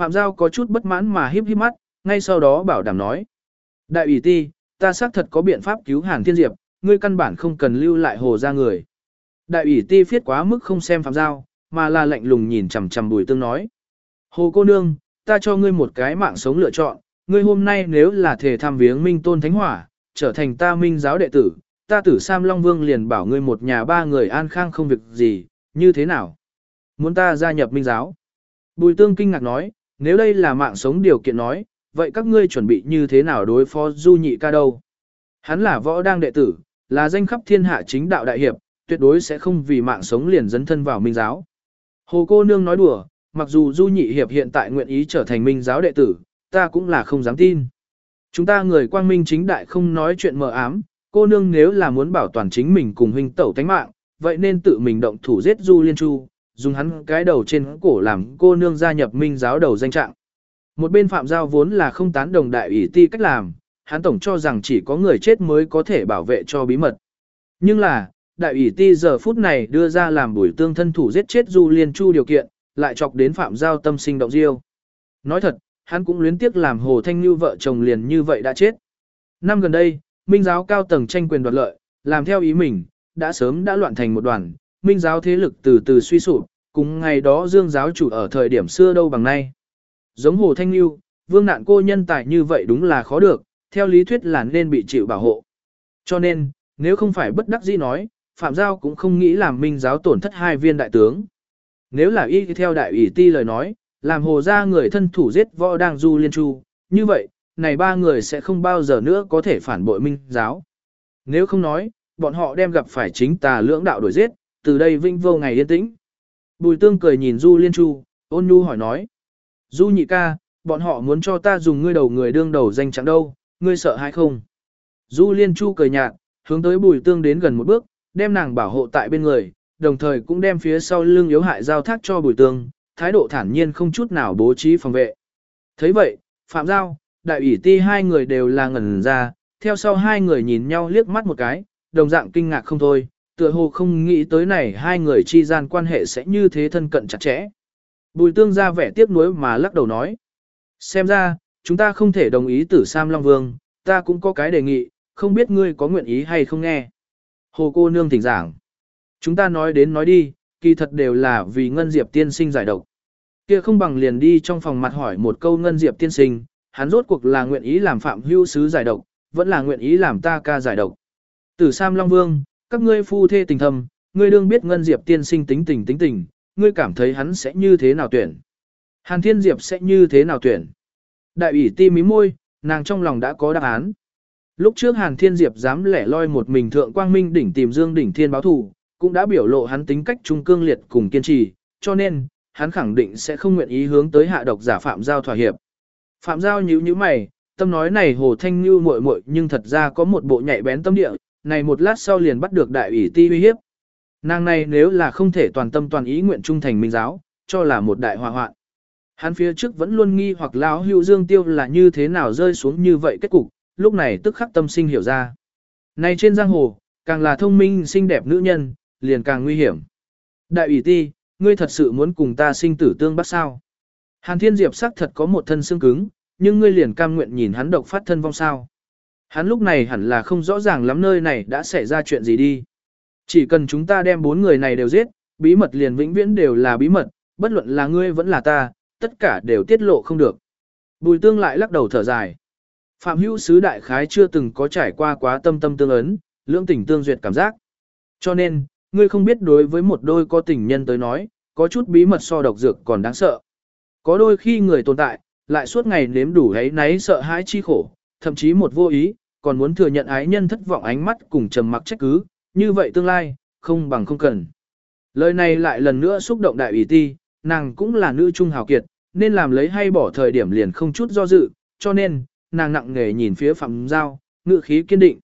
Phạm Giao có chút bất mãn mà híp híp mắt, ngay sau đó bảo đảm nói. Đại ủy ti, ta xác thật có biện pháp cứu Hàn Thiên Diệp, ngươi căn bản không cần lưu lại hồ ra người. Đại ủy ti phiết quá mức không xem Phạm Giao, mà là lạnh lùng nhìn chằm chằm bùi tương nói. Hồ cô nương, ta cho ngươi một cái mạng sống lựa chọn, ngươi hôm nay nếu là thể tham viếng minh tôn thánh hỏa, trở thành ta minh giáo đệ tử, ta tử Sam Long Vương liền bảo ngươi một nhà ba người an khang không việc gì, như thế nào? Muốn ta gia nhập minh giáo? Bùi tương kinh ngạc nói, nếu đây là mạng sống điều kiện nói, vậy các ngươi chuẩn bị như thế nào đối phó du nhị ca đâu? Hắn là võ đang đệ tử, là danh khắp thiên hạ chính đạo đại hiệp, tuyệt đối sẽ không vì mạng sống liền dấn thân vào minh giáo. Hồ cô nương nói đùa, mặc dù du nhị hiệp hiện tại nguyện ý trở thành minh giáo đệ tử, ta cũng là không dám tin. Chúng ta người quang minh chính đại không nói chuyện mờ ám, cô nương nếu là muốn bảo toàn chính mình cùng huynh tẩu tánh mạng, vậy nên tự mình động thủ giết du liên chu, dùng hắn cái đầu trên cổ làm cô nương gia nhập minh giáo đầu danh trạng. Một bên phạm giao vốn là không tán đồng đại ủy ti cách làm, hắn tổng cho rằng chỉ có người chết mới có thể bảo vệ cho bí mật. Nhưng là, đại ủy ti giờ phút này đưa ra làm bùi tương thân thủ giết chết du liên chu điều kiện, lại chọc đến phạm giao tâm sinh động diêu. Nói thật, hắn cũng luyến tiếc làm hồ thanh như vợ chồng liền như vậy đã chết. Năm gần đây, minh giáo cao tầng tranh quyền đoạt lợi, làm theo ý mình, đã sớm đã loạn thành một đoàn, minh giáo thế lực từ từ suy sụp, cùng ngày đó dương giáo chủ ở thời điểm xưa đâu bằng nay. Giống hồ thanh lưu, vương nạn cô nhân tài như vậy đúng là khó được, theo lý thuyết là nên bị chịu bảo hộ. Cho nên, nếu không phải bất đắc dĩ nói, Phạm Giao cũng không nghĩ làm minh giáo tổn thất hai viên đại tướng. Nếu là y theo đại ủy ti lời nói, làm hồ ra người thân thủ giết võ đang du liên chu, như vậy, này ba người sẽ không bao giờ nữa có thể phản bội minh giáo. Nếu không nói, bọn họ đem gặp phải chính tà lưỡng đạo đổi giết, từ đây vinh vô ngày yên tĩnh. Bùi tương cười nhìn du liên chu, ôn nhu hỏi nói. Du nhị ca, bọn họ muốn cho ta dùng ngươi đầu người đương đầu danh chẳng đâu, ngươi sợ hay không? Du liên chu cười nhạt, hướng tới bùi tương đến gần một bước, đem nàng bảo hộ tại bên người, đồng thời cũng đem phía sau lưng yếu hại giao thác cho bùi tương, thái độ thản nhiên không chút nào bố trí phòng vệ. thấy vậy, Phạm Giao, đại ủy ti hai người đều là ngẩn ra, theo sau hai người nhìn nhau liếc mắt một cái, đồng dạng kinh ngạc không thôi, tựa hồ không nghĩ tới này hai người chi gian quan hệ sẽ như thế thân cận chặt chẽ. Bùi tương ra vẻ tiếc nuối mà lắc đầu nói. Xem ra, chúng ta không thể đồng ý tử Sam Long Vương, ta cũng có cái đề nghị, không biết ngươi có nguyện ý hay không nghe. Hồ cô nương thỉnh giảng. Chúng ta nói đến nói đi, kỳ thật đều là vì Ngân Diệp tiên sinh giải độc. Kia không bằng liền đi trong phòng mặt hỏi một câu Ngân Diệp tiên sinh, hắn rốt cuộc là nguyện ý làm phạm hưu sứ giải độc, vẫn là nguyện ý làm ta ca giải độc. Tử Sam Long Vương, các ngươi phu thê tình thâm, ngươi đương biết Ngân Diệp tiên sinh tính tình tính tình, ngươi cảm thấy hắn sẽ như thế nào tuyển. Hàn Thiên Diệp sẽ như thế nào tuyển. Đại ủy ti mí môi, nàng trong lòng đã có đáp án. Lúc trước Hàn Thiên Diệp dám lẻ loi một mình thượng quang minh đỉnh tìm Dương đỉnh thiên báo thù, cũng đã biểu lộ hắn tính cách trung cương liệt cùng kiên trì, cho nên, hắn khẳng định sẽ không nguyện ý hướng tới hạ độc giả Phạm Giao thỏa hiệp. Phạm Giao nhíu nhíu mày, tâm nói này Hồ Thanh Như muội muội nhưng thật ra có một bộ nhạy bén tâm địa, này một lát sau liền bắt được đại ủy ti uy hiếp. Nàng này nếu là không thể toàn tâm toàn ý nguyện trung thành minh giáo, cho là một đại hòa hoạn. Hắn phía trước vẫn luôn nghi hoặc lão hữu dương tiêu là như thế nào rơi xuống như vậy kết cục, lúc này tức khắc tâm sinh hiểu ra. Này trên giang hồ, càng là thông minh xinh đẹp nữ nhân, liền càng nguy hiểm. Đại ủy ti, ngươi thật sự muốn cùng ta sinh tử tương bắt sao? Hàn Thiên Diệp sắc thật có một thân xương cứng, nhưng ngươi liền cam nguyện nhìn hắn độc phát thân vong sao. Hắn lúc này hẳn là không rõ ràng lắm nơi này đã xảy ra chuyện gì đi. Chỉ cần chúng ta đem bốn người này đều giết, bí mật liền vĩnh viễn đều là bí mật, bất luận là ngươi vẫn là ta, tất cả đều tiết lộ không được. Bùi tương lại lắc đầu thở dài. Phạm hữu sứ đại khái chưa từng có trải qua quá tâm tâm tương ấn, lưỡng tình tương duyệt cảm giác. Cho nên, ngươi không biết đối với một đôi có tình nhân tới nói, có chút bí mật so độc dược còn đáng sợ. Có đôi khi người tồn tại, lại suốt ngày nếm đủ ấy náy sợ hãi chi khổ, thậm chí một vô ý, còn muốn thừa nhận ái nhân thất vọng ánh mắt cùng trầm mặc trách cứ, như vậy tương lai, không bằng không cần. Lời này lại lần nữa xúc động đại ủy ti, nàng cũng là nữ trung hào kiệt, nên làm lấy hay bỏ thời điểm liền không chút do dự, cho nên, nàng nặng nghề nhìn phía Phạm Giao, ngự khí kiên định.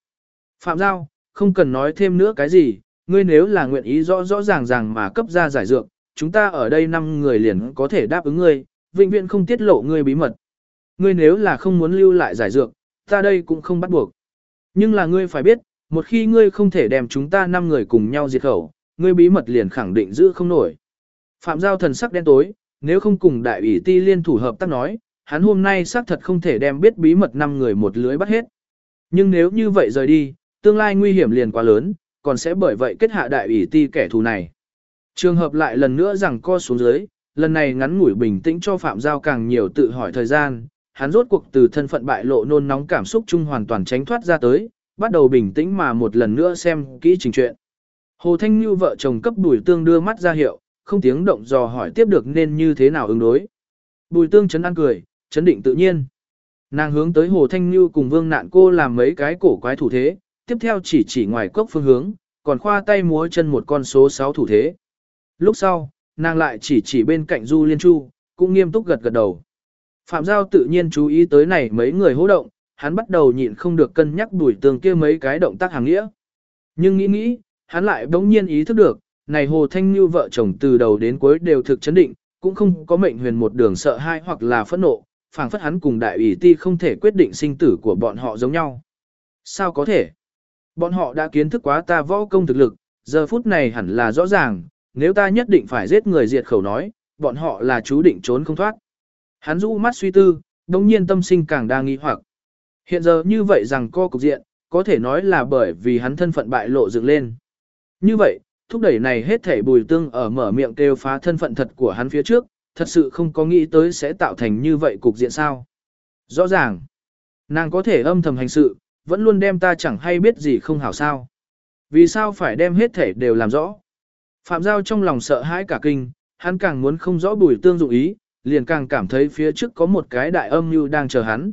Phạm Giao, không cần nói thêm nữa cái gì, ngươi nếu là nguyện ý rõ rõ ràng ràng mà cấp ra giải dược, chúng ta ở đây 5 người liền có thể đáp ứng ngươi, vĩnh viễn không tiết lộ ngươi bí mật. Ngươi nếu là không muốn lưu lại giải dược, ta đây cũng không bắt buộc. Nhưng là ngươi phải biết, một khi ngươi không thể đem chúng ta 5 người cùng nhau diệt khẩu, ngươi bí mật liền khẳng định giữ không nổi. Phạm Giao thần sắc đen tối, nếu không cùng đại ủy ti liên thủ hợp tác nói, hắn hôm nay xác thật không thể đem biết bí mật năm người một lưới bắt hết. Nhưng nếu như vậy rời đi, tương lai nguy hiểm liền quá lớn, còn sẽ bởi vậy kết hạ đại ủy ti kẻ thù này. Trường hợp lại lần nữa rằng co xuống dưới, lần này ngắn ngủi bình tĩnh cho Phạm Giao càng nhiều tự hỏi thời gian, hắn rốt cuộc từ thân phận bại lộ nôn nóng cảm xúc chung hoàn toàn tránh thoát ra tới, bắt đầu bình tĩnh mà một lần nữa xem kỹ trình chuyện. Hồ Thanh Như vợ chồng cấp Bùi Tương đưa mắt ra hiệu, không tiếng động dò hỏi tiếp được nên như thế nào ứng đối. Bùi Tương chấn an cười, chấn định tự nhiên. Nàng hướng tới Hồ Thanh Như cùng Vương Nạn cô làm mấy cái cổ quái thủ thế, tiếp theo chỉ chỉ ngoài cốc phương hướng, còn khoa tay múa chân một con số 6 thủ thế. Lúc sau, nàng lại chỉ chỉ bên cạnh Du Liên Chu, cũng nghiêm túc gật gật đầu. Phạm Giao tự nhiên chú ý tới này mấy người hô động, hắn bắt đầu nhịn không được cân nhắc đuổi tường kia mấy cái động tác hàng nghĩa. Nhưng nghĩ nghĩ, hắn lại bỗng nhiên ý thức được, này Hồ Thanh Như vợ chồng từ đầu đến cuối đều thực chấn định, cũng không có mệnh huyền một đường sợ hãi hoặc là phẫn nộ, phảng phất hắn cùng đại ủy ti không thể quyết định sinh tử của bọn họ giống nhau. Sao có thể? Bọn họ đã kiến thức quá ta võ công thực lực, giờ phút này hẳn là rõ ràng, nếu ta nhất định phải giết người diệt khẩu nói, bọn họ là chú định trốn không thoát. Hắn rũ mắt suy tư, đồng nhiên tâm sinh càng đang nghi hoặc. Hiện giờ như vậy rằng co cục diện, có thể nói là bởi vì hắn thân phận bại lộ dựng lên. Như vậy, thúc đẩy này hết thể bùi tương ở mở miệng kêu phá thân phận thật của hắn phía trước, thật sự không có nghĩ tới sẽ tạo thành như vậy cục diện sao. Rõ ràng, nàng có thể âm thầm hành sự, vẫn luôn đem ta chẳng hay biết gì không hảo sao. Vì sao phải đem hết thể đều làm rõ? Phạm Giao trong lòng sợ hãi cả kinh, hắn càng muốn không rõ bùi tương dụng ý, liền càng cảm thấy phía trước có một cái đại âm như đang chờ hắn.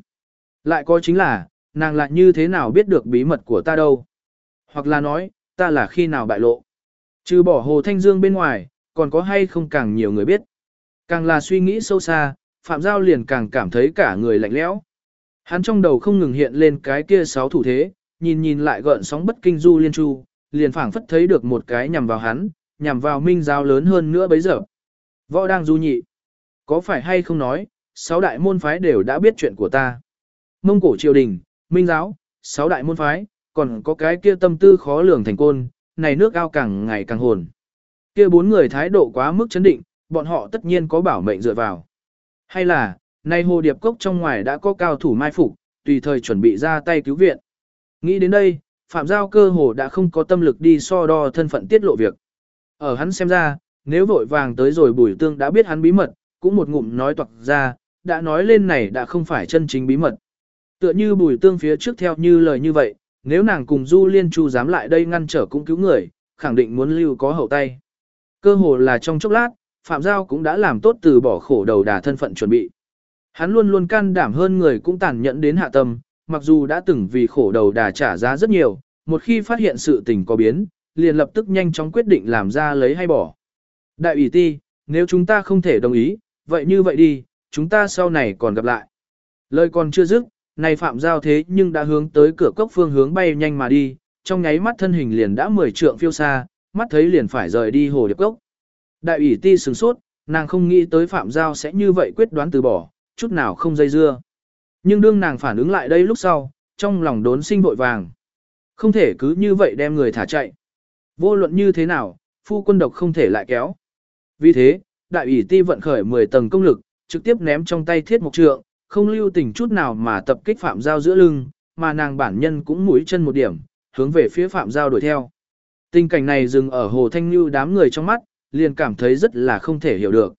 Lại có chính là, nàng lại như thế nào biết được bí mật của ta đâu? Hoặc là nói, ta là khi nào bại lộ? Trừ bỏ Hồ Thanh Dương bên ngoài, còn có hay không càng nhiều người biết? Càng là suy nghĩ sâu xa, Phạm Giao liền càng cảm thấy cả người lạnh lẽo. Hắn trong đầu không ngừng hiện lên cái kia sáu thủ thế, nhìn nhìn lại gợn sóng bất kinh du liên chu, liền phảng phất thấy được một cái nhằm vào hắn, nhằm vào minh giáo lớn hơn nữa bấy giờ. Võ đang du nhị. Có phải hay không nói, sáu đại môn phái đều đã biết chuyện của ta. Mông cổ triều đình, minh giáo, sáu đại môn phái, còn có cái kia tâm tư khó lường thành côn, này nước ao càng ngày càng hồn. Kia bốn người thái độ quá mức chấn định, bọn họ tất nhiên có bảo mệnh dựa vào. Hay là, nay hồ điệp cốc trong ngoài đã có cao thủ mai phục, tùy thời chuẩn bị ra tay cứu viện. Nghĩ đến đây, Phạm Giao cơ hồ đã không có tâm lực đi so đo thân phận tiết lộ việc. Ở hắn xem ra, nếu vội vàng tới rồi bùi tương đã biết hắn bí mật, cũng một ngụm nói toạc ra, đã nói lên này đã không phải chân chính bí mật. Tựa như bùi tương phía trước theo như lời như vậy, nếu nàng cùng Du Liên Chu dám lại đây ngăn trở cũng cứu người, khẳng định muốn lưu có hậu tay. Cơ hồ là trong chốc lát, Phạm Giao cũng đã làm tốt từ bỏ khổ đầu đà thân phận chuẩn bị. Hắn luôn luôn can đảm hơn người cũng tàn nhẫn đến hạ tâm, mặc dù đã từng vì khổ đầu đà trả giá rất nhiều, một khi phát hiện sự tình có biến, liền lập tức nhanh chóng quyết định làm ra lấy hay bỏ. Đại ủy ti, nếu chúng ta không thể đồng ý, vậy như vậy đi, chúng ta sau này còn gặp lại. Lời còn chưa dứt, này phạm giao thế nhưng đã hướng tới cửa cốc phương hướng bay nhanh mà đi, trong nháy mắt thân hình liền đã mười trượng phiêu xa, mắt thấy liền phải rời đi hồ điệp cốc. Đại ủy ti sừng sốt, nàng không nghĩ tới phạm giao sẽ như vậy quyết đoán từ bỏ, chút nào không dây dưa. Nhưng đương nàng phản ứng lại đây lúc sau, trong lòng đốn sinh vội vàng. Không thể cứ như vậy đem người thả chạy. Vô luận như thế nào, phu quân độc không thể lại kéo. Vì thế, đại ủy ti vận khởi 10 tầng công lực, trực tiếp ném trong tay thiết mục trượng, không lưu tình chút nào mà tập kích phạm giao giữa lưng, mà nàng bản nhân cũng mũi chân một điểm, hướng về phía phạm giao đuổi theo. Tình cảnh này dừng ở hồ thanh như đám người trong mắt, liền cảm thấy rất là không thể hiểu được.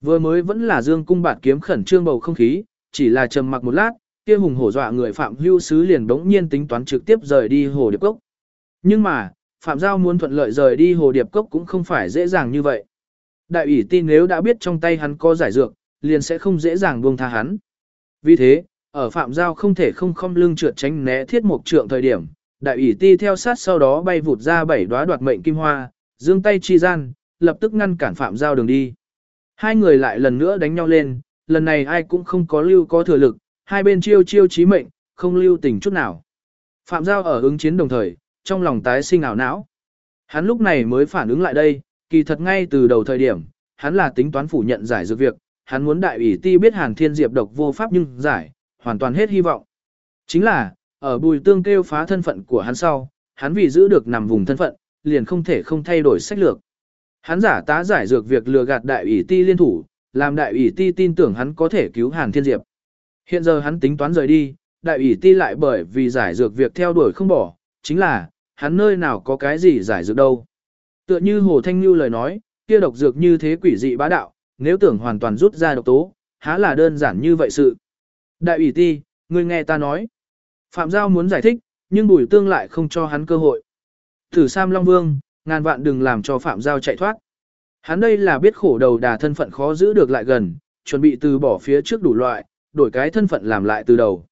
Vừa mới vẫn là dương cung bạt kiếm khẩn trương bầu không khí, chỉ là trầm mặc một lát, kia hùng hổ dọa người phạm hưu sứ liền bỗng nhiên tính toán trực tiếp rời đi hồ điệp cốc. Nhưng mà, phạm giao muốn thuận lợi rời đi hồ điệp cốc cũng không phải dễ dàng như vậy. Đại ủy tin nếu đã biết trong tay hắn có giải dược, liền sẽ không dễ dàng buông tha hắn. Vì thế, ở phạm giao không thể không không lưng trượt tránh né thiết mục trượng thời điểm, đại ủy ti theo sát sau đó bay vụt ra bảy đóa đoạt mệnh kim hoa, dương tay chi gian, lập tức ngăn cản phạm giao đường đi. Hai người lại lần nữa đánh nhau lên, lần này ai cũng không có lưu có thừa lực, hai bên chiêu chiêu chí mệnh, không lưu tình chút nào. Phạm giao ở ứng chiến đồng thời, trong lòng tái sinh ảo não. Hắn lúc này mới phản ứng lại đây, kỳ thật ngay từ đầu thời điểm, hắn là tính toán phủ nhận giải dược việc, hắn muốn đại ủy ti biết Hàn Thiên Diệp độc vô pháp nhưng giải, hoàn toàn hết hy vọng. Chính là, ở bùi tương kêu phá thân phận của hắn sau, hắn vì giữ được nằm vùng thân phận, liền không thể không thay đổi sách lược. Hắn giả tá giải dược việc lừa gạt đại ủy ti liên thủ, làm đại ủy ti tin tưởng hắn có thể cứu Hàn Thiên Diệp. Hiện giờ hắn tính toán rời đi, đại ủy ti lại bởi vì giải dược việc theo đuổi không bỏ, chính là, hắn nơi nào có cái gì giải dược đâu. Tựa như Hồ Thanh Nhu lời nói, kia độc dược như thế quỷ dị bá đạo, nếu tưởng hoàn toàn rút ra độc tố, há là đơn giản như vậy sự. Đại ủy ti, người nghe ta nói. Phạm Giao muốn giải thích, nhưng Bùi Tương lại không cho hắn cơ hội. Thử Sam Long Vương, ngàn vạn đừng làm cho Phạm Giao chạy thoát. Hắn đây là biết khổ đầu đà thân phận khó giữ được lại gần, chuẩn bị từ bỏ phía trước đủ loại, đổi cái thân phận làm lại từ đầu.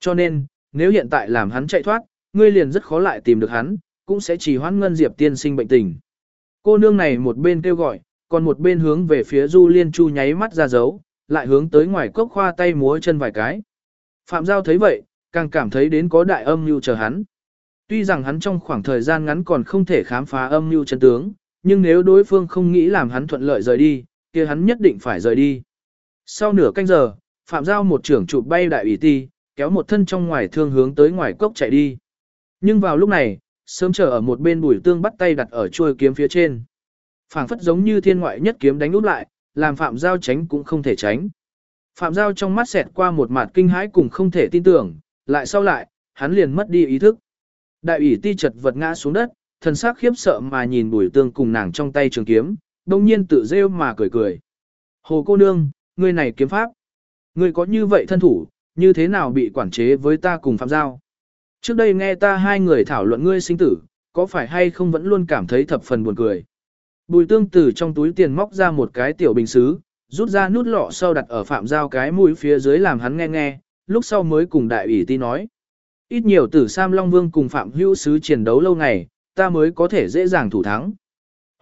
Cho nên, nếu hiện tại làm hắn chạy thoát, ngươi liền rất khó lại tìm được hắn, cũng sẽ chỉ hoãn ngân diệp tiên sinh bệnh tình. Cô nương này một bên kêu gọi, còn một bên hướng về phía Du Liên Chu nháy mắt ra dấu, lại hướng tới ngoài cốc khoa tay múa chân vài cái. Phạm Giao thấy vậy, càng cảm thấy đến có đại âm mưu chờ hắn. Tuy rằng hắn trong khoảng thời gian ngắn còn không thể khám phá âm mưu chân tướng, nhưng nếu đối phương không nghĩ làm hắn thuận lợi rời đi, kia hắn nhất định phải rời đi. Sau nửa canh giờ, Phạm Giao một trưởng chụp bay đại ủy ti, kéo một thân trong ngoài thương hướng tới ngoài cốc chạy đi. Nhưng vào lúc này, sớm chờ ở một bên bùi tương bắt tay đặt ở chuôi kiếm phía trên. phảng phất giống như thiên ngoại nhất kiếm đánh úp lại, làm Phạm Giao tránh cũng không thể tránh. Phạm Giao trong mắt xẹt qua một mặt kinh hãi cùng không thể tin tưởng, lại sau lại, hắn liền mất đi ý thức. Đại ủy ti chật vật ngã xuống đất, thần sắc khiếp sợ mà nhìn bùi tương cùng nàng trong tay trường kiếm, đông nhiên tự rêu mà cười cười. Hồ cô nương, ngươi này kiếm pháp. Ngươi có như vậy thân thủ, như thế nào bị quản chế với ta cùng phạm giao? Trước đây nghe ta hai người thảo luận ngươi sinh tử, có phải hay không vẫn luôn cảm thấy thập phần buồn cười. Bùi tương từ trong túi tiền móc ra một cái tiểu bình xứ, rút ra nút lọ sau đặt ở phạm giao cái mũi phía dưới làm hắn nghe nghe, lúc sau mới cùng đại ủy ti nói. Ít nhiều tử Sam Long Vương cùng phạm hữu sứ chiến đấu lâu ngày, ta mới có thể dễ dàng thủ thắng.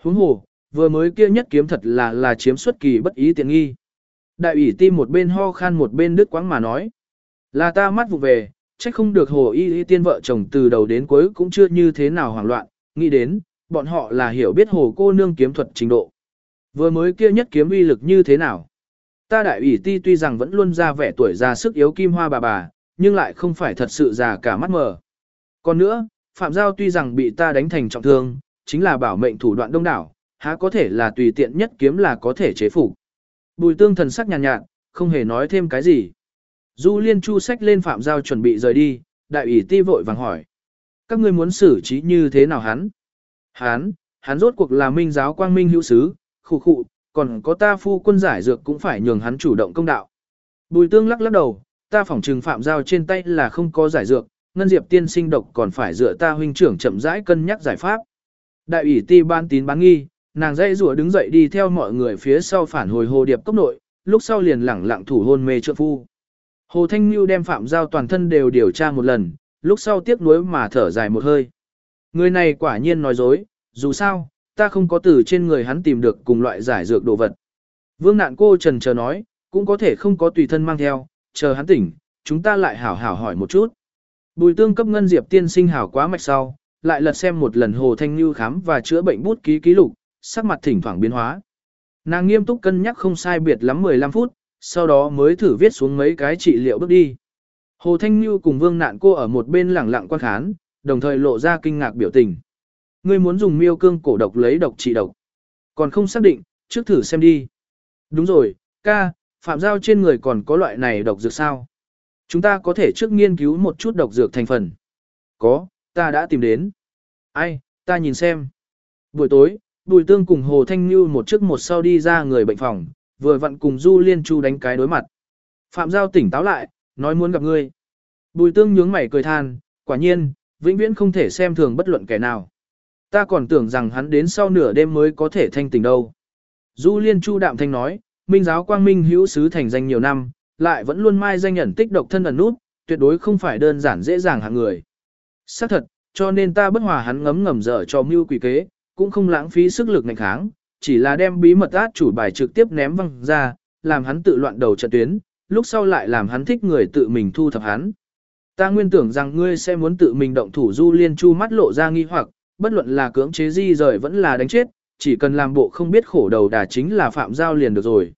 Huống hồ, vừa mới kia nhất kiếm thật là là chiếm xuất kỳ bất ý tiện nghi. Đại ủy ti một bên ho khan một bên đứt quãng mà nói. Là ta mắt vụ về, trách không được hồ y y tiên vợ chồng từ đầu đến cuối cũng chưa như thế nào hoảng loạn, nghĩ đến, bọn họ là hiểu biết hồ cô nương kiếm thuật trình độ. Vừa mới kia nhất kiếm uy lực như thế nào. Ta đại ủy ti tuy rằng vẫn luôn ra vẻ tuổi già sức yếu kim hoa bà bà, nhưng lại không phải thật sự già cả mắt mờ. Còn nữa, Phạm Giao tuy rằng bị ta đánh thành trọng thương, chính là bảo mệnh thủ đoạn đông đảo, há có thể là tùy tiện nhất kiếm là có thể chế phục. Bùi tương thần sắc nhàn nhạt, nhạt, không hề nói thêm cái gì. Du liên chu sách lên Phạm Giao chuẩn bị rời đi, đại ủy ti vội vàng hỏi. Các ngươi muốn xử trí như thế nào hắn? Hắn, hắn rốt cuộc là minh giáo quang minh hữu sứ, khụ khụ, còn có ta phu quân giải dược cũng phải nhường hắn chủ động công đạo. Bùi tương lắc lắc đầu, ta phỏng trừng Phạm Giao trên tay là không có giải dược, ngân diệp tiên sinh độc còn phải dựa ta huynh trưởng chậm rãi cân nhắc giải pháp. Đại ủy ti ban tín bán nghi, nàng dây rùa đứng dậy đi theo mọi người phía sau phản hồi hồ điệp cốc nội, lúc sau liền lẳng lặng thủ hôn mê trượng phu. Hồ Thanh Nhu đem phạm giao toàn thân đều điều tra một lần, lúc sau tiếc nuối mà thở dài một hơi. Người này quả nhiên nói dối, dù sao, ta không có từ trên người hắn tìm được cùng loại giải dược đồ vật. Vương nạn cô trần chờ nói, cũng có thể không có tùy thân mang theo, chờ hắn tỉnh, chúng ta lại hảo hảo hỏi một chút. Bùi tương cấp ngân diệp tiên sinh hảo quá mạch sau, lại lật xem một lần Hồ Thanh Như khám và chữa bệnh bút ký ký lục, sắc mặt thỉnh thoảng biến hóa. Nàng nghiêm túc cân nhắc không sai biệt lắm 15 phút, sau đó mới thử viết xuống mấy cái trị liệu bước đi. Hồ Thanh Như cùng Vương Nạn cô ở một bên lẳng lặng quan khán, đồng thời lộ ra kinh ngạc biểu tình. Ngươi muốn dùng miêu cương cổ độc lấy độc trị độc. Còn không xác định, trước thử xem đi. Đúng rồi, ca, phạm giao trên người còn có loại này độc dược sao? Chúng ta có thể trước nghiên cứu một chút độc dược thành phần. Có, ta đã tìm đến. Ai, ta nhìn xem. Buổi tối, Bùi Tương cùng Hồ Thanh Như một trước một sau đi ra người bệnh phòng, vừa vặn cùng Du Liên Chu đánh cái đối mặt. Phạm Giao tỉnh táo lại, nói muốn gặp ngươi. Bùi Tương nhướng mày cười than, quả nhiên, vĩnh viễn không thể xem thường bất luận kẻ nào. Ta còn tưởng rằng hắn đến sau nửa đêm mới có thể thanh tỉnh đâu. Du Liên Chu đạm thanh nói, Minh giáo quang minh hữu sứ thành danh nhiều năm, lại vẫn luôn mai danh nhận tích độc thân ẩn nút, tuyệt đối không phải đơn giản dễ dàng hạng người. Xác thật, cho nên ta bất hòa hắn ngấm ngầm dở cho mưu quỷ kế, cũng không lãng phí sức lực ngành kháng, chỉ là đem bí mật át chủ bài trực tiếp ném văng ra, làm hắn tự loạn đầu trận tuyến, lúc sau lại làm hắn thích người tự mình thu thập hắn. Ta nguyên tưởng rằng ngươi sẽ muốn tự mình động thủ du liên chu mắt lộ ra nghi hoặc, bất luận là cưỡng chế di rời vẫn là đánh chết, chỉ cần làm bộ không biết khổ đầu đà chính là phạm giao liền được rồi.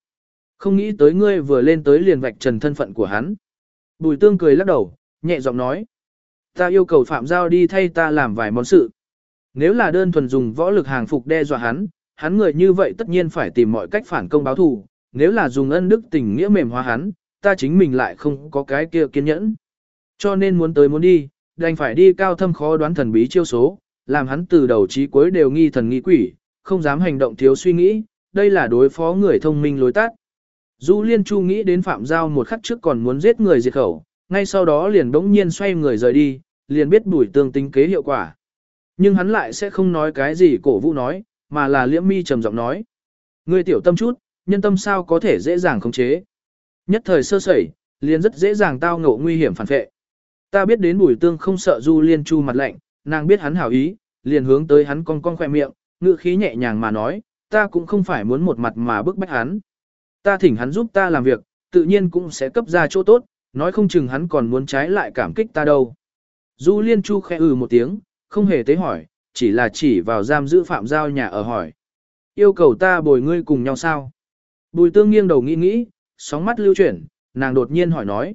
Không nghĩ tới ngươi vừa lên tới liền vạch trần thân phận của hắn. Bùi tương cười lắc đầu, nhẹ giọng nói. Ta yêu cầu phạm giao đi thay ta làm vài món sự. Nếu là đơn thuần dùng võ lực hàng phục đe dọa hắn, hắn người như vậy tất nhiên phải tìm mọi cách phản công báo thù, nếu là dùng ân đức tình nghĩa mềm hóa hắn, ta chính mình lại không có cái kia kiên nhẫn. Cho nên muốn tới muốn đi, đành phải đi cao thâm khó đoán thần bí chiêu số, làm hắn từ đầu chí cuối đều nghi thần nghi quỷ, không dám hành động thiếu suy nghĩ, đây là đối phó người thông minh lối tắt. Du Liên Chu nghĩ đến Phạm Giao một khắc trước còn muốn giết người diệt khẩu, ngay sau đó liền bỗng nhiên xoay người rời đi, liền biết bùi tương tính kế hiệu quả. Nhưng hắn lại sẽ không nói cái gì cổ vũ nói, mà là liễm mi trầm giọng nói. Ngươi tiểu tâm chút, nhân tâm sao có thể dễ dàng khống chế. Nhất thời sơ sẩy, liền rất dễ dàng tao ngộ nguy hiểm phản vệ. Ta biết đến bùi tương không sợ du liên chu mặt lạnh, nàng biết hắn hảo ý, liền hướng tới hắn cong cong khoe miệng, ngựa khí nhẹ nhàng mà nói, ta cũng không phải muốn một mặt mà bức bách hắn. Ta thỉnh hắn giúp ta làm việc, tự nhiên cũng sẽ cấp ra chỗ tốt, nói không chừng hắn còn muốn trái lại cảm kích ta đâu. Du liên chu khẽ ừ một tiếng, không hề tế hỏi, chỉ là chỉ vào giam giữ phạm giao nhà ở hỏi. Yêu cầu ta bồi ngươi cùng nhau sao? Bùi tương nghiêng đầu nghĩ nghĩ, sóng mắt lưu chuyển, nàng đột nhiên hỏi nói.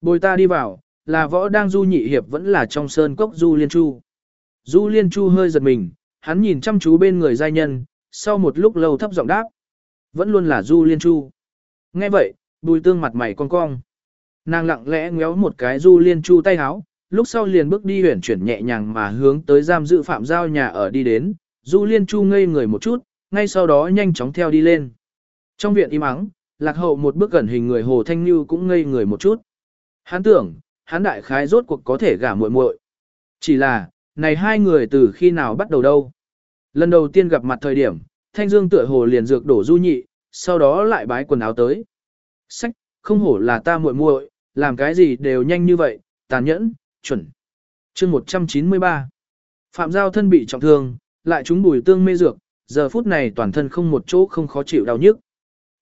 Bồi ta đi vào, là võ đang du nhị hiệp vẫn là trong sơn cốc du liên chu. Du liên chu hơi giật mình, hắn nhìn chăm chú bên người giai nhân, sau một lúc lâu thấp giọng đáp. Vẫn luôn là du liên chu. Nghe vậy, bùi tương mặt mày cong cong. Nàng lặng lẽ ngéo một cái du liên chu tay háo, lúc sau liền bước đi huyển chuyển nhẹ nhàng mà hướng tới giam giữ phạm giao nhà ở đi đến, du liên chu ngây người một chút, ngay sau đó nhanh chóng theo đi lên. Trong viện im ắng, lạc hậu một bước gần hình người hồ thanh như cũng ngây người một chút. Hắn tưởng, hắn đại khái rốt cuộc có thể gả muội muội. Chỉ là, này hai người từ khi nào bắt đầu đâu. Lần đầu tiên gặp mặt thời điểm, thanh dương tựa hồ liền dược đổ du nhị, sau đó lại bái quần áo tới. Sách, không hổ là ta muội muội, làm cái gì đều nhanh như vậy, tàn nhẫn, chuẩn. chương 193 Phạm Giao thân bị trọng thương, lại chúng bùi tương mê dược, giờ phút này toàn thân không một chỗ không khó chịu đau nhức.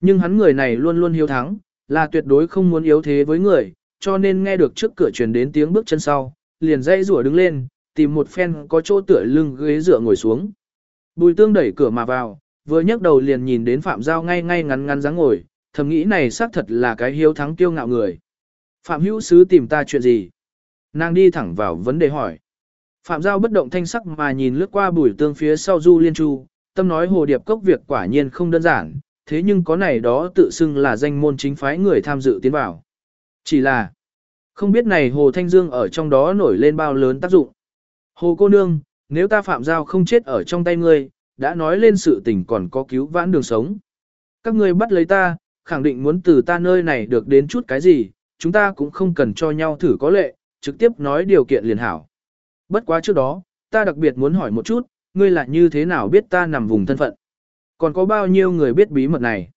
Nhưng hắn người này luôn luôn hiếu thắng, là tuyệt đối không muốn yếu thế với người, cho nên nghe được trước cửa truyền đến tiếng bước chân sau, liền dây rủa đứng lên, tìm một phen có chỗ tựa lưng ghế dựa ngồi xuống. Bùi tương đẩy cửa mà vào, vừa nhấc đầu liền nhìn đến Phạm Giao ngay ngay ngắn ngắn dáng ngồi, thầm nghĩ này xác thật là cái hiếu thắng kiêu ngạo người. Phạm hữu sứ tìm ta chuyện gì? Nàng đi thẳng vào vấn đề hỏi. Phạm Giao bất động thanh sắc mà nhìn lướt qua bùi tương phía sau Du Liên Chu, tâm nói hồ điệp cốc việc quả nhiên không đơn giản, thế nhưng có này đó tự xưng là danh môn chính phái người tham dự tiến vào. Chỉ là, không biết này Hồ Thanh Dương ở trong đó nổi lên bao lớn tác dụng. Hồ cô nương, nếu ta Phạm Giao không chết ở trong tay ngươi, đã nói lên sự tình còn có cứu vãn đường sống. Các ngươi bắt lấy ta, khẳng định muốn từ ta nơi này được đến chút cái gì, chúng ta cũng không cần cho nhau thử có lệ, trực tiếp nói điều kiện liền hảo. Bất quá trước đó, ta đặc biệt muốn hỏi một chút, ngươi là như thế nào biết ta nằm vùng thân phận? Còn có bao nhiêu người biết bí mật này?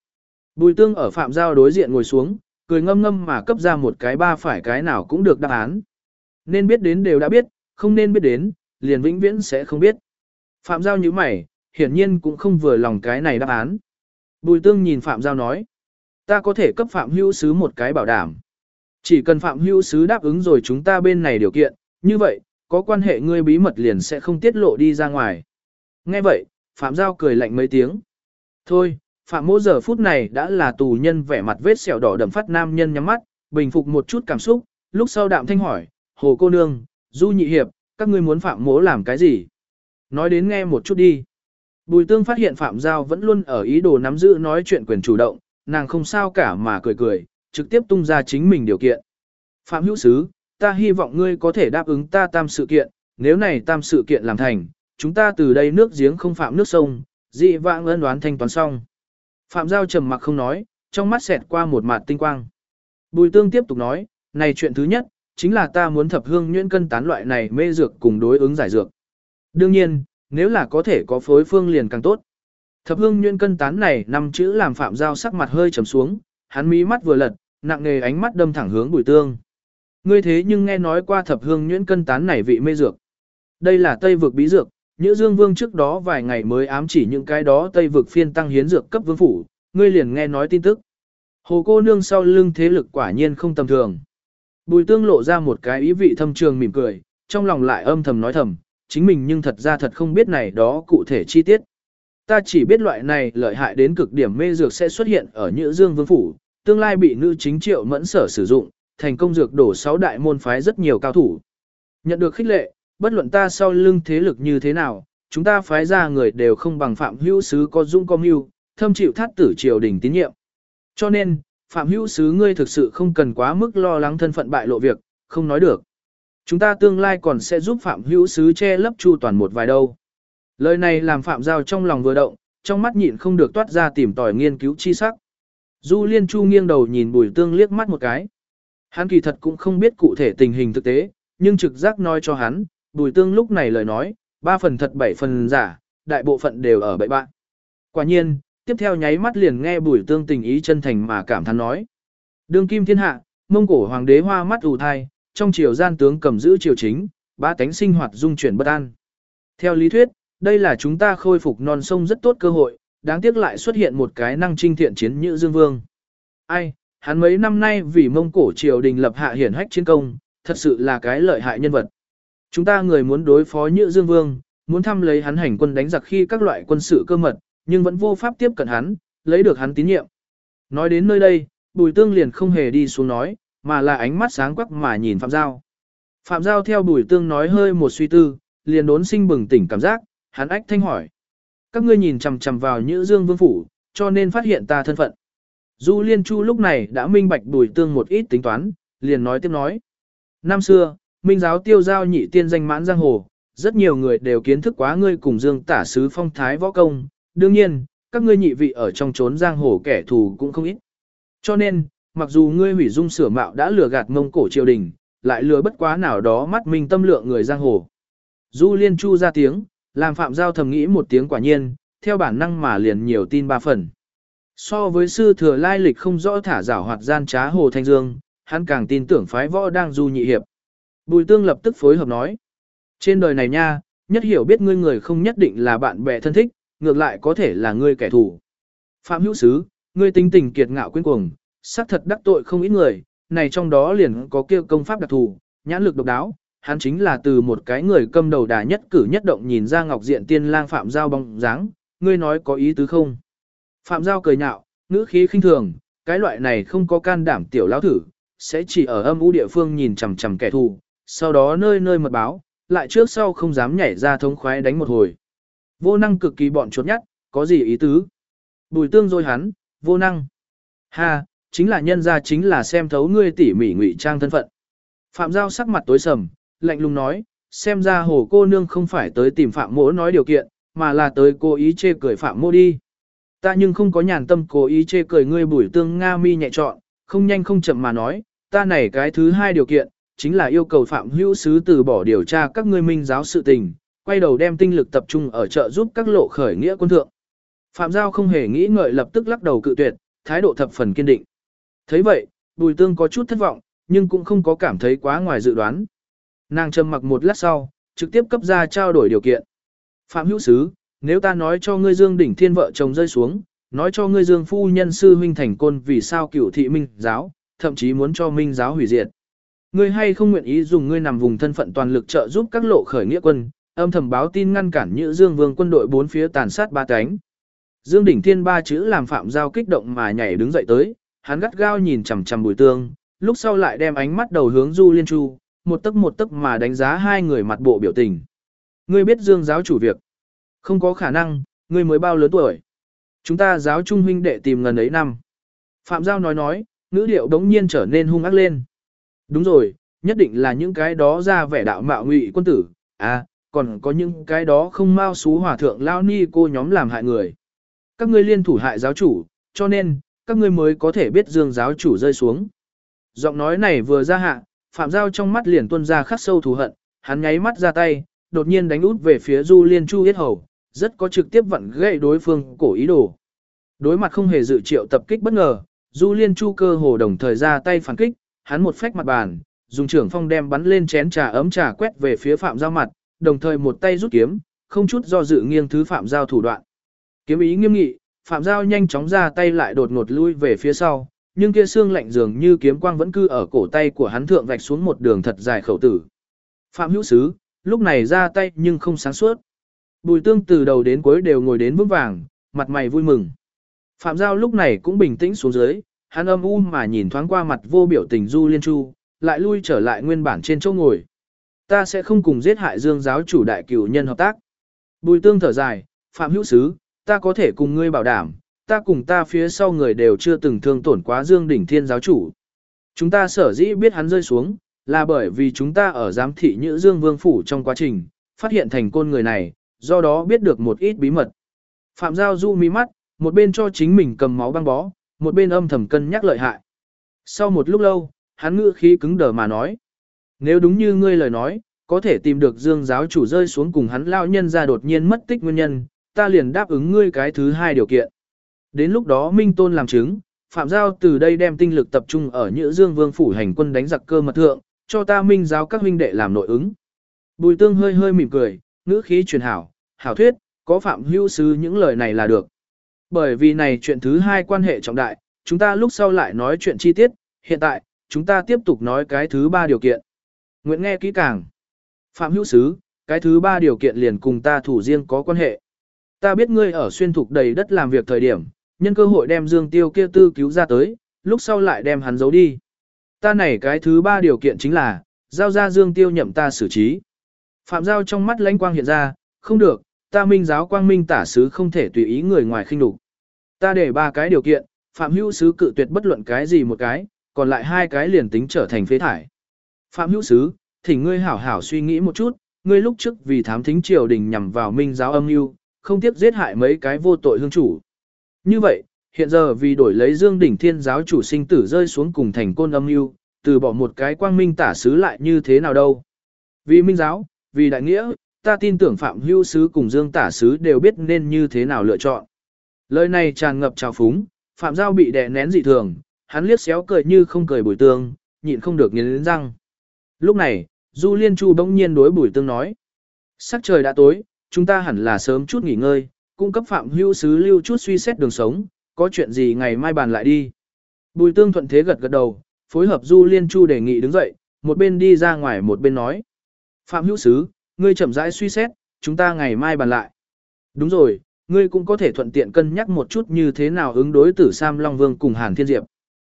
Bùi tương ở phạm giao đối diện ngồi xuống, cười ngâm ngâm mà cấp ra một cái ba phải cái nào cũng được đáp án. Nên biết đến đều đã biết, không nên biết đến, liền vĩnh viễn sẽ không biết. Phạm giao như mày, hiển nhiên cũng không vừa lòng cái này đáp án. Bùi tương nhìn Phạm giao nói, ta có thể cấp Phạm hữu sứ một cái bảo đảm. Chỉ cần Phạm hữu sứ đáp ứng rồi chúng ta bên này điều kiện, như vậy, có quan hệ ngươi bí mật liền sẽ không tiết lộ đi ra ngoài. Nghe vậy, Phạm Giao cười lạnh mấy tiếng. Thôi, Phạm mỗ giờ phút này đã là tù nhân vẻ mặt vết sẹo đỏ đậm phát nam nhân nhắm mắt, bình phục một chút cảm xúc, lúc sau đạm thanh hỏi, hồ cô nương, du nhị hiệp, các ngươi muốn Phạm mỗ làm cái gì? Nói đến nghe một chút đi. Bùi tương phát hiện Phạm Giao vẫn luôn ở ý đồ nắm giữ nói chuyện quyền chủ động, nàng không sao cả mà cười cười, trực tiếp tung ra chính mình điều kiện. Phạm hữu sứ, ta hy vọng ngươi có thể đáp ứng ta tam sự kiện, nếu này tam sự kiện làm thành, chúng ta từ đây nước giếng không phạm nước sông, dị vãng ân đoán thanh toán xong. Phạm Giao trầm mặc không nói, trong mắt xẹt qua một mạt tinh quang. Bùi tương tiếp tục nói, này chuyện thứ nhất, chính là ta muốn thập hương nhuyễn cân tán loại này mê dược cùng đối ứng giải dược. Đương nhiên, nếu là có thể có phối phương liền càng tốt. Thập hương nhuyễn cân tán này năm chữ làm Phạm Giao sắc mặt hơi trầm xuống, hắn mí mắt vừa lật, nặng nề ánh mắt đâm thẳng hướng bùi tương. Ngươi thế nhưng nghe nói qua thập hương nhuyễn cân tán này vị mê dược. Đây là Tây vực bí dược, Nhữ Dương Vương trước đó vài ngày mới ám chỉ những cái đó Tây vực phiên tăng hiến dược cấp vương phủ, ngươi liền nghe nói tin tức. Hồ cô nương sau lưng thế lực quả nhiên không tầm thường. Bùi tương lộ ra một cái ý vị thâm trường mỉm cười, trong lòng lại âm thầm nói thầm, chính mình nhưng thật ra thật không biết này đó cụ thể chi tiết. Ta chỉ biết loại này lợi hại đến cực điểm mê dược sẽ xuất hiện ở Nhữ Dương Vương phủ, tương lai bị nữ chính triệu mẫn sở sử dụng, thành công dược đổ sáu đại môn phái rất nhiều cao thủ. Nhận được khích lệ, bất luận ta sau lưng thế lực như thế nào, chúng ta phái ra người đều không bằng phạm hữu sứ có dung có mưu, thâm chịu thát tử triều đình tín nhiệm. Cho nên, Phạm Hữu Sứ ngươi thực sự không cần quá mức lo lắng thân phận bại lộ việc, không nói được. Chúng ta tương lai còn sẽ giúp Phạm Hữu Sứ che lấp chu toàn một vài đâu. Lời này làm Phạm Giao trong lòng vừa động, trong mắt nhịn không được toát ra tìm tòi nghiên cứu chi sắc. Du Liên Chu nghiêng đầu nhìn Bùi Tương liếc mắt một cái. Hắn kỳ thật cũng không biết cụ thể tình hình thực tế, nhưng trực giác nói cho hắn, Bùi Tương lúc này lời nói, ba phần thật bảy phần giả, đại bộ phận đều ở bậy bạn. Quả nhiên, tiếp theo nháy mắt liền nghe Bùi Tương tình ý chân thành mà cảm thán nói. Đương kim thiên hạ, mông cổ hoàng đế hoa mắt ù thai, trong triều gian tướng cầm giữ triều chính, ba tánh sinh hoạt dung chuyển bất an. Theo lý thuyết, đây là chúng ta khôi phục non sông rất tốt cơ hội, đáng tiếc lại xuất hiện một cái năng trinh thiện chiến như Dương Vương. Ai, hắn mấy năm nay vì mông cổ triều đình lập hạ hiển hách chiến công, thật sự là cái lợi hại nhân vật. Chúng ta người muốn đối phó như Dương Vương, muốn thăm lấy hắn hành quân đánh giặc khi các loại quân sự cơ mật, nhưng vẫn vô pháp tiếp cận hắn, lấy được hắn tín nhiệm. Nói đến nơi đây, Bùi Tương liền không hề đi xuống nói, mà là ánh mắt sáng quắc mà nhìn Phạm Giao. Phạm Giao theo Bùi Tương nói hơi một suy tư, liền đốn sinh bừng tỉnh cảm giác, hắn ách thanh hỏi. Các ngươi nhìn chằm chằm vào Nhữ Dương Vương Phủ, cho nên phát hiện ta thân phận. Du Liên Chu lúc này đã minh bạch Bùi Tương một ít tính toán, liền nói tiếp nói. Năm xưa, Minh giáo tiêu giao nhị tiên danh mãn giang hồ, rất nhiều người đều kiến thức quá ngươi cùng Dương tả sứ phong thái võ công, đương nhiên, các ngươi nhị vị ở trong trốn giang hồ kẻ thù cũng không ít. Cho nên, mặc dù ngươi hủy dung sửa mạo đã lừa gạt mông cổ triều đình, lại lừa bất quá nào đó mắt minh tâm lượng người giang hồ. Du liên chu ra tiếng, làm phạm giao thầm nghĩ một tiếng quả nhiên, theo bản năng mà liền nhiều tin ba phần. So với sư thừa lai lịch không rõ thả rảo hoạt gian trá hồ thanh dương, hắn càng tin tưởng phái võ đang du nhị hiệp. Bùi tương lập tức phối hợp nói. Trên đời này nha, nhất hiểu biết ngươi người không nhất định là bạn bè thân thích, ngược lại có thể là ngươi kẻ thù. Phạm hữu sứ, ngươi tính tình kiệt ngạo quyến cuồng, xác thật đắc tội không ít người, này trong đó liền có kêu công pháp đặc thù, nhãn lực độc đáo, hắn chính là từ một cái người cầm đầu đà nhất cử nhất động nhìn ra ngọc diện tiên lang phạm giao bóng dáng, ngươi nói có ý tứ không? Phạm giao cười nhạo, ngữ khí khinh thường, cái loại này không có can đảm tiểu lão thử, sẽ chỉ ở âm u địa phương nhìn chằm chằm kẻ thù, sau đó nơi nơi mật báo, lại trước sau không dám nhảy ra thống khoái đánh một hồi. Vô năng cực kỳ bọn chốt nhát có gì ý tứ? Bùi tương rồi hắn, vô năng. Ha, chính là nhân ra chính là xem thấu ngươi tỉ mỉ ngụy trang thân phận. Phạm Giao sắc mặt tối sầm, lạnh lùng nói, xem ra hồ cô nương không phải tới tìm Phạm mỗ nói điều kiện, mà là tới cố ý chê cười Phạm mỗ đi. Ta nhưng không có nhàn tâm cố ý chê cười ngươi bùi tương Nga mi nhẹ trọn, không nhanh không chậm mà nói, ta này cái thứ hai điều kiện, chính là yêu cầu Phạm Hữu Sứ từ bỏ điều tra các ngươi minh giáo sự tình, quay đầu đem tinh lực tập trung ở trợ giúp các lộ khởi nghĩa quân thượng. Phạm Giao không hề nghĩ ngợi lập tức lắc đầu cự tuyệt, thái độ thập phần kiên định. thấy vậy, Bùi Tương có chút thất vọng, nhưng cũng không có cảm thấy quá ngoài dự đoán. Nàng trầm mặc một lát sau, trực tiếp cấp ra trao đổi điều kiện. Phạm Hữu Sứ, nếu ta nói cho ngươi Dương đỉnh thiên vợ chồng rơi xuống, nói cho ngươi Dương phu nhân sư huynh thành côn vì sao cửu thị minh giáo, thậm chí muốn cho minh giáo hủy diệt. Ngươi hay không nguyện ý dùng ngươi nằm vùng thân phận toàn lực trợ giúp các lộ khởi nghĩa quân, âm thầm báo tin ngăn cản Nhữ Dương Vương quân đội bốn phía tàn sát ba cánh. Dương Đỉnh Thiên ba chữ làm Phạm Giao kích động mà nhảy đứng dậy tới, hắn gắt gao nhìn chằm chằm Bùi Tương, lúc sau lại đem ánh mắt đầu hướng Du Liên Chu, một tấc một tấc mà đánh giá hai người mặt bộ biểu tình. Ngươi biết Dương giáo chủ việc? Không có khả năng, ngươi mới bao lớn tuổi? Chúng ta giáo trung huynh đệ tìm ngần ấy năm. Phạm Giao nói nói, ngữ điệu đống nhiên trở nên hung ác lên. Đúng rồi, nhất định là những cái đó ra vẻ đạo mạo ngụy quân tử, à, còn có những cái đó không mau xú hòa thượng lao ni cô nhóm làm hại người. Các ngươi liên thủ hại giáo chủ, cho nên, các ngươi mới có thể biết dương giáo chủ rơi xuống. Giọng nói này vừa ra hạ, Phạm Giao trong mắt liền tuôn ra khắc sâu thù hận, hắn nháy mắt ra tay, đột nhiên đánh út về phía Du Liên Chu Yết Hầu, rất có trực tiếp vặn gãy đối phương cổ ý đồ. Đối mặt không hề dự triệu tập kích bất ngờ, Du Liên Chu cơ hồ đồng thời ra tay phản kích, hắn một phách mặt bàn, dùng trưởng phong đem bắn lên chén trà ấm trà quét về phía Phạm Giao mặt, đồng thời một tay rút kiếm, không chút do dự nghiêng thứ Phạm Giao thủ đoạn. Kiếm ý nghiêm nghị, Phạm Giao nhanh chóng ra tay lại đột ngột lui về phía sau, nhưng kia xương lạnh dường như kiếm quang vẫn cư ở cổ tay của hắn thượng vạch xuống một đường thật dài khẩu tử. Phạm Hữu Sứ, lúc này ra tay nhưng không sáng suốt. Bùi tương từ đầu đến cuối đều ngồi đến vững vàng, mặt mày vui mừng. Phạm Giao lúc này cũng bình tĩnh xuống dưới, hắn âm u mà nhìn thoáng qua mặt vô biểu tình Du Liên Chu, lại lui trở lại nguyên bản trên chỗ ngồi. Ta sẽ không cùng giết hại dương giáo chủ đại cửu nhân hợp tác. Bùi tương thở dài, Phạm Hữu Sứ, ta có thể cùng ngươi bảo đảm, ta cùng ta phía sau người đều chưa từng thương tổn quá Dương Đỉnh Thiên giáo chủ. Chúng ta sở dĩ biết hắn rơi xuống, là bởi vì chúng ta ở giám thị Nhữ Dương Vương Phủ trong quá trình, phát hiện thành côn người này, do đó biết được một ít bí mật. Phạm Giao du mi mắt, một bên cho chính mình cầm máu băng bó, một bên âm thầm cân nhắc lợi hại. Sau một lúc lâu, hắn ngữ khí cứng đờ mà nói. Nếu đúng như ngươi lời nói, có thể tìm được dương giáo chủ rơi xuống cùng hắn lao nhân ra đột nhiên mất tích nguyên nhân, ta liền đáp ứng ngươi cái thứ hai điều kiện. Đến lúc đó Minh Tôn làm chứng, Phạm Giao từ đây đem tinh lực tập trung ở Nhữ Dương Vương phủ hành quân đánh giặc cơ mật thượng, cho ta minh giáo các huynh đệ làm nội ứng. Bùi tương hơi hơi mỉm cười, ngữ khí truyền hảo, hảo thuyết, có Phạm Hữu Sứ những lời này là được. Bởi vì này chuyện thứ hai quan hệ trọng đại, chúng ta lúc sau lại nói chuyện chi tiết, hiện tại, chúng ta tiếp tục nói cái thứ ba điều kiện. Nguyện nghe kỹ càng. Phạm hữu sứ, cái thứ ba điều kiện liền cùng ta thủ riêng có quan hệ. Ta biết ngươi ở xuyên thục đầy đất làm việc thời điểm, nhân cơ hội đem Dương Tiêu kia tư cứu ra tới, lúc sau lại đem hắn giấu đi. Ta này cái thứ ba điều kiện chính là, giao ra Dương Tiêu nhậm ta xử trí. Phạm giao trong mắt lãnh quang hiện ra, không được, ta minh giáo quang minh tả sứ không thể tùy ý người ngoài khinh đục. Ta để ba cái điều kiện, Phạm hữu sứ cự tuyệt bất luận cái gì một cái, còn lại hai cái liền tính trở thành phế thải. Phạm hữu sứ, thỉnh ngươi hảo hảo suy nghĩ một chút, ngươi lúc trước vì thám thính triều đình nhằm vào minh giáo âm mưu, không tiếp giết hại mấy cái vô tội hương chủ. Như vậy, hiện giờ vì đổi lấy Dương đỉnh thiên giáo chủ sinh tử rơi xuống cùng thành côn âm mưu, từ bỏ một cái quang minh tả sứ lại như thế nào đâu. Vì minh giáo, vì đại nghĩa, ta tin tưởng Phạm Hưu sứ cùng Dương tả sứ đều biết nên như thế nào lựa chọn. Lời này tràn ngập trào phúng, Phạm Giao bị đè nén dị thường, hắn liếc xéo cười như không cười bùi tương, nhịn không được nghiến răng. Lúc này, Du Liên Chu bỗng nhiên đối bùi tương nói. Sắc trời đã tối, chúng ta hẳn là sớm chút nghỉ ngơi, cung cấp Phạm Hưu sứ lưu chút suy xét đường sống, có chuyện gì ngày mai bàn lại đi. Bùi tương thuận thế gật gật đầu, phối hợp Du Liên Chu đề nghị đứng dậy, một bên đi ra ngoài một bên nói. Phạm Hữu Sứ, ngươi chậm rãi suy xét, chúng ta ngày mai bàn lại. Đúng rồi, ngươi cũng có thể thuận tiện cân nhắc một chút như thế nào ứng đối tử Sam Long Vương cùng Hàn Thiên Diệp.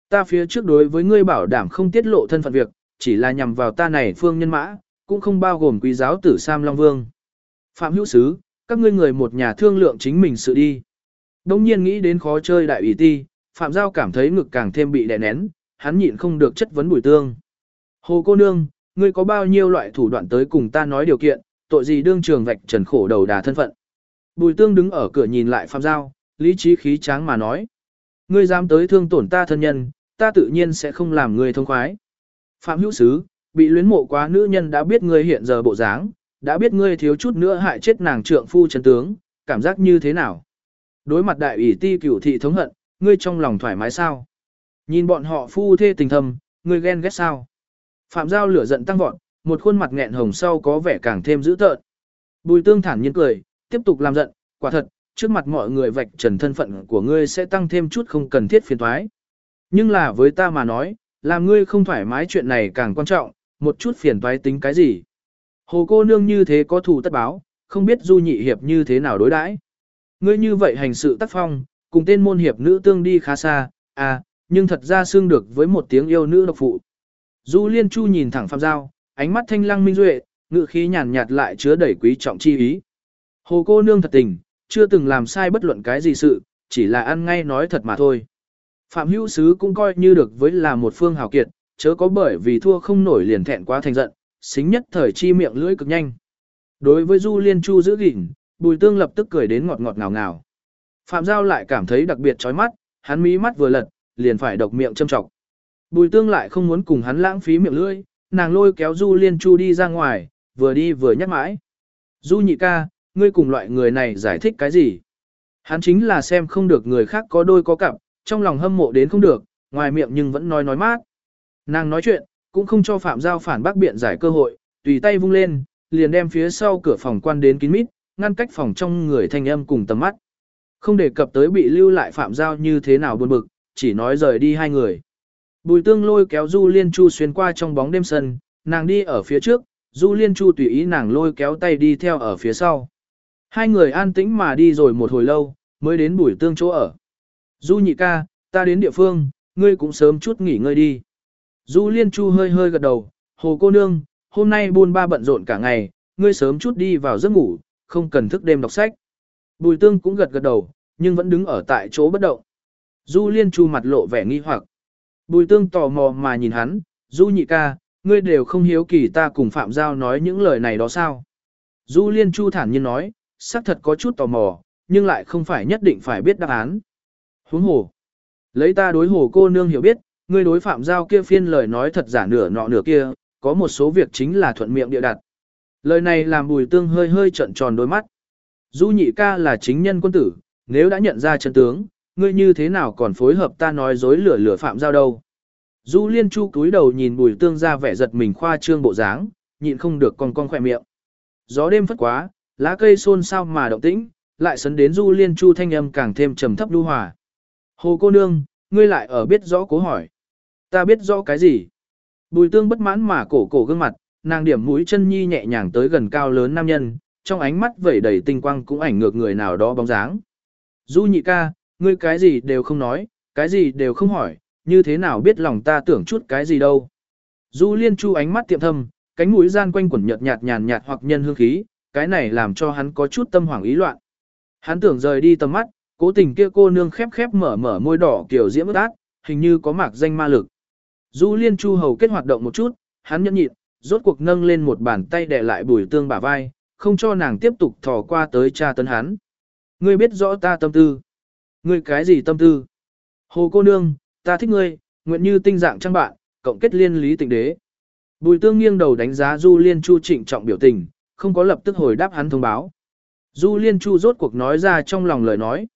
Ta phía trước đối với ngươi bảo đảm không tiết lộ thân phận việc, chỉ là nhằm vào ta này phương nhân mã, cũng không bao gồm quý giáo tử Sam Long Vương. Phạm Hữu Sứ, các ngươi người một nhà thương lượng chính mình sự đi. Đông nhiên nghĩ đến khó chơi đại ủy ti, Phạm Giao cảm thấy ngực càng thêm bị đè nén, hắn nhịn không được chất vấn bùi tương. Hồ cô nương, ngươi có bao nhiêu loại thủ đoạn tới cùng ta nói điều kiện, tội gì đương trường vạch trần khổ đầu đà thân phận. Bùi tương đứng ở cửa nhìn lại Phạm Giao, lý trí khí tráng mà nói. Ngươi dám tới thương tổn ta thân nhân, ta tự nhiên sẽ không làm ngươi thông khoái. Phạm hữu sứ, bị luyến mộ quá nữ nhân đã biết ngươi hiện giờ bộ dáng, đã biết ngươi thiếu chút nữa hại chết nàng trượng phu chân tướng, cảm giác như thế nào? Đối mặt đại ủy ti cửu thị thống hận, ngươi trong lòng thoải mái sao? Nhìn bọn họ phu thê tình thầm, ngươi ghen ghét sao? Phạm Giao lửa giận tăng vọt, một khuôn mặt nghẹn hồng sau có vẻ càng thêm dữ tợn. Bùi tương thản nhiên cười, tiếp tục làm giận, quả thật, trước mặt mọi người vạch trần thân phận của ngươi sẽ tăng thêm chút không cần thiết phiền thoái. Nhưng là với ta mà nói, làm ngươi không thoải mái chuyện này càng quan trọng, một chút phiền toái tính cái gì. Hồ cô nương như thế có thù tất báo, không biết du nhị hiệp như thế nào đối đãi. Ngươi như vậy hành sự tác phong, cùng tên môn hiệp nữ tương đi khá xa, à, nhưng thật ra xương được với một tiếng yêu nữ độc phụ. Du Liên Chu nhìn thẳng Phạm Giao, ánh mắt thanh lăng minh duệ, ngự khí nhàn nhạt lại chứa đầy quý trọng chi ý. Hồ cô nương thật tình, chưa từng làm sai bất luận cái gì sự, chỉ là ăn ngay nói thật mà thôi. Phạm hữu sứ cũng coi như được với là một phương hào kiệt, chớ có bởi vì thua không nổi liền thẹn quá thành giận, xính nhất thời chi miệng lưỡi cực nhanh. Đối với Du Liên Chu giữ gìn, Bùi Tương lập tức cười đến ngọt ngọt ngào ngào. Phạm Giao lại cảm thấy đặc biệt chói mắt, hắn mí mắt vừa lật, liền phải độc miệng châm trọng. Bùi Tương lại không muốn cùng hắn lãng phí miệng lưỡi, nàng lôi kéo Du Liên Chu đi ra ngoài, vừa đi vừa nhắc mãi. Du nhị ca, ngươi cùng loại người này giải thích cái gì? Hắn chính là xem không được người khác có đôi có cặp, trong lòng hâm mộ đến không được, ngoài miệng nhưng vẫn nói nói mát. Nàng nói chuyện, cũng không cho Phạm Giao phản bác biện giải cơ hội, tùy tay vung lên, liền đem phía sau cửa phòng quan đến kín mít, ngăn cách phòng trong người thanh âm cùng tầm mắt. Không đề cập tới bị lưu lại Phạm Giao như thế nào buồn bực, chỉ nói rời đi hai người. Bùi tương lôi kéo Du Liên Chu xuyên qua trong bóng đêm sân, nàng đi ở phía trước, Du Liên Chu tùy ý nàng lôi kéo tay đi theo ở phía sau. Hai người an tĩnh mà đi rồi một hồi lâu, mới đến bùi tương chỗ ở. Du nhị ca, ta đến địa phương, ngươi cũng sớm chút nghỉ ngơi đi. Du Liên Chu hơi hơi gật đầu, hồ cô nương, hôm nay buôn ba bận rộn cả ngày, ngươi sớm chút đi vào giấc ngủ, không cần thức đêm đọc sách. Bùi tương cũng gật gật đầu, nhưng vẫn đứng ở tại chỗ bất động. Du Liên Chu mặt lộ vẻ nghi hoặc. Bùi tương tò mò mà nhìn hắn, Du nhị ca, ngươi đều không hiếu kỳ ta cùng Phạm Giao nói những lời này đó sao? Du Liên Chu thản nhiên nói, xác thật có chút tò mò, nhưng lại không phải nhất định phải biết đáp án. Huống hồ. Lấy ta đối hồ cô nương hiểu biết, ngươi đối Phạm Giao kia phiên lời nói thật giả nửa nọ nửa kia, có một số việc chính là thuận miệng địa đặt. Lời này làm bùi tương hơi hơi trận tròn đôi mắt. Du nhị ca là chính nhân quân tử, nếu đã nhận ra chân tướng, ngươi như thế nào còn phối hợp ta nói dối lửa lửa Phạm Giao đâu? Du liên chu cúi đầu nhìn bùi tương ra vẻ giật mình khoa trương bộ dáng, nhịn không được con con khỏe miệng. Gió đêm phất quá, lá cây xôn xao mà động tĩnh, lại sấn đến du liên chu thanh âm càng thêm trầm thấp đu hòa. Hồ cô nương, ngươi lại ở biết rõ cố hỏi. Ta biết rõ cái gì? Bùi tương bất mãn mà cổ cổ gương mặt, nàng điểm mũi chân nhi nhẹ nhàng tới gần cao lớn nam nhân, trong ánh mắt vẩy đầy tinh quang cũng ảnh ngược người nào đó bóng dáng. Du nhị ca, ngươi cái gì đều không nói, cái gì đều không hỏi, như thế nào biết lòng ta tưởng chút cái gì đâu. Du liên chu ánh mắt tiệm thâm, cánh mũi gian quanh quẩn nhợt nhạt nhàn nhạt hoặc nhân hương khí, cái này làm cho hắn có chút tâm hoảng ý loạn. Hắn tưởng rời đi tầm mắt, cố tình kia cô nương khép khép mở mở môi đỏ kiểu diễm ướt át, hình như có mạc danh ma lực. Du liên chu hầu kết hoạt động một chút, hắn nhẫn nhịn, rốt cuộc nâng lên một bàn tay đè lại bùi tương bả vai, không cho nàng tiếp tục thò qua tới cha tấn hắn. Ngươi biết rõ ta tâm tư. Ngươi cái gì tâm tư? Hồ cô nương, ta thích ngươi, nguyện như tinh dạng trang bạn, cộng kết liên lý tình đế. Bùi tương nghiêng đầu đánh giá Du Liên Chu trịnh trọng biểu tình, không có lập tức hồi đáp hắn thông báo. Du Liên Chu rốt cuộc nói ra trong lòng lời nói.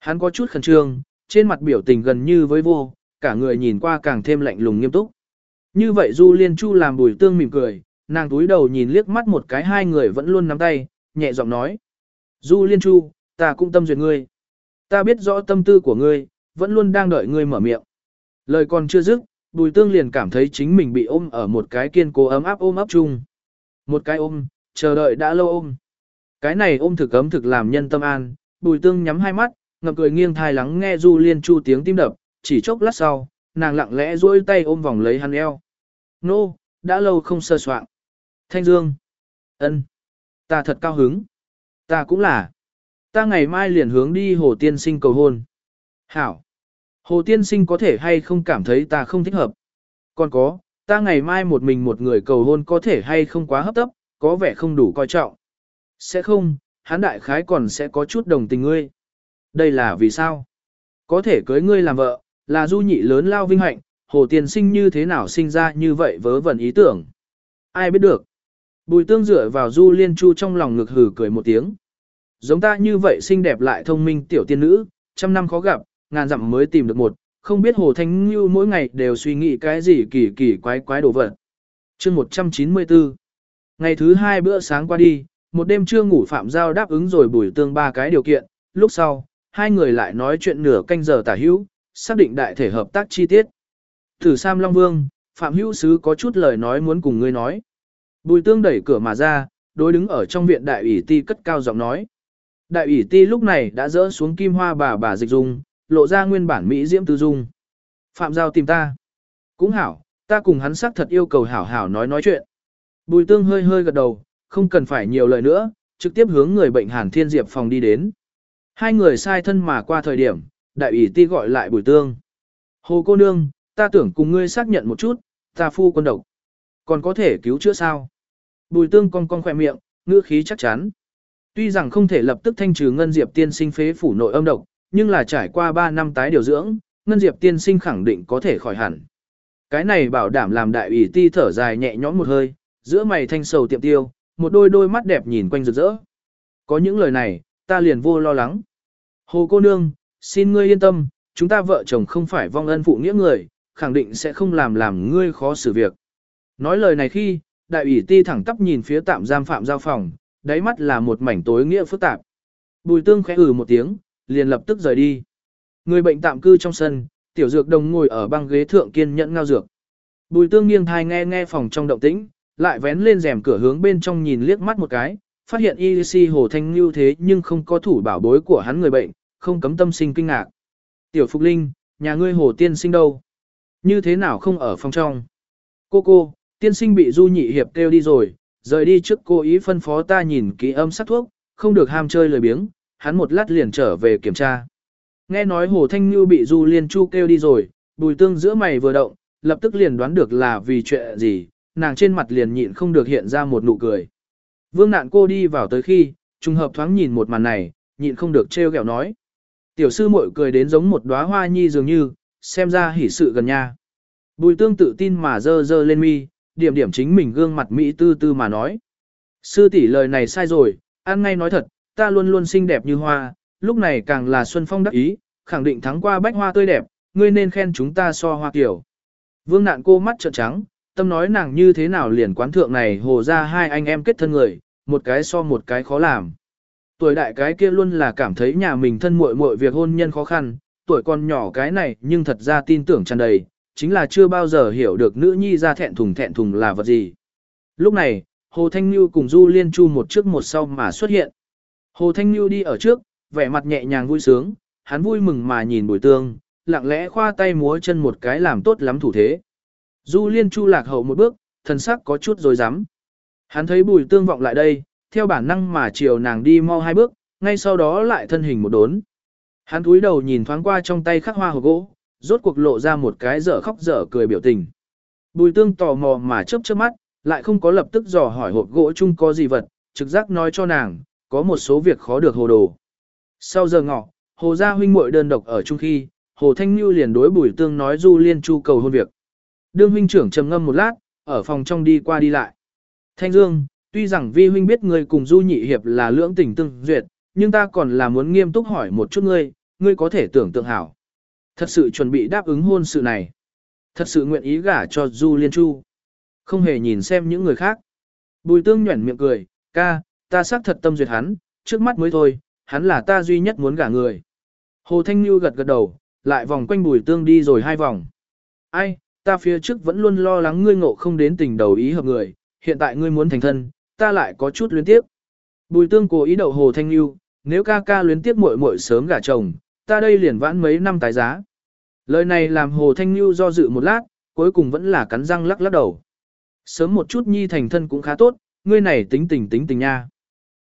Hắn có chút khẩn trương, trên mặt biểu tình gần như với vô, cả người nhìn qua càng thêm lạnh lùng nghiêm túc. Như vậy Du Liên Chu làm bùi tương mỉm cười, nàng túi đầu nhìn liếc mắt một cái hai người vẫn luôn nắm tay, nhẹ giọng nói. Du Liên Chu, ta cũng tâm duyệt ngươi. Ta biết rõ tâm tư của ngươi, vẫn luôn đang đợi ngươi mở miệng. Lời còn chưa dứt, bùi tương liền cảm thấy chính mình bị ôm ở một cái kiên cố ấm áp ôm ấp chung. Một cái ôm, chờ đợi đã lâu ôm. Cái này ôm thực ấm thực làm nhân tâm an, bùi tương nhắm hai mắt, ngập cười nghiêng thai lắng nghe du liên chu tiếng tim đập, chỉ chốc lát sau, nàng lặng lẽ duỗi tay ôm vòng lấy hắn eo. Nô, đã lâu không sơ soạn. Thanh Dương. ân, Ta thật cao hứng. Ta cũng là. Ta ngày mai liền hướng đi hồ tiên sinh cầu hôn. Hảo. Hồ tiên sinh có thể hay không cảm thấy ta không thích hợp. Còn có, ta ngày mai một mình một người cầu hôn có thể hay không quá hấp tấp, có vẻ không đủ coi trọng. Sẽ không, hán đại khái còn sẽ có chút đồng tình ngươi. Đây là vì sao? Có thể cưới ngươi làm vợ, là du nhị lớn lao vinh hạnh, hồ tiên sinh như thế nào sinh ra như vậy vớ vẩn ý tưởng. Ai biết được. Bùi tương dựa vào du liên chu trong lòng ngực hừ cười một tiếng. Giống ta như vậy xinh đẹp lại thông minh tiểu tiên nữ, trăm năm khó gặp, ngàn dặm mới tìm được một, không biết Hồ Thanh Như mỗi ngày đều suy nghĩ cái gì kỳ kỳ quái quái đồ vật. chương 194 Ngày thứ hai bữa sáng qua đi, một đêm chưa ngủ Phạm Giao đáp ứng rồi bùi tương ba cái điều kiện, lúc sau, hai người lại nói chuyện nửa canh giờ tả hữu, xác định đại thể hợp tác chi tiết. Thử Sam Long Vương, Phạm Hữu Sứ có chút lời nói muốn cùng ngươi nói. Bùi tương đẩy cửa mà ra, đối đứng ở trong viện đại ủy ti cất cao giọng nói. Đại ủy ti lúc này đã dỡ xuống kim hoa bà bà dịch dung, lộ ra nguyên bản Mỹ diễm tư dung. Phạm Giao tìm ta. Cũng hảo, ta cùng hắn xác thật yêu cầu hảo hảo nói nói chuyện. Bùi tương hơi hơi gật đầu, không cần phải nhiều lời nữa, trực tiếp hướng người bệnh Hàn Thiên Diệp phòng đi đến. Hai người sai thân mà qua thời điểm, đại ủy ti gọi lại bùi tương. Hồ cô nương, ta tưởng cùng ngươi xác nhận một chút, ta phu quân độc. Còn có thể cứu chữa sao? Bùi tương cong cong khỏe miệng, ngữ khí chắc chắn. Tuy rằng không thể lập tức thanh trừ ngân diệp tiên sinh phế phủ nội âm độc, nhưng là trải qua 3 năm tái điều dưỡng, Ngân Diệp tiên sinh khẳng định có thể khỏi hẳn. Cái này bảo đảm làm đại ủy ti thở dài nhẹ nhõm một hơi, giữa mày thanh sầu tiệm tiêu, một đôi đôi mắt đẹp nhìn quanh rực rỡ. Có những lời này, ta liền vô lo lắng. Hồ cô nương, xin ngươi yên tâm, chúng ta vợ chồng không phải vong ân phụ nghĩa người, khẳng định sẽ không làm làm ngươi khó xử việc. Nói lời này khi, đại ủy ti thẳng tắp nhìn phía tạm giam phạm giao phòng, đáy mắt là một mảnh tối nghĩa phức tạp. Bùi tương khẽ ừ một tiếng, liền lập tức rời đi. Người bệnh tạm cư trong sân, tiểu dược đồng ngồi ở băng ghế thượng kiên nhẫn ngao dược. Bùi tương nghiêng thai nghe nghe phòng trong động tĩnh, lại vén lên rèm cửa hướng bên trong nhìn liếc mắt một cái, phát hiện y hồ thanh Nhu thế nhưng không có thủ bảo bối của hắn người bệnh, không cấm tâm sinh kinh ngạc. Tiểu Phục Linh, nhà ngươi hồ tiên sinh đâu? Như thế nào không ở phòng trong? Cô cô, tiên sinh bị du nhị hiệp kêu đi rồi, rời đi trước cô ý phân phó ta nhìn kỹ âm sắc thuốc, không được ham chơi lười biếng, hắn một lát liền trở về kiểm tra. Nghe nói Hồ Thanh Như bị Du Liên Chu kêu đi rồi, bùi tương giữa mày vừa động, lập tức liền đoán được là vì chuyện gì, nàng trên mặt liền nhịn không được hiện ra một nụ cười. Vương nạn cô đi vào tới khi, trùng hợp thoáng nhìn một màn này, nhịn không được trêu ghẹo nói. Tiểu sư muội cười đến giống một đóa hoa nhi dường như, xem ra hỉ sự gần nha. Bùi tương tự tin mà dơ dơ lên mi, điểm điểm chính mình gương mặt Mỹ tư tư mà nói. Sư tỷ lời này sai rồi, ăn ngay nói thật, ta luôn luôn xinh đẹp như hoa, lúc này càng là xuân phong đắc ý, khẳng định thắng qua bách hoa tươi đẹp, ngươi nên khen chúng ta so hoa kiểu. Vương nạn cô mắt trợn trắng, tâm nói nàng như thế nào liền quán thượng này hồ ra hai anh em kết thân người, một cái so một cái khó làm. Tuổi đại cái kia luôn là cảm thấy nhà mình thân muội muội việc hôn nhân khó khăn, tuổi còn nhỏ cái này nhưng thật ra tin tưởng tràn đầy, chính là chưa bao giờ hiểu được nữ nhi ra thẹn thùng thẹn thùng là vật gì. Lúc này, Hồ Thanh Nhu cùng Du Liên Chu một trước một sau mà xuất hiện. Hồ Thanh Nhu đi ở trước, vẻ mặt nhẹ nhàng vui sướng, hắn vui mừng mà nhìn bùi tương, lặng lẽ khoa tay múa chân một cái làm tốt lắm thủ thế. Du Liên Chu lạc hậu một bước, thần sắc có chút rồi dám. Hắn thấy bùi tương vọng lại đây, theo bản năng mà chiều nàng đi mau hai bước, ngay sau đó lại thân hình một đốn. Hắn cúi đầu nhìn thoáng qua trong tay khắc hoa hộp gỗ, rốt cuộc lộ ra một cái dở khóc dở cười biểu tình. Bùi tương tò mò mà chớp chớp mắt, lại không có lập tức dò hỏi hộp gỗ chung có gì vật, trực giác nói cho nàng, có một số việc khó được hồ đồ. Sau giờ ngọ, hồ gia huynh muội đơn độc ở chung khi, hồ thanh như liền đối bùi tương nói du liên chu cầu hôn việc. Đương huynh trưởng trầm ngâm một lát, ở phòng trong đi qua đi lại. Thanh Dương, tuy rằng vi huynh biết ngươi cùng du nhị hiệp là lưỡng tình tương duyệt, nhưng ta còn là muốn nghiêm túc hỏi một chút ngươi, ngươi có thể tưởng tượng hảo. Thật sự chuẩn bị đáp ứng hôn sự này. Thật sự nguyện ý gả cho Du Liên Chu. Không hề nhìn xem những người khác. Bùi tương nhuẩn miệng cười, ca, ta xác thật tâm duyệt hắn, trước mắt mới thôi, hắn là ta duy nhất muốn gả người. Hồ Thanh Nhu gật gật đầu, lại vòng quanh bùi tương đi rồi hai vòng. Ai, ta phía trước vẫn luôn lo lắng ngươi ngộ không đến tình đầu ý hợp người, hiện tại ngươi muốn thành thân, ta lại có chút luyến tiếc. Bùi tương cố ý đậu Hồ Thanh lưu, nếu ca ca luyến tiếc muội muội sớm gả chồng, ta đây liền vãn mấy năm tái giá. Lời này làm Hồ Thanh lưu do dự một lát, cuối cùng vẫn là cắn răng lắc lắc đầu. Sớm một chút nhi thành thân cũng khá tốt, ngươi này tính tình tính tình nha.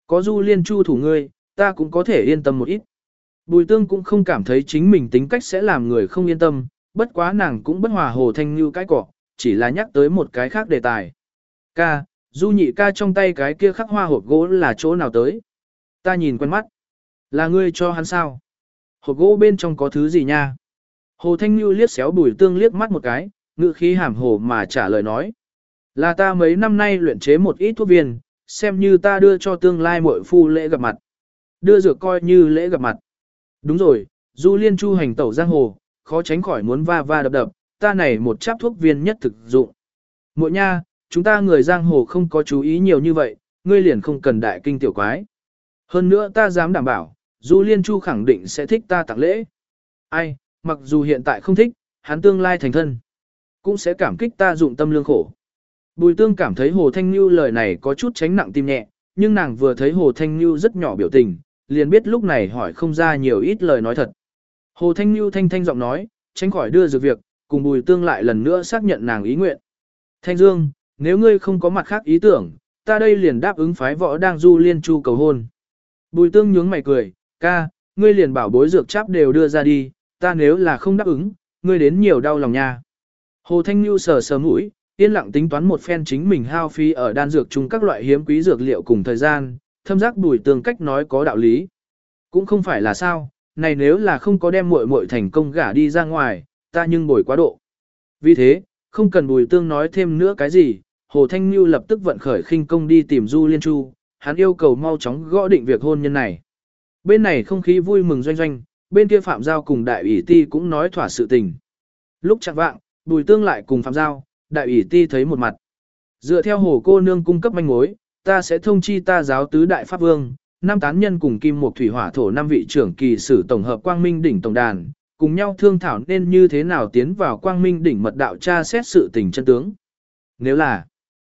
Có du liên chu thủ ngươi, ta cũng có thể yên tâm một ít. Bùi tương cũng không cảm thấy chính mình tính cách sẽ làm người không yên tâm, bất quá nàng cũng bất hòa Hồ Thanh Nhu cái cỏ, chỉ là nhắc tới một cái khác đề tài. Ca, du nhị ca trong tay cái kia khắc hoa hộp gỗ là chỗ nào tới? Ta nhìn quen mắt. Là ngươi cho hắn sao? Hộp gỗ bên trong có thứ gì nha? Hồ Thanh Như liếc xéo bùi tương liếc mắt một cái, ngự khí hàm hồ mà trả lời nói. Là ta mấy năm nay luyện chế một ít thuốc viên, xem như ta đưa cho tương lai muội phu lễ gặp mặt. Đưa dược coi như lễ gặp mặt. Đúng rồi, du liên chu hành tẩu giang hồ, khó tránh khỏi muốn va va đập đập, ta này một cháp thuốc viên nhất thực dụng. Muội nha, chúng ta người giang hồ không có chú ý nhiều như vậy, ngươi liền không cần đại kinh tiểu quái. Hơn nữa ta dám đảm bảo, Du Liên Chu khẳng định sẽ thích ta tặng lễ. Ai, mặc dù hiện tại không thích, hắn tương lai thành thân. Cũng sẽ cảm kích ta dụng tâm lương khổ. Bùi tương cảm thấy Hồ Thanh nhu lời này có chút tránh nặng tim nhẹ, nhưng nàng vừa thấy Hồ Thanh nhu rất nhỏ biểu tình, liền biết lúc này hỏi không ra nhiều ít lời nói thật. Hồ Thanh nhu thanh thanh giọng nói, tránh khỏi đưa dược việc, cùng bùi tương lại lần nữa xác nhận nàng ý nguyện. Thanh Dương, nếu ngươi không có mặt khác ý tưởng, ta đây liền đáp ứng phái võ đang du liên chu cầu hôn. Bùi tương nhướng mày cười, ca, ngươi liền bảo bối dược cháp đều đưa ra đi, ta nếu là không đáp ứng, ngươi đến nhiều đau lòng nha. Hồ Thanh Nhu sờ sờ mũi, yên lặng tính toán một phen chính mình hao phí ở đan dược chung các loại hiếm quý dược liệu cùng thời gian, thâm giác bùi tương cách nói có đạo lý. Cũng không phải là sao, này nếu là không có đem muội muội thành công gả đi ra ngoài, ta nhưng bồi quá độ. Vì thế, không cần bùi tương nói thêm nữa cái gì, Hồ Thanh Nhu lập tức vận khởi khinh công đi tìm Du Liên Chu, hắn yêu cầu mau chóng gõ định việc hôn nhân này. Bên này không khí vui mừng doanh doanh, bên kia Phạm Giao cùng đại ủy ti cũng nói thỏa sự tình. Lúc chặt vạng, Bùi Tương lại cùng Phạm Giao, đại ủy ti thấy một mặt. Dựa theo hồ cô nương cung cấp manh mối, ta sẽ thông chi ta giáo tứ đại pháp vương, năm tán nhân cùng kim một thủy hỏa thổ năm vị trưởng kỳ sử tổng hợp quang minh đỉnh tổng đàn, cùng nhau thương thảo nên như thế nào tiến vào quang minh đỉnh mật đạo tra xét sự tình chân tướng. Nếu là,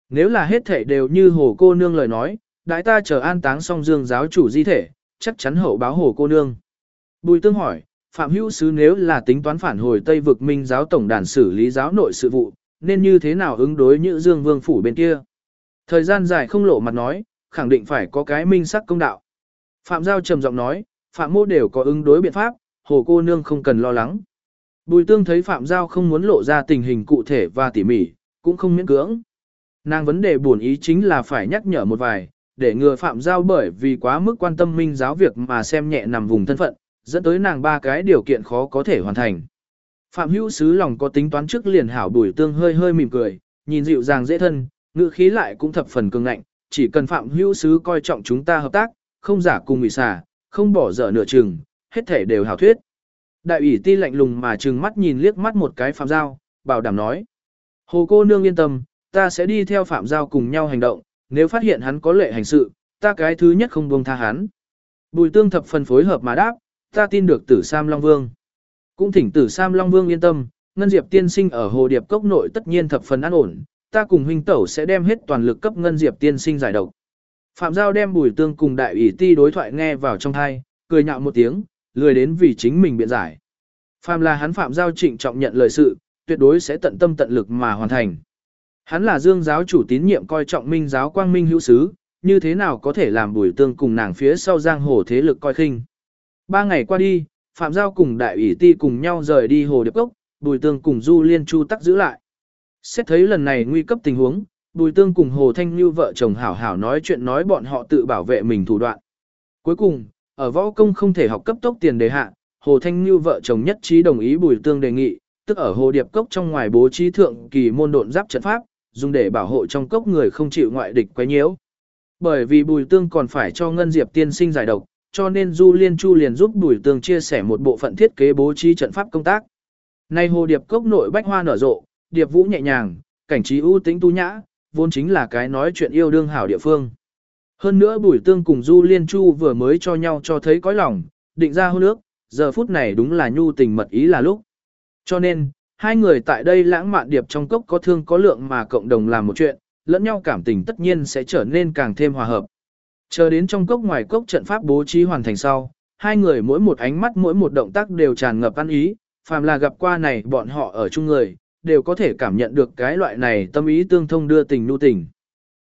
nếu là hết thể đều như hồ cô nương lời nói, đại ta chờ an táng song dương giáo chủ di thể, chắc chắn hậu báo hồ cô nương. Bùi tương hỏi, Phạm Hữu Sứ nếu là tính toán phản hồi Tây vực minh giáo tổng đàn xử lý giáo nội sự vụ, nên như thế nào ứng đối như Dương Vương Phủ bên kia? Thời gian dài không lộ mặt nói, khẳng định phải có cái minh sắc công đạo. Phạm Giao trầm giọng nói, Phạm mô đều có ứng đối biện pháp, hồ cô nương không cần lo lắng. Bùi tương thấy Phạm Giao không muốn lộ ra tình hình cụ thể và tỉ mỉ, cũng không miễn cưỡng. Nàng vấn đề buồn ý chính là phải nhắc nhở một vài, để ngừa Phạm Giao bởi vì quá mức quan tâm minh giáo việc mà xem nhẹ nằm vùng thân phận, dẫn tới nàng ba cái điều kiện khó có thể hoàn thành. Phạm hữu sứ lòng có tính toán trước liền hảo bùi tương hơi hơi mỉm cười, nhìn dịu dàng dễ thân, ngữ khí lại cũng thập phần cường ngạnh, chỉ cần phạm hữu sứ coi trọng chúng ta hợp tác, không giả cùng ủy xả, không bỏ dở nửa chừng, hết thể đều hảo thuyết. Đại ủy ti lạnh lùng mà trừng mắt nhìn liếc mắt một cái phạm giao, bảo đảm nói. Hồ cô nương yên tâm, ta sẽ đi theo phạm giao cùng nhau hành động, nếu phát hiện hắn có lệ hành sự, ta cái thứ nhất không buông tha hắn. Bùi tương thập phần phối hợp mà đáp, ta tin được tử Sam Long Vương. Cũng thỉnh tử Sam Long Vương yên tâm, Ngân Diệp tiên sinh ở Hồ Điệp Cốc nội tất nhiên thập phần an ổn, ta cùng huynh tẩu sẽ đem hết toàn lực cấp Ngân Diệp tiên sinh giải độc. Phạm Giao đem bùi tương cùng đại ủy ti đối thoại nghe vào trong thai, cười nhạo một tiếng, lười đến vì chính mình biện giải. Phạm là hắn Phạm Giao trịnh trọng nhận lời sự, tuyệt đối sẽ tận tâm tận lực mà hoàn thành. Hắn là dương giáo chủ tín nhiệm coi trọng minh giáo quang minh hữu sứ, như thế nào có thể làm bùi tương cùng nàng phía sau giang hồ thế lực coi khinh. Ba ngày qua đi, Phạm Giao cùng đại ủy ti cùng nhau rời đi hồ điệp cốc, bùi tương cùng du liên chu tắc giữ lại. Xét thấy lần này nguy cấp tình huống, bùi tương cùng hồ thanh như vợ chồng hảo hảo nói chuyện nói bọn họ tự bảo vệ mình thủ đoạn. Cuối cùng, ở võ công không thể học cấp tốc tiền đề hạ, hồ thanh như vợ chồng nhất trí đồng ý bùi tương đề nghị, tức ở hồ điệp cốc trong ngoài bố trí thượng kỳ môn độn giáp trận pháp, dùng để bảo hộ trong cốc người không chịu ngoại địch quấy nhiễu. Bởi vì bùi tương còn phải cho ngân diệp tiên sinh giải độc, cho nên Du Liên Chu liền giúp Bùi Tương chia sẻ một bộ phận thiết kế bố trí trận pháp công tác. Nay hồ điệp cốc nội bách hoa nở rộ, điệp vũ nhẹ nhàng, cảnh trí ưu tĩnh tu nhã, vốn chính là cái nói chuyện yêu đương hảo địa phương. Hơn nữa Bùi Tương cùng Du Liên Chu vừa mới cho nhau cho thấy cõi lòng, định ra hôn nước, giờ phút này đúng là nhu tình mật ý là lúc. Cho nên, hai người tại đây lãng mạn điệp trong cốc có thương có lượng mà cộng đồng làm một chuyện, lẫn nhau cảm tình tất nhiên sẽ trở nên càng thêm hòa hợp. Chờ đến trong cốc ngoài cốc trận pháp bố trí hoàn thành sau, hai người mỗi một ánh mắt mỗi một động tác đều tràn ngập ăn ý, phàm là gặp qua này bọn họ ở chung người, đều có thể cảm nhận được cái loại này tâm ý tương thông đưa tình nhu tình.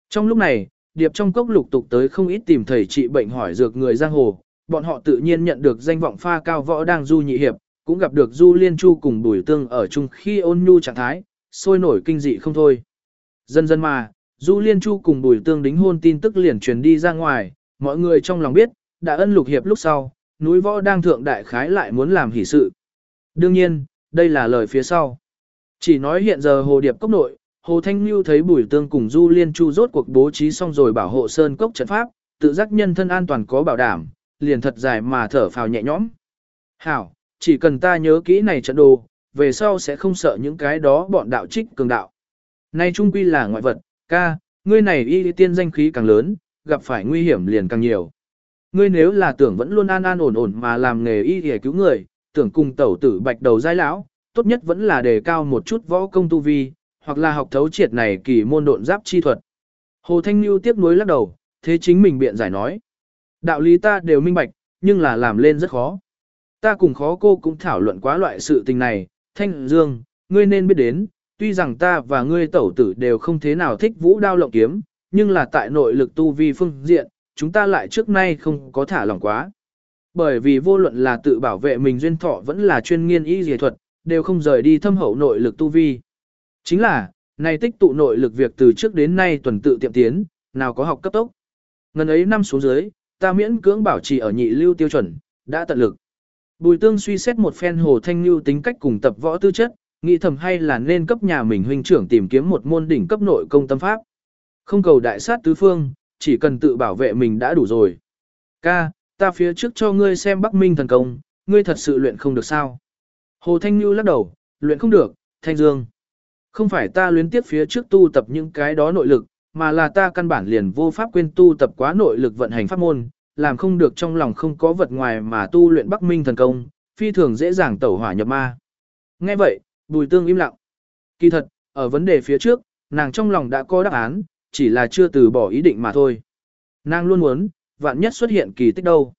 Trong lúc này, điệp trong cốc lục tục tới không ít tìm thầy trị bệnh hỏi dược người giang hồ, bọn họ tự nhiên nhận được danh vọng pha cao võ đang du nhị hiệp, cũng gặp được du liên chu cùng bùi tương ở chung khi ôn nhu trạng thái, sôi nổi kinh dị không thôi. Dần dần mà, Du Liên Chu cùng Bùi Tương đính hôn tin tức liền truyền đi ra ngoài, mọi người trong lòng biết, đã ân lục hiệp lúc sau, núi võ đang thượng đại khái lại muốn làm hỷ sự. Đương nhiên, đây là lời phía sau. Chỉ nói hiện giờ Hồ Điệp Cốc nội, Hồ Thanh Nhu thấy Bùi Tương cùng Du Liên Chu rốt cuộc bố trí xong rồi bảo hộ Sơn Cốc trận pháp, tự giác nhân thân an toàn có bảo đảm, liền thật dài mà thở phào nhẹ nhõm. Hảo, chỉ cần ta nhớ kỹ này trận đồ, về sau sẽ không sợ những cái đó bọn đạo trích cường đạo. Nay trung quy là ngoại vật, Ca, ngươi này y tiên danh khí càng lớn, gặp phải nguy hiểm liền càng nhiều. Ngươi nếu là tưởng vẫn luôn an an ổn ổn mà làm nghề y để cứu người, tưởng cùng tẩu tử bạch đầu giai lão, tốt nhất vẫn là đề cao một chút võ công tu vi, hoặc là học thấu triệt này kỳ môn độn giáp chi thuật. Hồ Thanh Nhu tiếc nuối lắc đầu, thế chính mình biện giải nói. Đạo lý ta đều minh bạch, nhưng là làm lên rất khó. Ta cùng khó cô cũng thảo luận quá loại sự tình này, Thanh Dương, ngươi nên biết đến, tuy rằng ta và ngươi tẩu tử đều không thế nào thích vũ đao lộng kiếm, nhưng là tại nội lực tu vi phương diện, chúng ta lại trước nay không có thả lỏng quá. Bởi vì vô luận là tự bảo vệ mình duyên thọ vẫn là chuyên nghiên y dề thuật, đều không rời đi thâm hậu nội lực tu vi. Chính là, này tích tụ nội lực việc từ trước đến nay tuần tự tiệm tiến, nào có học cấp tốc. Ngần ấy năm xuống dưới, ta miễn cưỡng bảo trì ở nhị lưu tiêu chuẩn, đã tận lực. Bùi tương suy xét một phen hồ thanh lưu tính cách cùng tập võ tư chất, Nghĩ thầm hay là nên cấp nhà mình huynh trưởng tìm kiếm một môn đỉnh cấp nội công tâm pháp. Không cầu đại sát tứ phương, chỉ cần tự bảo vệ mình đã đủ rồi. Ca, ta phía trước cho ngươi xem Bắc Minh thần công, ngươi thật sự luyện không được sao? Hồ Thanh Nhu lắc đầu, luyện không được, Thanh Dương. Không phải ta luyến tiếp phía trước tu tập những cái đó nội lực, mà là ta căn bản liền vô pháp quên tu tập quá nội lực vận hành pháp môn, làm không được trong lòng không có vật ngoài mà tu luyện Bắc Minh thần công, phi thường dễ dàng tẩu hỏa nhập ma. Nghe vậy, Bùi tương im lặng. Kỳ thật, ở vấn đề phía trước, nàng trong lòng đã có đáp án, chỉ là chưa từ bỏ ý định mà thôi. Nàng luôn muốn, vạn nhất xuất hiện kỳ tích đâu.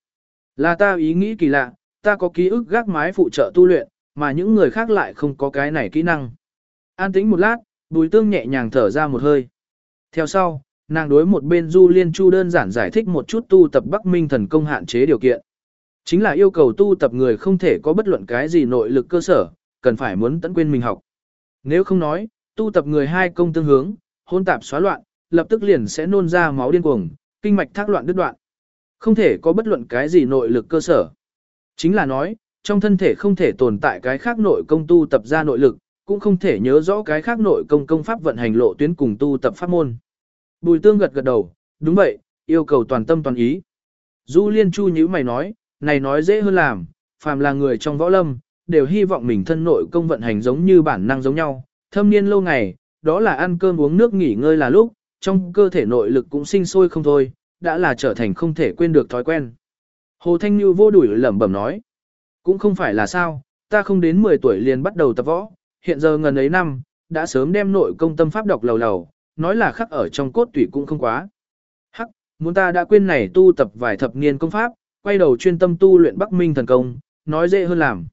Là ta ý nghĩ kỳ lạ, ta có ký ức gác mái phụ trợ tu luyện, mà những người khác lại không có cái này kỹ năng. An tĩnh một lát, bùi tương nhẹ nhàng thở ra một hơi. Theo sau, Nàng đối một bên Du Liên Chu đơn giản giải thích một chút tu tập Bắc Minh thần công hạn chế điều kiện. Chính là yêu cầu tu tập người không thể có bất luận cái gì nội lực cơ sở, cần phải muốn tận quên mình học. Nếu không nói, tu tập người hai công tương hướng, hôn tạp xóa loạn, lập tức liền sẽ nôn ra máu điên cuồng, kinh mạch thác loạn đứt đoạn. Không thể có bất luận cái gì nội lực cơ sở. Chính là nói, trong thân thể không thể tồn tại cái khác nội công tu tập ra nội lực, cũng không thể nhớ rõ cái khác nội công công pháp vận hành lộ tuyến cùng tu tập pháp môn. Bùi tương gật gật đầu, đúng vậy, yêu cầu toàn tâm toàn ý. Du liên chu nhíu mày nói, này nói dễ hơn làm, phàm là người trong võ lâm, đều hy vọng mình thân nội công vận hành giống như bản năng giống nhau, thâm niên lâu ngày, đó là ăn cơm uống nước nghỉ ngơi là lúc, trong cơ thể nội lực cũng sinh sôi không thôi, đã là trở thành không thể quên được thói quen. Hồ Thanh Như vô đuổi lẩm bẩm nói, cũng không phải là sao, ta không đến 10 tuổi liền bắt đầu tập võ, hiện giờ ngần ấy năm, đã sớm đem nội công tâm pháp đọc lầu lầu, nói là khắc ở trong cốt tủy cũng không quá. Hắc, muốn ta đã quên này tu tập vài thập niên công pháp, quay đầu chuyên tâm tu luyện Bắc Minh thần công, nói dễ hơn làm.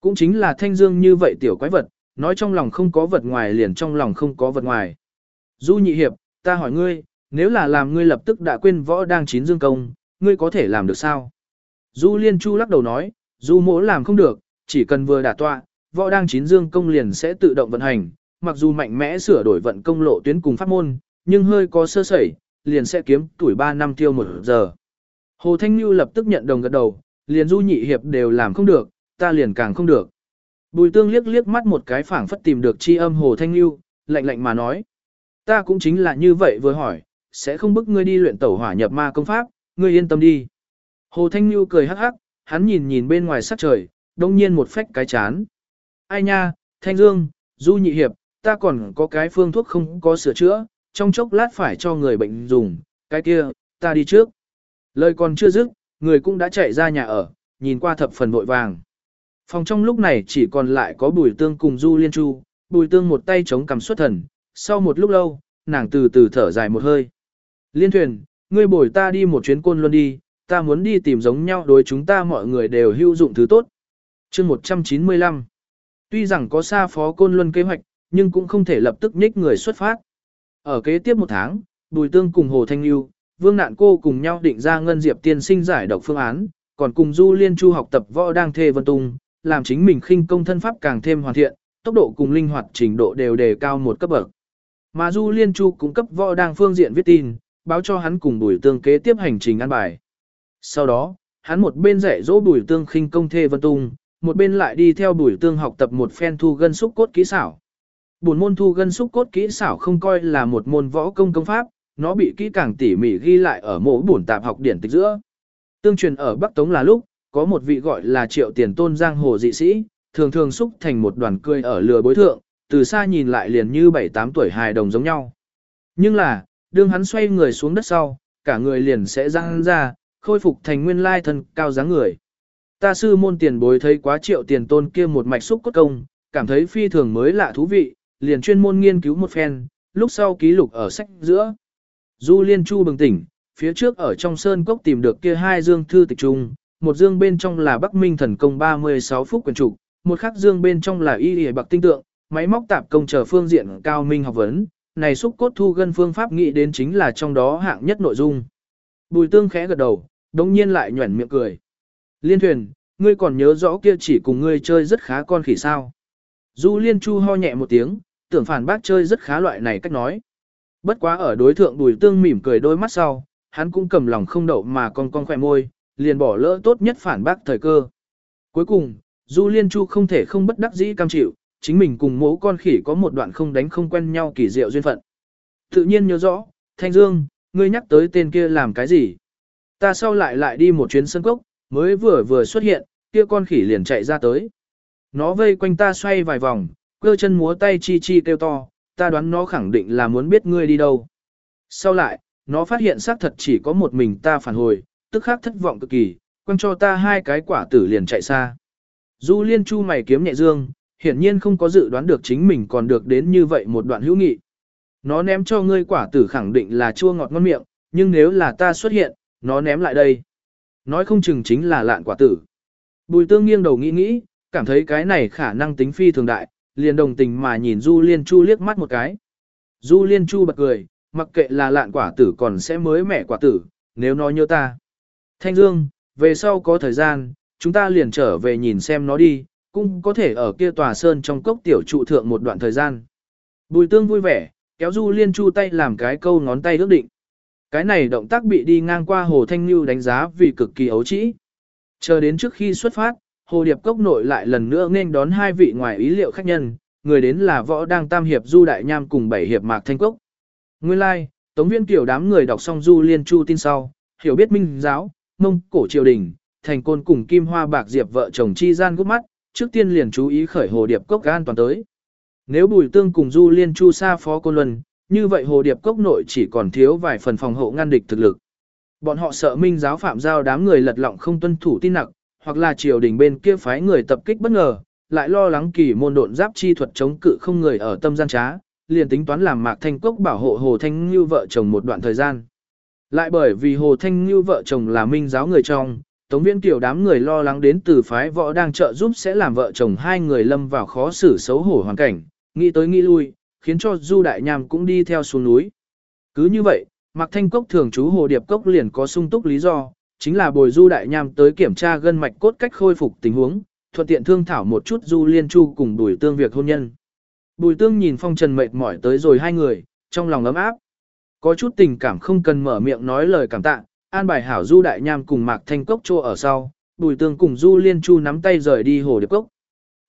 Cũng chính là thanh dương như vậy tiểu quái vật, nói trong lòng không có vật ngoài liền trong lòng không có vật ngoài. Du nhị hiệp, ta hỏi ngươi, nếu là làm ngươi lập tức đã quên võ đang chín dương công, ngươi có thể làm được sao? Du liên chu lắc đầu nói, du mỗ làm không được, chỉ cần vừa đả tọa, võ đang chín dương công liền sẽ tự động vận hành, mặc dù mạnh mẽ sửa đổi vận công lộ tuyến cùng pháp môn, nhưng hơi có sơ sẩy, liền sẽ kiếm tuổi 3 năm tiêu một giờ. Hồ Thanh Nhu lập tức nhận đồng gật đầu, liền du nhị hiệp đều làm không được, ta liền càng không được. Bùi tương liếc liếc mắt một cái phảng phất tìm được chi âm Hồ Thanh Nhu, lạnh lạnh mà nói. Ta cũng chính là như vậy vừa hỏi, sẽ không bức ngươi đi luyện tẩu hỏa nhập ma công pháp, ngươi yên tâm đi. Hồ Thanh Nhu cười hắc hắc, hắn nhìn nhìn bên ngoài sắc trời, đông nhiên một phách cái chán. Ai nha, Thanh Dương, Du nhị hiệp, ta còn có cái phương thuốc không có sửa chữa, trong chốc lát phải cho người bệnh dùng, cái kia, ta đi trước. Lời còn chưa dứt, người cũng đã chạy ra nhà ở, nhìn qua thập phần vội vàng. Phòng trong lúc này chỉ còn lại có bùi tương cùng Du Liên Chu, bùi tương một tay chống cầm xuất thần, sau một lúc lâu, nàng từ từ thở dài một hơi. Liên thuyền, ngươi bồi ta đi một chuyến côn luôn đi, ta muốn đi tìm giống nhau đối chúng ta mọi người đều hữu dụng thứ tốt. chương 195 Tuy rằng có xa phó côn luân kế hoạch, nhưng cũng không thể lập tức nhích người xuất phát. Ở kế tiếp một tháng, Bùi Tương cùng Hồ Thanh Lưu, Vương Nạn Cô cùng nhau định ra Ngân Diệp tiên sinh giải độc phương án, còn cùng Du Liên Chu học tập võ đang thê vân tung, làm chính mình khinh công thân pháp càng thêm hoàn thiện, tốc độ cùng linh hoạt trình độ đều đề cao một cấp bậc. Mà Du Liên Chu cũng cấp võ đang phương diện viết tin, báo cho hắn cùng Bùi Tương kế tiếp hành trình ăn bài. Sau đó, hắn một bên dạy dỗ Bùi Tương khinh công thê vân tung, một bên lại đi theo Bùi Tương học tập một phen thu gân xúc cốt kỹ xảo. Bổn môn thu gân xúc cốt kỹ xảo không coi là một môn võ công công pháp, nó bị kỹ càng tỉ mỉ ghi lại ở mỗi bổn tạp học điển tịch giữa. Tương truyền ở Bắc Tống là lúc, có một vị gọi là triệu tiền tôn giang hồ dị sĩ, thường thường xúc thành một đoàn cười ở lừa bối thượng, từ xa nhìn lại liền như 7-8 tuổi hài đồng giống nhau. Nhưng là, đương hắn xoay người xuống đất sau, cả người liền sẽ răng ra, khôi phục thành nguyên lai thân cao dáng người. Ta sư môn tiền bối thấy quá triệu tiền tôn kia một mạch xúc cốt công, cảm thấy phi thường mới lạ thú vị, liền chuyên môn nghiên cứu một phen, lúc sau ký lục ở sách giữa. Du Liên Chu bừng tỉnh, phía trước ở trong sơn cốc tìm được kia hai dương thư tịch trung, một dương bên trong là Bắc Minh thần công 36 phút quyền trục, một khác dương bên trong là y y bạc tinh tượng, máy móc tạp công trở phương diện cao minh học vấn, này xúc cốt thu gân phương pháp nghĩ đến chính là trong đó hạng nhất nội dung. Bùi tương khẽ gật đầu, đồng nhiên lại nhuẩn miệng cười. Liên thuyền, ngươi còn nhớ rõ kia chỉ cùng ngươi chơi rất khá con khỉ sao. Du liên chu ho nhẹ một tiếng, tưởng phản bác chơi rất khá loại này cách nói. Bất quá ở đối thượng đùi tương mỉm cười đôi mắt sau, hắn cũng cầm lòng không đậu mà con con khỏe môi, liền bỏ lỡ tốt nhất phản bác thời cơ. Cuối cùng, Du Liên Chu không thể không bất đắc dĩ cam chịu, chính mình cùng mẫu con khỉ có một đoạn không đánh không quen nhau kỳ diệu duyên phận. Tự nhiên nhớ rõ, Thanh Dương, ngươi nhắc tới tên kia làm cái gì? Ta sau lại lại đi một chuyến sân cốc, mới vừa vừa xuất hiện, kia con khỉ liền chạy ra tới. Nó vây quanh ta xoay vài vòng, cơ chân múa tay chi chi kêu to, ta đoán nó khẳng định là muốn biết ngươi đi đâu. Sau lại, nó phát hiện xác thật chỉ có một mình ta phản hồi, tức khắc thất vọng cực kỳ, quăng cho ta hai cái quả tử liền chạy xa. Du liên chu mày kiếm nhẹ dương, hiển nhiên không có dự đoán được chính mình còn được đến như vậy một đoạn hữu nghị. Nó ném cho ngươi quả tử khẳng định là chua ngọt ngon miệng, nhưng nếu là ta xuất hiện, nó ném lại đây. Nói không chừng chính là lạn quả tử. Bùi tương nghiêng đầu nghĩ nghĩ, cảm thấy cái này khả năng tính phi thường đại, liền đồng tình mà nhìn Du Liên Chu liếc mắt một cái. Du Liên Chu bật cười, mặc kệ là lạn quả tử còn sẽ mới mẻ quả tử, nếu nó nhớ ta. Thanh Dương, về sau có thời gian, chúng ta liền trở về nhìn xem nó đi, cũng có thể ở kia tòa sơn trong cốc tiểu trụ thượng một đoạn thời gian. Bùi tương vui vẻ, kéo Du Liên Chu tay làm cái câu ngón tay ước định. Cái này động tác bị đi ngang qua Hồ Thanh Nhu đánh giá vì cực kỳ ấu trĩ. Chờ đến trước khi xuất phát, Hồ Điệp Cốc nội lại lần nữa nên đón hai vị ngoài ý liệu khách nhân, người đến là võ đang tam hiệp Du Đại Nham cùng bảy hiệp Mạc Thanh Cốc. Nguyên lai, like, Tống Viên kiều đám người đọc xong Du Liên Chu tin sau, hiểu biết minh giáo, mông cổ triều đình, thành côn cùng Kim Hoa Bạc Diệp vợ chồng chi gian gút mắt, trước tiên liền chú ý khởi Hồ Điệp Cốc an toàn tới. Nếu Bùi Tương cùng Du Liên Chu xa phó cô luân, như vậy Hồ Điệp Cốc nội chỉ còn thiếu vài phần phòng hộ ngăn địch thực lực. Bọn họ sợ minh giáo phạm giao đám người lật lọng không tuân thủ tin nặng, hoặc là triều đình bên kia phái người tập kích bất ngờ, lại lo lắng kỳ môn độn giáp chi thuật chống cự không người ở tâm gian trá, liền tính toán làm Mạc Thanh Cốc bảo hộ Hồ Thanh Như vợ chồng một đoạn thời gian. Lại bởi vì Hồ Thanh Như vợ chồng là minh giáo người trong, Tống Viễn Kiều đám người lo lắng đến từ phái võ đang trợ giúp sẽ làm vợ chồng hai người lâm vào khó xử xấu hổ hoàn cảnh, nghĩ tới nghĩ lui, khiến cho Du Đại Nham cũng đi theo xuống núi. Cứ như vậy, Mạc Thanh Cốc thường trú Hồ Điệp Cốc liền có sung túc lý do, chính là bồi Du Đại Nham tới kiểm tra gân mạch cốt cách khôi phục tình huống, thuận tiện thương thảo một chút Du Liên Chu cùng Bùi Tương việc hôn nhân. Bùi Tương nhìn Phong Trần mệt mỏi tới rồi hai người, trong lòng ấm áp. Có chút tình cảm không cần mở miệng nói lời cảm tạ, an bài hảo Du Đại Nham cùng Mạc Thanh Cốc trô ở sau, Bùi Tương cùng Du Liên Chu nắm tay rời đi Hồ Điệp Cốc.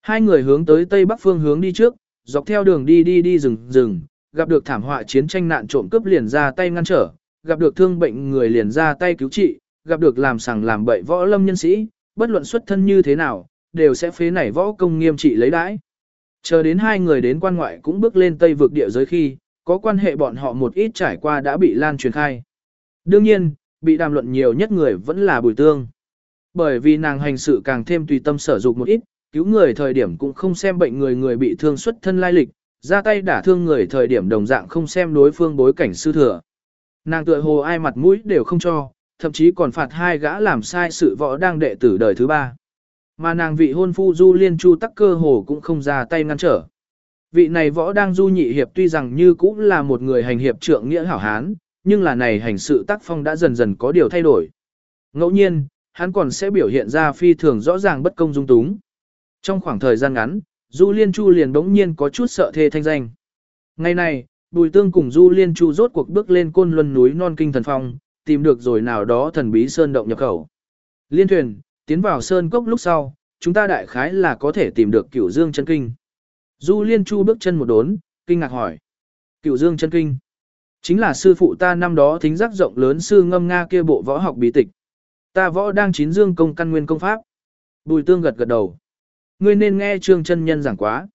Hai người hướng tới Tây Bắc phương hướng đi trước, dọc theo đường đi đi đi rừng rừng, gặp được thảm họa chiến tranh nạn trộm cướp liền ra tay ngăn trở, gặp được thương bệnh người liền ra tay cứu trị, gặp được làm sằng làm bậy võ lâm nhân sĩ, bất luận xuất thân như thế nào, đều sẽ phế nảy võ công nghiêm trị lấy đãi. Chờ đến hai người đến quan ngoại cũng bước lên tây vực địa giới khi, có quan hệ bọn họ một ít trải qua đã bị lan truyền khai. Đương nhiên, bị đàm luận nhiều nhất người vẫn là bùi tương. Bởi vì nàng hành sự càng thêm tùy tâm sở dụng một ít, cứu người thời điểm cũng không xem bệnh người người bị thương xuất thân lai lịch, ra tay đả thương người thời điểm đồng dạng không xem đối phương bối cảnh sư thừa. Nàng tựa hồ ai mặt mũi đều không cho, thậm chí còn phạt hai gã làm sai sự võ đang đệ tử đời thứ ba. Mà nàng vị hôn phu Du Liên Chu tắc cơ hồ cũng không ra tay ngăn trở. Vị này võ đang Du nhị hiệp tuy rằng như cũng là một người hành hiệp trượng nghĩa hảo hán, nhưng là này hành sự tác phong đã dần dần có điều thay đổi. Ngẫu nhiên, hắn còn sẽ biểu hiện ra phi thường rõ ràng bất công dung túng. Trong khoảng thời gian ngắn, Du Liên Chu liền bỗng nhiên có chút sợ thê thanh danh. Ngày này, Bùi Tương cùng Du Liên Chu rốt cuộc bước lên côn luân núi non kinh thần phong, tìm được rồi nào đó thần bí sơn động nhập khẩu. Liên thuyền, tiến vào sơn cốc lúc sau, chúng ta đại khái là có thể tìm được cửu dương chân kinh. Du Liên Chu bước chân một đốn, kinh ngạc hỏi. Cửu dương chân kinh. Chính là sư phụ ta năm đó thính giác rộng lớn sư ngâm Nga kia bộ võ học bí tịch. Ta võ đang chín dương công căn nguyên công pháp. Bùi tương gật gật đầu. Ngươi nên nghe trương chân nhân giảng quá.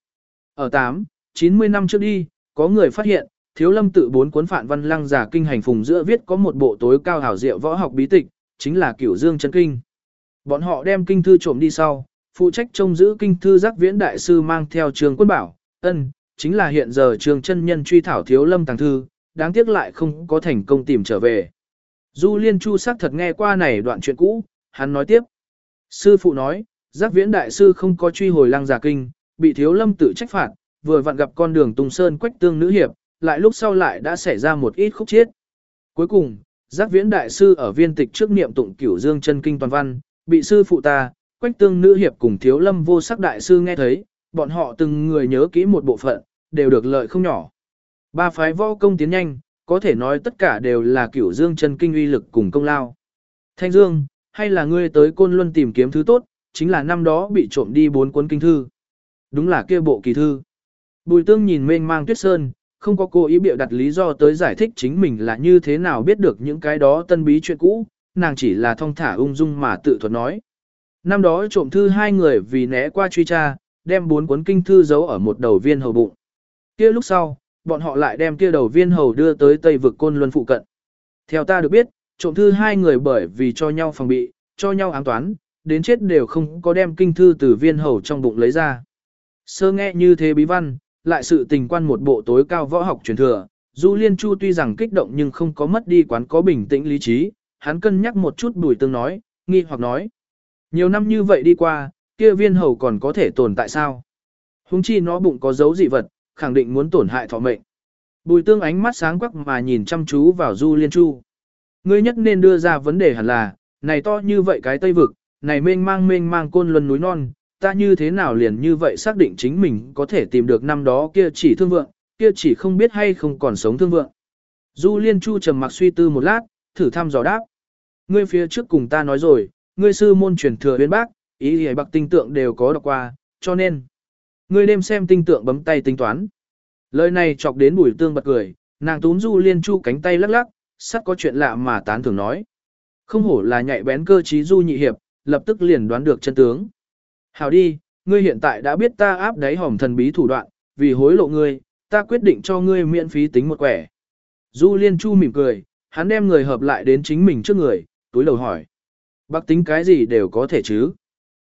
Ở 8, 90 năm trước đi, có người phát hiện, thiếu lâm tự bốn cuốn phạn văn lăng giả kinh hành phùng giữa viết có một bộ tối cao hảo diệu võ học bí tịch, chính là cửu dương chân kinh. Bọn họ đem kinh thư trộm đi sau, phụ trách trông giữ kinh thư giác viễn đại sư mang theo trường quân bảo, ân, chính là hiện giờ trường chân nhân truy thảo thiếu lâm tàng thư, đáng tiếc lại không có thành công tìm trở về. Du Liên Chu sắc thật nghe qua này đoạn chuyện cũ, hắn nói tiếp. Sư phụ nói, giác viễn đại sư không có truy hồi lăng giả kinh, bị thiếu lâm tự trách phạt, vừa vặn gặp con đường tung sơn quách tương nữ hiệp, lại lúc sau lại đã xảy ra một ít khúc chiết. Cuối cùng, giác viễn đại sư ở viên tịch trước niệm tụng cửu dương chân kinh toàn văn, bị sư phụ ta, quách tương nữ hiệp cùng thiếu lâm vô sắc đại sư nghe thấy, bọn họ từng người nhớ kỹ một bộ phận, đều được lợi không nhỏ. Ba phái võ công tiến nhanh, có thể nói tất cả đều là cửu dương chân kinh uy lực cùng công lao. Thanh Dương, hay là ngươi tới Côn Luân tìm kiếm thứ tốt, chính là năm đó bị trộm đi bốn cuốn kinh thư. Đúng là kia bộ kỳ thư. Bùi tương nhìn mênh mang tuyết sơn, không có cố ý biểu đặt lý do tới giải thích chính mình là như thế nào biết được những cái đó tân bí chuyện cũ, nàng chỉ là thong thả ung dung mà tự thuật nói. Năm đó trộm thư hai người vì né qua truy tra, đem bốn cuốn kinh thư giấu ở một đầu viên hầu bụng. Kia lúc sau, bọn họ lại đem kia đầu viên hầu đưa tới Tây vực côn luân phụ cận. Theo ta được biết, trộm thư hai người bởi vì cho nhau phòng bị, cho nhau ám toán, đến chết đều không có đem kinh thư từ viên hầu trong bụng lấy ra. Sơ nghe như thế bí văn, lại sự tình quan một bộ tối cao võ học truyền thừa, Du Liên Chu tuy rằng kích động nhưng không có mất đi quán có bình tĩnh lý trí, hắn cân nhắc một chút bùi tương nói, nghi hoặc nói. Nhiều năm như vậy đi qua, kia viên hầu còn có thể tồn tại sao? Hùng chi nó bụng có dấu dị vật, khẳng định muốn tổn hại thọ mệnh. Bùi tương ánh mắt sáng quắc mà nhìn chăm chú vào Du Liên Chu. Ngươi nhất nên đưa ra vấn đề hẳn là, này to như vậy cái Tây Vực, này mênh mang mênh mang côn luân núi non, ta như thế nào liền như vậy xác định chính mình có thể tìm được năm đó kia chỉ thương vượng, kia chỉ không biết hay không còn sống thương vượng. Du Liên Chu trầm mặc suy tư một lát, thử thăm dò đáp. Ngươi phía trước cùng ta nói rồi, ngươi sư môn truyền thừa bên bác, ý hề bạc tinh tượng đều có đọc qua, cho nên, ngươi đêm xem tinh tượng bấm tay tính toán. Lời này chọc đến bùi tương bật cười, nàng túm Du Liên Chu cánh tay lắc lắc, sắt có chuyện lạ mà tán thường nói. Không hổ là nhạy bén cơ trí Du nhị hiệp, lập tức liền đoán được chân tướng. Hảo đi, ngươi hiện tại đã biết ta áp đáy hỏng thần bí thủ đoạn, vì hối lộ ngươi, ta quyết định cho ngươi miễn phí tính một quẻ. Du Liên Chu mỉm cười, hắn đem người hợp lại đến chính mình trước người, túi lầu hỏi. Bác tính cái gì đều có thể chứ?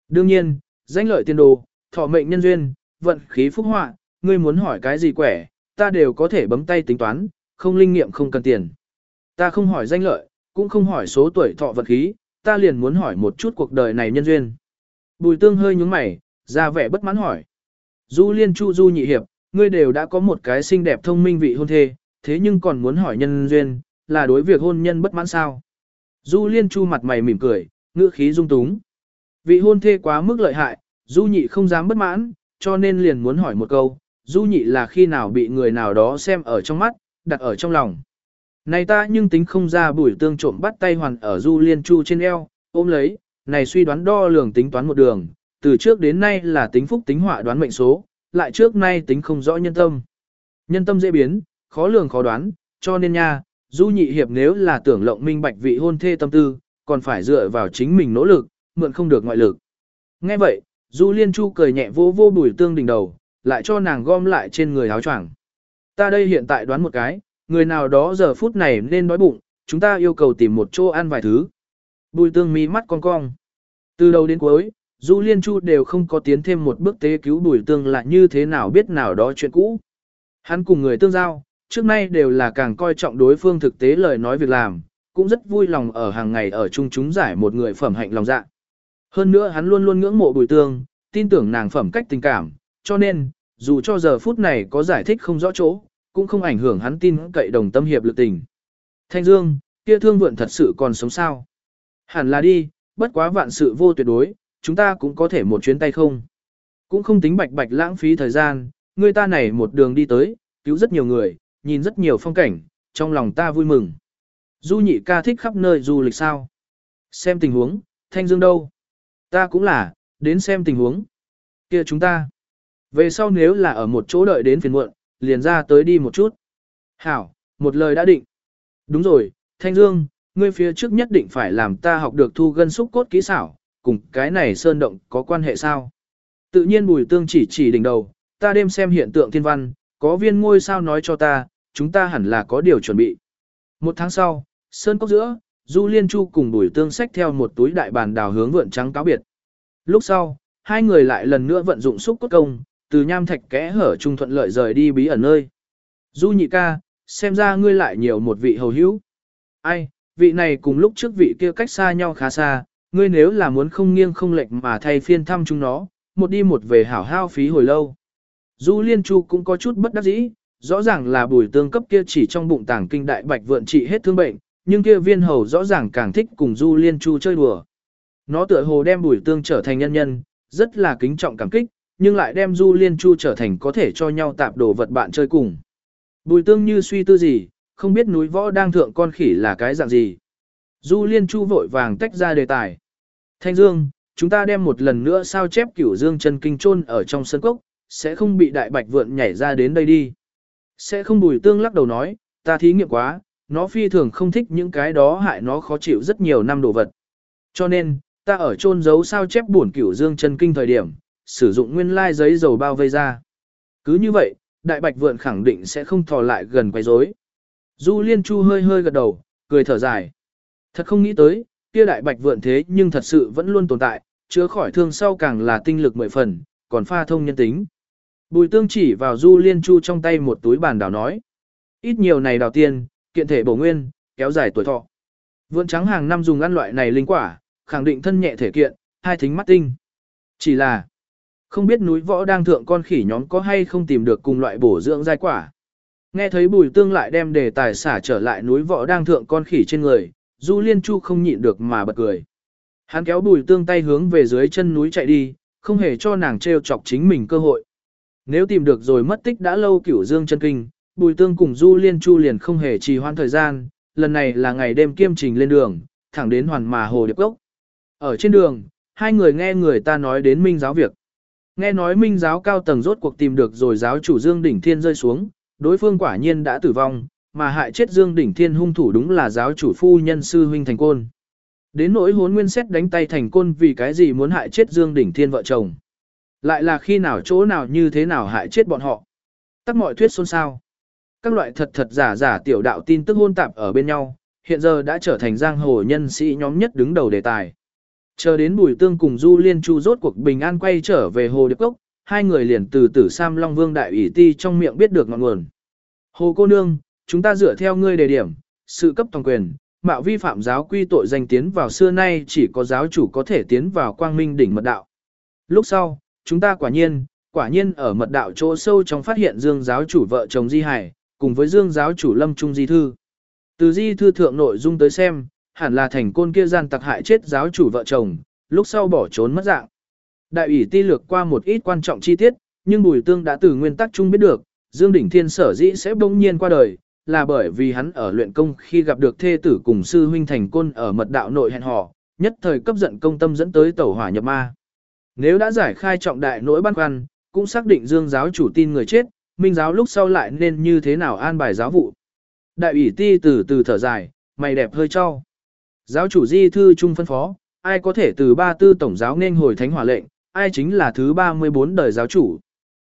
Đương nhiên, danh lợi tiền đồ, thọ mệnh nhân duyên, vận khí phúc họa, ngươi muốn hỏi cái gì quẻ, ta đều có thể bấm tay tính toán, không linh nghiệm không cần tiền. Ta không hỏi danh lợi, cũng không hỏi số tuổi thọ vận khí, ta liền muốn hỏi một chút cuộc đời này nhân duyên. Bùi tương hơi nhúng mày, ra vẻ bất mãn hỏi. Du liên chu du nhị hiệp, ngươi đều đã có một cái xinh đẹp thông minh vị hôn thê, thế nhưng còn muốn hỏi nhân duyên, là đối việc hôn nhân bất mãn sao. Du liên chu mặt mày mỉm cười, ngữ khí dung túng. Vị hôn thê quá mức lợi hại, du nhị không dám bất mãn, cho nên liền muốn hỏi một câu, du nhị là khi nào bị người nào đó xem ở trong mắt, đặt ở trong lòng. Này ta nhưng tính không ra bùi tương trộm bắt tay hoàn ở du liên chu trên eo, ôm lấy, này suy đoán đo lường tính toán một đường, từ trước đến nay là tính phúc tính họa đoán mệnh số, lại trước nay tính không rõ nhân tâm. Nhân tâm dễ biến, khó lường khó đoán, cho nên nha, du nhị hiệp nếu là tưởng lộng minh bạch vị hôn thê tâm tư, còn phải dựa vào chính mình nỗ lực, mượn không được ngoại lực. Nghe vậy, du liên chu cười nhẹ vô vô bùi tương đỉnh đầu, lại cho nàng gom lại trên người áo choàng. Ta đây hiện tại đoán một cái, người nào đó giờ phút này nên đói bụng, chúng ta yêu cầu tìm một chỗ ăn vài thứ. Bùi tương mi mắt cong cong. Từ đầu đến cuối, Du Liên Chu đều không có tiến thêm một bước tế cứu bùi tương là như thế nào biết nào đó chuyện cũ. Hắn cùng người tương giao, trước nay đều là càng coi trọng đối phương thực tế lời nói việc làm, cũng rất vui lòng ở hàng ngày ở chung chúng giải một người phẩm hạnh lòng dạ. Hơn nữa hắn luôn luôn ngưỡng mộ bùi tương, tin tưởng nàng phẩm cách tình cảm, cho nên, dù cho giờ phút này có giải thích không rõ chỗ, cũng không ảnh hưởng hắn tin cậy đồng tâm hiệp lực tình. Thanh Dương, kia thương vượn thật sự còn sống sao? Hẳn là đi, bất quá vạn sự vô tuyệt đối, chúng ta cũng có thể một chuyến tay không. Cũng không tính bạch bạch lãng phí thời gian, người ta này một đường đi tới, cứu rất nhiều người, nhìn rất nhiều phong cảnh, trong lòng ta vui mừng. Du nhị ca thích khắp nơi du lịch sao? Xem tình huống, Thanh Dương đâu? Ta cũng là, đến xem tình huống. kia chúng ta. Về sau nếu là ở một chỗ đợi đến phiền muộn, liền ra tới đi một chút. Hảo, một lời đã định. Đúng rồi, Thanh Dương, ngươi phía trước nhất định phải làm ta học được thu gân xúc cốt kỹ xảo, cùng cái này sơn động có quan hệ sao? Tự nhiên bùi tương chỉ chỉ đỉnh đầu, ta đêm xem hiện tượng thiên văn, có viên ngôi sao nói cho ta, chúng ta hẳn là có điều chuẩn bị. Một tháng sau, sơn cốc giữa, Du Liên Chu cùng bùi tương xách theo một túi đại bàn đào hướng vượn trắng cáo biệt. Lúc sau, hai người lại lần nữa vận dụng xúc cốt công, từ nham thạch kẽ hở trung thuận lợi rời đi bí ẩn nơi. Du nhị ca, xem ra ngươi lại nhiều một vị hầu hữu. Ai, vị này cùng lúc trước vị kia cách xa nhau khá xa, ngươi nếu là muốn không nghiêng không lệch mà thay phiên thăm chúng nó, một đi một về hảo hao phí hồi lâu. Du Liên Chu cũng có chút bất đắc dĩ, rõ ràng là bùi tương cấp kia chỉ trong bụng tàng kinh đại bạch vượn trị hết thương bệnh, nhưng kia viên hầu rõ ràng càng thích cùng Du Liên Chu chơi đùa. Nó tựa hồ đem bùi tương trở thành nhân nhân, rất là kính trọng cảm kích, nhưng lại đem Du Liên Chu trở thành có thể cho nhau tạp đồ vật bạn chơi cùng. Bùi tương như suy tư gì, không biết núi võ đang thượng con khỉ là cái dạng gì. Du Liên Chu vội vàng tách ra đề tài. Thanh Dương, chúng ta đem một lần nữa sao chép cửu dương chân kinh chôn ở trong sân cốc, sẽ không bị đại bạch vượn nhảy ra đến đây đi. Sẽ không bùi tương lắc đầu nói, ta thí nghiệm quá, nó phi thường không thích những cái đó hại nó khó chịu rất nhiều năm đồ vật. Cho nên, ta ở chôn giấu sao chép buồn cửu dương chân kinh thời điểm, sử dụng nguyên lai giấy dầu bao vây ra. Cứ như vậy, đại bạch vượn khẳng định sẽ không thò lại gần quấy rối. Du Liên Chu hơi hơi gật đầu, cười thở dài. Thật không nghĩ tới, kia đại bạch vượn thế nhưng thật sự vẫn luôn tồn tại, chữa khỏi thương sau càng là tinh lực mười phần, còn pha thông nhân tính. Bùi tương chỉ vào Du Liên Chu trong tay một túi bàn đào nói. Ít nhiều này đào tiên, kiện thể bổ nguyên, kéo dài tuổi thọ. Vượn trắng hàng năm dùng ăn loại này linh quả, khẳng định thân nhẹ thể kiện, hai thính mắt tinh. Chỉ là, không biết núi võ đang thượng con khỉ nhóm có hay không tìm được cùng loại bổ dưỡng giai quả. Nghe thấy bùi tương lại đem đề tài xả trở lại núi võ đang thượng con khỉ trên người, Du Liên Chu không nhịn được mà bật cười. Hắn kéo bùi tương tay hướng về dưới chân núi chạy đi, không hề cho nàng treo chọc chính mình cơ hội. Nếu tìm được rồi mất tích đã lâu cửu dương chân kinh, bùi tương cùng Du Liên Chu liền không hề trì hoãn thời gian, lần này là ngày đêm kiêm trình lên đường, thẳng đến hoàn mà hồ điệp gốc. Ở trên đường, hai người nghe người ta nói đến minh giáo việc. Nghe nói minh giáo cao tầng rốt cuộc tìm được rồi giáo chủ Dương Đỉnh Thiên rơi xuống, đối phương quả nhiên đã tử vong, mà hại chết Dương Đỉnh Thiên hung thủ đúng là giáo chủ phu nhân sư huynh thành côn. Đến nỗi hốn nguyên xét đánh tay thành côn vì cái gì muốn hại chết Dương Đỉnh Thiên vợ chồng. Lại là khi nào chỗ nào như thế nào hại chết bọn họ. Tắc mọi thuyết xôn xao. Các loại thật thật giả giả tiểu đạo tin tức hôn tạp ở bên nhau, hiện giờ đã trở thành giang hồ nhân sĩ nhóm nhất đứng đầu đề tài. Chờ đến Bùi Tương cùng Du Liên Chu rốt cuộc bình an quay trở về Hồ Điệp Cốc, hai người liền từ tử Sam Long Vương Đại ủy ti trong miệng biết được ngọn nguồn. Hồ cô nương, chúng ta dựa theo ngươi đề điểm, sự cấp toàn quyền, mạo vi phạm giáo quy tội danh tiến vào xưa nay chỉ có giáo chủ có thể tiến vào quang minh đỉnh mật đạo. Lúc sau, chúng ta quả nhiên, quả nhiên ở mật đạo chỗ sâu trong phát hiện Dương giáo chủ vợ chồng Di Hải, cùng với Dương giáo chủ Lâm Trung Di Thư. Từ Di Thư thượng nội dung tới xem, hẳn là thành côn kia gian tặc hại chết giáo chủ vợ chồng, lúc sau bỏ trốn mất dạng. Đại ủy ti lược qua một ít quan trọng chi tiết, nhưng Bùi Tương đã từ nguyên tắc chung biết được, Dương Đỉnh Thiên sở dĩ sẽ bỗng nhiên qua đời, là bởi vì hắn ở luyện công khi gặp được thê tử cùng sư huynh thành côn ở mật đạo nội hẹn hò, nhất thời cấp giận công tâm dẫn tới tẩu hỏa nhập ma. Nếu đã giải khai trọng đại nỗi băn khoăn, cũng xác định Dương giáo chủ tin người chết, minh giáo lúc sau lại nên như thế nào an bài giáo vụ. Đại ủy ti từ từ thở dài, mày đẹp hơi cho. Giáo chủ di thư trung phân phó, ai có thể từ ba tư tổng giáo nên hồi thánh hỏa lệnh, ai chính là thứ 34 đời giáo chủ.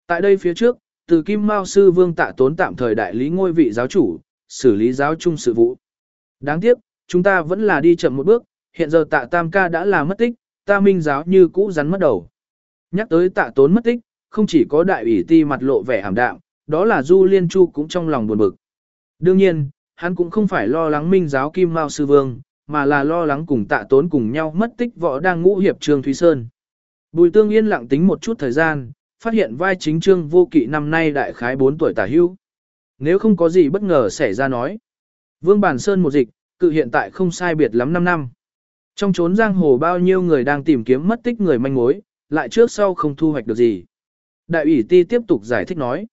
Tại đây phía trước, từ Kim Mao Sư Vương tạ tốn tạm thời đại lý ngôi vị giáo chủ, xử lý giáo trung sự vụ. Đáng tiếc, chúng ta vẫn là đi chậm một bước, hiện giờ tạ tam ca đã là mất tích, ta minh giáo như cũ rắn mất đầu. Nhắc tới tạ tốn mất tích, không chỉ có đại ủy ti mặt lộ vẻ hàm đạm, đó là Du Liên Chu cũng trong lòng buồn bực. Đương nhiên, hắn cũng không phải lo lắng minh giáo Kim Mao Sư Vương, mà là lo lắng cùng tạ tốn cùng nhau mất tích võ đang ngũ hiệp Trương Thúy Sơn. Bùi tương yên lặng tính một chút thời gian, phát hiện vai chính Trương vô kỵ năm nay đại khái 4 tuổi tả hưu. Nếu không có gì bất ngờ xảy ra nói. Vương Bản Sơn một dịch, cự hiện tại không sai biệt lắm 5 năm. Trong chốn giang hồ bao nhiêu người đang tìm kiếm mất tích người manh mối, lại trước sau không thu hoạch được gì. Đại ủy ti tiếp tục giải thích nói.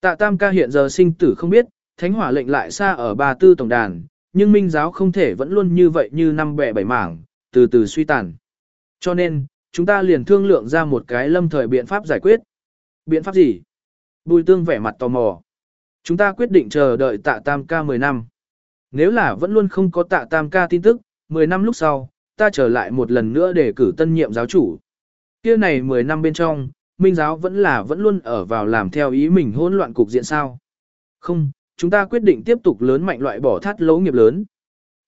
Tạ Tam ca hiện giờ sinh tử không biết, thánh hỏa lệnh lại xa ở ba tư tổng đàn, nhưng minh giáo không thể vẫn luôn như vậy như năm bẻ bảy mảng, từ từ suy tàn. Cho nên, chúng ta liền thương lượng ra một cái lâm thời biện pháp giải quyết. Biện pháp gì? Bùi tương vẻ mặt tò mò. Chúng ta quyết định chờ đợi tạ tam ca 10 năm. Nếu là vẫn luôn không có tạ tam ca tin tức, 10 năm lúc sau, ta trở lại một lần nữa để cử tân nhiệm giáo chủ. Kia này 10 năm bên trong, minh giáo vẫn là vẫn luôn ở vào làm theo ý mình hỗn loạn cục diện sao. Không, chúng ta quyết định tiếp tục lớn mạnh loại bỏ thắt lỗ nghiệp lớn.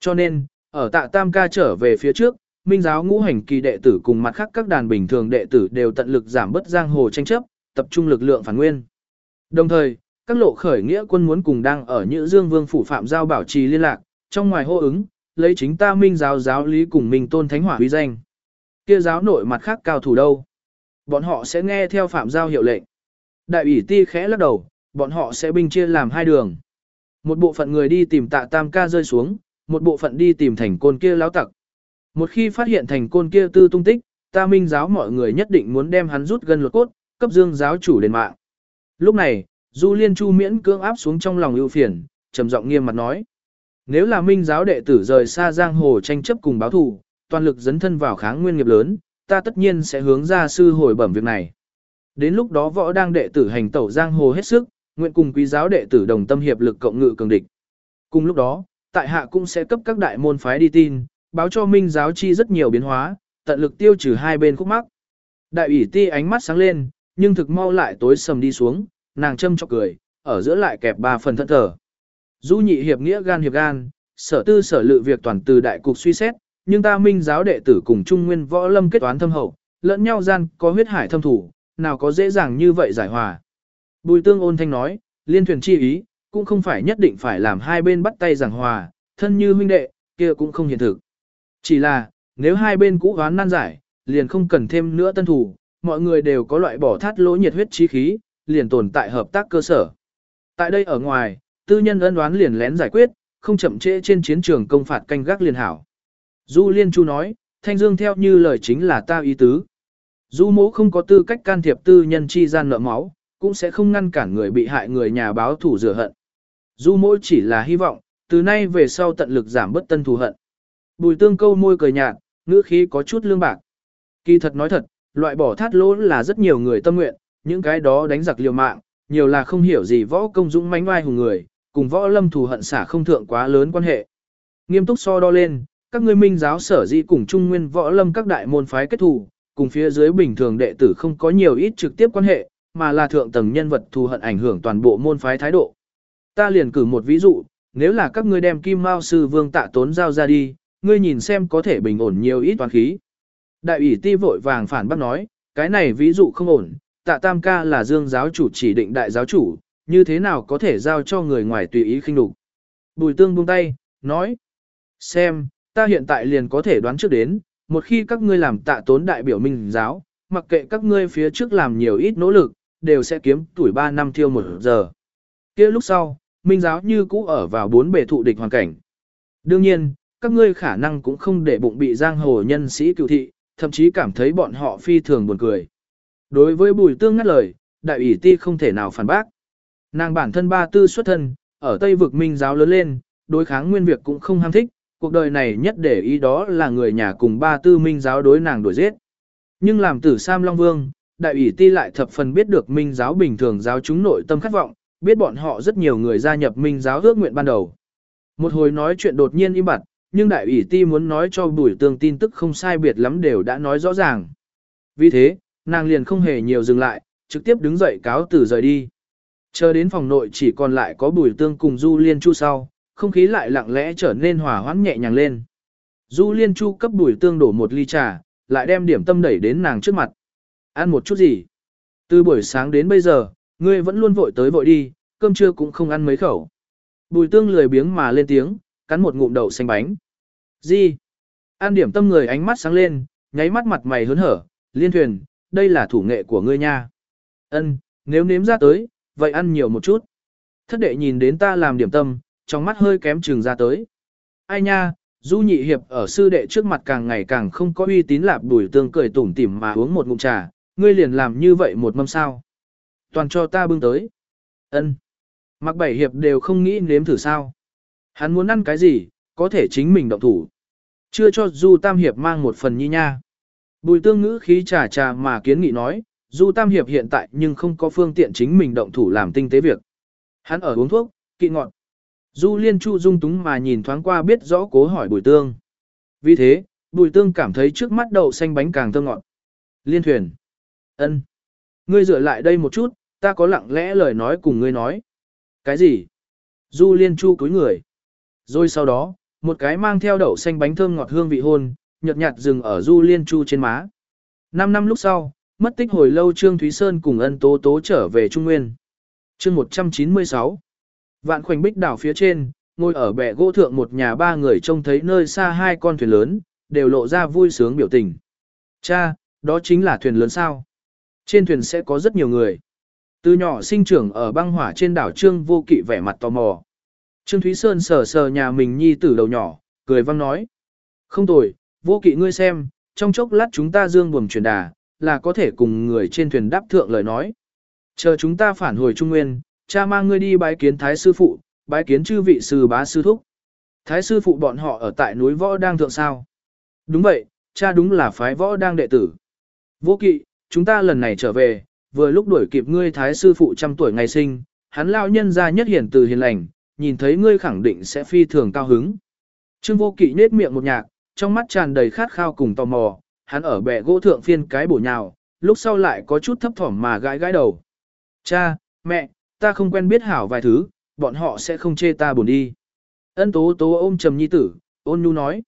Cho nên, ở tạ tam ca trở về phía trước, minh giáo ngũ hành kỳ đệ tử cùng mặt khác các đàn bình thường đệ tử đều tận lực giảm bớt giang hồ tranh chấp, tập trung lực lượng phản nguyên. Đồng thời, các lộ khởi nghĩa quân muốn cùng đang ở Nhữ Dương Vương phủ phạm giao bảo trì liên lạc, trong ngoài hô ứng, lấy chính ta minh giáo giáo lý cùng minh tôn thánh hỏa uy danh. Kia giáo nội mặt khác cao thủ đâu? Bọn họ sẽ nghe theo phạm giao hiệu lệnh. Đại ủy ti khẽ lắc đầu, bọn họ sẽ binh chia làm hai đường. Một bộ phận người đi tìm tạ tam ca rơi xuống, một bộ phận đi tìm thành côn kia láo tặc. Một khi phát hiện thành côn kia tư tung tích, ta minh giáo mọi người nhất định muốn đem hắn rút gần lột cốt, cấp dương giáo chủ đền mạng. Lúc này, Du Liên Chu miễn cưỡng áp xuống trong lòng ưu phiền, trầm giọng nghiêm mặt nói. Nếu là minh giáo đệ tử rời xa giang hồ tranh chấp cùng báo thù, toàn lực dấn thân vào kháng nguyên nghiệp lớn, ta tất nhiên sẽ hướng ra sư hồi bẩm việc này. Đến lúc đó võ đang đệ tử hành tẩu giang hồ hết sức, nguyện cùng quý giáo đệ tử đồng tâm hiệp lực cộng ngự cường địch. Cùng lúc đó, tại hạ cũng sẽ cấp các đại môn phái đi tin, báo cho minh giáo chi rất nhiều biến hóa, tận lực tiêu trừ hai bên khúc mắc. Đại ủy ti ánh mắt sáng lên, nhưng thực mau lại tối sầm đi xuống, nàng châm chọc cười, ở giữa lại kẹp ba phần thận thở. Du nhị hiệp nghĩa gan hiệp gan, sở tư sở lự việc toàn từ đại cục suy xét, nhưng ta minh giáo đệ tử cùng trung nguyên võ lâm kết toán thâm hậu, lẫn nhau gian có huyết hải thâm thủ, nào có dễ dàng như vậy giải hòa. Bùi tương ôn thanh nói, liên thuyền chi ý, cũng không phải nhất định phải làm hai bên bắt tay giảng hòa, thân như huynh đệ, kia cũng không hiện thực. Chỉ là, nếu hai bên cũ ván nan giải, liền không cần thêm nữa tân thủ, mọi người đều có loại bỏ thắt lỗ nhiệt huyết trí khí, liền tồn tại hợp tác cơ sở. Tại đây ở ngoài, tư nhân ân đoán liền lén giải quyết, không chậm trễ trên chiến trường công phạt canh gác liền hảo. Du Liên Chu nói, Thanh Dương theo như lời chính là ta ý tứ. Du mỗ không có tư cách can thiệp tư nhân chi gian nợ máu, cũng sẽ không ngăn cản người bị hại người nhà báo thủ rửa hận. Du mỗi chỉ là hy vọng, từ nay về sau tận lực giảm bớt tân thù hận. Bùi tương câu môi cười nhạt, ngữ khí có chút lương bạc. Kỳ thật nói thật, loại bỏ thát lỗ là rất nhiều người tâm nguyện, những cái đó đánh giặc liều mạng, nhiều là không hiểu gì võ công dũng mãnh oai hùng người, cùng võ lâm thù hận xả không thượng quá lớn quan hệ. Nghiêm túc so đo lên, các ngươi minh giáo sở di cùng trung nguyên võ lâm các đại môn phái kết thù, cùng phía dưới bình thường đệ tử không có nhiều ít trực tiếp quan hệ, mà là thượng tầng nhân vật thù hận ảnh hưởng toàn bộ môn phái thái độ. Ta liền cử một ví dụ, nếu là các ngươi đem Kim Mao sư vương tạ tốn giao ra đi, ngươi nhìn xem có thể bình ổn nhiều ít toán khí. Đại ủy ti vội vàng phản bác nói, cái này ví dụ không ổn, tạ tam ca là dương giáo chủ chỉ định đại giáo chủ, như thế nào có thể giao cho người ngoài tùy ý khinh đục. Bùi tương buông tay, nói, xem, ta hiện tại liền có thể đoán trước đến, một khi các ngươi làm tạ tốn đại biểu minh giáo, mặc kệ các ngươi phía trước làm nhiều ít nỗ lực, đều sẽ kiếm tuổi 3 năm thiêu một giờ. kia lúc sau, minh giáo như cũ ở vào bốn bề thụ địch hoàn cảnh. Đương nhiên, các ngươi khả năng cũng không để bụng bị giang hồ nhân sĩ cựu thị, thậm chí cảm thấy bọn họ phi thường buồn cười. Đối với bùi tương ngắt lời, đại ủy ti không thể nào phản bác. Nàng bản thân ba tư xuất thân, ở Tây vực minh giáo lớn lên, đối kháng nguyên việc cũng không ham thích, cuộc đời này nhất để ý đó là người nhà cùng ba tư minh giáo đối nàng đuổi giết. Nhưng làm tử Sam Long Vương, đại ủy ti lại thập phần biết được minh giáo bình thường giáo chúng nội tâm khát vọng, biết bọn họ rất nhiều người gia nhập minh giáo ước nguyện ban đầu. Một hồi nói chuyện đột nhiên im bặt, nhưng đại ủy ti muốn nói cho bùi tương tin tức không sai biệt lắm đều đã nói rõ ràng. Vì thế, nàng liền không hề nhiều dừng lại, trực tiếp đứng dậy cáo từ rời đi. Chờ đến phòng nội chỉ còn lại có bùi tương cùng Du Liên Chu sau, không khí lại lặng lẽ trở nên hòa hoãn nhẹ nhàng lên. Du Liên Chu cấp bùi tương đổ một ly trà, lại đem điểm tâm đẩy đến nàng trước mặt. Ăn một chút gì? Từ buổi sáng đến bây giờ, ngươi vẫn luôn vội tới vội đi, cơm trưa cũng không ăn mấy khẩu. Bùi tương lười biếng mà lên tiếng, cắn một ngụm đậu xanh bánh. Gì? An điểm tâm người ánh mắt sáng lên, nháy mắt mặt mày hớn hở, liên thuyền, đây là thủ nghệ của ngươi nha. Ân, nếu nếm ra tới, vậy ăn nhiều một chút. Thất đệ nhìn đến ta làm điểm tâm, trong mắt hơi kém trừng ra tới. Ai nha, du nhị hiệp ở sư đệ trước mặt càng ngày càng không có uy tín lạp đùi tương cười tủm tỉm mà uống một ngụm trà, ngươi liền làm như vậy một mâm sao. Toàn cho ta bưng tới. Ân. Mặc bảy hiệp đều không nghĩ nếm thử sao. Hắn muốn ăn cái gì, có thể chính mình động thủ. Chưa cho Du Tam Hiệp mang một phần nhi nha. Bùi tương ngữ khí trà trà mà kiến nghị nói, Du Tam Hiệp hiện tại nhưng không có phương tiện chính mình động thủ làm tinh tế việc. Hắn ở uống thuốc, kỵ ngọn. Du Liên Chu dung túng mà nhìn thoáng qua biết rõ cố hỏi Bùi Tương. Vì thế, Bùi Tương cảm thấy trước mắt đậu xanh bánh càng thơm ngọt. Liên thuyền ân, Ngươi dựa lại đây một chút, ta có lặng lẽ lời nói cùng ngươi nói. Cái gì? Du Liên Chu cúi người. Rồi sau đó, một cái mang theo đậu xanh bánh thơm ngọt hương vị hôn, nhợt nhạt dừng ở Du Liên Chu trên má. Năm năm lúc sau, mất tích hồi lâu Trương Thúy Sơn cùng ân tố tố trở về Trung Nguyên. chương 196 Vạn khoảnh bích đảo phía trên, ngồi ở bệ gỗ thượng một nhà ba người trông thấy nơi xa hai con thuyền lớn, đều lộ ra vui sướng biểu tình. Cha, đó chính là thuyền lớn sao? Trên thuyền sẽ có rất nhiều người. Từ nhỏ sinh trưởng ở băng hỏa trên đảo Trương vô kỵ vẻ mặt tò mò. Trương Thúy Sơn sờ sờ nhà mình nhi tử đầu nhỏ, cười văng nói. Không tồi, vô kỵ ngươi xem, trong chốc lát chúng ta dương buồm truyền đà, là có thể cùng người trên thuyền đáp thượng lời nói. Chờ chúng ta phản hồi Trung Nguyên, cha mang ngươi đi bái kiến Thái sư phụ, bái kiến chư vị sư bá sư thúc. Thái sư phụ bọn họ ở tại núi võ đang thượng sao. Đúng vậy, cha đúng là phái võ đang đệ tử. Vô kỵ, chúng ta lần này trở về, vừa lúc đuổi kịp ngươi Thái sư phụ trăm tuổi ngày sinh, hắn lao nhân ra nhất hiển từ hiền lành, nhìn thấy ngươi khẳng định sẽ phi thường cao hứng. Trương vô kỵ nết miệng một nhạc, trong mắt tràn đầy khát khao cùng tò mò, hắn ở bệ gỗ thượng phiên cái bổ nhào, lúc sau lại có chút thấp thỏm mà gãi gãi đầu. Cha, mẹ, ta không quen biết hảo vài thứ, bọn họ sẽ không chê ta buồn đi. Ân tố tố ôm trầm nhi tử, ôn nhu nói.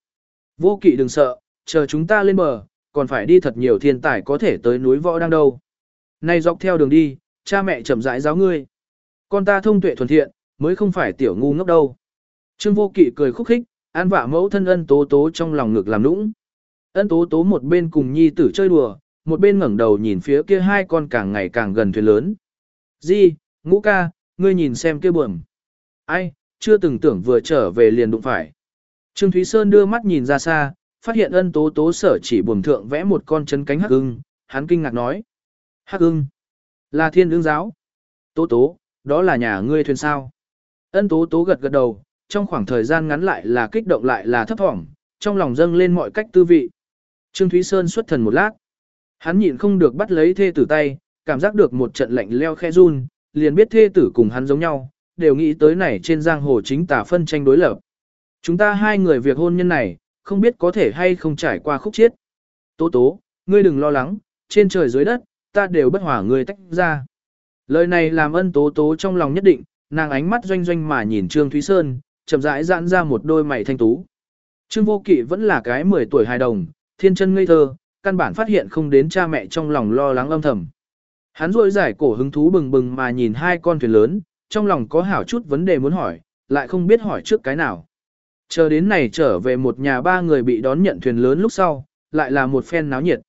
Vô kỵ đừng sợ, chờ chúng ta lên bờ, còn phải đi thật nhiều thiên tài có thể tới núi võ đang đâu. Nay dọc theo đường đi, cha mẹ chậm rãi giáo ngươi. Con ta thông tuệ thuần thiện, mới không phải tiểu ngu ngốc đâu. Trương vô kỵ cười khúc khích, an vạ mẫu thân ân tố tố trong lòng ngực làm nũng. Ân tố tố một bên cùng nhi tử chơi đùa, một bên ngẩng đầu nhìn phía kia hai con càng ngày càng gần thuyền lớn. Di, ngũ ca, ngươi nhìn xem kia buồm. Ai, chưa từng tưởng vừa trở về liền đụng phải. Trương Thúy Sơn đưa mắt nhìn ra xa, phát hiện ân tố tố sở chỉ buồm thượng vẽ một con chân cánh hắc ưng, hắn kinh ngạc nói. Hắc ưng, là thiên đương giáo. Tố tố, đó là nhà ngươi thuyền sao. Ân tố tố gật gật đầu, trong khoảng thời gian ngắn lại là kích động lại là thấp thỏm, trong lòng dâng lên mọi cách tư vị. Trương Thúy Sơn xuất thần một lát. Hắn nhịn không được bắt lấy thê tử tay, cảm giác được một trận lạnh leo khe run, liền biết thê tử cùng hắn giống nhau, đều nghĩ tới này trên giang hồ chính tả phân tranh đối lập. Chúng ta hai người việc hôn nhân này, không biết có thể hay không trải qua khúc chiết. Tố tố, ngươi đừng lo lắng, trên trời dưới đất, ta đều bất hỏa ngươi tách ra. Lời này làm ân tố tố trong lòng nhất định, nàng ánh mắt doanh doanh mà nhìn Trương Thúy Sơn, chậm rãi giãn ra một đôi mày thanh tú. Trương Vô Kỵ vẫn là cái 10 tuổi hài đồng, thiên chân ngây thơ, căn bản phát hiện không đến cha mẹ trong lòng lo lắng âm thầm. Hắn rôi giải cổ hứng thú bừng bừng mà nhìn hai con thuyền lớn, trong lòng có hảo chút vấn đề muốn hỏi, lại không biết hỏi trước cái nào. Chờ đến này trở về một nhà ba người bị đón nhận thuyền lớn lúc sau, lại là một phen náo nhiệt.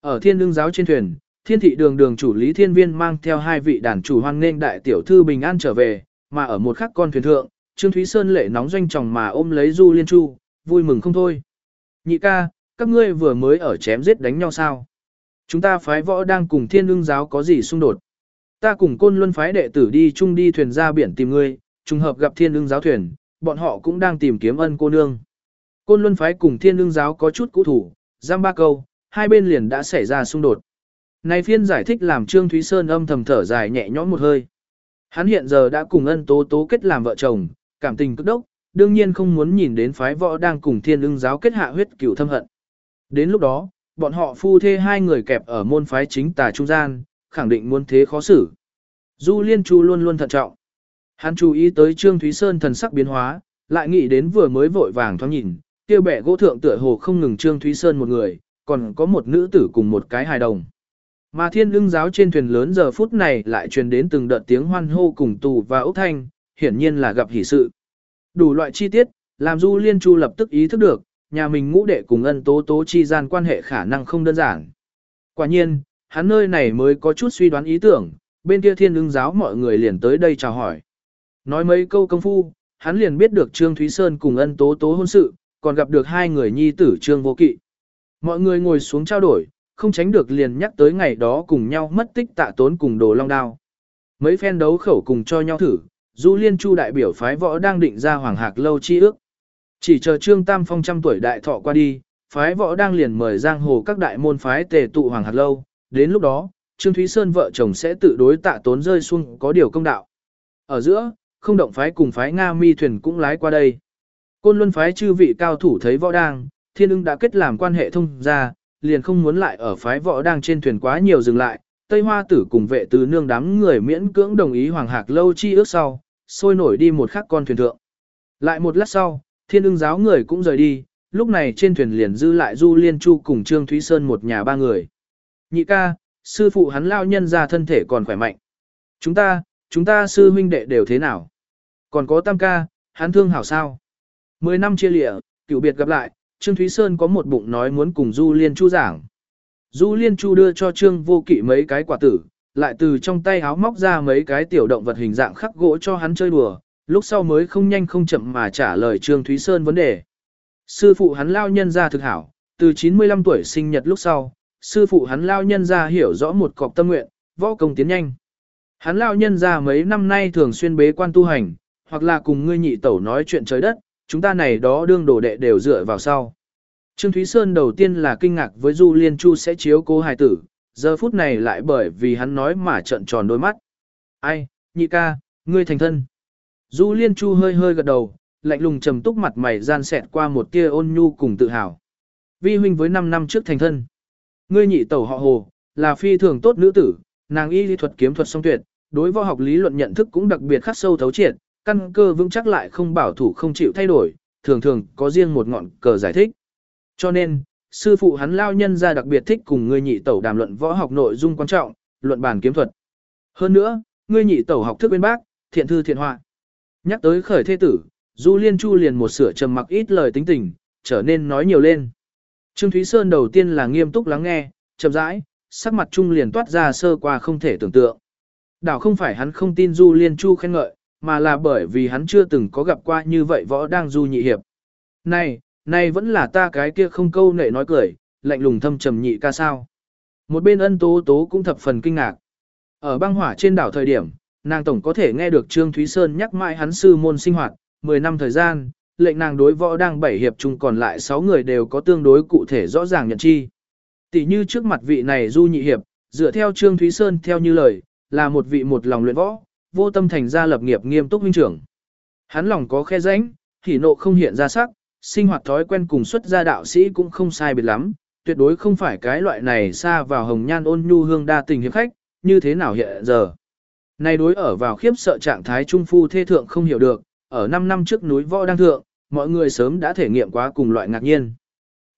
Ở thiên đương giáo trên thuyền, thiên thị đường đường chủ lý thiên viên mang theo hai vị đàn chủ hoan nghênh đại tiểu thư bình an trở về, mà ở một khắc con thuyền thượng, Trương Thúy Sơn lệ nóng doanh chồng mà ôm lấy Du Liên Chu, vui mừng không thôi. Nhị ca, các ngươi vừa mới ở chém giết đánh nhau sao? Chúng ta phái võ đang cùng thiên đương giáo có gì xung đột? Ta cùng côn luân phái đệ tử đi chung đi thuyền ra biển tìm ngươi, trùng hợp gặp thiên đương giáo thuyền, bọn họ cũng đang tìm kiếm ân cô nương. Côn luân phái cùng thiên Lương giáo có chút cũ thủ, giam ba câu, hai bên liền đã xảy ra xung đột. Này phiên giải thích làm Trương Thúy Sơn âm thầm thở dài nhẹ nhõm một hơi. Hắn hiện giờ đã cùng ân tố tố kết làm vợ chồng, cảm tình cực đốc, đương nhiên không muốn nhìn đến phái võ đang cùng thiên Lương giáo kết hạ huyết cửu thâm hận. Đến lúc đó, bọn họ phu thê hai người kẹp ở môn phái chính tà trung gian, khẳng định muốn thế khó xử. Du Liên Chu luôn luôn thận trọng. Hắn chú ý tới Trương Thúy Sơn thần sắc biến hóa, lại nghĩ đến vừa mới vội vàng thoáng nhìn, kia bẻ gỗ thượng tựa hồ không ngừng Trương Thúy Sơn một người, còn có một nữ tử cùng một cái hài đồng. Mà thiên lưng giáo trên thuyền lớn giờ phút này lại truyền đến từng đợt tiếng hoan hô cùng tù và ốc thanh, hiển nhiên là gặp hỷ sự. Đủ loại chi tiết, làm Du Liên Chu lập tức ý thức được, nhà mình ngũ đệ cùng ân tố tố chi gian quan hệ khả năng không đơn giản. Quả nhiên, hắn nơi này mới có chút suy đoán ý tưởng, bên kia thiên lưng giáo mọi người liền tới đây chào hỏi. Nói mấy câu công phu, hắn liền biết được Trương Thúy Sơn cùng ân tố tố hôn sự, còn gặp được hai người nhi tử Trương Vô Kỵ. Mọi người ngồi xuống trao đổi, không tránh được liền nhắc tới ngày đó cùng nhau mất tích tạ tốn cùng đồ long đao. Mấy phen đấu khẩu cùng cho nhau thử, Du Liên Chu đại biểu phái võ đang định ra Hoàng Hạc lâu chi ước. Chỉ chờ Trương Tam Phong trăm tuổi đại thọ qua đi, phái võ đang liền mời giang hồ các đại môn phái tề tụ Hoàng Hạc lâu, đến lúc đó, Trương Thúy Sơn vợ chồng sẽ tự đối tạ tốn rơi xuống có điều công đạo. Ở giữa, không động phái cùng phái Nga mi thuyền cũng lái qua đây. Côn luân phái chư vị cao thủ thấy võ đang, thiên ưng đã kết làm quan hệ thông ra, liền không muốn lại ở phái võ đang trên thuyền quá nhiều dừng lại. Tây Hoa tử cùng vệ tứ nương đám người miễn cưỡng đồng ý Hoàng Hạc lâu chi ước sau, sôi nổi đi một khắc con thuyền thượng. Lại một lát sau, thiên ưng giáo người cũng rời đi, lúc này trên thuyền liền dư lại Du Liên Chu cùng Trương Thúy Sơn một nhà ba người. Nhị ca, sư phụ hắn lao nhân ra thân thể còn khỏe mạnh. Chúng ta, chúng ta sư huynh đệ đều thế nào? Còn có tam ca, hắn thương hảo sao? Mười năm chia lịa, cựu biệt gặp lại, Trương Thúy Sơn có một bụng nói muốn cùng Du Liên Chu giảng. Du Liên Chu đưa cho Trương Vô Kỵ mấy cái quả tử, lại từ trong tay háo móc ra mấy cái tiểu động vật hình dạng khắc gỗ cho hắn chơi đùa, lúc sau mới không nhanh không chậm mà trả lời Trương Thúy Sơn vấn đề. Sư phụ hắn lao nhân ra thực hảo, từ 95 tuổi sinh nhật lúc sau, sư phụ hắn lao nhân ra hiểu rõ một cọc tâm nguyện, võ công tiến nhanh. Hắn lao nhân ra mấy năm nay thường xuyên bế quan tu hành, hoặc là cùng ngươi nhị tẩu nói chuyện trời đất, chúng ta này đó đương đồ đệ đều dựa vào sau. Trương Thúy Sơn đầu tiên là kinh ngạc với Du Liên Chu sẽ chiếu cố hài tử, giờ phút này lại bởi vì hắn nói mà trợn tròn đôi mắt. Ai, nhị ca, ngươi thành thân. Du Liên Chu hơi hơi gật đầu, lạnh lùng trầm túc mặt mày gian xẹt qua một tia ôn nhu cùng tự hào. Vi huynh với 5 năm trước thành thân. Ngươi nhị tẩu họ Hồ, là phi thường tốt nữ tử, nàng y lý thuật kiếm thuật song tuyệt, đối võ học lý luận nhận thức cũng đặc biệt khắc sâu thấu triệt, căn cơ vững chắc lại không bảo thủ không chịu thay đổi, thường thường có riêng một ngọn cờ giải thích. Cho nên, sư phụ hắn lao nhân ra đặc biệt thích cùng ngươi nhị tẩu đàm luận võ học nội dung quan trọng, luận bàn kiếm thuật. Hơn nữa, ngươi nhị tẩu học thức bên bác, thiện thư thiện họa. Nhắc tới khởi thế tử, Du Liên Chu liền một sửa trầm mặc ít lời tính tình, trở nên nói nhiều lên. Trương Thúy Sơn đầu tiên là nghiêm túc lắng nghe, chậm rãi, sắc mặt trung liền toát ra sơ qua không thể tưởng tượng. Đảo không phải hắn không tin Du Liên Chu khen ngợi, mà là bởi vì hắn chưa từng có gặp qua như vậy võ đang du nhị hiệp. Này, này vẫn là ta cái kia không câu nệ nói cười, lạnh lùng thâm trầm nhị ca sao. Một bên ân tố tố cũng thập phần kinh ngạc. Ở băng hỏa trên đảo thời điểm, nàng tổng có thể nghe được Trương Thúy Sơn nhắc mãi hắn sư môn sinh hoạt, 10 năm thời gian, lệnh nàng đối võ đang bảy hiệp chung còn lại 6 người đều có tương đối cụ thể rõ ràng nhận chi. Tỷ như trước mặt vị này du nhị hiệp, dựa theo Trương Thúy Sơn theo như lời, là một vị một lòng luyện võ, vô tâm thành ra lập nghiệp nghiêm túc huynh trưởng. Hắn lòng có khe rãnh, hỉ nộ không hiện ra sắc, sinh hoạt thói quen cùng xuất gia đạo sĩ cũng không sai biệt lắm, tuyệt đối không phải cái loại này xa vào hồng nhan ôn nhu hương đa tình hiệp khách, như thế nào hiện giờ. Này đối ở vào khiếp sợ trạng thái trung phu thê thượng không hiểu được, ở 5 năm trước núi võ đang thượng, mọi người sớm đã thể nghiệm quá cùng loại ngạc nhiên.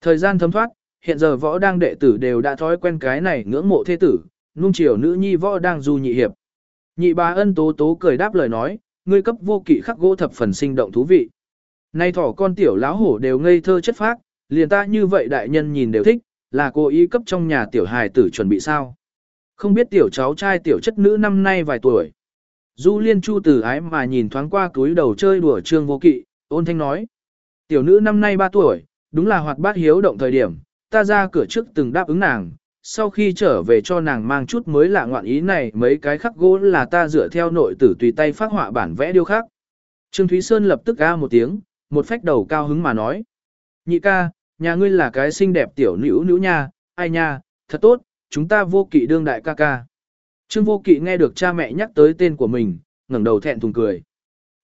Thời gian thấm thoát, hiện giờ võ đang đệ tử đều đã thói quen cái này ngưỡng mộ thế tử, nung chiều nữ nhi võ đang du nhị hiệp. Nhị bá ân tố tố cười đáp lời nói, ngươi cấp vô kỵ khắc gỗ thập phần sinh động thú vị. Nay thỏ con tiểu lão hổ đều ngây thơ chất phác, liền ta như vậy đại nhân nhìn đều thích, là cô ý cấp trong nhà tiểu hài tử chuẩn bị sao. Không biết tiểu cháu trai tiểu chất nữ năm nay vài tuổi. Du liên chu từ ái mà nhìn thoáng qua túi đầu chơi đùa trương vô kỵ, ôn thanh nói. Tiểu nữ năm nay 3 tuổi, đúng là hoạt bát hiếu động thời điểm, ta ra cửa trước từng đáp ứng nàng, sau khi trở về cho nàng mang chút mới lạ ngoạn ý này mấy cái khắc gỗ là ta dựa theo nội tử tùy tay phát họa bản vẽ điêu khắc. Trương Thúy Sơn lập tức ca một tiếng, một phách đầu cao hứng mà nói. Nhị ca, nhà ngươi là cái xinh đẹp tiểu nữ nữ nha, ai nha, thật tốt, chúng ta vô kỵ đương đại ca ca. Trương vô kỵ nghe được cha mẹ nhắc tới tên của mình, ngẩng đầu thẹn thùng cười.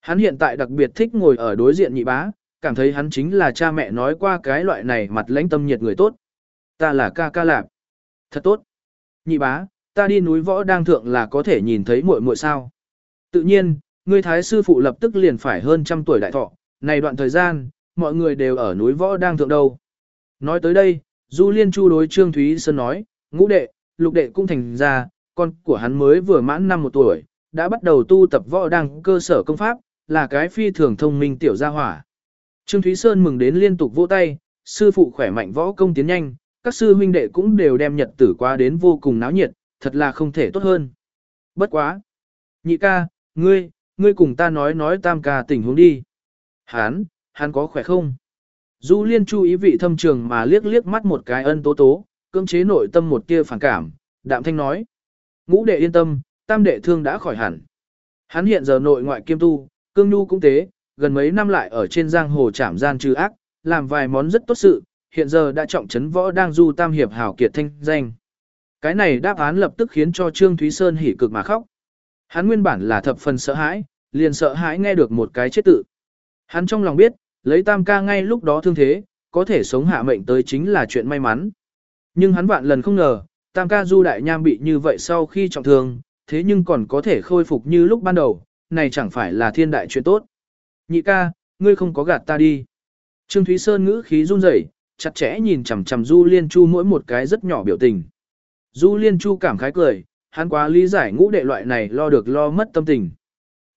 Hắn hiện tại đặc biệt thích ngồi ở đối diện nhị bá, cảm thấy hắn chính là cha mẹ nói qua cái loại này mặt lãnh tâm nhiệt người tốt. Ta là ca ca lạp. Thật tốt. Nhị bá, ta đi núi võ đang thượng là có thể nhìn thấy muội muội sao. Tự nhiên, ngươi thái sư phụ lập tức liền phải hơn trăm tuổi đại thọ, này đoạn thời gian, mọi người đều ở núi võ đang thượng đâu. Nói tới đây, Du Liên Chu đối Trương Thúy Sơn nói, ngũ đệ, lục đệ cũng thành ra, con của hắn mới vừa mãn năm một tuổi, đã bắt đầu tu tập võ đang cơ sở công pháp, là cái phi thường thông minh tiểu gia hỏa. Trương Thúy Sơn mừng đến liên tục vỗ tay, sư phụ khỏe mạnh võ công tiến nhanh, các sư huynh đệ cũng đều đem nhật tử qua đến vô cùng náo nhiệt, thật là không thể tốt hơn. Bất quá. Nhị ca, ngươi, ngươi cùng ta nói nói tam ca tình huống đi. Hán, hắn có khỏe không? Du liên chú ý vị thâm trường mà liếc liếc mắt một cái ân tố tố, cưỡng chế nội tâm một tia phản cảm, đạm thanh nói. Ngũ đệ yên tâm, tam đệ thương đã khỏi hẳn. Hắn hiện giờ nội ngoại kiêm tu, cương nhu cũng thế, gần mấy năm lại ở trên giang hồ trảm gian trừ ác, làm vài món rất tốt sự, hiện giờ đã trọng trấn võ đang du tam hiệp hảo kiệt thanh danh. Cái này đáp án lập tức khiến cho Trương Thúy Sơn hỉ cực mà khóc. Hắn nguyên bản là thập phần sợ hãi, liền sợ hãi nghe được một cái chết tự. Hắn trong lòng biết, lấy tam ca ngay lúc đó thương thế, có thể sống hạ mệnh tới chính là chuyện may mắn. Nhưng hắn vạn lần không ngờ, tam ca du đại nham bị như vậy sau khi trọng thương, thế nhưng còn có thể khôi phục như lúc ban đầu, này chẳng phải là thiên đại chuyện tốt. Nhị ca, ngươi không có gạt ta đi. Trương Thúy Sơn ngữ khí run rẩy, chặt chẽ nhìn chằm chằm Du Liên Chu mỗi một cái rất nhỏ biểu tình. Du Liên Chu cảm khái cười, hắn quá lý giải ngũ đệ loại này lo được lo mất tâm tình.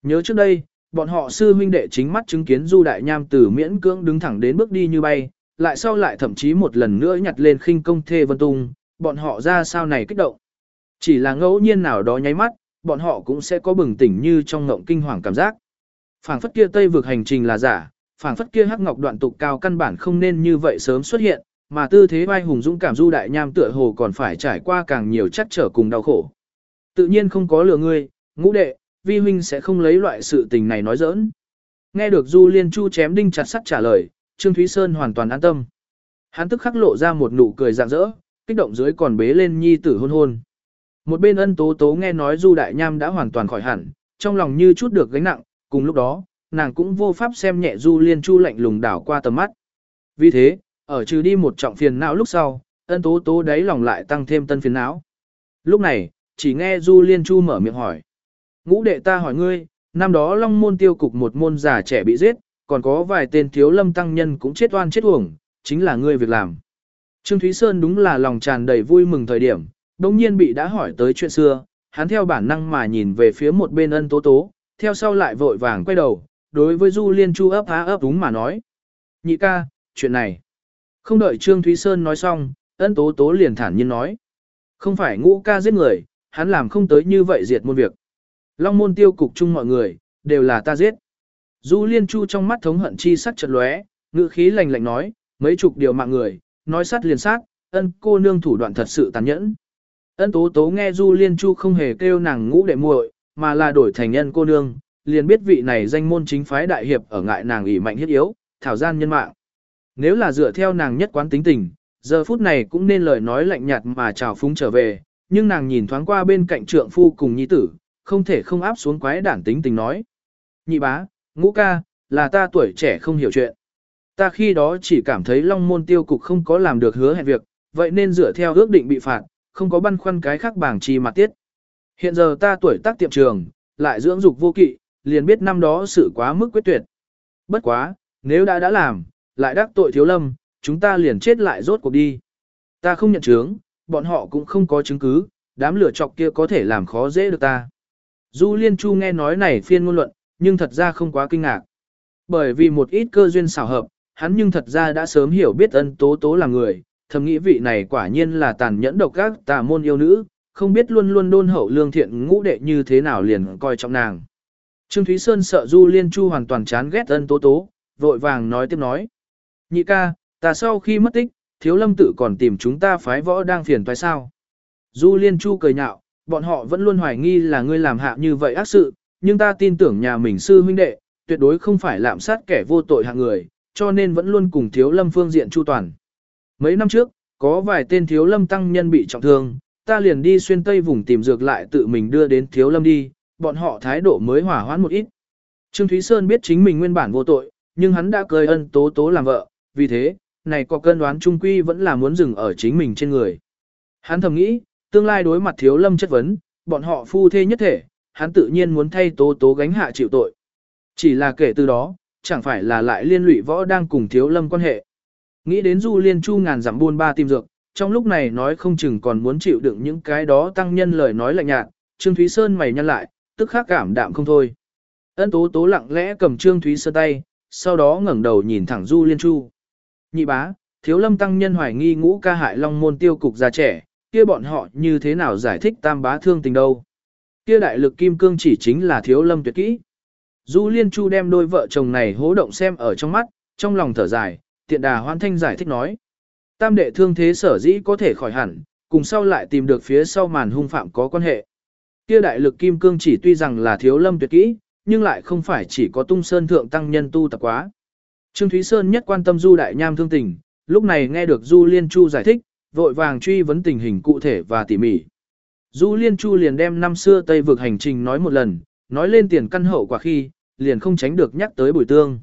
Nhớ trước đây, bọn họ sư huynh đệ chính mắt chứng kiến Du Đại Nham từ miễn cưỡng đứng thẳng đến bước đi như bay, lại sau lại thậm chí một lần nữa nhặt lên khinh công thê vân tung, bọn họ ra sao này kích động. Chỉ là ngẫu nhiên nào đó nháy mắt, bọn họ cũng sẽ có bừng tỉnh như trong ngộng kinh hoàng cảm giác. Phảng phất kia Tây vực hành trình là giả, phảng phất kia hắc ngọc đoạn tục cao căn bản không nên như vậy sớm xuất hiện, mà tư thế vai hùng dũng cảm du đại nham tựa hồ còn phải trải qua càng nhiều chắc trở cùng đau khổ. Tự nhiên không có lừa ngươi, ngũ đệ, vi huynh sẽ không lấy loại sự tình này nói giỡn. Nghe được Du Liên Chu chém đinh chặt sắt trả lời, Trương Thúy Sơn hoàn toàn an tâm. Hắn tức khắc lộ ra một nụ cười rạng rỡ, kích động dưới còn bế lên nhi tử hôn hôn. Một bên ân tố tố nghe nói Du Đại Nham đã hoàn toàn khỏi hẳn, trong lòng như chút được gánh nặng, cùng lúc đó, nàng cũng vô pháp xem nhẹ Du Liên Chu lạnh lùng đảo qua tầm mắt. Vì thế, ở trừ đi một trọng phiền não lúc sau, ân tố tố đáy lòng lại tăng thêm tân phiền não. Lúc này, chỉ nghe Du Liên Chu mở miệng hỏi. Ngũ đệ ta hỏi ngươi, năm đó Long Môn tiêu cục một môn giả trẻ bị giết, còn có vài tên thiếu lâm tăng nhân cũng chết oan chết uổng, chính là ngươi việc làm. Trương Thúy Sơn đúng là lòng tràn đầy vui mừng thời điểm, đồng nhiên bị đã hỏi tới chuyện xưa, hắn theo bản năng mà nhìn về phía một bên ân tố tố, theo sau lại vội vàng quay đầu, đối với Du Liên Chu ấp há ấp đúng mà nói. Nhị ca, chuyện này. Không đợi Trương Thúy Sơn nói xong, ân tố tố liền thản nhiên nói. Không phải ngũ ca giết người, hắn làm không tới như vậy diệt môn việc. Long môn tiêu cục chung mọi người, đều là ta giết. Du Liên Chu trong mắt thống hận chi sắc chật lóe, ngữ khí lạnh lạnh nói, mấy chục điều mạng người, nói sát liền sát, ân cô nương thủ đoạn thật sự tàn nhẫn. Ân tố tố nghe Du Liên Chu không hề kêu nàng ngũ đệ muội, mà là đổi thành nhân cô nương, liền biết vị này danh môn chính phái đại hiệp ở ngại nàng ủy mạnh hiết yếu, thảo gian nhân mạng. Nếu là dựa theo nàng nhất quán tính tình, giờ phút này cũng nên lời nói lạnh nhạt mà chào phúng trở về, nhưng nàng nhìn thoáng qua bên cạnh trượng phu cùng nhi tử, không thể không áp xuống quái đản tính tình nói. Nhị bá, ngũ ca, là ta tuổi trẻ không hiểu chuyện. Ta khi đó chỉ cảm thấy long môn tiêu cục không có làm được hứa hẹn việc, vậy nên dựa theo ước định bị phạt, không có băn khoăn cái khác bảng chi mặt tiết. Hiện giờ ta tuổi tác tiệm trường, lại dưỡng dục vô kỵ, liền biết năm đó sự quá mức quyết tuyệt. Bất quá, nếu đã đã làm, lại đắc tội thiếu lâm, chúng ta liền chết lại rốt cuộc đi. Ta không nhận chứng, bọn họ cũng không có chứng cứ, đám lửa chọc kia có thể làm khó dễ được ta. Du Liên Chu nghe nói này phiên ngôn luận, nhưng thật ra không quá kinh ngạc. Bởi vì một ít cơ duyên xảo hợp, hắn nhưng thật ra đã sớm hiểu biết ân tố tố là người, thầm nghĩ vị này quả nhiên là tàn nhẫn độc các tà môn yêu nữ, không biết luôn luôn đôn hậu lương thiện ngũ đệ như thế nào liền coi trọng nàng. Trương Thúy Sơn sợ Du Liên Chu hoàn toàn chán ghét ân tố tố, vội vàng nói tiếp nói. Nhị ca, ta sau khi mất tích, thiếu lâm tự còn tìm chúng ta phái võ đang phiền toái sao. Du Liên Chu cười nhạo, bọn họ vẫn luôn hoài nghi là ngươi làm hạ như vậy ác sự, nhưng ta tin tưởng nhà mình sư huynh đệ, tuyệt đối không phải lạm sát kẻ vô tội hạng người, cho nên vẫn luôn cùng thiếu lâm phương diện chu toàn. Mấy năm trước, có vài tên thiếu lâm tăng nhân bị trọng thương, ta liền đi xuyên tây vùng tìm dược lại tự mình đưa đến thiếu lâm đi, bọn họ thái độ mới hỏa hoãn một ít. Trương Thúy Sơn biết chính mình nguyên bản vô tội, nhưng hắn đã cười ân tố tố làm vợ, vì thế, này có cân đoán trung quy vẫn là muốn dừng ở chính mình trên người. Hắn thầm nghĩ, tương lai đối mặt thiếu lâm chất vấn, bọn họ phu thê nhất thể, hắn tự nhiên muốn thay tố tố gánh hạ chịu tội. Chỉ là kể từ đó, chẳng phải là lại liên lụy võ đang cùng thiếu lâm quan hệ. Nghĩ đến du liên chu ngàn dặm buôn ba tìm dược, trong lúc này nói không chừng còn muốn chịu đựng những cái đó tăng nhân lời nói lạnh nhạt, Trương Thúy Sơn mày nhăn lại, tức khắc cảm đạm không thôi. Ân tố tố lặng lẽ cầm Trương Thúy Sơn tay, sau đó ngẩng đầu nhìn thẳng du liên chu. Nhị bá, thiếu lâm tăng nhân hoài nghi ngũ ca hại long môn tiêu cục già trẻ, kia bọn họ như thế nào giải thích tam bá thương tình đâu. Kia đại lực kim cương chỉ chính là thiếu lâm tuyệt kỹ. Du Liên Chu đem đôi vợ chồng này hố động xem ở trong mắt, trong lòng thở dài, tiện đà hoan thanh giải thích nói. Tam đệ thương thế sở dĩ có thể khỏi hẳn, cùng sau lại tìm được phía sau màn hung phạm có quan hệ. Kia đại lực kim cương chỉ tuy rằng là thiếu lâm tuyệt kỹ, nhưng lại không phải chỉ có tung sơn thượng tăng nhân tu tập quá. Trương Thúy Sơn nhất quan tâm Du Đại Nham thương tình, lúc này nghe được Du Liên Chu giải thích, vội vàng truy vấn tình hình cụ thể và tỉ mỉ. Du Liên Chu liền đem năm xưa Tây vực hành trình nói một lần, nói lên tiền căn hậu quả khi, liền không tránh được nhắc tới Bùi Tương.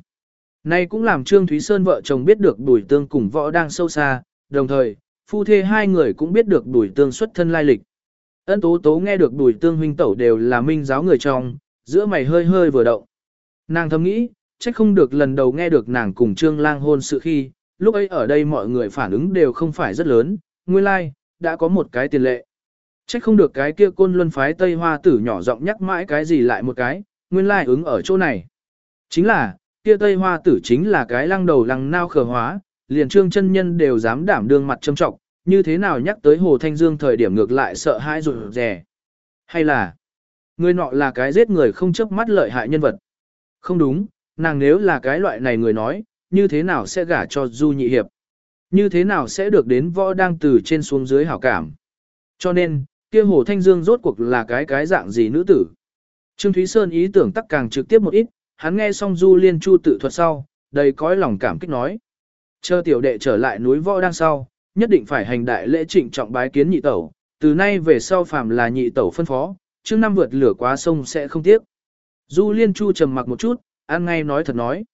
Này cũng làm Trương Thúy Sơn vợ chồng biết được Bùi Tương cùng võ đang sâu xa, đồng thời, phu thê hai người cũng biết được Bùi Tương xuất thân lai lịch. Ân Tố Tố nghe được Bùi Tương huynh tẩu đều là minh giáo người trong, giữa mày hơi hơi vừa động. Nàng thầm nghĩ, trách không được lần đầu nghe được nàng cùng Trương Lang hôn sự khi, lúc ấy ở đây mọi người phản ứng đều không phải rất lớn, nguyên lai, like, đã có một cái tiền lệ. Trách không được cái kia côn luân phái Tây Hoa tử nhỏ giọng nhắc mãi cái gì lại một cái, nguyên lai like ứng ở chỗ này. Chính là, kia Tây Hoa tử chính là cái lăng đầu lăng nao khờ hóa, liền trương chân nhân đều dám đảm đương mặt châm trọng, như thế nào nhắc tới Hồ Thanh Dương thời điểm ngược lại sợ hãi rụt rè. Hay là, người nọ là cái giết người không chớp mắt lợi hại nhân vật. Không đúng, nàng nếu là cái loại này người nói, như thế nào sẽ gả cho Du Nhị Hiệp? Như thế nào sẽ được đến võ đang từ trên xuống dưới hảo cảm? Cho nên, kia Hồ Thanh Dương rốt cuộc là cái cái dạng gì nữ tử? Trương Thúy Sơn ý tưởng tắc càng trực tiếp một ít, hắn nghe xong Du Liên Chu tự thuật sau, đầy cõi lòng cảm kích nói. Chờ tiểu đệ trở lại núi võ đang sau, nhất định phải hành đại lễ trịnh trọng bái kiến nhị tẩu, từ nay về sau phàm là nhị tẩu phân phó, trước năm vượt lửa quá sông sẽ không tiếc. Du Liên Chu trầm mặc một chút, ăn ngay nói thật nói.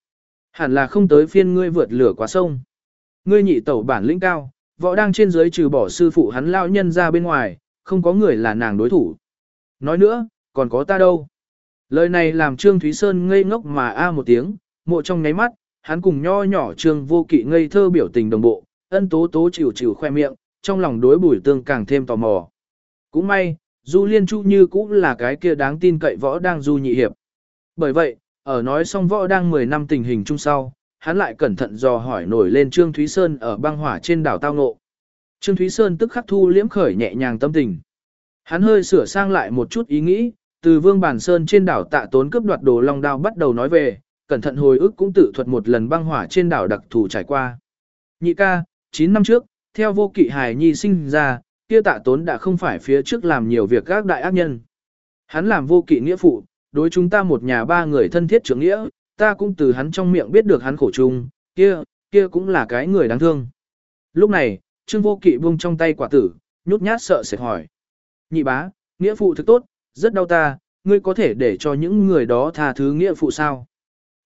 Hẳn là không tới phiên ngươi vượt lửa quá sông. Ngươi nhị tẩu bản lĩnh cao, võ đang trên dưới trừ bỏ sư phụ hắn lao nhân ra bên ngoài, không có người là nàng đối thủ. Nói nữa, còn có ta đâu. Lời này làm Trương Thúy Sơn ngây ngốc mà a một tiếng, mộ trong ngáy mắt, hắn cùng nho nhỏ Trương vô kỵ ngây thơ biểu tình đồng bộ, ân tố tố chịu chịu khoe miệng, trong lòng đối bùi tương càng thêm tò mò. Cũng may, Du Liên Chu như cũng là cái kia đáng tin cậy võ đang du nhị hiệp. Bởi vậy, ở nói xong võ đang 10 năm tình hình chung sau, hắn lại cẩn thận dò hỏi nổi lên Trương Thúy Sơn ở băng hỏa trên đảo Tao Ngộ. Trương Thúy Sơn tức khắc thu liễm khởi nhẹ nhàng tâm tình. Hắn hơi sửa sang lại một chút ý nghĩ, từ Vương Bản Sơn trên đảo tạ tốn cướp đoạt đồ long đao bắt đầu nói về, cẩn thận hồi ức cũng tự thuật một lần băng hỏa trên đảo đặc thù trải qua. Nhị ca, 9 năm trước, theo vô kỵ hài nhi sinh ra, kia tạ tốn đã không phải phía trước làm nhiều việc các đại ác nhân. Hắn làm vô kỵ nghĩa phụ, đối chúng ta một nhà ba người thân thiết trưởng nghĩa, ta cũng từ hắn trong miệng biết được hắn khổ chung, kia, kia cũng là cái người đáng thương. Lúc này, Trương Vô Kỵ buông trong tay quả tử, nhút nhát sợ sẽ hỏi. Nhị bá, nghĩa phụ thực tốt, rất đau ta, ngươi có thể để cho những người đó tha thứ nghĩa phụ sao?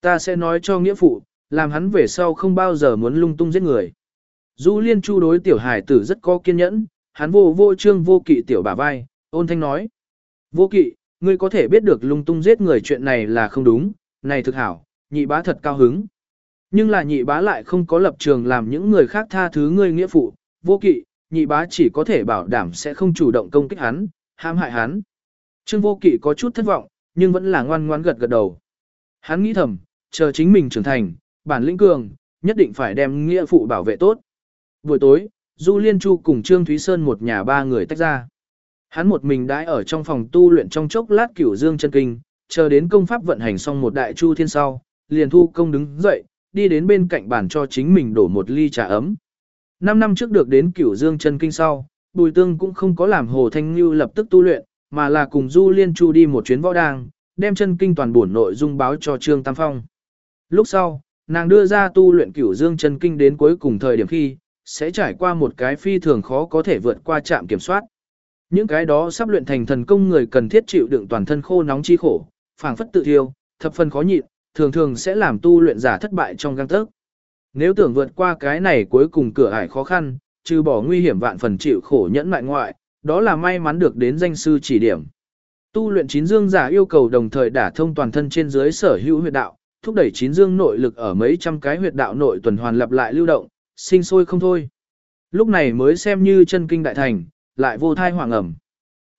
Ta sẽ nói cho nghĩa phụ, làm hắn về sau không bao giờ muốn lung tung giết người. Du Liên Chu đối tiểu hải tử rất có kiên nhẫn, hắn vô vô trương vô kỵ tiểu Bà vai, ôn thanh nói. Vô kỵ, ngươi có thể biết được lung tung giết người chuyện này là không đúng, này thực hảo, nhị bá thật cao hứng. Nhưng là nhị bá lại không có lập trường làm những người khác tha thứ ngươi nghĩa phụ, vô kỵ, nhị bá chỉ có thể bảo đảm sẽ không chủ động công kích hắn, hãm hại hắn. Trương vô kỵ có chút thất vọng, nhưng vẫn là ngoan ngoan gật gật đầu. Hắn nghĩ thầm, chờ chính mình trưởng thành, bản lĩnh cường, nhất định phải đem nghĩa phụ bảo vệ tốt. Buổi tối, Du Liên Chu cùng Trương Thúy Sơn một nhà ba người tách ra. Hắn một mình đãi ở trong phòng tu luyện trong chốc lát cửu dương chân kinh, chờ đến công pháp vận hành xong một đại chu thiên sau, liền thu công đứng dậy, đi đến bên cạnh bàn cho chính mình đổ một ly trà ấm. Năm năm trước được đến cửu dương chân kinh sau, Bùi Tương cũng không có làm Hồ Thanh Như lập tức tu luyện, mà là cùng Du Liên Chu đi một chuyến võ đàng, đem chân kinh toàn bổn nội dung báo cho Trương Tam Phong. Lúc sau, nàng đưa ra tu luyện cửu dương chân kinh đến cuối cùng thời điểm khi, sẽ trải qua một cái phi thường khó có thể vượt qua trạm kiểm soát. Những cái đó sắp luyện thành thần công người cần thiết chịu đựng toàn thân khô nóng chi khổ, phảng phất tự thiêu, thập phần khó nhịn, thường thường sẽ làm tu luyện giả thất bại trong gang tấc. Nếu tưởng vượt qua cái này cuối cùng cửa ải khó khăn, trừ bỏ nguy hiểm vạn phần chịu khổ nhẫn mại ngoại, đó là may mắn được đến danh sư chỉ điểm. Tu luyện chín dương giả yêu cầu đồng thời đả thông toàn thân trên dưới sở hữu huyệt đạo, thúc đẩy chín dương nội lực ở mấy trăm cái huyệt đạo nội tuần hoàn lặp lại lưu động, sinh sôi không thôi. Lúc này mới xem như chân kinh đại thành, lại vô thai hoàng ẩm.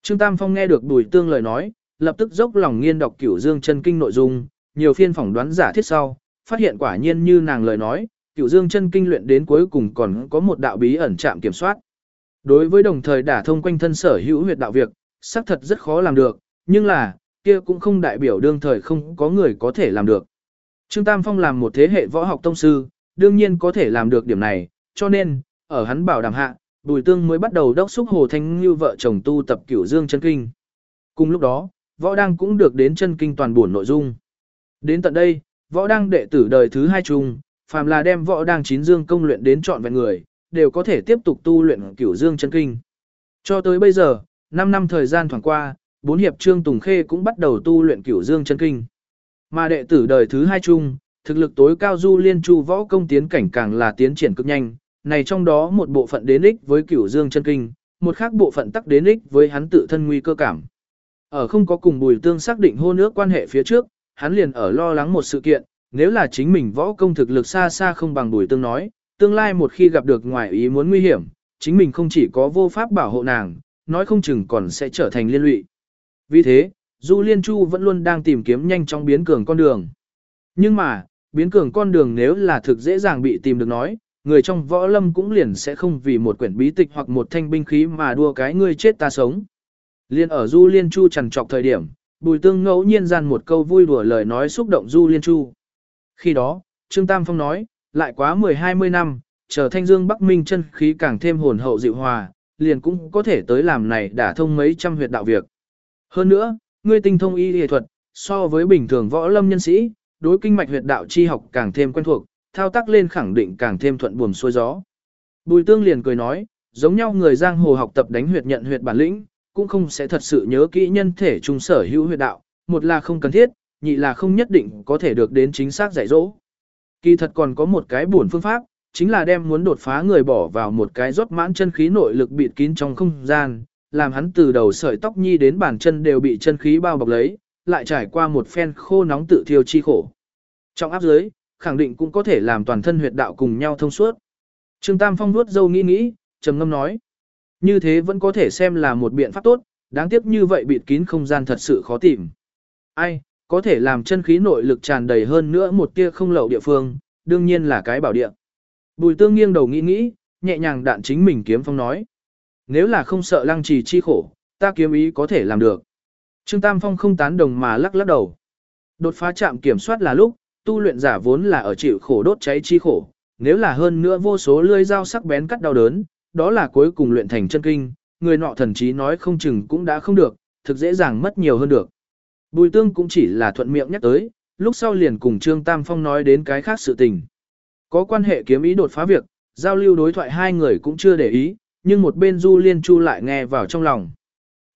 Trương Tam Phong nghe được Bùi Tương lời nói, lập tức dốc lòng nghiên đọc cửu dương chân kinh nội dung, nhiều phiên phỏng đoán giả thiết sau, phát hiện quả nhiên như nàng lời nói, cửu dương chân kinh luyện đến cuối cùng còn có một đạo bí ẩn chạm kiểm soát. Đối với đồng thời đả thông quanh thân sở hữu huyệt đạo việc, xác thật rất khó làm được, nhưng là, kia cũng không đại biểu đương thời không có người có thể làm được. Trương Tam Phong làm một thế hệ võ học tông sư, đương nhiên có thể làm được điểm này, cho nên, ở hắn bảo đảm hạ, Bùi Tương mới bắt đầu đốc xúc Hồ Thanh Như vợ chồng tu tập Cửu Dương chân kinh. Cùng lúc đó, võ đăng cũng được đến chân kinh toàn buồn nội dung. Đến tận đây, võ đăng đệ tử đời thứ hai chung, phàm là đem võ đăng chín dương công luyện đến trọn vẹn người, đều có thể tiếp tục tu luyện Cửu Dương chân kinh. Cho tới bây giờ, 5 năm thời gian thoảng qua, bốn hiệp Trương Tùng Khê cũng bắt đầu tu luyện Cửu Dương chân kinh. Mà đệ tử đời thứ hai chung, thực lực tối cao du liên chu võ công tiến cảnh càng là tiến triển cực nhanh, này trong đó một bộ phận đến ích với cửu dương chân kinh, một khác bộ phận tắc đến ích với hắn tự thân nguy cơ cảm. Ở không có cùng bùi tương xác định hôn ước quan hệ phía trước, hắn liền ở lo lắng một sự kiện, nếu là chính mình võ công thực lực xa xa không bằng bùi tương nói, tương lai một khi gặp được ngoại ý muốn nguy hiểm, chính mình không chỉ có vô pháp bảo hộ nàng, nói không chừng còn sẽ trở thành liên lụy. Vì thế, Du Liên Chu vẫn luôn đang tìm kiếm nhanh chóng biến cường con đường. Nhưng mà, biến cường con đường nếu là thực dễ dàng bị tìm được nói, người trong võ lâm cũng liền sẽ không vì một quyển bí tịch hoặc một thanh binh khí mà đua cái ngươi chết ta sống. Liên ở Du Liên Chu trằn trọc thời điểm, Bùi Tương ngẫu nhiên gian một câu vui đùa lời nói xúc động Du Liên Chu. Khi đó, Trương Tam Phong nói, lại quá 10-20 năm, chờ thanh dương Bắc Minh chân khí càng thêm hồn hậu dịu hòa, liền cũng có thể tới làm này đả thông mấy trăm huyệt đạo việc. Hơn nữa, ngươi tinh thông y y thuật, so với bình thường võ lâm nhân sĩ, đối kinh mạch huyệt đạo chi học càng thêm quen thuộc, thao tác lên khẳng định càng thêm thuận buồm xuôi gió. Bùi tương liền cười nói, giống nhau người giang hồ học tập đánh huyệt nhận huyệt bản lĩnh, cũng không sẽ thật sự nhớ kỹ nhân thể trung sở hữu huyệt đạo, một là không cần thiết, nhị là không nhất định có thể được đến chính xác dạy dỗ. Kỳ thật còn có một cái buồn phương pháp, chính là đem muốn đột phá người bỏ vào một cái rót mãn chân khí nội lực bịt kín trong không gian, làm hắn từ đầu sợi tóc nhi đến bàn chân đều bị chân khí bao bọc lấy, lại trải qua một phen khô nóng tự thiêu chi khổ. Trong áp dưới, khẳng định cũng có thể làm toàn thân huyệt đạo cùng nhau thông suốt. Trương Tam Phong nuốt dâu nghĩ nghĩ, trầm ngâm nói. Như thế vẫn có thể xem là một biện pháp tốt, đáng tiếc như vậy bịt kín không gian thật sự khó tìm. Ai, có thể làm chân khí nội lực tràn đầy hơn nữa một tia không lậu địa phương, đương nhiên là cái bảo địa. Bùi tương nghiêng đầu nghĩ nghĩ, nhẹ nhàng đạn chính mình kiếm phong nói. Nếu là không sợ lăng trì chi khổ, ta kiếm ý có thể làm được. Trương Tam Phong không tán đồng mà lắc lắc đầu. Đột phá chạm kiểm soát là lúc, tu luyện giả vốn là ở chịu khổ đốt cháy chi khổ, nếu là hơn nữa vô số lưỡi dao sắc bén cắt đau đớn, đó là cuối cùng luyện thành chân kinh, người nọ thần chí nói không chừng cũng đã không được, thực dễ dàng mất nhiều hơn được. Bùi tương cũng chỉ là thuận miệng nhắc tới, lúc sau liền cùng Trương Tam Phong nói đến cái khác sự tình. Có quan hệ kiếm ý đột phá việc, giao lưu đối thoại hai người cũng chưa để ý, nhưng một bên Du Liên Chu lại nghe vào trong lòng.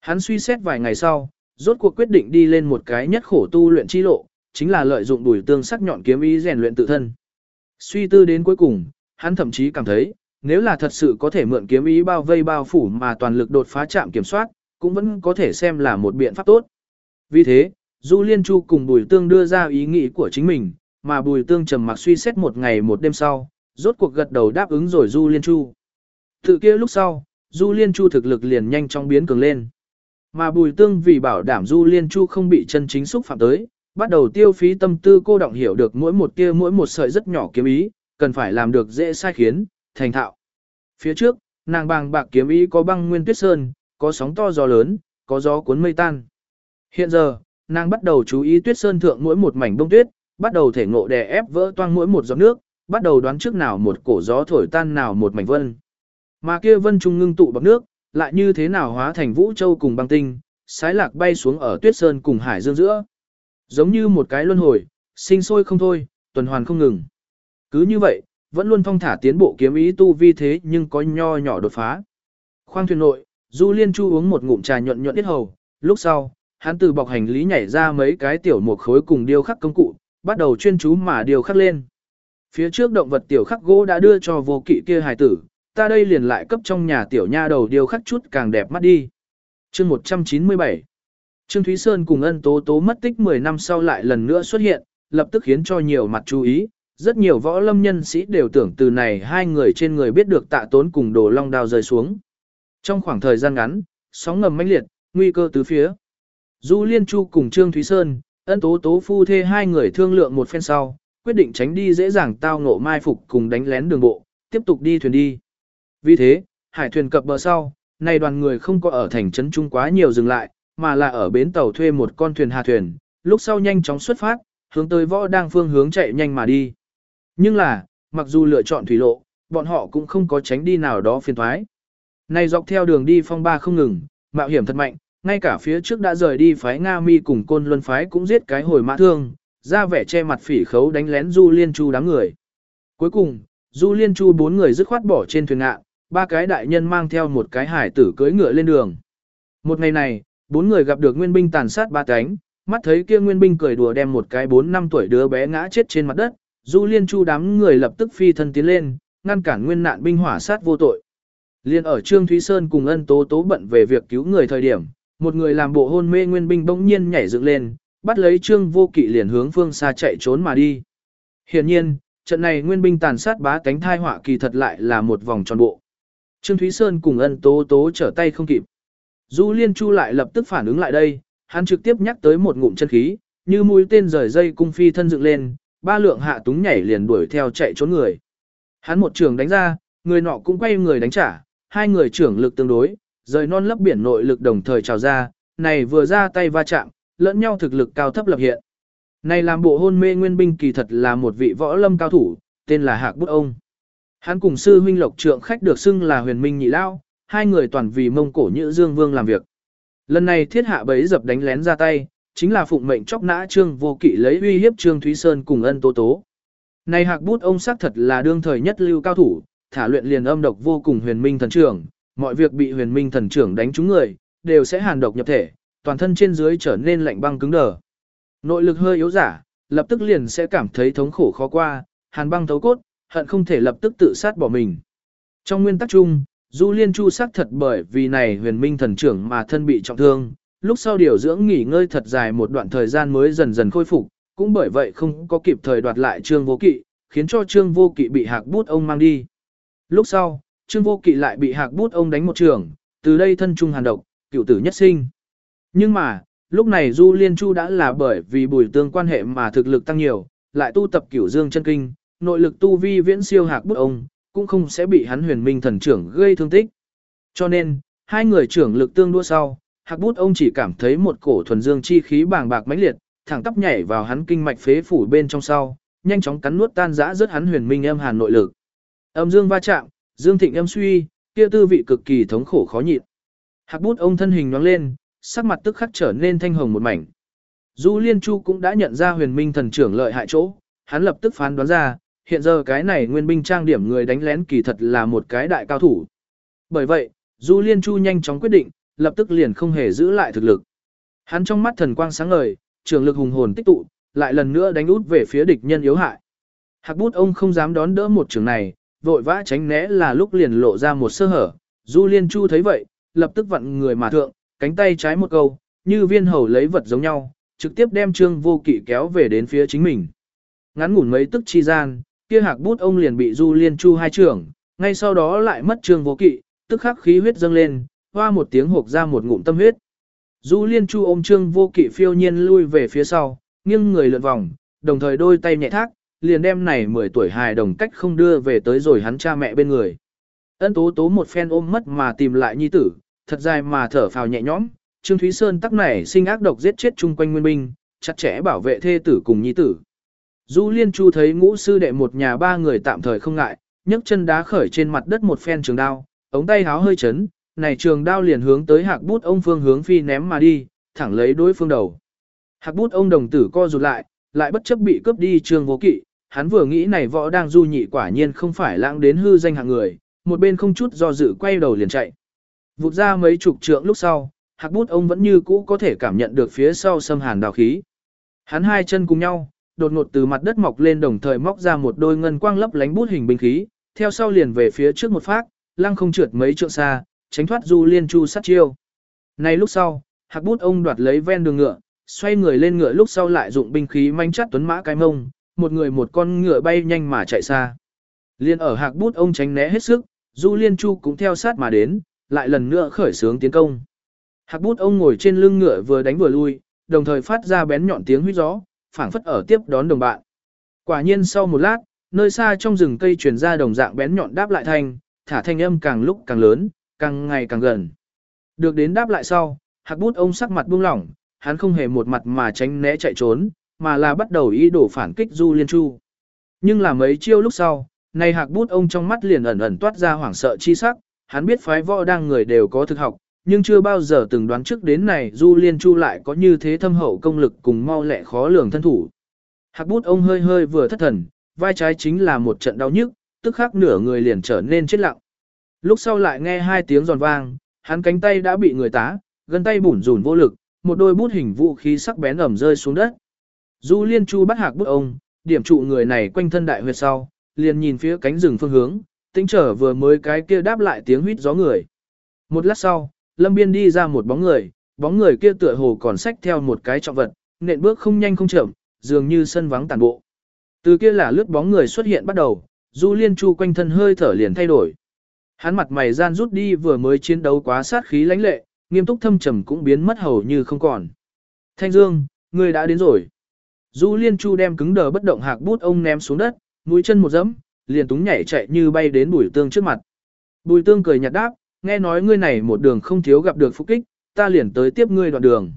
Hắn suy xét vài ngày sau, rốt cuộc quyết định đi lên một cái nhất khổ tu luyện chi lộ, chính là lợi dụng bùi tương sắc nhọn kiếm ý rèn luyện tự thân. Suy tư đến cuối cùng, hắn thậm chí cảm thấy, nếu là thật sự có thể mượn kiếm ý bao vây bao phủ mà toàn lực đột phá chạm kiểm soát, cũng vẫn có thể xem là một biện pháp tốt. Vì thế, Du Liên Chu cùng Bùi Tương đưa ra ý nghĩ của chính mình, mà Bùi Tương trầm mặc suy xét một ngày một đêm sau, rốt cuộc gật đầu đáp ứng rồi Du Liên Chu. Tự kia lúc sau, Du Liên Chu thực lực liền nhanh chóng biến cường lên. Mà Bùi Tương vì bảo đảm Du Liên Chu không bị chân chính xúc phạm tới, bắt đầu tiêu phí tâm tư cô động hiểu được mỗi một tia mỗi một sợi rất nhỏ kiếm ý, cần phải làm được dễ sai khiến, thành thạo. Phía trước, nàng bàng bạc kiếm ý có băng nguyên tuyết sơn, có sóng to gió lớn, có gió cuốn mây tan. Hiện giờ, nàng bắt đầu chú ý tuyết sơn thượng mỗi một mảnh bông tuyết, bắt đầu thể ngộ đè ép vỡ toang mỗi một giọt nước, bắt đầu đoán trước nào một cổ gió thổi tan nào một mảnh vân. Mà kia vân trung ngưng tụ bọc nước, lại như thế nào hóa thành vũ châu cùng băng tinh, sái lạc bay xuống ở tuyết sơn cùng hải dương giữa. Giống như một cái luân hồi, sinh sôi không thôi, tuần hoàn không ngừng. Cứ như vậy, vẫn luôn phong thả tiến bộ kiếm ý tu vi thế nhưng có nho nhỏ đột phá. Khoang thuyền nội, Du Liên Chu uống một ngụm trà nhuận nhuận ít hầu, lúc sau, hắn từ bọc hành lý nhảy ra mấy cái tiểu một khối cùng điêu khắc công cụ, bắt đầu chuyên chú mà điêu khắc lên. Phía trước động vật tiểu khắc gỗ đã đưa cho vô kỵ kia hài tử, ta đây liền lại cấp trong nhà tiểu nha đầu điêu khắc chút càng đẹp mắt đi. Chương 197 Trương Thúy Sơn cùng ân tố tố mất tích 10 năm sau lại lần nữa xuất hiện, lập tức khiến cho nhiều mặt chú ý, rất nhiều võ lâm nhân sĩ đều tưởng từ này hai người trên người biết được tạ tốn cùng đồ long đao rơi xuống. Trong khoảng thời gian ngắn, sóng ngầm mãnh liệt, nguy cơ tứ phía. Du Liên Chu cùng Trương Thúy Sơn, ân tố tố phu thê hai người thương lượng một phen sau, quyết định tránh đi dễ dàng tao ngộ mai phục cùng đánh lén đường bộ, tiếp tục đi thuyền đi. Vì thế, hải thuyền cập bờ sau, này đoàn người không có ở thành trấn trung quá nhiều dừng lại, mà là ở bến tàu thuê một con thuyền hà thuyền, lúc sau nhanh chóng xuất phát, hướng tới võ đang phương hướng chạy nhanh mà đi. Nhưng là, mặc dù lựa chọn thủy lộ, bọn họ cũng không có tránh đi nào đó phiền thoái. Này dọc theo đường đi phong ba không ngừng, mạo hiểm thật mạnh, ngay cả phía trước đã rời đi phái Nga Mi cùng côn luân phái cũng giết cái hồi mã thương, ra vẻ che mặt phỉ khấu đánh lén Du Liên Chu đám người. Cuối cùng, Du Liên Chu bốn người dứt khoát bỏ trên thuyền ngạ, ba cái đại nhân mang theo một cái hải tử cưỡi ngựa lên đường. Một ngày này, bốn người gặp được nguyên binh tàn sát ba cánh, mắt thấy kia nguyên binh cười đùa đem một cái bốn năm tuổi đứa bé ngã chết trên mặt đất, Du Liên Chu đám người lập tức phi thân tiến lên, ngăn cản nguyên nạn binh hỏa sát vô tội. Liên ở Trương Thúy Sơn cùng ân tố tố bận về việc cứu người thời điểm, một người làm bộ hôn mê nguyên binh bỗng nhiên nhảy dựng lên, bắt lấy Trương Vô Kỵ liền hướng phương xa chạy trốn mà đi. Hiển nhiên, trận này nguyên binh tàn sát bá cánh thai họa kỳ thật lại là một vòng tròn bộ. Trương Thúy Sơn cùng ân tố tố trở tay không kịp. Du Liên Chu lại lập tức phản ứng lại đây, hắn trực tiếp nhắc tới một ngụm chân khí, như mũi tên rời dây cung phi thân dựng lên, ba lượng hạ túng nhảy liền đuổi theo chạy trốn người. Hắn một trường đánh ra, người nọ cũng quay người đánh trả, hai người trưởng lực tương đối, rời non lấp biển nội lực đồng thời trào ra, này vừa ra tay va chạm, lẫn nhau thực lực cao thấp lập hiện. Này làm bộ hôn mê nguyên binh kỳ thật là một vị võ lâm cao thủ, tên là Hạc Bút Ông. Hắn cùng sư huynh lộc trượng khách được xưng là huyền minh nhị lao, hai người toàn vì mông cổ nhữ dương vương làm việc. Lần này thiết hạ bấy dập đánh lén ra tay, chính là phụng mệnh chóc nã trương vô kỵ lấy uy hiếp trương Thúy Sơn cùng ân tố tố. Này hạc bút ông xác thật là đương thời nhất lưu cao thủ, thả luyện liền âm độc vô cùng huyền minh thần trưởng, mọi việc bị huyền minh thần trưởng đánh trúng người, đều sẽ hàn độc nhập thể, toàn thân trên dưới trở nên lạnh băng cứng đờ. Nội lực hơi yếu giả, lập tức liền sẽ cảm thấy thống khổ khó qua, hàn băng thấu cốt, hận không thể lập tức tự sát bỏ mình. Trong nguyên tắc chung, Du Liên Chu xác thật bởi vì này huyền minh thần trưởng mà thân bị trọng thương, lúc sau điều dưỡng nghỉ ngơi thật dài một đoạn thời gian mới dần dần khôi phục, cũng bởi vậy không có kịp thời đoạt lại Trương Vô Kỵ, khiến cho Trương Vô Kỵ bị hạc bút ông mang đi. Lúc sau, Trương Vô Kỵ lại bị hạc bút ông đánh một trường, từ đây thân trung hàn độc, cựu tử nhất sinh. Nhưng mà, lúc này Du Liên Chu đã là bởi vì bùi tương quan hệ mà thực lực tăng nhiều, lại tu tập cửu dương chân kinh, nội lực tu vi viễn siêu hạc bút ông, cũng không sẽ bị hắn huyền minh thần trưởng gây thương tích. Cho nên, hai người trưởng lực tương đua sau, hạc bút ông chỉ cảm thấy một cổ thuần dương chi khí bàng bạc mãnh liệt, thẳng tắp nhảy vào hắn kinh mạch phế phủ bên trong sau, nhanh chóng cắn nuốt tan rã rất hắn huyền minh âm hàn nội lực. Âm dương va chạm, dương thịnh âm suy, kia tư vị cực kỳ thống khổ khó nhịn. Hạc bút ông thân hình nhoáng lên, sắc mặt tức khắc trở nên thanh hồng một mảnh. Du Liên Chu cũng đã nhận ra huyền minh thần trưởng lợi hại chỗ, hắn lập tức phán đoán ra, hiện giờ cái này nguyên binh trang điểm người đánh lén kỳ thật là một cái đại cao thủ. Bởi vậy, Du Liên Chu nhanh chóng quyết định, lập tức liền không hề giữ lại thực lực. Hắn trong mắt thần quang sáng ngời, trường lực hùng hồn tích tụ, lại lần nữa đánh út về phía địch nhân yếu hại. Hạc bút ông không dám đón đỡ một trường này, vội vã tránh né là lúc liền lộ ra một sơ hở. Du Liên Chu thấy vậy, lập tức vặn người mà thượng, cánh tay trái một câu, như viên hầu lấy vật giống nhau, trực tiếp đem trương vô kỵ kéo về đến phía chính mình. Ngắn ngủn mấy tức chi gian, kia hạc bút ông liền bị Du Liên Chu hai trưởng, ngay sau đó lại mất trương vô kỵ, tức khắc khí huyết dâng lên, hoa một tiếng hộp ra một ngụm tâm huyết. Du Liên Chu ôm trương vô kỵ phiêu nhiên lui về phía sau, nghiêng người lượn vòng, đồng thời đôi tay nhẹ thác, liền đem này 10 tuổi hài đồng cách không đưa về tới rồi hắn cha mẹ bên người. Ân tố tố một phen ôm mất mà tìm lại nhi tử, thật dài mà thở phào nhẹ nhõm, Trương Thúy Sơn tắc này sinh ác độc giết chết chung quanh nguyên binh, chặt chẽ bảo vệ thê tử cùng nhi tử. Du Liên Chu thấy ngũ sư đệ một nhà ba người tạm thời không ngại, nhấc chân đá khởi trên mặt đất một phen trường đao, ống tay háo hơi chấn, này trường đao liền hướng tới hạc bút ông phương hướng phi ném mà đi, thẳng lấy đối phương đầu. Hạc bút ông đồng tử co rụt lại, lại bất chấp bị cướp đi trường vô kỵ, hắn vừa nghĩ này võ đang du nhị quả nhiên không phải lãng đến hư danh hạng người, một bên không chút do dự quay đầu liền chạy. Vụt ra mấy chục trượng lúc sau, hạc bút ông vẫn như cũ có thể cảm nhận được phía sau xâm hàn đào khí. Hắn hai chân cùng nhau, đột ngột từ mặt đất mọc lên đồng thời móc ra một đôi ngân quang lấp lánh bút hình binh khí, theo sau liền về phía trước một phát, lăng không trượt mấy trượng xa, tránh thoát du liên chu sát chiêu. Này lúc sau, hạc bút ông đoạt lấy ven đường ngựa, xoay người lên ngựa lúc sau lại dụng binh khí manh chắt tuấn mã cái mông, một người một con ngựa bay nhanh mà chạy xa. Liên ở hạc bút ông tránh né hết sức, du liên chu cũng theo sát mà đến, lại lần nữa khởi sướng tiến công. Hạc bút ông ngồi trên lưng ngựa vừa đánh vừa lui, đồng thời phát ra bén nhọn tiếng huýt gió, phảng phất ở tiếp đón đồng bạn. Quả nhiên sau một lát, nơi xa trong rừng cây truyền ra đồng dạng bén nhọn đáp lại thanh, thả thanh âm càng lúc càng lớn, càng ngày càng gần. Được đến đáp lại sau, hạc bút ông sắc mặt buông lỏng, hắn không hề một mặt mà tránh né chạy trốn, mà là bắt đầu ý đồ phản kích Du Liên Chu. Nhưng là mấy chiêu lúc sau, này hạc bút ông trong mắt liền ẩn ẩn toát ra hoảng sợ chi sắc, hắn biết phái võ đang người đều có thực học, nhưng chưa bao giờ từng đoán trước đến này Du Liên Chu lại có như thế thâm hậu công lực cùng mau lẹ khó lường thân thủ. Hạc bút ông hơi hơi vừa thất thần, vai trái chính là một trận đau nhức, tức khắc nửa người liền trở nên chết lặng. Lúc sau lại nghe hai tiếng giòn vang, hắn cánh tay đã bị người tá, gần tay bủn rủn vô lực, một đôi bút hình vũ khí sắc bén ẩm rơi xuống đất. Du Liên Chu bắt hạc bút ông, điểm trụ người này quanh thân đại huyệt sau, liền nhìn phía cánh rừng phương hướng, tính trở vừa mới cái kia đáp lại tiếng huýt gió người. Một lát sau, Lâm Biên đi ra một bóng người, bóng người kia tựa hồ còn xách theo một cái trọng vật, nện bước không nhanh không chậm, dường như sân vắng tàn bộ. Từ kia là lướt bóng người xuất hiện bắt đầu, Du Liên Chu quanh thân hơi thở liền thay đổi. Hắn mặt mày gian rút đi vừa mới chiến đấu quá sát khí lãnh lệ, nghiêm túc thâm trầm cũng biến mất hầu như không còn. Thanh Dương, ngươi đã đến rồi. Du Liên Chu đem cứng đờ bất động hạc bút ông ném xuống đất, mũi chân một dẫm, liền túng nhảy chạy như bay đến Bùi Tương trước mặt. Bùi Tương cười nhạt đáp, nghe nói ngươi này một đường không thiếu gặp được phúc kích, ta liền tới tiếp ngươi đoạn đường.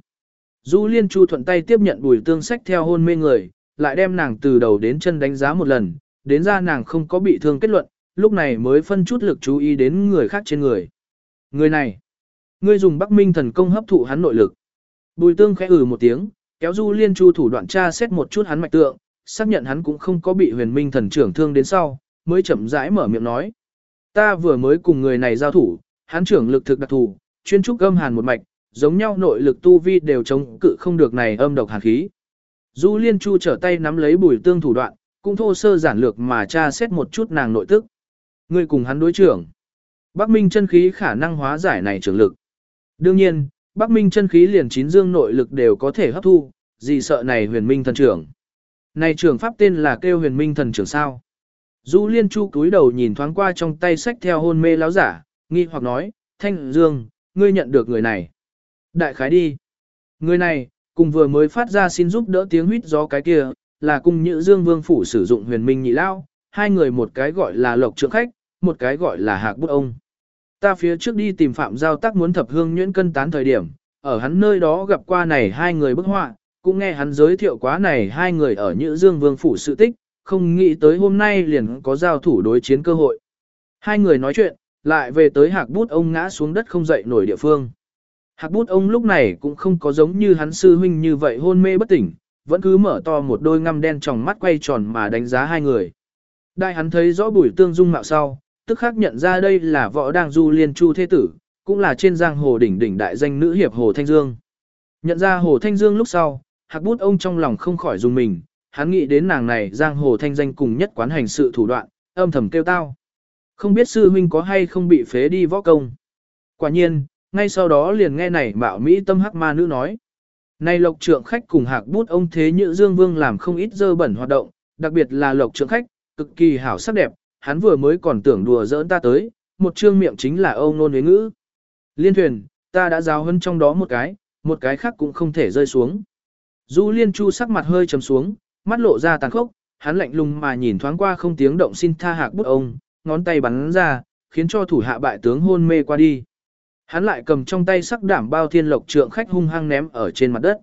Du Liên Chu thuận tay tiếp nhận Bùi Tương sách theo hôn mê người, lại đem nàng từ đầu đến chân đánh giá một lần, đến ra nàng không có bị thương kết luận, lúc này mới phân chút lực chú ý đến người khác trên người. Người này, ngươi dùng Bắc Minh thần công hấp thụ hắn nội lực. Bùi Tương khẽ ừ một tiếng, kéo Du Liên Chu thủ đoạn tra xét một chút hắn mạch tượng, xác nhận hắn cũng không có bị huyền minh thần trưởng thương đến sau, mới chậm rãi mở miệng nói. Ta vừa mới cùng người này giao thủ, hắn trưởng lực thực đặc thù, chuyên trúc âm hàn một mạch, giống nhau nội lực tu vi đều chống cự không được này âm độc hàn khí. Du Liên Chu trở tay nắm lấy bùi tương thủ đoạn, cũng thô sơ giản lược mà tra xét một chút nàng nội tức. Người cùng hắn đối trưởng. Bắc Minh chân khí khả năng hóa giải này trưởng lực. Đương nhiên, Bắc Minh chân khí liền chín dương nội lực đều có thể hấp thu, gì sợ này huyền minh thần trưởng. Này trưởng pháp tên là kêu huyền minh thần trưởng sao. Du Liên Chu cúi đầu nhìn thoáng qua trong tay sách theo hôn mê láo giả, nghi hoặc nói, Thanh Dương, ngươi nhận được người này. Đại khái đi. Người này, cùng vừa mới phát ra xin giúp đỡ tiếng huýt gió cái kia, là cùng Nhữ Dương Vương Phủ sử dụng huyền minh nhị lao, hai người một cái gọi là lộc trượng khách, một cái gọi là hạc bút ông. Ta phía trước đi tìm phạm giao tác muốn thập hương nhuyễn cân tán thời điểm, ở hắn nơi đó gặp qua này hai người bức họa, cũng nghe hắn giới thiệu quá này hai người ở Nhữ Dương Vương phủ sự tích, không nghĩ tới hôm nay liền có giao thủ đối chiến cơ hội. Hai người nói chuyện, lại về tới hạc bút ông ngã xuống đất không dậy nổi địa phương. Hạc bút ông lúc này cũng không có giống như hắn sư huynh như vậy hôn mê bất tỉnh, vẫn cứ mở to một đôi ngăm đen tròng mắt quay tròn mà đánh giá hai người. Đại hắn thấy rõ bùi tương dung mạo sau, tức khắc nhận ra đây là võ đang du liên chu thế tử, cũng là trên giang hồ đỉnh đỉnh đại danh nữ hiệp Hồ Thanh Dương. Nhận ra Hồ Thanh Dương lúc sau, hạc bút ông trong lòng không khỏi dùng mình, hắn nghĩ đến nàng này giang hồ thanh danh cùng nhất quán hành sự thủ đoạn, âm thầm kêu tao. Không biết sư huynh có hay không bị phế đi võ công. Quả nhiên, ngay sau đó liền nghe này mạo Mỹ tâm hắc ma nữ nói. Này lộc trượng khách cùng hạc bút ông thế nhữ Dương Vương làm không ít dơ bẩn hoạt động, đặc biệt là lộc trượng khách, cực kỳ hảo sắc đẹp, hắn vừa mới còn tưởng đùa giỡn ta tới, một trương miệng chính là ông nôn với ngữ. Liên thuyền, ta đã giáo hơn trong đó một cái, một cái khác cũng không thể rơi xuống. Du liên chu sắc mặt hơi trầm xuống, mắt lộ ra tàn khốc, hắn lạnh lùng mà nhìn thoáng qua không tiếng động xin tha hạc bút ông, ngón tay bắn ra, khiến cho thủ hạ bại tướng hôn mê qua đi. Hắn lại cầm trong tay sắc đảm bao thiên lộc trượng khách hung hăng ném ở trên mặt đất.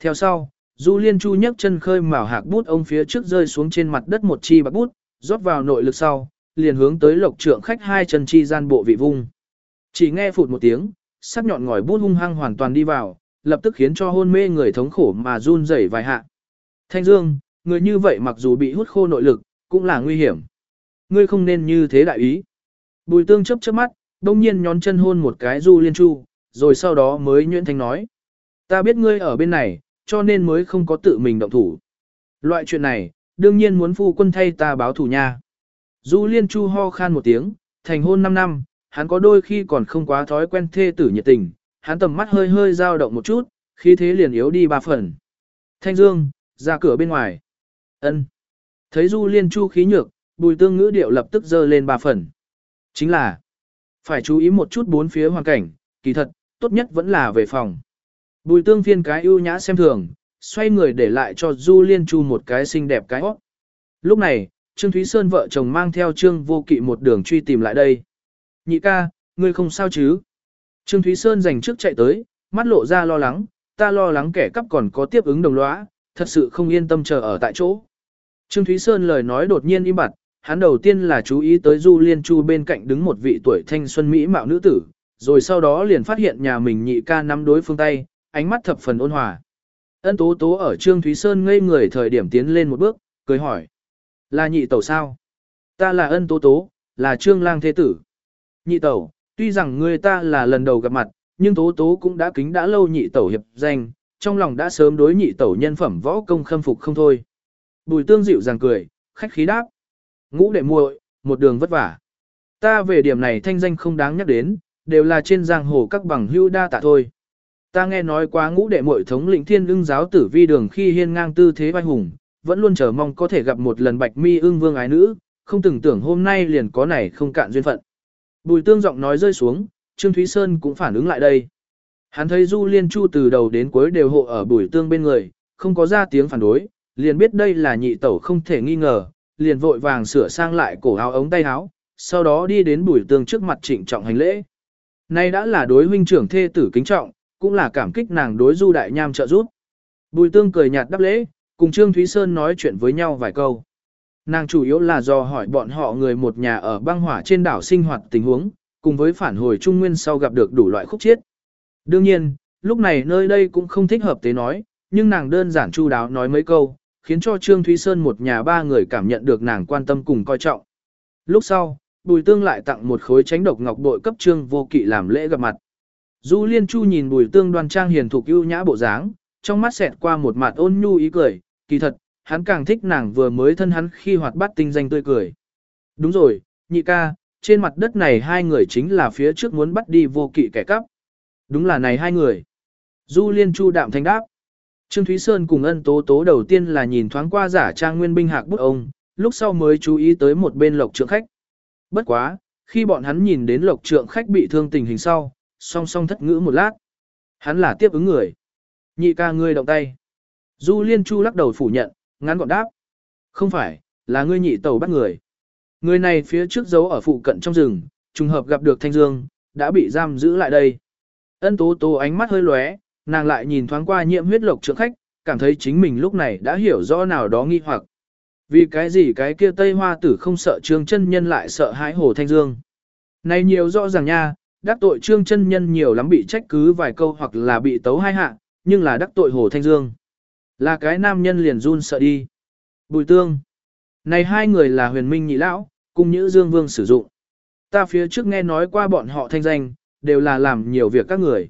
Theo sau, Du Liên Chu nhấc chân khơi mào hạc bút ông phía trước rơi xuống trên mặt đất một chi bạc bút, rót vào nội lực sau, liền hướng tới lộc trượng khách hai chân chi gian bộ vị vung. Chỉ nghe phụt một tiếng, sắc nhọn ngòi bút hung hăng hoàn toàn đi vào, lập tức khiến cho hôn mê người thống khổ mà run rẩy vài hạ. Thanh Dương, người như vậy mặc dù bị hút khô nội lực, cũng là nguy hiểm. Ngươi không nên như thế đại ý. Bùi tương chấp chớp mắt, đông nhiên nhón chân hôn một cái du liên chu, rồi sau đó mới nhuyễn thanh nói. Ta biết ngươi ở bên này, cho nên mới không có tự mình động thủ. Loại chuyện này, đương nhiên muốn phu quân thay ta báo thủ nha. Du liên chu ho khan một tiếng, thành hôn 5 năm, hắn có đôi khi còn không quá thói quen thê tử nhiệt tình, hắn tầm mắt hơi hơi dao động một chút, khi thế liền yếu đi ba phần. Thanh Dương, ra cửa bên ngoài. Ân. Thấy Du Liên Chu khí nhược, Bùi Tương ngữ điệu lập tức dơ lên ba phần. Chính là, phải chú ý một chút bốn phía hoàn cảnh, kỳ thật, tốt nhất vẫn là về phòng. Bùi Tương phiên cái ưu nhã xem thường, xoay người để lại cho Du Liên Chu một cái xinh đẹp cái hót. Lúc này, Trương Thúy Sơn vợ chồng mang theo Trương Vô Kỵ một đường truy tìm lại đây. Nhị ca, ngươi không sao chứ? Trương Thúy Sơn dành trước chạy tới, mắt lộ ra lo lắng, ta lo lắng kẻ cắp còn có tiếp ứng đồng lõa, thật sự không yên tâm chờ ở tại chỗ. Trương Thúy Sơn lời nói đột nhiên im bặt, hắn đầu tiên là chú ý tới Du Liên Chu bên cạnh đứng một vị tuổi thanh xuân mỹ mạo nữ tử, rồi sau đó liền phát hiện nhà mình nhị ca nắm đối phương tay, ánh mắt thập phần ôn hòa. Ân Tố Tố ở Trương Thúy Sơn ngây người thời điểm tiến lên một bước, cười hỏi. Là nhị tẩu sao? Ta là Ân Tố Tố, là Trương Lang Thế Tử. Nhị tẩu, tuy rằng người ta là lần đầu gặp mặt, nhưng Tố Tố cũng đã kính đã lâu nhị tẩu hiệp danh, trong lòng đã sớm đối nhị tẩu nhân phẩm võ công khâm phục không thôi. Bùi tương dịu dàng cười, khách khí đáp. Ngũ đệ muội, một đường vất vả. Ta về điểm này thanh danh không đáng nhắc đến, đều là trên giang hồ các bằng hưu đa tạ thôi. Ta nghe nói quá ngũ đệ muội thống lĩnh thiên ưng giáo tử vi đường khi hiên ngang tư thế vai hùng, vẫn luôn chờ mong có thể gặp một lần bạch mi ưng vương ái nữ, không từng tưởng hôm nay liền có này không cạn duyên phận. Bùi tương giọng nói rơi xuống, Trương Thúy Sơn cũng phản ứng lại đây. Hắn thấy Du Liên Chu từ đầu đến cuối đều hộ ở bùi tương bên người, không có ra tiếng phản đối, liền biết đây là nhị tẩu không thể nghi ngờ, liền vội vàng sửa sang lại cổ áo ống tay áo, sau đó đi đến bùi tương trước mặt trịnh trọng hành lễ. Nay đã là đối huynh trưởng thê tử kính trọng, cũng là cảm kích nàng đối Du Đại Nham trợ giúp. Bùi tương cười nhạt đáp lễ, cùng Trương Thúy Sơn nói chuyện với nhau vài câu. Nàng chủ yếu là do hỏi bọn họ người một nhà ở băng hỏa trên đảo sinh hoạt tình huống, cùng với phản hồi Trung Nguyên sau gặp được đủ loại khúc chiết. Đương nhiên, lúc này nơi đây cũng không thích hợp tế nói, nhưng nàng đơn giản chu đáo nói mấy câu, khiến cho Trương Thúy Sơn một nhà ba người cảm nhận được nàng quan tâm cùng coi trọng. Lúc sau, Bùi Tương lại tặng một khối tránh độc ngọc bội cấp Trương Vô Kỵ làm lễ gặp mặt. Du Liên Chu nhìn Bùi Tương đoan trang hiền thục ưu nhã bộ dáng, trong mắt xẹt qua một mặt ôn nhu ý cười, kỳ thật, hắn càng thích nàng vừa mới thân hắn khi hoạt bát tinh danh tươi cười. Đúng rồi, nhị ca, trên mặt đất này hai người chính là phía trước muốn bắt đi vô kỵ kẻ cắp. Đúng là này hai người. Du Liên Chu đạm thanh đáp. Trương Thúy Sơn cùng ân tố tố đầu tiên là nhìn thoáng qua giả trang nguyên binh hạc bút ông, lúc sau mới chú ý tới một bên lộc trượng khách. Bất quá, khi bọn hắn nhìn đến lộc trượng khách bị thương tình hình sau, song song thất ngữ một lát. Hắn là tiếp ứng người. Nhị ca ngươi động tay. Du Liên Chu lắc đầu phủ nhận, ngắn gọn đáp. Không phải, là ngươi nhị tàu bắt người. Người này phía trước giấu ở phụ cận trong rừng, trùng hợp gặp được Thanh Dương, đã bị giam giữ lại đây. Ân tố tố ánh mắt hơi lóe, nàng lại nhìn thoáng qua nhiễm huyết lộc trưởng khách, cảm thấy chính mình lúc này đã hiểu rõ nào đó nghi hoặc. Vì cái gì cái kia Tây Hoa tử không sợ Trương chân nhân lại sợ hãi Hồ Thanh Dương. Này nhiều rõ ràng nha, đắc tội Trương chân nhân nhiều lắm bị trách cứ vài câu hoặc là bị tấu hai hạ, nhưng là đắc tội Hồ Thanh Dương. Là cái nam nhân liền run sợ đi. Bùi tương. Này hai người là huyền minh nhị lão, cùng nhữ Dương Vương sử dụng. Ta phía trước nghe nói qua bọn họ thanh danh, đều là làm nhiều việc các người.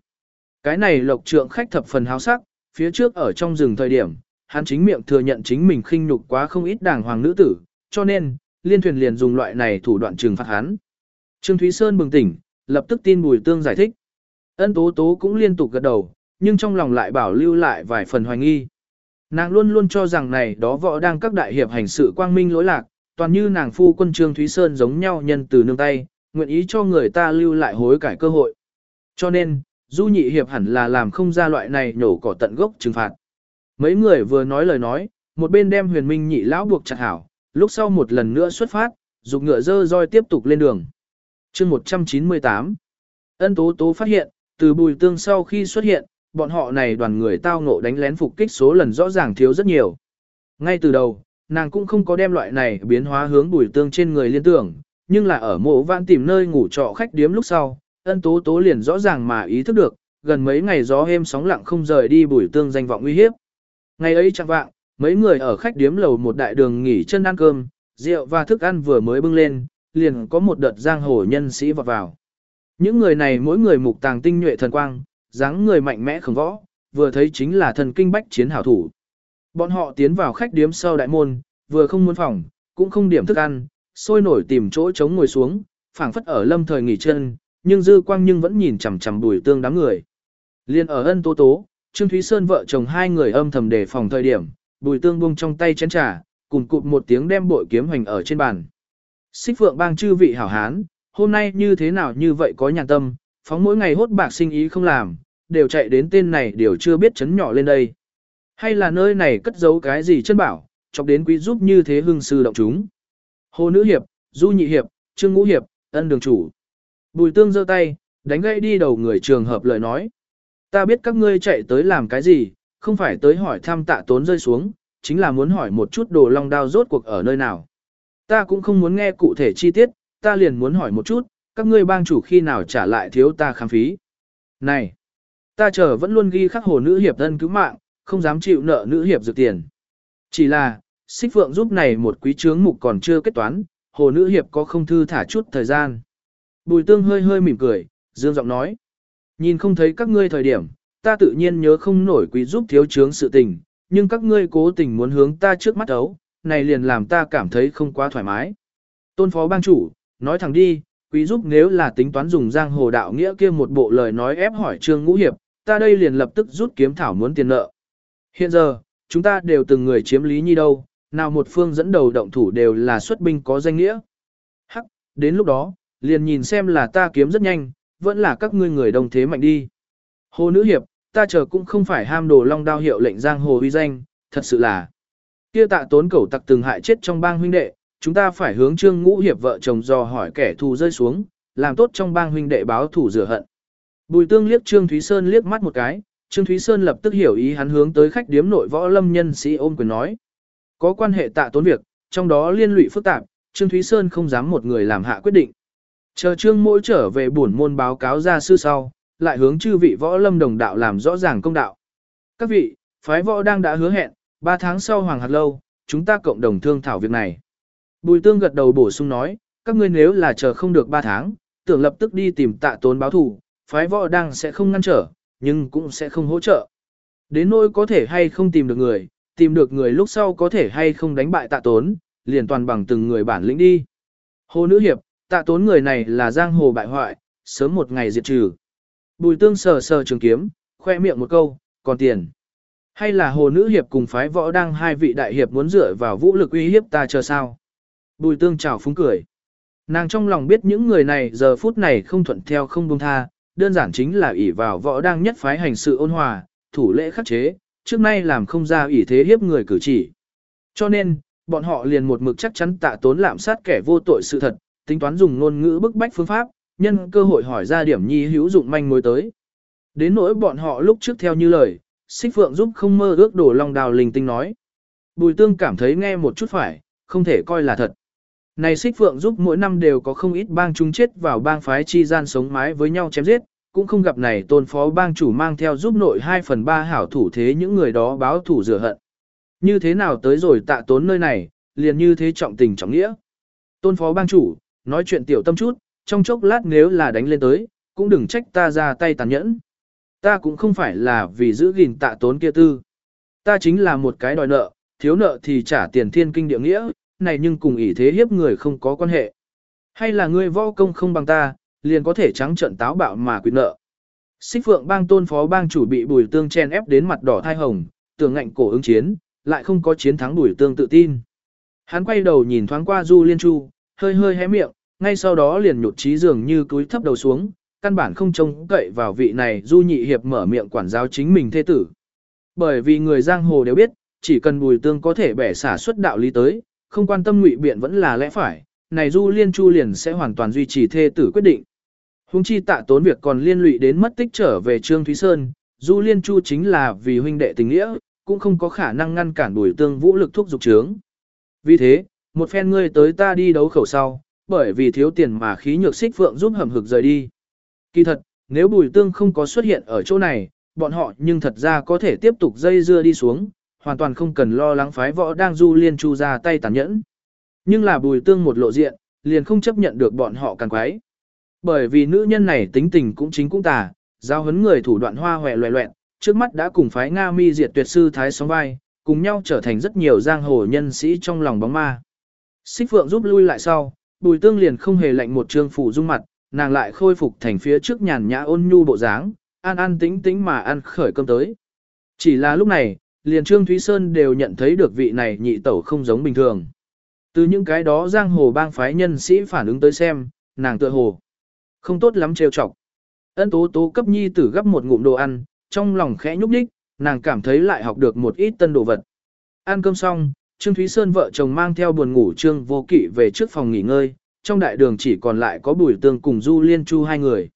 Cái này lộc trượng khách thập phần háo sắc, phía trước ở trong rừng thời điểm, hắn chính miệng thừa nhận chính mình khinh nhục quá không ít đàng hoàng nữ tử, cho nên, liên thuyền liền dùng loại này thủ đoạn trừng phạt hắn. Trương Thúy Sơn bừng tỉnh, lập tức tin Bùi Tương giải thích. Ân Tố Tố cũng liên tục gật đầu, nhưng trong lòng lại bảo lưu lại vài phần hoài nghi. Nàng luôn luôn cho rằng này đó võ đang các đại hiệp hành sự quang minh lỗi lạc, toàn như nàng phu quân Trương Thúy Sơn giống nhau nhân từ nương tay, nguyện ý cho người ta lưu lại hối cải cơ hội. Cho nên, du nhị hiệp hẳn là làm không ra loại này nhổ cỏ tận gốc trừng phạt. Mấy người vừa nói lời nói, một bên đem huyền minh nhị lão buộc chặt hảo, lúc sau một lần nữa xuất phát, dục ngựa dơ roi tiếp tục lên đường. chương 198 Ân tố tố phát hiện, từ bùi tương sau khi xuất hiện, bọn họ này đoàn người tao ngộ đánh lén phục kích số lần rõ ràng thiếu rất nhiều. Ngay từ đầu, nàng cũng không có đem loại này biến hóa hướng bùi tương trên người liên tưởng, nhưng là ở mộ vãn tìm nơi ngủ trọ khách điếm lúc sau, ân tố tố liền rõ ràng mà ý thức được, gần mấy ngày gió êm sóng lặng không rời đi bùi tương danh vọng uy hiếp. Ngày ấy chẳng vạng, mấy người ở khách điếm lầu một đại đường nghỉ chân ăn cơm, rượu và thức ăn vừa mới bưng lên, liền có một đợt giang hồ nhân sĩ vọt vào. Những người này mỗi người mục tàng tinh nhuệ thần quang, dáng người mạnh mẽ khổng võ, vừa thấy chính là thần kinh bách chiến hảo thủ. Bọn họ tiến vào khách điếm sau đại môn, vừa không muốn phòng, cũng không điểm thức ăn, sôi nổi tìm chỗ trống ngồi xuống, phảng phất ở lâm thời nghỉ chân, nhưng dư quang nhưng vẫn nhìn chằm chằm bùi tương đám người. Liên ở ân tố tố, Trương Thúy Sơn vợ chồng hai người âm thầm đề phòng thời điểm, bùi tương buông trong tay chén trà, cùng cụt một tiếng đem bội kiếm hoành ở trên bàn. Xích phượng bang chư vị hảo hán, hôm nay như thế nào như vậy có nhàn tâm, phóng mỗi ngày hốt bạc sinh ý không làm, đều chạy đến tên này đều chưa biết chấn nhỏ lên đây. Hay là nơi này cất giấu cái gì chân bảo, chọc đến quý giúp như thế hưng sư động chúng. Hồ nữ hiệp, du nhị hiệp, trương ngũ hiệp, ân đường chủ. Bùi tương giơ tay, đánh gãy đi đầu người trường hợp lời nói. Ta biết các ngươi chạy tới làm cái gì, không phải tới hỏi thăm tạ tốn rơi xuống, chính là muốn hỏi một chút đồ long đao rốt cuộc ở nơi nào. Ta cũng không muốn nghe cụ thể chi tiết, ta liền muốn hỏi một chút, các ngươi bang chủ khi nào trả lại thiếu ta khám phí. Này, ta chờ vẫn luôn ghi khắc hồ nữ hiệp thân cứu mạng, không dám chịu nợ nữ hiệp dược tiền. Chỉ là, xích phượng giúp này một quý trướng mục còn chưa kết toán, hồ nữ hiệp có không thư thả chút thời gian. Bùi tương hơi hơi mỉm cười, dương giọng nói. Nhìn không thấy các ngươi thời điểm, ta tự nhiên nhớ không nổi quý giúp thiếu chướng sự tình, nhưng các ngươi cố tình muốn hướng ta trước mắt ấu, này liền làm ta cảm thấy không quá thoải mái. Tôn phó bang chủ, nói thẳng đi, quý giúp nếu là tính toán dùng giang hồ đạo nghĩa kia một bộ lời nói ép hỏi trương ngũ hiệp, ta đây liền lập tức rút kiếm thảo muốn tiền nợ. Hiện giờ, chúng ta đều từng người chiếm lý nhi đâu, nào một phương dẫn đầu động thủ đều là xuất binh có danh nghĩa. Hắc, đến lúc đó, liền nhìn xem là ta kiếm rất nhanh, vẫn là các ngươi người đồng thế mạnh đi. Hồ nữ hiệp, ta chờ cũng không phải ham đồ long đao hiệu lệnh giang hồ uy danh, thật sự là. Kia tạ tốn cẩu tặc từng hại chết trong bang huynh đệ, chúng ta phải hướng trương ngũ hiệp vợ chồng dò hỏi kẻ thù rơi xuống, làm tốt trong bang huynh đệ báo thù rửa hận. Bùi tương liếc Trương Thúy Sơn liếc mắt một cái, Trương Thúy Sơn lập tức hiểu ý hắn hướng tới khách điếm nội võ lâm nhân sĩ ôm quyền nói. Có quan hệ tạ tốn việc, trong đó liên lụy phức tạp, Trương Thúy Sơn không dám một người làm hạ quyết định. Chờ Trương mỗi trở về buồn môn báo cáo ra sư sau, lại hướng chư vị võ lâm đồng đạo làm rõ ràng công đạo. Các vị, phái võ đang đã hứa hẹn, 3 tháng sau Hoàng Hạt Lâu, chúng ta cộng đồng thương thảo việc này. Bùi tương gật đầu bổ sung nói, các ngươi nếu là chờ không được 3 tháng, tưởng lập tức đi tìm tạ tốn báo thù, phái võ đang sẽ không ngăn trở, nhưng cũng sẽ không hỗ trợ. Đến nỗi có thể hay không tìm được người, tìm được người lúc sau có thể hay không đánh bại tạ tốn, liền toàn bằng từng người bản lĩnh đi. Hồ nữ hiệp, tạ tốn người này là giang hồ bại hoại, sớm một ngày diệt trừ. Bùi tương sờ sờ trường kiếm, khoe miệng một câu, còn tiền. Hay là hồ nữ hiệp cùng phái võ đang hai vị đại hiệp muốn dựa vào vũ lực uy hiếp ta chờ sao? Bùi tương chào phúng cười. Nàng trong lòng biết những người này giờ phút này không thuận theo không buông tha, đơn giản chính là ỷ vào võ đang nhất phái hành sự ôn hòa, thủ lễ khắc chế, trước nay làm không ra ỷ thế hiếp người cử chỉ. Cho nên, bọn họ liền một mực chắc chắn tạ tốn lạm sát kẻ vô tội sự thật, tính toán dùng ngôn ngữ bức bách phương pháp, nhân cơ hội hỏi ra điểm nhi hữu dụng manh mối tới. Đến nỗi bọn họ lúc trước theo như lời, xích phượng giúp không mơ ước đổ lòng đào linh tinh nói. Bùi tương cảm thấy nghe một chút phải, không thể coi là thật. Này xích phượng giúp mỗi năm đều có không ít bang chúng chết vào bang phái chi gian sống mái với nhau chém giết, cũng không gặp này tôn phó bang chủ mang theo giúp nội 2 phần 3 hảo thủ thế những người đó báo thủ rửa hận. Như thế nào tới rồi tạ tốn nơi này, liền như thế trọng tình trọng nghĩa. Tôn phó bang chủ, nói chuyện tiểu tâm chút, trong chốc lát nếu là đánh lên tới, cũng đừng trách ta ra tay tàn nhẫn. Ta cũng không phải là vì giữ gìn tạ tốn kia tư. Ta chính là một cái đòi nợ, thiếu nợ thì trả tiền thiên kinh địa nghĩa, này nhưng cùng ý thế hiếp người không có quan hệ. Hay là ngươi võ công không bằng ta, liền có thể trắng trận táo bạo mà quyết nợ. Xích phượng bang tôn phó bang chủ bị bùi tương chen ép đến mặt đỏ thai hồng, tưởng ngạnh cổ ứng chiến, lại không có chiến thắng bùi tương tự tin. Hắn quay đầu nhìn thoáng qua Du Liên Chu, hơi hơi hé miệng, ngay sau đó liền nhụt chí dường như cúi thấp đầu xuống, căn bản không trông cậy vào vị này Du Nhị Hiệp mở miệng quản giáo chính mình thế tử. Bởi vì người giang hồ đều biết, chỉ cần bùi tương có thể bẻ xả xuất đạo lý tới, không quan tâm ngụy biện vẫn là lẽ phải, này Du Liên Chu liền sẽ hoàn toàn duy trì thê tử quyết định. Hùng chi tạ tốn việc còn liên lụy đến mất tích trở về Trương Thúy Sơn, Du Liên Chu chính là vì huynh đệ tình nghĩa, cũng không có khả năng ngăn cản bùi tương vũ lực thuốc dục trướng. Vì thế, một phen ngươi tới ta đi đấu khẩu sau, bởi vì thiếu tiền mà khí nhược xích phượng giúp hầm hực rời đi. Kỳ thật, nếu bùi tương không có xuất hiện ở chỗ này, bọn họ nhưng thật ra có thể tiếp tục dây dưa đi xuống, hoàn toàn không cần lo lắng phái võ đang du liên chu ra tay tàn nhẫn. Nhưng là bùi tương một lộ diện, liền không chấp nhận được bọn họ càng quái. Bởi vì nữ nhân này tính tình cũng chính cũng tà, giao hấn người thủ đoạn hoa hòe loẹ loẹn, trước mắt đã cùng phái Nga mi diệt tuyệt sư Thái sóng vai, cùng nhau trở thành rất nhiều giang hồ nhân sĩ trong lòng bóng ma. Xích Phượng giúp lui lại sau, Bùi Tương liền không hề lạnh một trương phủ dung mặt, nàng lại khôi phục thành phía trước nhàn nhã ôn nhu bộ dáng, an an tĩnh tĩnh mà ăn khởi cơm tới. Chỉ là lúc này, liền Trương Thúy Sơn đều nhận thấy được vị này nhị tẩu không giống bình thường. Từ những cái đó giang hồ bang phái nhân sĩ phản ứng tới xem, nàng tựa hồ không tốt lắm trêu chọc. Ân tố tố cấp nhi tử gấp một ngụm đồ ăn, trong lòng khẽ nhúc nhích, nàng cảm thấy lại học được một ít tân đồ vật. Ăn cơm xong, Trương Thúy Sơn vợ chồng mang theo buồn ngủ Trương Vô Kỵ về trước phòng nghỉ ngơi, trong đại đường chỉ còn lại có Bùi Tương cùng Du Liên Chu hai người.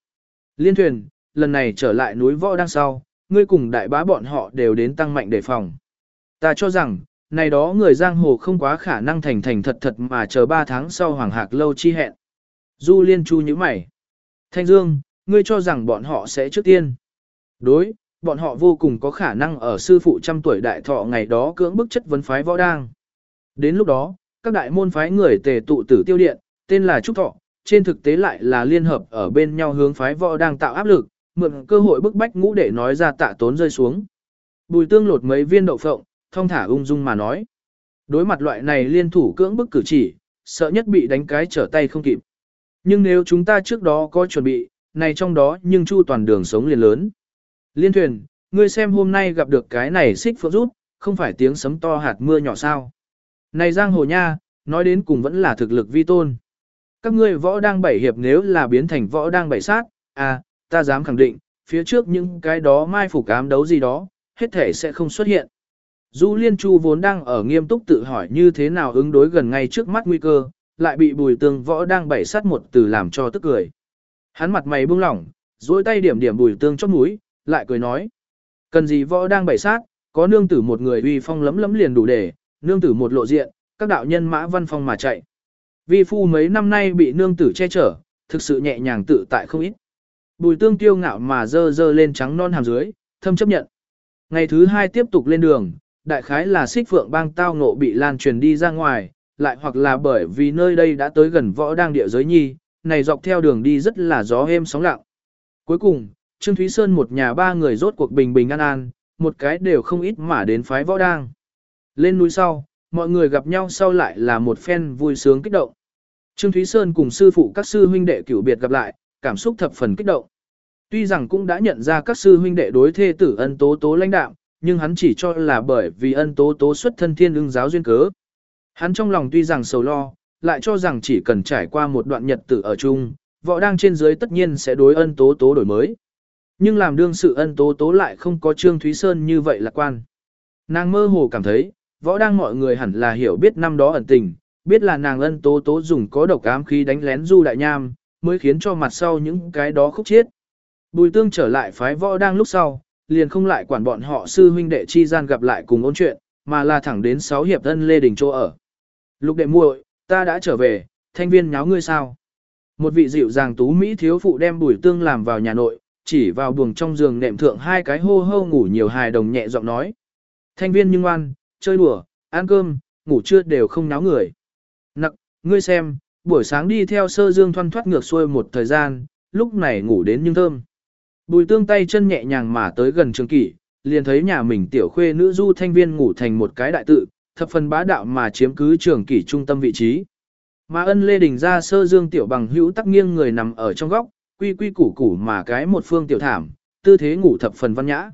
Liên thuyền, lần này trở lại núi võ đang sau, ngươi cùng đại bá bọn họ đều đến tăng mạnh đề phòng. Ta cho rằng, này đó người giang hồ không quá khả năng thành thành thật thật mà chờ ba tháng sau hoàng hạc lâu chi hẹn. Du Liên Chu như mày. Thanh Dương, ngươi cho rằng bọn họ sẽ trước tiên. Đối, bọn họ vô cùng có khả năng ở sư phụ trăm tuổi đại thọ ngày đó cưỡng bức chất vấn phái võ đang. Đến lúc đó, các đại môn phái người tề tụ tử tiêu điện, tên là Trúc Thọ, trên thực tế lại là liên hợp ở bên nhau hướng phái võ đang tạo áp lực, mượn cơ hội bức bách ngũ để nói ra tạ tốn rơi xuống. Bùi tương lột mấy viên đậu phộng, thông thả ung dung mà nói. Đối mặt loại này liên thủ cưỡng bức cử chỉ, sợ nhất bị đánh cái trở tay không kịp. Nhưng nếu chúng ta trước đó có chuẩn bị, này trong đó nhưng chu toàn đường sống liền lớn. Liên thuyền, ngươi xem hôm nay gặp được cái này xích phượng rút, không phải tiếng sấm to hạt mưa nhỏ sao. Này giang hồ nha, nói đến cùng vẫn là thực lực vi tôn. Các ngươi võ đang bảy hiệp nếu là biến thành võ đang bảy sát, à, ta dám khẳng định, phía trước những cái đó mai phục ám đấu gì đó, hết thể sẽ không xuất hiện. Du Liên Chu vốn đang ở nghiêm túc tự hỏi như thế nào ứng đối gần ngay trước mắt nguy cơ, lại bị bùi tương võ đang bảy sát một từ làm cho tức cười. Hắn mặt mày buông lỏng, duỗi tay điểm điểm bùi tương chót mũi, lại cười nói. Cần gì võ đang bày sát, có nương tử một người uy phong lấm lấm liền đủ để, nương tử một lộ diện, các đạo nhân mã văn phong mà chạy. Vi phu mấy năm nay bị nương tử che chở, thực sự nhẹ nhàng tự tại không ít. Bùi tương tiêu ngạo mà dơ dơ lên trắng non hàm dưới, thâm chấp nhận. Ngày thứ hai tiếp tục lên đường, đại khái là xích phượng bang tao ngộ bị lan truyền đi ra ngoài, lại hoặc là bởi vì nơi đây đã tới gần võ đang địa giới nhi, này dọc theo đường đi rất là gió êm sóng lặng. Cuối cùng, Trương Thúy Sơn một nhà ba người rốt cuộc bình bình an an, một cái đều không ít mà đến phái võ đang. Lên núi sau, mọi người gặp nhau sau lại là một phen vui sướng kích động. Trương Thúy Sơn cùng sư phụ các sư huynh đệ cửu biệt gặp lại, cảm xúc thập phần kích động. Tuy rằng cũng đã nhận ra các sư huynh đệ đối thê tử ân tố tố lãnh đạo, nhưng hắn chỉ cho là bởi vì ân tố tố xuất thân thiên ưng giáo duyên cớ. Hắn trong lòng tuy rằng sầu lo, lại cho rằng chỉ cần trải qua một đoạn nhật tử ở chung, võ đang trên dưới tất nhiên sẽ đối ân tố tố đổi mới. Nhưng làm đương sự ân tố tố lại không có Trương Thúy Sơn như vậy lạc quan. Nàng mơ hồ cảm thấy, võ đang mọi người hẳn là hiểu biết năm đó ẩn tình, biết là nàng ân tố tố dùng có độc ám khí đánh lén du đại nham, mới khiến cho mặt sau những cái đó khúc chết. Bùi tương trở lại phái võ đang lúc sau, liền không lại quản bọn họ sư huynh đệ chi gian gặp lại cùng ôn chuyện, mà là thẳng đến sáu hiệp thân lê đình chỗ ở. Lục đệ muội, ta đã trở về, thanh viên nháo ngươi sao? Một vị dịu dàng tú Mỹ thiếu phụ đem bùi tương làm vào nhà nội, chỉ vào buồng trong giường nệm thượng hai cái hô hô ngủ nhiều hài đồng nhẹ giọng nói. Thanh viên nhưng ngoan, chơi đùa, ăn cơm, ngủ trưa đều không náo người. Nặc, ngươi xem, buổi sáng đi theo sơ dương thoăn thoát ngược xuôi một thời gian, lúc này ngủ đến nhưng thơm. Bùi tương tay chân nhẹ nhàng mà tới gần trường kỷ, liền thấy nhà mình tiểu khuê nữ du thanh viên ngủ thành một cái đại tự, thập phần bá đạo mà chiếm cứ trường kỷ trung tâm vị trí. Mà ân lê đình ra sơ dương tiểu bằng hữu tắc nghiêng người nằm ở trong góc, quy quy củ củ mà cái một phương tiểu thảm, tư thế ngủ thập phần văn nhã.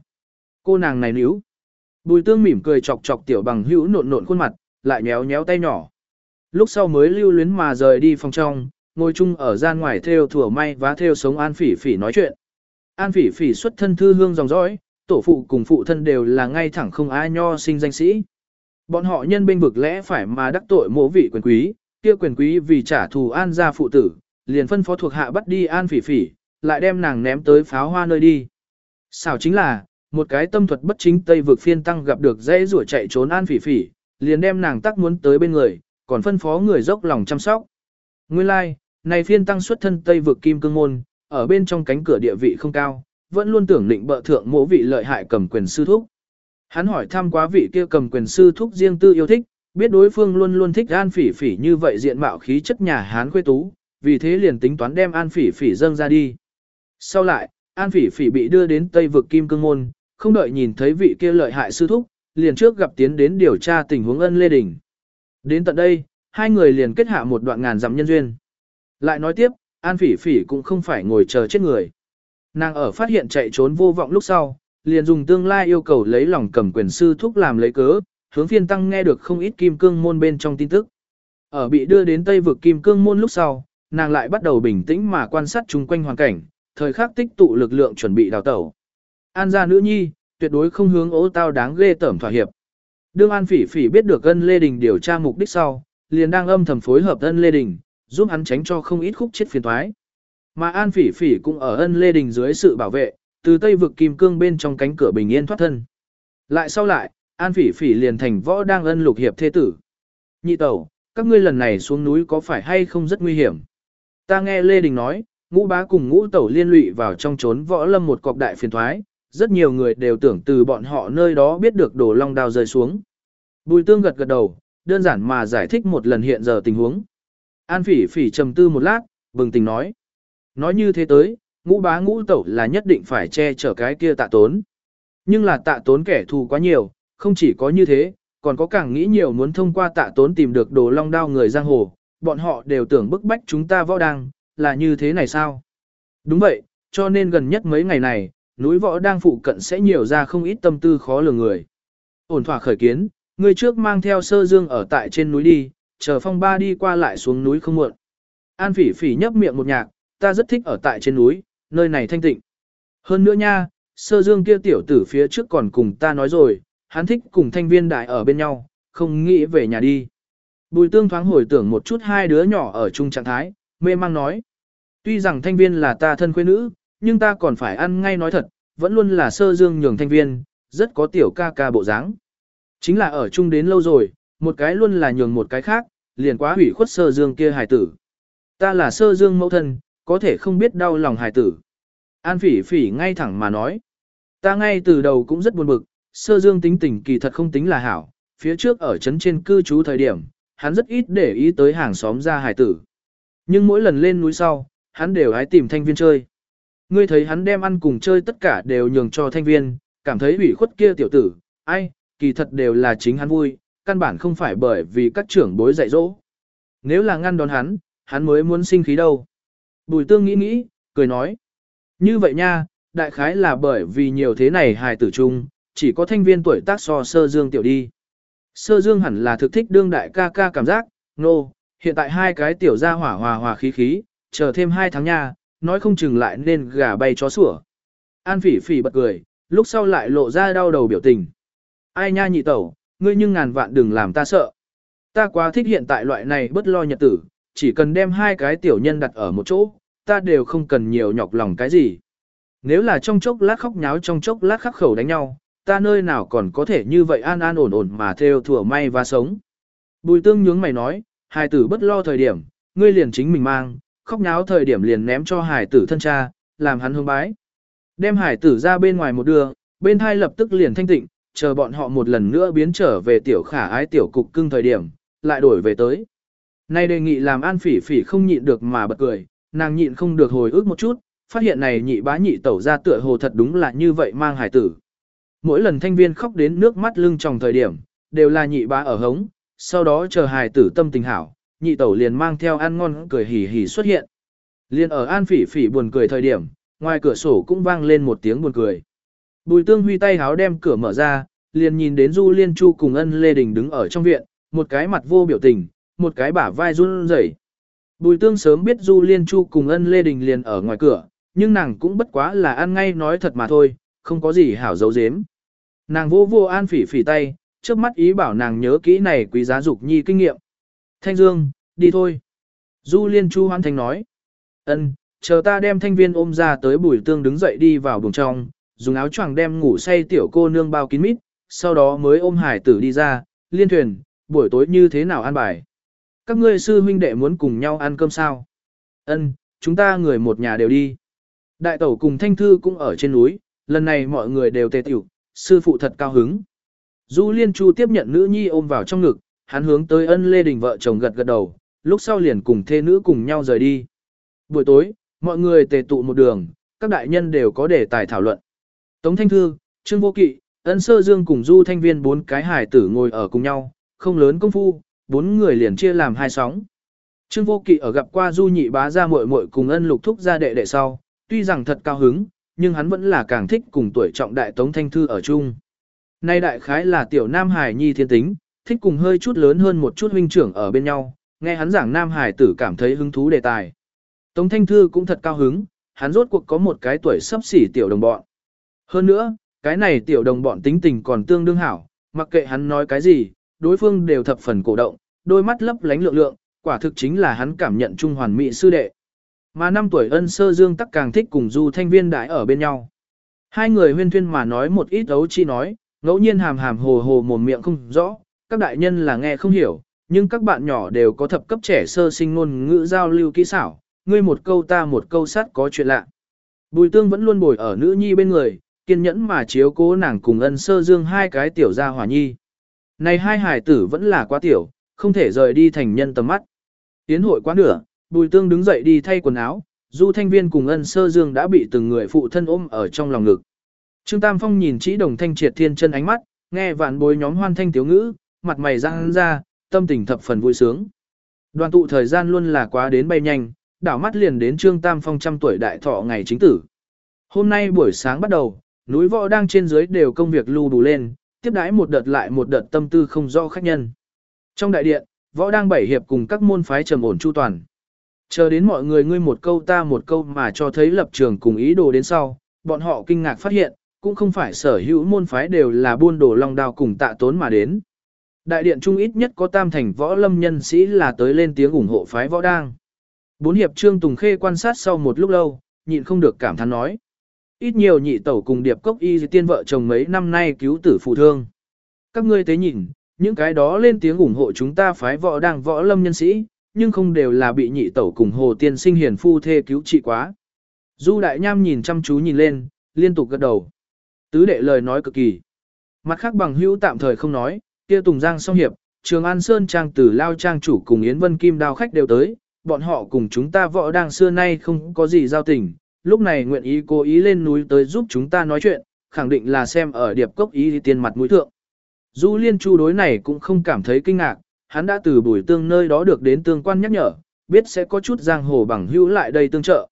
Cô nàng này níu. Bùi tương mỉm cười chọc chọc tiểu bằng hữu nộn nộn khuôn mặt, lại nhéo nhéo tay nhỏ. Lúc sau mới lưu luyến mà rời đi phòng trong, ngồi chung ở gian ngoài theo thủa may vá theo sống an phỉ phỉ nói chuyện. An phỉ phỉ xuất thân thư hương dòng dõi, tổ phụ cùng phụ thân đều là ngay thẳng không ai nho sinh danh sĩ. Bọn họ nhân binh vực lẽ phải mà đắc tội mộ vị quyền quý, kia quyền quý vì trả thù an gia phụ tử, liền phân phó thuộc hạ bắt đi an phỉ phỉ, lại đem nàng ném tới pháo hoa nơi đi. Xảo chính là, một cái tâm thuật bất chính Tây vực phiên tăng gặp được dễ rủa chạy trốn an phỉ phỉ, liền đem nàng tắc muốn tới bên người, còn phân phó người dốc lòng chăm sóc. Nguyên lai, like, này phiên tăng xuất thân Tây vực kim cương môn, ở bên trong cánh cửa địa vị không cao, vẫn luôn tưởng định bợ thượng mỗ vị lợi hại cầm quyền sư thúc. Hắn hỏi thăm quá vị kia cầm quyền sư thúc riêng tư yêu thích, biết đối phương luôn luôn thích an phỉ phỉ như vậy diện mạo khí chất nhà hán khuê tú, vì thế liền tính toán đem an phỉ phỉ dâng ra đi. Sau lại, an phỉ phỉ bị đưa đến Tây vực kim cương môn, không đợi nhìn thấy vị kia lợi hại sư thúc, liền trước gặp tiến đến điều tra tình huống ân lê đình. Đến tận đây, hai người liền kết hạ một đoạn ngàn dặm nhân duyên. Lại nói tiếp, An Phỉ Phỉ cũng không phải ngồi chờ chết người. Nàng ở phát hiện chạy trốn vô vọng lúc sau, liền dùng tương lai yêu cầu lấy lòng cầm quyền sư thúc làm lấy cớ, hướng phiên tăng nghe được không ít kim cương môn bên trong tin tức. Ở bị đưa đến Tây vực kim cương môn lúc sau, nàng lại bắt đầu bình tĩnh mà quan sát chung quanh hoàn cảnh, thời khắc tích tụ lực lượng chuẩn bị đào tẩu. An gia nữ nhi, tuyệt đối không hướng ố tao đáng ghê tởm thỏa hiệp. Đương An Phỉ Phỉ biết được ân Lê Đình điều tra mục đích sau, liền đang âm thầm phối hợp ân Lê Đình, giúp hắn tránh cho không ít khúc chết phiền toái. Mà An Phỉ Phỉ cũng ở ân Lê Đình dưới sự bảo vệ, từ Tây vực kim cương bên trong cánh cửa bình yên thoát thân. Lại sau lại, An Phỉ Phỉ liền thành võ đang ân lục hiệp thế tử. Nhị tẩu, các ngươi lần này xuống núi có phải hay không rất nguy hiểm? Ta nghe Lê Đình nói, ngũ bá cùng ngũ tẩu liên lụy vào trong trốn võ lâm một cọc đại phiền thoái, rất nhiều người đều tưởng từ bọn họ nơi đó biết được đồ long đao rơi xuống. Bùi tương gật gật đầu, đơn giản mà giải thích một lần hiện giờ tình huống. An phỉ phỉ trầm tư một lát, bừng tỉnh nói. Nói như thế tới, ngũ bá ngũ tẩu là nhất định phải che chở cái kia tạ tốn. Nhưng là tạ tốn kẻ thù quá nhiều, không chỉ có như thế, còn có càng nghĩ nhiều muốn thông qua tạ tốn tìm được đồ long đao người giang hồ, bọn họ đều tưởng bức bách chúng ta võ đang là như thế này sao? Đúng vậy, cho nên gần nhất mấy ngày này, núi võ đang phụ cận sẽ nhiều ra không ít tâm tư khó lường người. Ổn thỏa khởi kiến, người trước mang theo sơ dương ở tại trên núi đi, chờ phong ba đi qua lại xuống núi không muộn. An phỉ phỉ nhấp miệng một nhạc, ta rất thích ở tại trên núi, nơi này thanh tịnh. Hơn nữa nha, sơ dương kia tiểu tử phía trước còn cùng ta nói rồi, hắn thích cùng thanh viên đại ở bên nhau, không nghĩ về nhà đi. Bùi tương thoáng hồi tưởng một chút hai đứa nhỏ ở chung trạng thái, mê mang nói. Tuy rằng thanh viên là ta thân quê nữ, nhưng ta còn phải ăn ngay nói thật, vẫn luôn là sơ dương nhường thanh viên, rất có tiểu ca ca bộ dáng. Chính là ở chung đến lâu rồi, một cái luôn là nhường một cái khác, liền quá hủy khuất sơ dương kia hài tử. Ta là sơ dương mẫu thân, có thể không biết đau lòng hài tử. An phỉ phỉ ngay thẳng mà nói. Ta ngay từ đầu cũng rất buồn bực, sơ dương tính tình kỳ thật không tính là hảo, phía trước ở trấn trên cư trú thời điểm, hắn rất ít để ý tới hàng xóm ra Hải tử. Nhưng mỗi lần lên núi sau, hắn đều hái tìm thanh viên chơi. Ngươi thấy hắn đem ăn cùng chơi tất cả đều nhường cho thanh viên, cảm thấy ủy khuất kia tiểu tử, ai, kỳ thật đều là chính hắn vui, căn bản không phải bởi vì các trưởng bối dạy dỗ. Nếu là ngăn đón hắn, hắn mới muốn sinh khí đâu. Bùi tương nghĩ nghĩ, cười nói. Như vậy nha, đại khái là bởi vì nhiều thế này hài tử chung, chỉ có thanh viên tuổi tác so sơ dương tiểu đi. Sơ dương hẳn là thực thích đương đại ca ca cảm giác, nô, no, hiện tại hai cái tiểu gia hỏa hòa hòa khí khí, chờ thêm hai tháng nha, nói không chừng lại nên gà bay chó sủa. An phỉ phỉ bật cười, lúc sau lại lộ ra đau đầu biểu tình. Ai nha nhị tẩu, ngươi nhưng ngàn vạn đừng làm ta sợ. Ta quá thích hiện tại loại này bất lo nhật tử, chỉ cần đem hai cái tiểu nhân đặt ở một chỗ, ta đều không cần nhiều nhọc lòng cái gì. nếu là trong chốc lát khóc nháo trong chốc lát khắc khẩu đánh nhau, ta nơi nào còn có thể như vậy an an ổn ổn mà theo thừa may và sống. Bùi tương nhướng mày nói, hài tử bất lo thời điểm, ngươi liền chính mình mang, khóc nháo thời điểm liền ném cho hài tử thân cha, làm hắn hương bái. Đem hài tử ra bên ngoài một đường, bên hai lập tức liền thanh tịnh, chờ bọn họ một lần nữa biến trở về tiểu khả ái tiểu cục cưng thời điểm, lại đổi về tới. Nay đề nghị làm an phỉ phỉ không nhịn được mà bật cười, nàng nhịn không được hồi ức một chút, phát hiện này nhị bá nhị tẩu ra tựa hồ thật đúng là như vậy mang hải tử. Mỗi lần thanh viên khóc đến nước mắt lưng trong thời điểm, đều là nhị bá ở hống, sau đó chờ hài tử tâm tình hảo, nhị tẩu liền mang theo ăn ngon cười hỉ hỉ xuất hiện. Liên ở an phỉ phỉ buồn cười thời điểm, ngoài cửa sổ cũng vang lên một tiếng buồn cười. Bùi tương huy tay háo đem cửa mở ra, liền nhìn đến Du Liên Chu cùng ân Lê Đình đứng ở trong viện, một cái mặt vô biểu tình, một cái bả vai run rẩy. Bùi tương sớm biết Du Liên Chu cùng ân Lê Đình liền ở ngoài cửa, nhưng nàng cũng bất quá là ăn ngay nói thật mà thôi, không có gì hảo dấu dếm. Nàng vô vô an phỉ phỉ tay, trước mắt ý bảo nàng nhớ kỹ này quý giá dục nhi kinh nghiệm. Thanh Dương, đi thôi. Du Liên Chu hoan thành nói. ân, chờ ta đem thanh viên ôm ra tới bùi tương đứng dậy đi vào buồng trong, dùng áo choàng đem ngủ say tiểu cô nương bao kín mít, sau đó mới ôm hải tử đi ra, liên thuyền, buổi tối như thế nào ăn bài. Các ngươi sư huynh đệ muốn cùng nhau ăn cơm sao? Ân, chúng ta người một nhà đều đi. Đại tẩu cùng thanh thư cũng ở trên núi, lần này mọi người đều tề tiểu, sư phụ thật cao hứng. Du Liên Chu tiếp nhận nữ nhi ôm vào trong ngực, hắn hướng tới ân lê đình vợ chồng gật gật đầu, lúc sau liền cùng thê nữ cùng nhau rời đi. Buổi tối, mọi người tề tụ một đường, các đại nhân đều có đề tài thảo luận. Tống Thanh Thư, Trương Vô Kỵ, Ân Sơ Dương cùng Du Thanh Viên bốn cái hải tử ngồi ở cùng nhau, không lớn công phu, bốn người liền chia làm hai sóng. Trương Vô Kỵ ở gặp qua Du Nhị Bá ra muội muội cùng Ân Lục Thúc ra đệ đệ sau, tuy rằng thật cao hứng, nhưng hắn vẫn là càng thích cùng tuổi trọng đại Tống Thanh Thư ở chung. Nay đại khái là tiểu Nam Hải nhi thiên tính, thích cùng hơi chút lớn hơn một chút huynh trưởng ở bên nhau, nghe hắn giảng Nam Hải tử cảm thấy hứng thú đề tài. Tống Thanh Thư cũng thật cao hứng, hắn rốt cuộc có một cái tuổi sắp xỉ tiểu đồng bọn. Hơn nữa, cái này tiểu đồng bọn tính tình còn tương đương hảo, mặc kệ hắn nói cái gì, đối phương đều thập phần cổ động, đôi mắt lấp lánh lượng lượng, quả thực chính là hắn cảm nhận trung hoàn mỹ sư đệ. Mà năm tuổi ân sơ dương tắc càng thích cùng du thanh viên đại ở bên nhau. Hai người huyên thuyên mà nói một ít ấu chi nói, ngẫu nhiên hàm hàm hồ hồ mồm miệng không rõ, các đại nhân là nghe không hiểu, nhưng các bạn nhỏ đều có thập cấp trẻ sơ sinh ngôn ngữ giao lưu kỹ xảo, ngươi một câu ta một câu sát có chuyện lạ. Bùi tương vẫn luôn bồi ở nữ nhi bên người, kiên nhẫn mà chiếu cố nàng cùng ân sơ dương hai cái tiểu gia hỏa nhi. Này hai hải tử vẫn là quá tiểu, không thể rời đi thành nhân tầm mắt. Tiến hội quá nửa, bùi tương đứng dậy đi thay quần áo, du thanh viên cùng ân sơ dương đã bị từng người phụ thân ôm ở trong lòng ngực. Trương Tam Phong nhìn chỉ đồng thanh triệt thiên chân ánh mắt, nghe vạn bối nhóm hoan thanh tiếu ngữ, mặt mày răng ra, tâm tình thập phần vui sướng. Đoàn tụ thời gian luôn là quá đến bay nhanh, đảo mắt liền đến Trương Tam Phong trăm tuổi đại thọ ngày chính tử. Hôm nay buổi sáng bắt đầu, núi võ đang trên dưới đều công việc lưu đủ lên, tiếp đãi một đợt lại một đợt tâm tư không do khách nhân. Trong đại điện, võ đang bảy hiệp cùng các môn phái trầm ổn chu toàn. Chờ đến mọi người ngươi một câu ta một câu mà cho thấy lập trường cùng ý đồ đến sau, bọn họ kinh ngạc phát hiện, cũng không phải sở hữu môn phái đều là buôn đồ long đao cùng tạ tốn mà đến. Đại điện trung ít nhất có tam thành võ lâm nhân sĩ là tới lên tiếng ủng hộ phái võ đang. Bốn hiệp trương Tùng Khê quan sát sau một lúc lâu, nhịn không được cảm thán nói. Ít nhiều nhị tẩu cùng điệp cốc y tiên vợ chồng mấy năm nay cứu tử phụ thương. Các ngươi tế nhìn, những cái đó lên tiếng ủng hộ chúng ta phái võ đang võ lâm nhân sĩ, nhưng không đều là bị nhị tẩu cùng hồ tiên sinh hiền phu thê cứu trị quá. Du đại nham nhìn chăm chú nhìn lên, liên tục gật đầu. Tứ đệ lời nói cực kỳ. Mặt khác bằng hữu tạm thời không nói, kia Tùng Giang song hiệp, Trường An Sơn Trang tử Lao Trang chủ cùng Yến Vân Kim đao khách đều tới, bọn họ cùng chúng ta võ đang xưa nay không có gì giao tình, lúc này nguyện ý cố ý lên núi tới giúp chúng ta nói chuyện, khẳng định là xem ở điệp cốc ý tiền mặt mũi thượng. Du liên chu đối này cũng không cảm thấy kinh ngạc, hắn đã từ bùi tương nơi đó được đến tương quan nhắc nhở, biết sẽ có chút giang hồ bằng hữu lại đây tương trợ.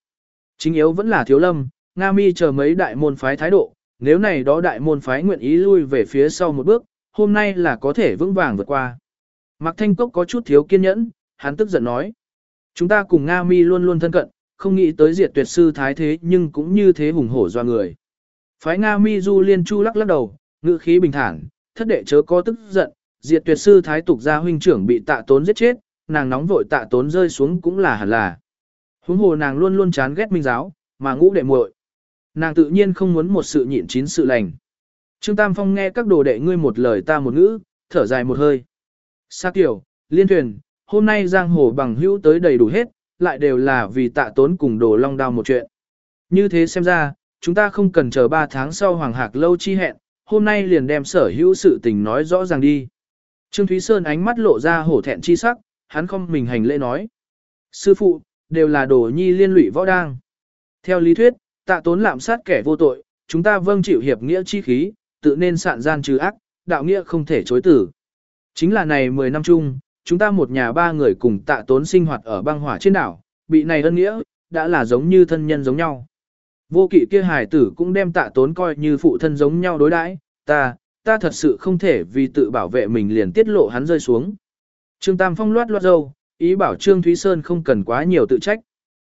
Chính yếu vẫn là thiếu lâm, Nga mi chờ mấy đại môn phái thái độ, nếu này đó đại môn phái nguyện ý lui về phía sau một bước, hôm nay là có thể vững vàng vượt qua. Mạc Thanh Cốc có chút thiếu kiên nhẫn, hắn tức giận nói. Chúng ta cùng Nga mi luôn luôn thân cận, không nghĩ tới diệt tuyệt sư thái thế nhưng cũng như thế hùng hổ doa người. Phái Nga mi du liên chu lắc lắc đầu, ngữ khí bình thản, thất đệ chớ có tức giận, diệt tuyệt sư thái tục gia huynh trưởng bị tạ tốn giết chết, nàng nóng vội tạ tốn rơi xuống cũng là hẳn là. Huống hồ nàng luôn luôn chán ghét minh giáo, mà ngũ đệ muội. nàng tự nhiên không muốn một sự nhịn chín sự lành. Trương Tam Phong nghe các đồ đệ ngươi một lời ta một ngữ, thở dài một hơi. Sa tiểu, liên thuyền, hôm nay giang hồ bằng hữu tới đầy đủ hết, lại đều là vì tạ tốn cùng đồ long đao một chuyện. Như thế xem ra, chúng ta không cần chờ 3 tháng sau Hoàng Hạc lâu chi hẹn, hôm nay liền đem sở hữu sự tình nói rõ ràng đi. Trương Thúy Sơn ánh mắt lộ ra hổ thẹn chi sắc, hắn không mình hành lễ nói. Sư phụ, đều là đồ nhi liên lụy võ đang. Theo lý thuyết, tạ tốn lạm sát kẻ vô tội, chúng ta vâng chịu hiệp nghĩa chi khí, tự nên sạn gian trừ ác, đạo nghĩa không thể chối tử. Chính là này 10 năm chung, chúng ta một nhà ba người cùng tạ tốn sinh hoạt ở băng hỏa trên đảo, bị này ân nghĩa, đã là giống như thân nhân giống nhau. Vô kỵ kia hài tử cũng đem tạ tốn coi như phụ thân giống nhau đối đãi, ta, ta thật sự không thể vì tự bảo vệ mình liền tiết lộ hắn rơi xuống. Trương Tam Phong loát loát dâu, ý bảo Trương Thúy Sơn không cần quá nhiều tự trách.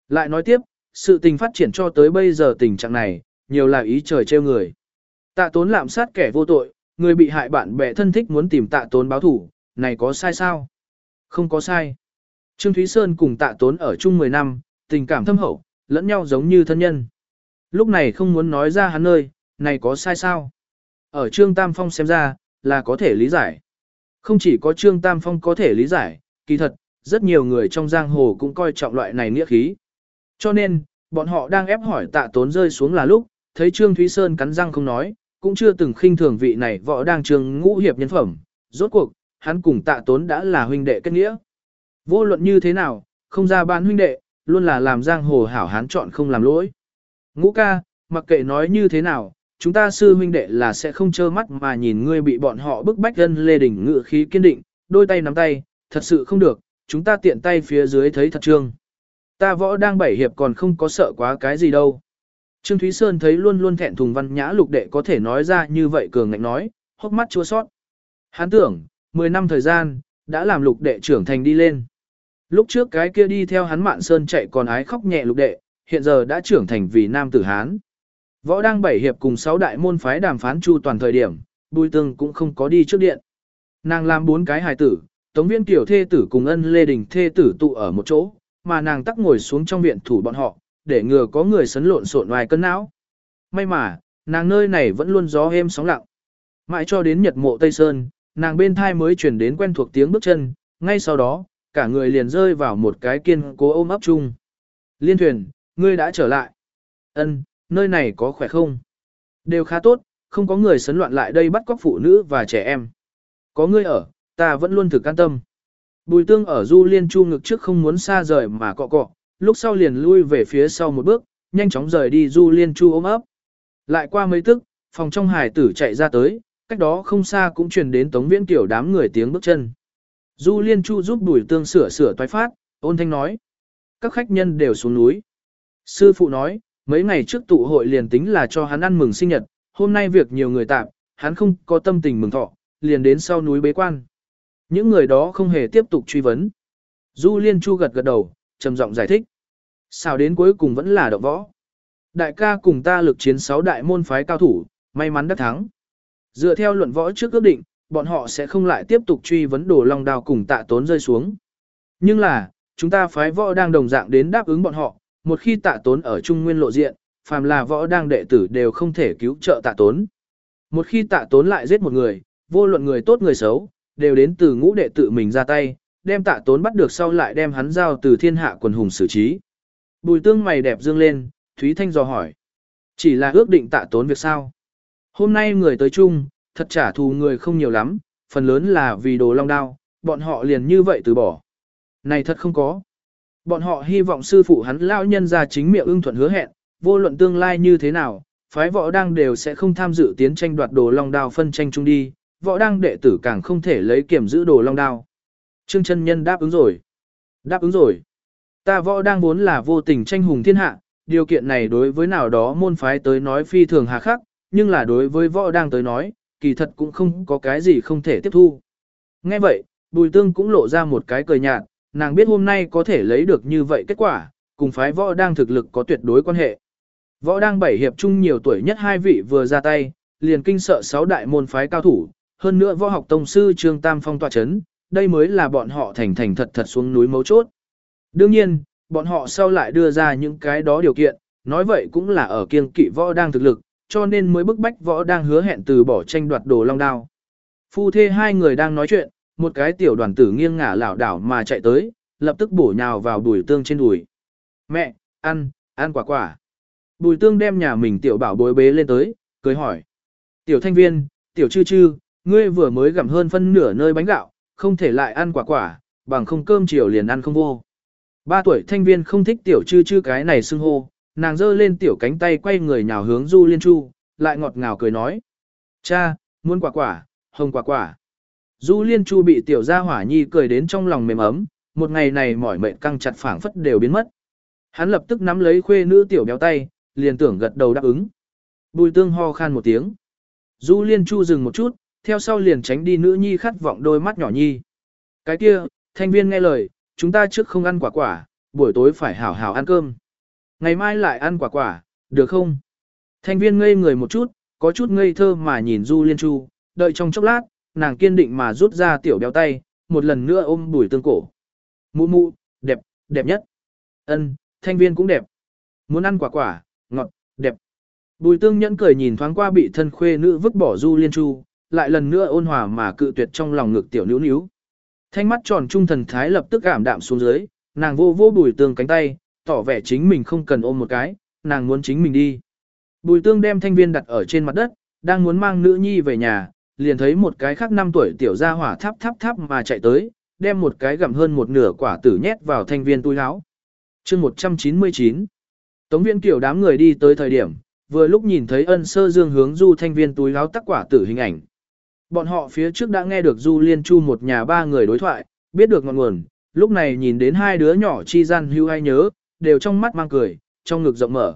Lại nói tiếp, sự tình phát triển cho tới bây giờ tình trạng này, nhiều là ý trời trêu người. Tạ tốn lạm sát kẻ vô tội, người bị hại bạn bè thân thích muốn tìm tạ tốn báo thủ, này có sai sao? Không có sai. Trương Thúy Sơn cùng tạ tốn ở chung 10 năm, tình cảm thâm hậu, lẫn nhau giống như thân nhân. Lúc này không muốn nói ra hắn ơi, này có sai sao? Ở Trương Tam Phong xem ra, là có thể lý giải. Không chỉ có Trương Tam Phong có thể lý giải, kỳ thật, rất nhiều người trong giang hồ cũng coi trọng loại này nghĩa khí. Cho nên, bọn họ đang ép hỏi tạ tốn rơi xuống là lúc, thấy Trương Thúy Sơn cắn răng không nói, cũng chưa từng khinh thường vị này võ đang trường ngũ hiệp nhân phẩm. Rốt cuộc, hắn cùng tạ tốn đã là huynh đệ kết nghĩa. Vô luận như thế nào, không ra ban huynh đệ, luôn là làm giang hồ hảo hán chọn không làm lỗi. Ngũ ca, mặc kệ nói như thế nào, chúng ta sư huynh đệ là sẽ không trơ mắt mà nhìn ngươi bị bọn họ bức bách gân lê đỉnh ngự khí kiên định, đôi tay nắm tay, thật sự không được, chúng ta tiện tay phía dưới thấy thật trương. Ta võ đang bảy hiệp còn không có sợ quá cái gì đâu. Trương Thúy Sơn thấy luôn luôn thẹn thùng văn nhã lục đệ có thể nói ra như vậy cường ngạnh nói, hốc mắt chua sót. Hắn tưởng, 10 năm thời gian, đã làm lục đệ trưởng thành đi lên. Lúc trước cái kia đi theo hắn mạn sơn chạy còn ái khóc nhẹ lục đệ, hiện giờ đã trưởng thành vì nam tử Hán. Võ đang bảy hiệp cùng sáu đại môn phái đàm phán chu toàn thời điểm, bùi tương cũng không có đi trước điện. Nàng làm bốn cái hài tử, tống viên tiểu thê tử cùng ân lê đình thê tử tụ ở một chỗ, mà nàng tắc ngồi xuống trong viện thủ bọn họ, để ngừa có người sấn lộn xộn ngoài cân não. May mà, nàng nơi này vẫn luôn gió êm sóng lặng. Mãi cho đến nhật mộ Tây Sơn, nàng bên thai mới chuyển đến quen thuộc tiếng bước chân, ngay sau đó, cả người liền rơi vào một cái kiên cố ôm ấp chung. Liên thuyền, ngươi đã trở lại. Ân, nơi này có khỏe không? Đều khá tốt, không có người sấn loạn lại đây bắt cóc phụ nữ và trẻ em. Có ngươi ở, ta vẫn luôn thực can tâm. Bùi tương ở du liên chu ngực trước không muốn xa rời mà cọ cọ, lúc sau liền lui về phía sau một bước, nhanh chóng rời đi du liên chu ôm ấp. Lại qua mấy tức, phòng trong hải tử chạy ra tới, cách đó không xa cũng truyền đến tống viễn tiểu đám người tiếng bước chân. Du liên chu giúp bùi tương sửa sửa toái phát, ôn thanh nói. Các khách nhân đều xuống núi. Sư phụ nói, mấy ngày trước tụ hội liền tính là cho hắn ăn mừng sinh nhật, hôm nay việc nhiều người tạm, hắn không có tâm tình mừng thọ, liền đến sau núi bế quan. Những người đó không hề tiếp tục truy vấn. Du Liên Chu gật gật đầu, trầm giọng giải thích. Sao đến cuối cùng vẫn là động võ. Đại ca cùng ta lực chiến sáu đại môn phái cao thủ, may mắn đắc thắng. Dựa theo luận võ trước ước định, bọn họ sẽ không lại tiếp tục truy vấn đồ long đao cùng tạ tốn rơi xuống. Nhưng là, chúng ta phái võ đang đồng dạng đến đáp ứng bọn họ, một khi tạ tốn ở trung nguyên lộ diện, phàm là võ đang đệ tử đều không thể cứu trợ tạ tốn. Một khi tạ tốn lại giết một người, vô luận người tốt người xấu, đều đến từ ngũ đệ tự mình ra tay, đem tạ tốn bắt được sau lại đem hắn giao từ thiên hạ quần hùng xử trí. Bùi tương mày đẹp dương lên, Thúy Thanh dò hỏi. Chỉ là ước định tạ tốn việc sao? Hôm nay người tới chung, thật trả thù người không nhiều lắm, phần lớn là vì đồ long đao, bọn họ liền như vậy từ bỏ. Này thật không có. Bọn họ hy vọng sư phụ hắn lão nhân ra chính miệng ưng thuận hứa hẹn, vô luận tương lai như thế nào, phái võ đang đều sẽ không tham dự tiến tranh đoạt đồ long đao phân tranh chung đi, võ đang đệ tử càng không thể lấy kiểm giữ đồ long đao. Trương chân nhân đáp ứng rồi. Đáp ứng rồi. Ta võ đang vốn là vô tình tranh hùng thiên hạ, điều kiện này đối với nào đó môn phái tới nói phi thường hà khắc, nhưng là đối với võ đang tới nói, kỳ thật cũng không có cái gì không thể tiếp thu. Nghe vậy, bùi tương cũng lộ ra một cái cười nhạt, nàng biết hôm nay có thể lấy được như vậy kết quả, cùng phái võ đang thực lực có tuyệt đối quan hệ. Võ đang bảy hiệp chung nhiều tuổi nhất hai vị vừa ra tay, liền kinh sợ sáu đại môn phái cao thủ, hơn nữa võ học tông sư Trương Tam Phong tọa chấn, đây mới là bọn họ thành thành thật thật xuống núi mấu chốt. Đương nhiên, bọn họ sau lại đưa ra những cái đó điều kiện, nói vậy cũng là ở kiên kỵ võ đang thực lực, cho nên mới bức bách võ đang hứa hẹn từ bỏ tranh đoạt đồ long đao. Phu thê hai người đang nói chuyện, một cái tiểu đoàn tử nghiêng ngả lảo đảo mà chạy tới, lập tức bổ nhào vào bùi tương trên đùi. Mẹ, ăn, ăn quả quả. Bùi tương đem nhà mình tiểu bảo bối bế lên tới, cười hỏi. Tiểu thanh viên, tiểu chư chư, ngươi vừa mới gặm hơn phân nửa nơi bánh gạo, không thể lại ăn quả quả, bằng không cơm chiều liền ăn không vô. Ba tuổi thanh viên không thích tiểu chư chư cái này xưng hô, nàng giơ lên tiểu cánh tay quay người nhào hướng du liên chu, lại ngọt ngào cười nói. Cha, muốn quả quả, hồng quả quả. Du liên chu bị tiểu gia hỏa nhi cười đến trong lòng mềm ấm, một ngày này mỏi mệt căng chặt phảng phất đều biến mất. Hắn lập tức nắm lấy khuê nữ tiểu béo tay, liền tưởng gật đầu đáp ứng. Bùi tương ho khan một tiếng. Du liên chu dừng một chút, theo sau liền tránh đi nữ nhi khát vọng đôi mắt nhỏ nhi. Cái kia, thanh viên nghe lời, chúng ta trước không ăn quả quả, buổi tối phải hảo hảo ăn cơm. Ngày mai lại ăn quả quả, được không? Thanh viên ngây người một chút, có chút ngây thơ mà nhìn Du Liên Chu, đợi trong chốc lát, nàng kiên định mà rút ra tiểu béo tay, một lần nữa ôm bùi tương cổ. Mụ mụ, đẹp, đẹp nhất. Ân, thanh viên cũng đẹp. Muốn ăn quả quả, ngọt, đẹp. Bùi tương nhẫn cười nhìn thoáng qua bị thân khuê nữ vứt bỏ Du Liên Chu, lại lần nữa ôn hòa mà cự tuyệt trong lòng ngực tiểu níu níu. Thanh mắt tròn trung thần thái lập tức cảm đạm xuống dưới, nàng vô vô bùi tương cánh tay, tỏ vẻ chính mình không cần ôm một cái, nàng muốn chính mình đi. Bùi tương đem thanh viên đặt ở trên mặt đất, đang muốn mang nữ nhi về nhà, liền thấy một cái khác năm tuổi tiểu gia hỏa tháp tháp tháp mà chạy tới, đem một cái gặm hơn một nửa quả tử nhét vào thanh viên túi áo. chương 199 Tống viên kiểu đám người đi tới thời điểm, vừa lúc nhìn thấy ân sơ dương hướng du thanh viên túi áo tắc quả tử hình ảnh. Bọn họ phía trước đã nghe được du liên chu một nhà ba người đối thoại, biết được ngọn nguồn, lúc này nhìn đến hai đứa nhỏ chi gian hưu hay nhớ, đều trong mắt mang cười, trong ngực rộng mở.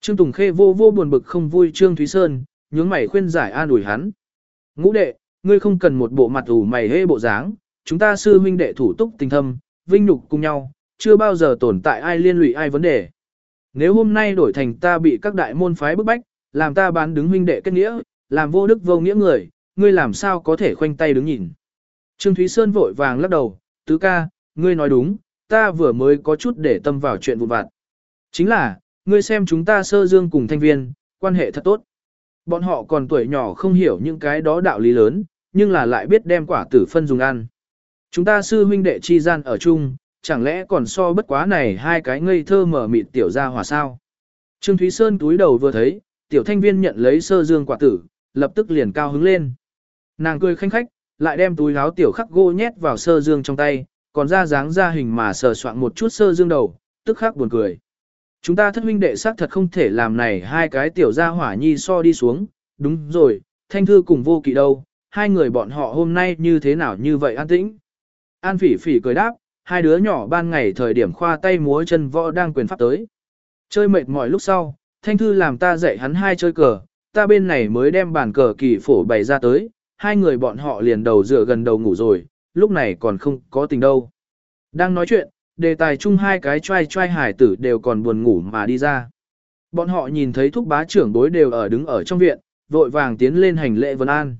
Trương Tùng Khê vô vô buồn bực không vui Trương Thúy Sơn, nhướng mày khuyên giải an ủi hắn. Ngũ đệ, ngươi không cần một bộ mặt ủ mày hê bộ dáng, chúng ta sư huynh đệ thủ túc tình thâm, vinh nhục cùng nhau, chưa bao giờ tồn tại ai liên lụy ai vấn đề. Nếu hôm nay đổi thành ta bị các đại môn phái bức bách, làm ta bán đứng huynh đệ kết nghĩa, làm vô đức vô nghĩa người, ngươi làm sao có thể khoanh tay đứng nhìn. Trương Thúy Sơn vội vàng lắc đầu, tứ ca, ngươi nói đúng, ta vừa mới có chút để tâm vào chuyện vụn vặt. Chính là, ngươi xem chúng ta sơ dương cùng thanh viên, quan hệ thật tốt. Bọn họ còn tuổi nhỏ không hiểu những cái đó đạo lý lớn, nhưng là lại biết đem quả tử phân dùng ăn. Chúng ta sư huynh đệ chi gian ở chung, chẳng lẽ còn so bất quá này hai cái ngây thơ mở mịt tiểu ra hòa sao. Trương Thúy Sơn túi đầu vừa thấy, tiểu thanh viên nhận lấy sơ dương quả tử, lập tức liền cao hứng lên. Nàng cười khanh khách, lại đem túi áo tiểu khắc gỗ nhét vào sơ dương trong tay, còn ra dáng ra hình mà sờ soạn một chút sơ dương đầu, tức khắc buồn cười. Chúng ta thất huynh đệ xác thật không thể làm này hai cái tiểu gia hỏa nhi so đi xuống, đúng rồi, thanh thư cùng vô kỵ đâu, hai người bọn họ hôm nay như thế nào như vậy an tĩnh. An phỉ phỉ cười đáp, hai đứa nhỏ ban ngày thời điểm khoa tay múa chân võ đang quyền pháp tới. Chơi mệt mỏi lúc sau, thanh thư làm ta dạy hắn hai chơi cờ, ta bên này mới đem bàn cờ kỳ phổ bày ra tới, hai người bọn họ liền đầu dựa gần đầu ngủ rồi, lúc này còn không có tình đâu. Đang nói chuyện, đề tài chung hai cái trai trai hải tử đều còn buồn ngủ mà đi ra. Bọn họ nhìn thấy thúc bá trưởng bối đều ở đứng ở trong viện, vội vàng tiến lên hành lễ vân an.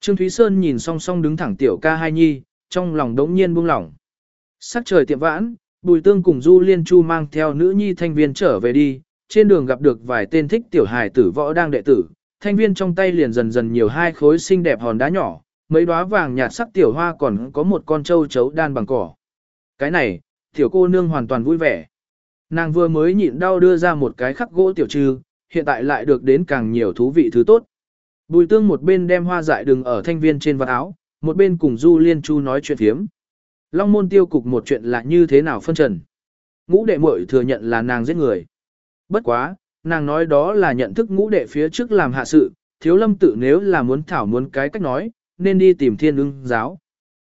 Trương Thúy Sơn nhìn song song đứng thẳng tiểu ca hai nhi, trong lòng đống nhiên buông lỏng. Sắc trời tiệm vãn, Bùi Tương cùng Du Liên Chu mang theo nữ nhi thanh viên trở về đi, trên đường gặp được vài tên thích tiểu hài tử võ đang đệ tử, thanh viên trong tay liền dần dần nhiều hai khối xinh đẹp hòn đá nhỏ, mấy đóa vàng nhạt sắc tiểu hoa còn có một con trâu chấu đan bằng cỏ. Cái này, tiểu cô nương hoàn toàn vui vẻ. Nàng vừa mới nhịn đau đưa ra một cái khắc gỗ tiểu trư, hiện tại lại được đến càng nhiều thú vị thứ tốt. Bùi tương một bên đem hoa dại đừng ở thanh viên trên vạt áo, một bên cùng Du Liên Chu nói chuyện thiếm. Long môn tiêu cục một chuyện là như thế nào phân trần. Ngũ đệ muội thừa nhận là nàng giết người. Bất quá, nàng nói đó là nhận thức ngũ đệ phía trước làm hạ sự, thiếu lâm tự nếu là muốn thảo muốn cái cách nói, nên đi tìm thiên ưng giáo.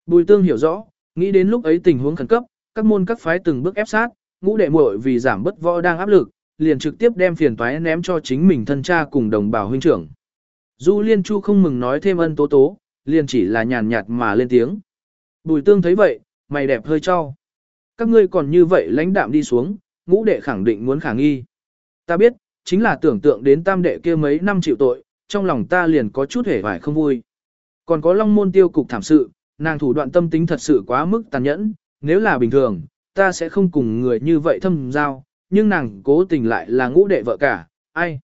Bùi tương hiểu rõ, nghĩ đến lúc ấy tình huống khẩn cấp, các môn các phái từng bước ép sát, ngũ đệ muội vì giảm bất võ đang áp lực, liền trực tiếp đem phiền toái ném cho chính mình thân cha cùng đồng bào huynh trưởng. Du Liên Chu không mừng nói thêm ân tố tố, liền chỉ là nhàn nhạt mà lên tiếng. Bùi tương thấy vậy, mày đẹp hơi cho. Các ngươi còn như vậy lãnh đạm đi xuống, ngũ đệ khẳng định muốn khả nghi. Ta biết, chính là tưởng tượng đến tam đệ kia mấy năm chịu tội, trong lòng ta liền có chút hề vải không vui. Còn có long môn tiêu cục thảm sự, nàng thủ đoạn tâm tính thật sự quá mức tàn nhẫn, nếu là bình thường, ta sẽ không cùng người như vậy thâm giao, nhưng nàng cố tình lại là ngũ đệ vợ cả, ai.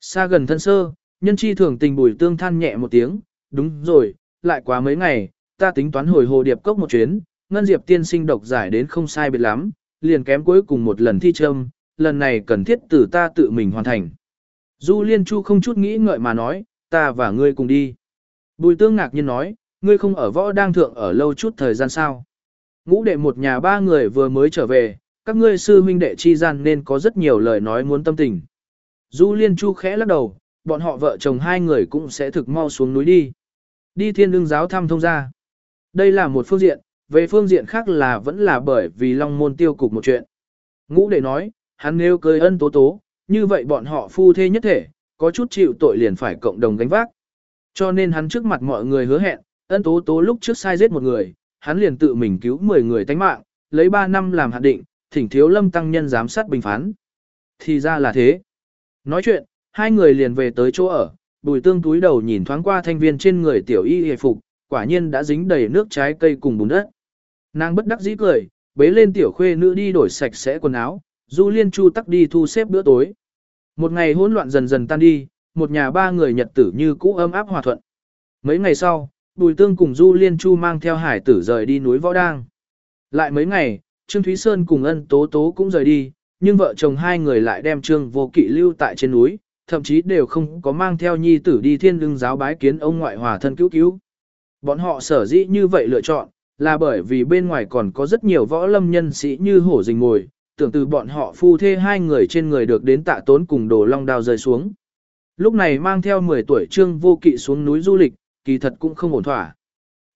Xa gần thân sơ, nhân chi thường tình bùi tương than nhẹ một tiếng, đúng rồi, lại quá mấy ngày, ta tính toán hồi hồ điệp cốc một chuyến, ngân diệp tiên sinh độc giải đến không sai biệt lắm, liền kém cuối cùng một lần thi trâm, lần này cần thiết từ ta tự mình hoàn thành. Du Liên Chu không chút nghĩ ngợi mà nói, ta và ngươi cùng đi. Bùi tương ngạc nhiên nói, ngươi không ở võ đang thượng ở lâu chút thời gian sao. Ngũ đệ một nhà ba người vừa mới trở về, các ngươi sư huynh đệ chi gian nên có rất nhiều lời nói muốn tâm tình. Du Liên Chu khẽ lắc đầu, bọn họ vợ chồng hai người cũng sẽ thực mau xuống núi đi. Đi thiên đương giáo thăm thông ra. Đây là một phương diện, về phương diện khác là vẫn là bởi vì Long Môn tiêu cục một chuyện. Ngũ đệ nói, hắn nếu cười ân tố tố, như vậy bọn họ phu thê nhất thể, có chút chịu tội liền phải cộng đồng gánh vác. Cho nên hắn trước mặt mọi người hứa hẹn, ân tố tố lúc trước sai giết một người, hắn liền tự mình cứu 10 người tánh mạng, lấy 3 năm làm hạn định, thỉnh thiếu lâm tăng nhân giám sát bình phán. Thì ra là thế. Nói chuyện, hai người liền về tới chỗ ở, bùi tương túi đầu nhìn thoáng qua thanh viên trên người tiểu y hề phục, quả nhiên đã dính đầy nước trái cây cùng bùn đất. Nàng bất đắc dĩ cười, bế lên tiểu khuê nữ đi đổi sạch sẽ quần áo, du liên chu tắc đi thu xếp bữa tối. Một ngày hỗn loạn dần dần tan đi, một nhà ba người nhật tử như cũ ấm áp hòa thuận. Mấy ngày sau, Bùi Tương cùng Du Liên Chu mang theo hải tử rời đi núi Võ Đang. Lại mấy ngày, Trương Thúy Sơn cùng ân tố tố cũng rời đi, nhưng vợ chồng hai người lại đem Trương Vô Kỵ lưu tại trên núi, thậm chí đều không có mang theo nhi tử đi thiên lưng giáo bái kiến ông ngoại hòa thân cứu cứu. Bọn họ sở dĩ như vậy lựa chọn, là bởi vì bên ngoài còn có rất nhiều võ lâm nhân sĩ như hổ rình ngồi, tưởng từ bọn họ phu thê hai người trên người được đến tạ tốn cùng đồ long đao rơi xuống. Lúc này mang theo 10 tuổi Trương Vô Kỵ xuống núi du lịch, kỳ thật cũng không ổn thỏa.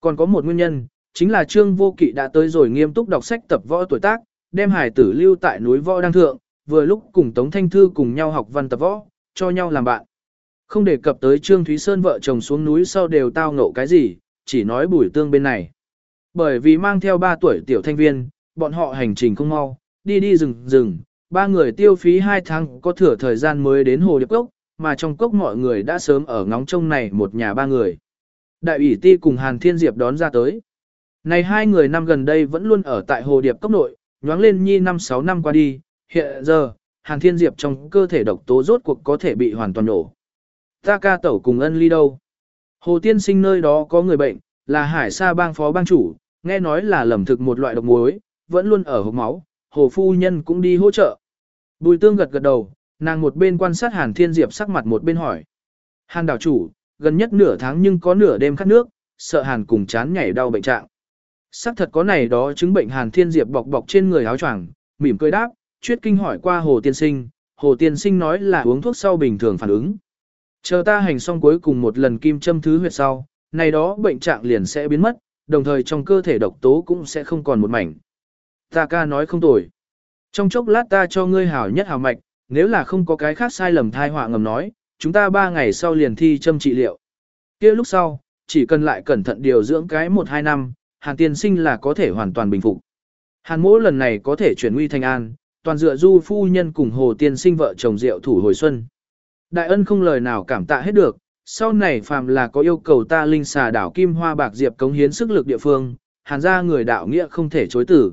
Còn có một nguyên nhân, chính là Trương Vô Kỵ đã tới rồi nghiêm túc đọc sách tập võ tuổi tác, đem hải tử lưu tại núi võ đăng thượng, vừa lúc cùng Tống Thanh Thư cùng nhau học văn tập võ, cho nhau làm bạn. Không đề cập tới Trương Thúy Sơn vợ chồng xuống núi sau đều tao ngộ cái gì, chỉ nói bùi tương bên này. Bởi vì mang theo 3 tuổi tiểu thanh viên, bọn họ hành trình không mau, đi đi rừng rừng, ba người tiêu phí 2 tháng có thừa thời gian mới đến Hồ Điệp Cốc, mà trong cốc mọi người đã sớm ở ngóng trông này một nhà ba người. Đại ủy ti cùng Hàn Thiên Diệp đón ra tới. Này hai người năm gần đây vẫn luôn ở tại Hồ Điệp Cốc nội, nhoáng lên nhi năm sáu năm qua đi, hiện giờ, Hàn Thiên Diệp trong cơ thể độc tố rốt cuộc có thể bị hoàn toàn nổ. Ta ca tẩu cùng ân ly đâu? Hồ Tiên sinh nơi đó có người bệnh, là hải sa bang phó bang chủ, nghe nói là lầm thực một loại độc muối, vẫn luôn ở hộp máu, hồ phu nhân cũng đi hỗ trợ. Bùi tương gật gật đầu, nàng một bên quan sát Hàn Thiên Diệp sắc mặt một bên hỏi. Hàn đảo chủ, gần nhất nửa tháng nhưng có nửa đêm khát nước, sợ Hàn cùng chán nhảy đau bệnh trạng. Sắc thật có này đó chứng bệnh Hàn Thiên Diệp bọc bọc trên người áo choàng, mỉm cười đáp, chuyết kinh hỏi qua Hồ Tiên Sinh, Hồ Tiên Sinh nói là uống thuốc sau bình thường phản ứng. Chờ ta hành xong cuối cùng một lần kim châm thứ huyệt sau, này đó bệnh trạng liền sẽ biến mất, đồng thời trong cơ thể độc tố cũng sẽ không còn một mảnh. Ta ca nói không tồi. Trong chốc lát ta cho ngươi hảo nhất hảo mạch, nếu là không có cái khác sai lầm thai họa ngầm nói, chúng ta ba ngày sau liền thi châm trị liệu. kia lúc sau, chỉ cần lại cẩn thận điều dưỡng cái 1-2 năm, Hàn tiên sinh là có thể hoàn toàn bình phục. Hàn mỗ lần này có thể chuyển nguy thành an, toàn dựa du phu nhân cùng hồ tiên sinh vợ chồng rượu thủ hồi xuân. Đại ân không lời nào cảm tạ hết được, sau này phàm là có yêu cầu ta linh xà đảo kim hoa bạc diệp cống hiến sức lực địa phương, hàn ra người đạo nghĩa không thể chối tử.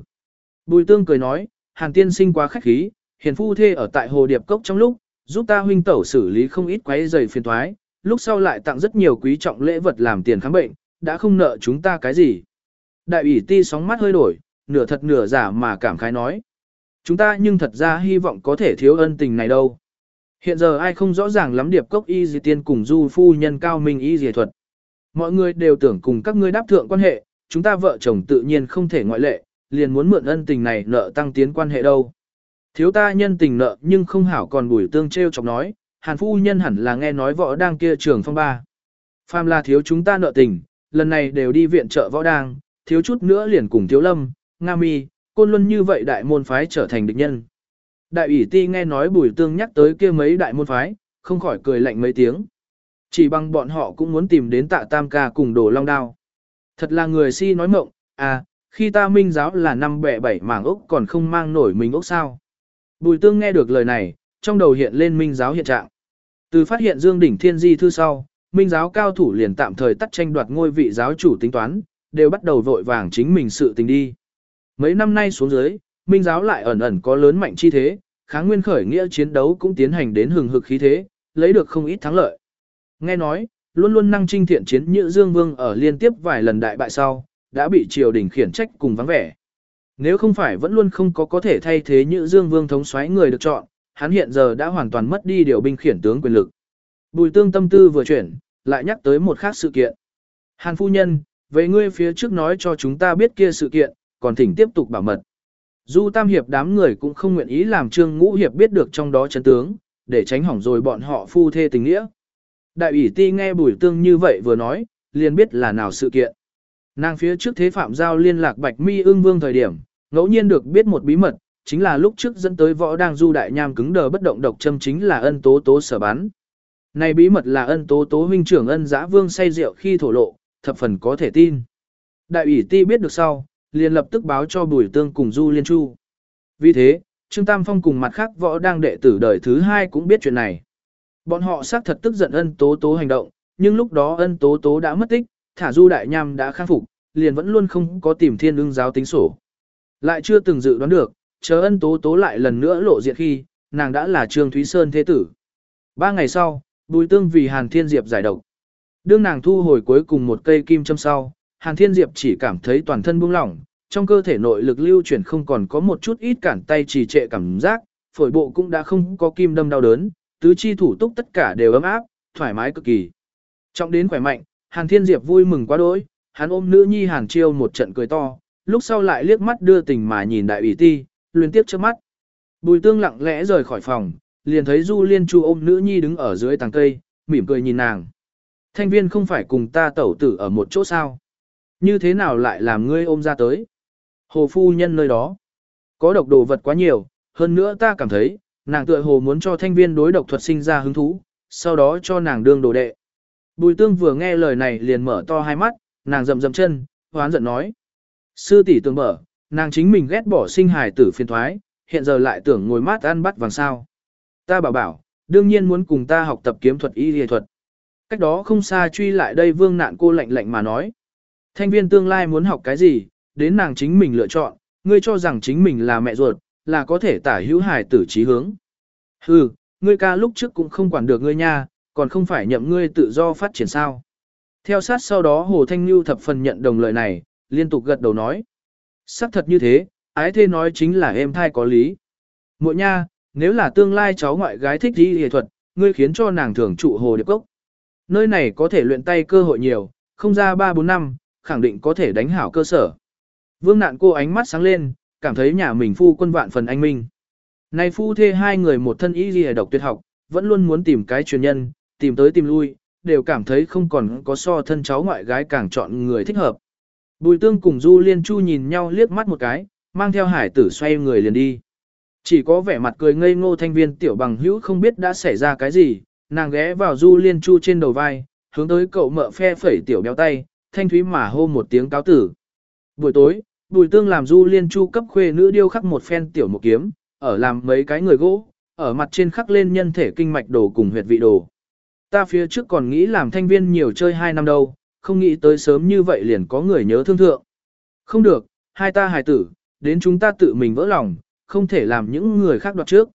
Bùi tương cười nói, hàn tiên sinh quá khách khí, hiền phu thê ở tại hồ điệp cốc trong lúc, giúp ta huynh tẩu xử lý không ít quấy giày phiền thoái, lúc sau lại tặng rất nhiều quý trọng lễ vật làm tiền khám bệnh, đã không nợ chúng ta cái gì. Đại ủy ti sóng mắt hơi đổi, nửa thật nửa giả mà cảm khái nói. Chúng ta nhưng thật ra hy vọng có thể thiếu ân tình này đâu. Hiện giờ ai không rõ ràng lắm điệp cốc y dì tiên cùng du phu nhân cao minh y dì thuật. Mọi người đều tưởng cùng các ngươi đáp thượng quan hệ, chúng ta vợ chồng tự nhiên không thể ngoại lệ, liền muốn mượn ân tình này nợ tăng tiến quan hệ đâu. Thiếu ta nhân tình nợ nhưng không hảo còn bùi tương treo chọc nói, hàn phu nhân hẳn là nghe nói võ đang kia trường phong ba. Phàm là thiếu chúng ta nợ tình, lần này đều đi viện trợ võ đang, thiếu chút nữa liền cùng thiếu lâm, nga mi, côn luân như vậy đại môn phái trở thành địch nhân. Đại ủy ti nghe nói bùi tương nhắc tới kia mấy đại môn phái, không khỏi cười lạnh mấy tiếng. Chỉ bằng bọn họ cũng muốn tìm đến tạ tam ca cùng đồ long đao. Thật là người si nói mộng, à, khi ta minh giáo là năm bẻ bảy mảng ốc còn không mang nổi mình ốc sao. Bùi tương nghe được lời này, trong đầu hiện lên minh giáo hiện trạng. Từ phát hiện Dương Đỉnh Thiên Di thư sau, minh giáo cao thủ liền tạm thời tắt tranh đoạt ngôi vị giáo chủ tính toán, đều bắt đầu vội vàng chính mình sự tình đi. Mấy năm nay xuống dưới, minh giáo lại ẩn ẩn có lớn mạnh chi thế, kháng nguyên khởi nghĩa chiến đấu cũng tiến hành đến hừng hực khí thế, lấy được không ít thắng lợi. Nghe nói, luôn luôn năng trinh thiện chiến như Dương Vương ở liên tiếp vài lần đại bại sau, đã bị triều đình khiển trách cùng vắng vẻ. Nếu không phải vẫn luôn không có có thể thay thế Nhữ Dương Vương thống soái người được chọn, hắn hiện giờ đã hoàn toàn mất đi điều binh khiển tướng quyền lực. Bùi tương tâm tư vừa chuyển, lại nhắc tới một khác sự kiện. Hàn phu nhân, về ngươi phía trước nói cho chúng ta biết kia sự kiện, còn thỉnh tiếp tục bảo mật. Du Tam Hiệp đám người cũng không nguyện ý làm Trương Ngũ Hiệp biết được trong đó chân tướng, để tránh hỏng rồi bọn họ phu thê tình nghĩa. Đại ủy ti nghe Bùi Tương như vậy vừa nói, liền biết là nào sự kiện. Nàng phía trước thế phạm giao liên lạc Bạch Mi ương vương thời điểm, ngẫu nhiên được biết một bí mật, chính là lúc trước dẫn tới võ đang du đại nham cứng đờ bất động độc châm chính là ân tố tố sở bán. Này bí mật là ân tố tố huynh trưởng ân giã vương say rượu khi thổ lộ, thập phần có thể tin. Đại ủy ti biết được sau, liền lập tức báo cho Bùi Tương cùng Du Liên Chu. Vì thế, Trương Tam Phong cùng mặt khác võ đang đệ tử đời thứ hai cũng biết chuyện này. Bọn họ xác thật tức giận ân tố tố hành động, nhưng lúc đó ân tố tố đã mất tích, thả Du Đại Nham đã khang phục, liền vẫn luôn không có tìm thiên ưng giáo tính sổ. Lại chưa từng dự đoán được, chờ ân tố tố lại lần nữa lộ diện khi, nàng đã là Trương Thúy Sơn thế tử. Ba ngày sau, Bùi Tương vì Hàn Thiên Diệp giải độc. Đương nàng thu hồi cuối cùng một cây kim châm sau, Hàn Thiên Diệp chỉ cảm thấy toàn thân buông lỏng, trong cơ thể nội lực lưu chuyển không còn có một chút ít cản tay trì trệ cảm giác, phổi bộ cũng đã không có kim đâm đau đớn, tứ chi thủ túc tất cả đều ấm áp, thoải mái cực kỳ. Trọng đến khỏe mạnh, Hàn Thiên Diệp vui mừng quá đỗi, hắn ôm nữ nhi Hàn Chiêu một trận cười to, lúc sau lại liếc mắt đưa tình mà nhìn đại ủy ti, liên tiếp trước mắt. Bùi tương lặng lẽ rời khỏi phòng, liền thấy Du Liên Chu ôm nữ nhi đứng ở dưới tàng cây, mỉm cười nhìn nàng. Thanh viên không phải cùng ta tẩu tử ở một chỗ sao? Như thế nào lại làm ngươi ôm ra tới? Hồ phu nhân nơi đó. Có độc đồ vật quá nhiều, hơn nữa ta cảm thấy, nàng tựa hồ muốn cho thanh viên đối độc thuật sinh ra hứng thú, sau đó cho nàng đương đồ đệ. Bùi tương vừa nghe lời này liền mở to hai mắt, nàng rầm rầm chân, hoán giận nói. Sư tỷ tưởng mở, nàng chính mình ghét bỏ sinh hài tử phiền thoái, hiện giờ lại tưởng ngồi mát ăn bắt vàng sao. Ta bảo bảo, đương nhiên muốn cùng ta học tập kiếm thuật y y thuật. Cách đó không xa truy lại đây vương nạn cô lạnh lạnh mà nói. Thanh viên tương lai muốn học cái gì, đến nàng chính mình lựa chọn, ngươi cho rằng chính mình là mẹ ruột, là có thể tả hữu hài tử trí hướng. Hừ, ngươi ca lúc trước cũng không quản được ngươi nha, còn không phải nhậm ngươi tự do phát triển sao. Theo sát sau đó Hồ Thanh Nhu thập phần nhận đồng lời này, liên tục gật đầu nói. Sắc thật như thế, ái thê nói chính là em thai có lý. Muội nha, nếu là tương lai cháu ngoại gái thích đi hệ thuật, ngươi khiến cho nàng thường trụ hồ điệp cốc. Nơi này có thể luyện tay cơ hội nhiều, không ra 3-4 năm, khẳng định có thể đánh hảo cơ sở. Vương nạn cô ánh mắt sáng lên, cảm thấy nhà mình phu quân vạn phần anh minh. Này phu thê hai người một thân y ghi độc tuyệt học, vẫn luôn muốn tìm cái truyền nhân, tìm tới tìm lui, đều cảm thấy không còn có so thân cháu ngoại gái càng chọn người thích hợp. Bùi tương cùng Du Liên Chu nhìn nhau liếc mắt một cái, mang theo hải tử xoay người liền đi. Chỉ có vẻ mặt cười ngây ngô thanh viên tiểu bằng hữu không biết đã xảy ra cái gì, nàng ghé vào Du Liên Chu trên đầu vai, hướng tới cậu mợ phe phẩy tiểu béo tay, thanh thúy mà hô một tiếng cáo tử. Buổi tối, Bùi Tương làm Du Liên Chu cấp khuê nữ điêu khắc một phen tiểu một kiếm, ở làm mấy cái người gỗ, ở mặt trên khắc lên nhân thể kinh mạch đồ cùng huyệt vị đồ. Ta phía trước còn nghĩ làm thanh viên nhiều chơi hai năm đâu, không nghĩ tới sớm như vậy liền có người nhớ thương thượng. Không được, hai ta hài tử, đến chúng ta tự mình vỡ lòng, không thể làm những người khác đoạt trước.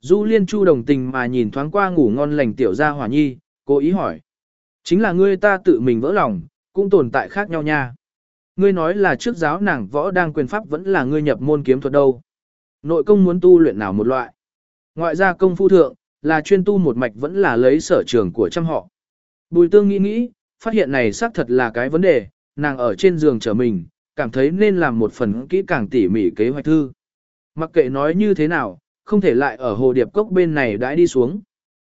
Du Liên Chu đồng tình mà nhìn thoáng qua ngủ ngon lành tiểu gia hỏa nhi, cố ý hỏi. Chính là ngươi ta tự mình vỡ lòng, cũng tồn tại khác nhau nha. Ngươi nói là trước giáo nàng võ đang quyền pháp vẫn là ngươi nhập môn kiếm thuật đâu. Nội công muốn tu luyện nào một loại. Ngoại gia công phu thượng, là chuyên tu một mạch vẫn là lấy sở trường của trăm họ. Bùi tương nghĩ nghĩ, phát hiện này xác thật là cái vấn đề, nàng ở trên giường chờ mình, cảm thấy nên làm một phần kỹ càng tỉ mỉ kế hoạch thư. Mặc kệ nói như thế nào, không thể lại ở hồ điệp cốc bên này đãi đi xuống.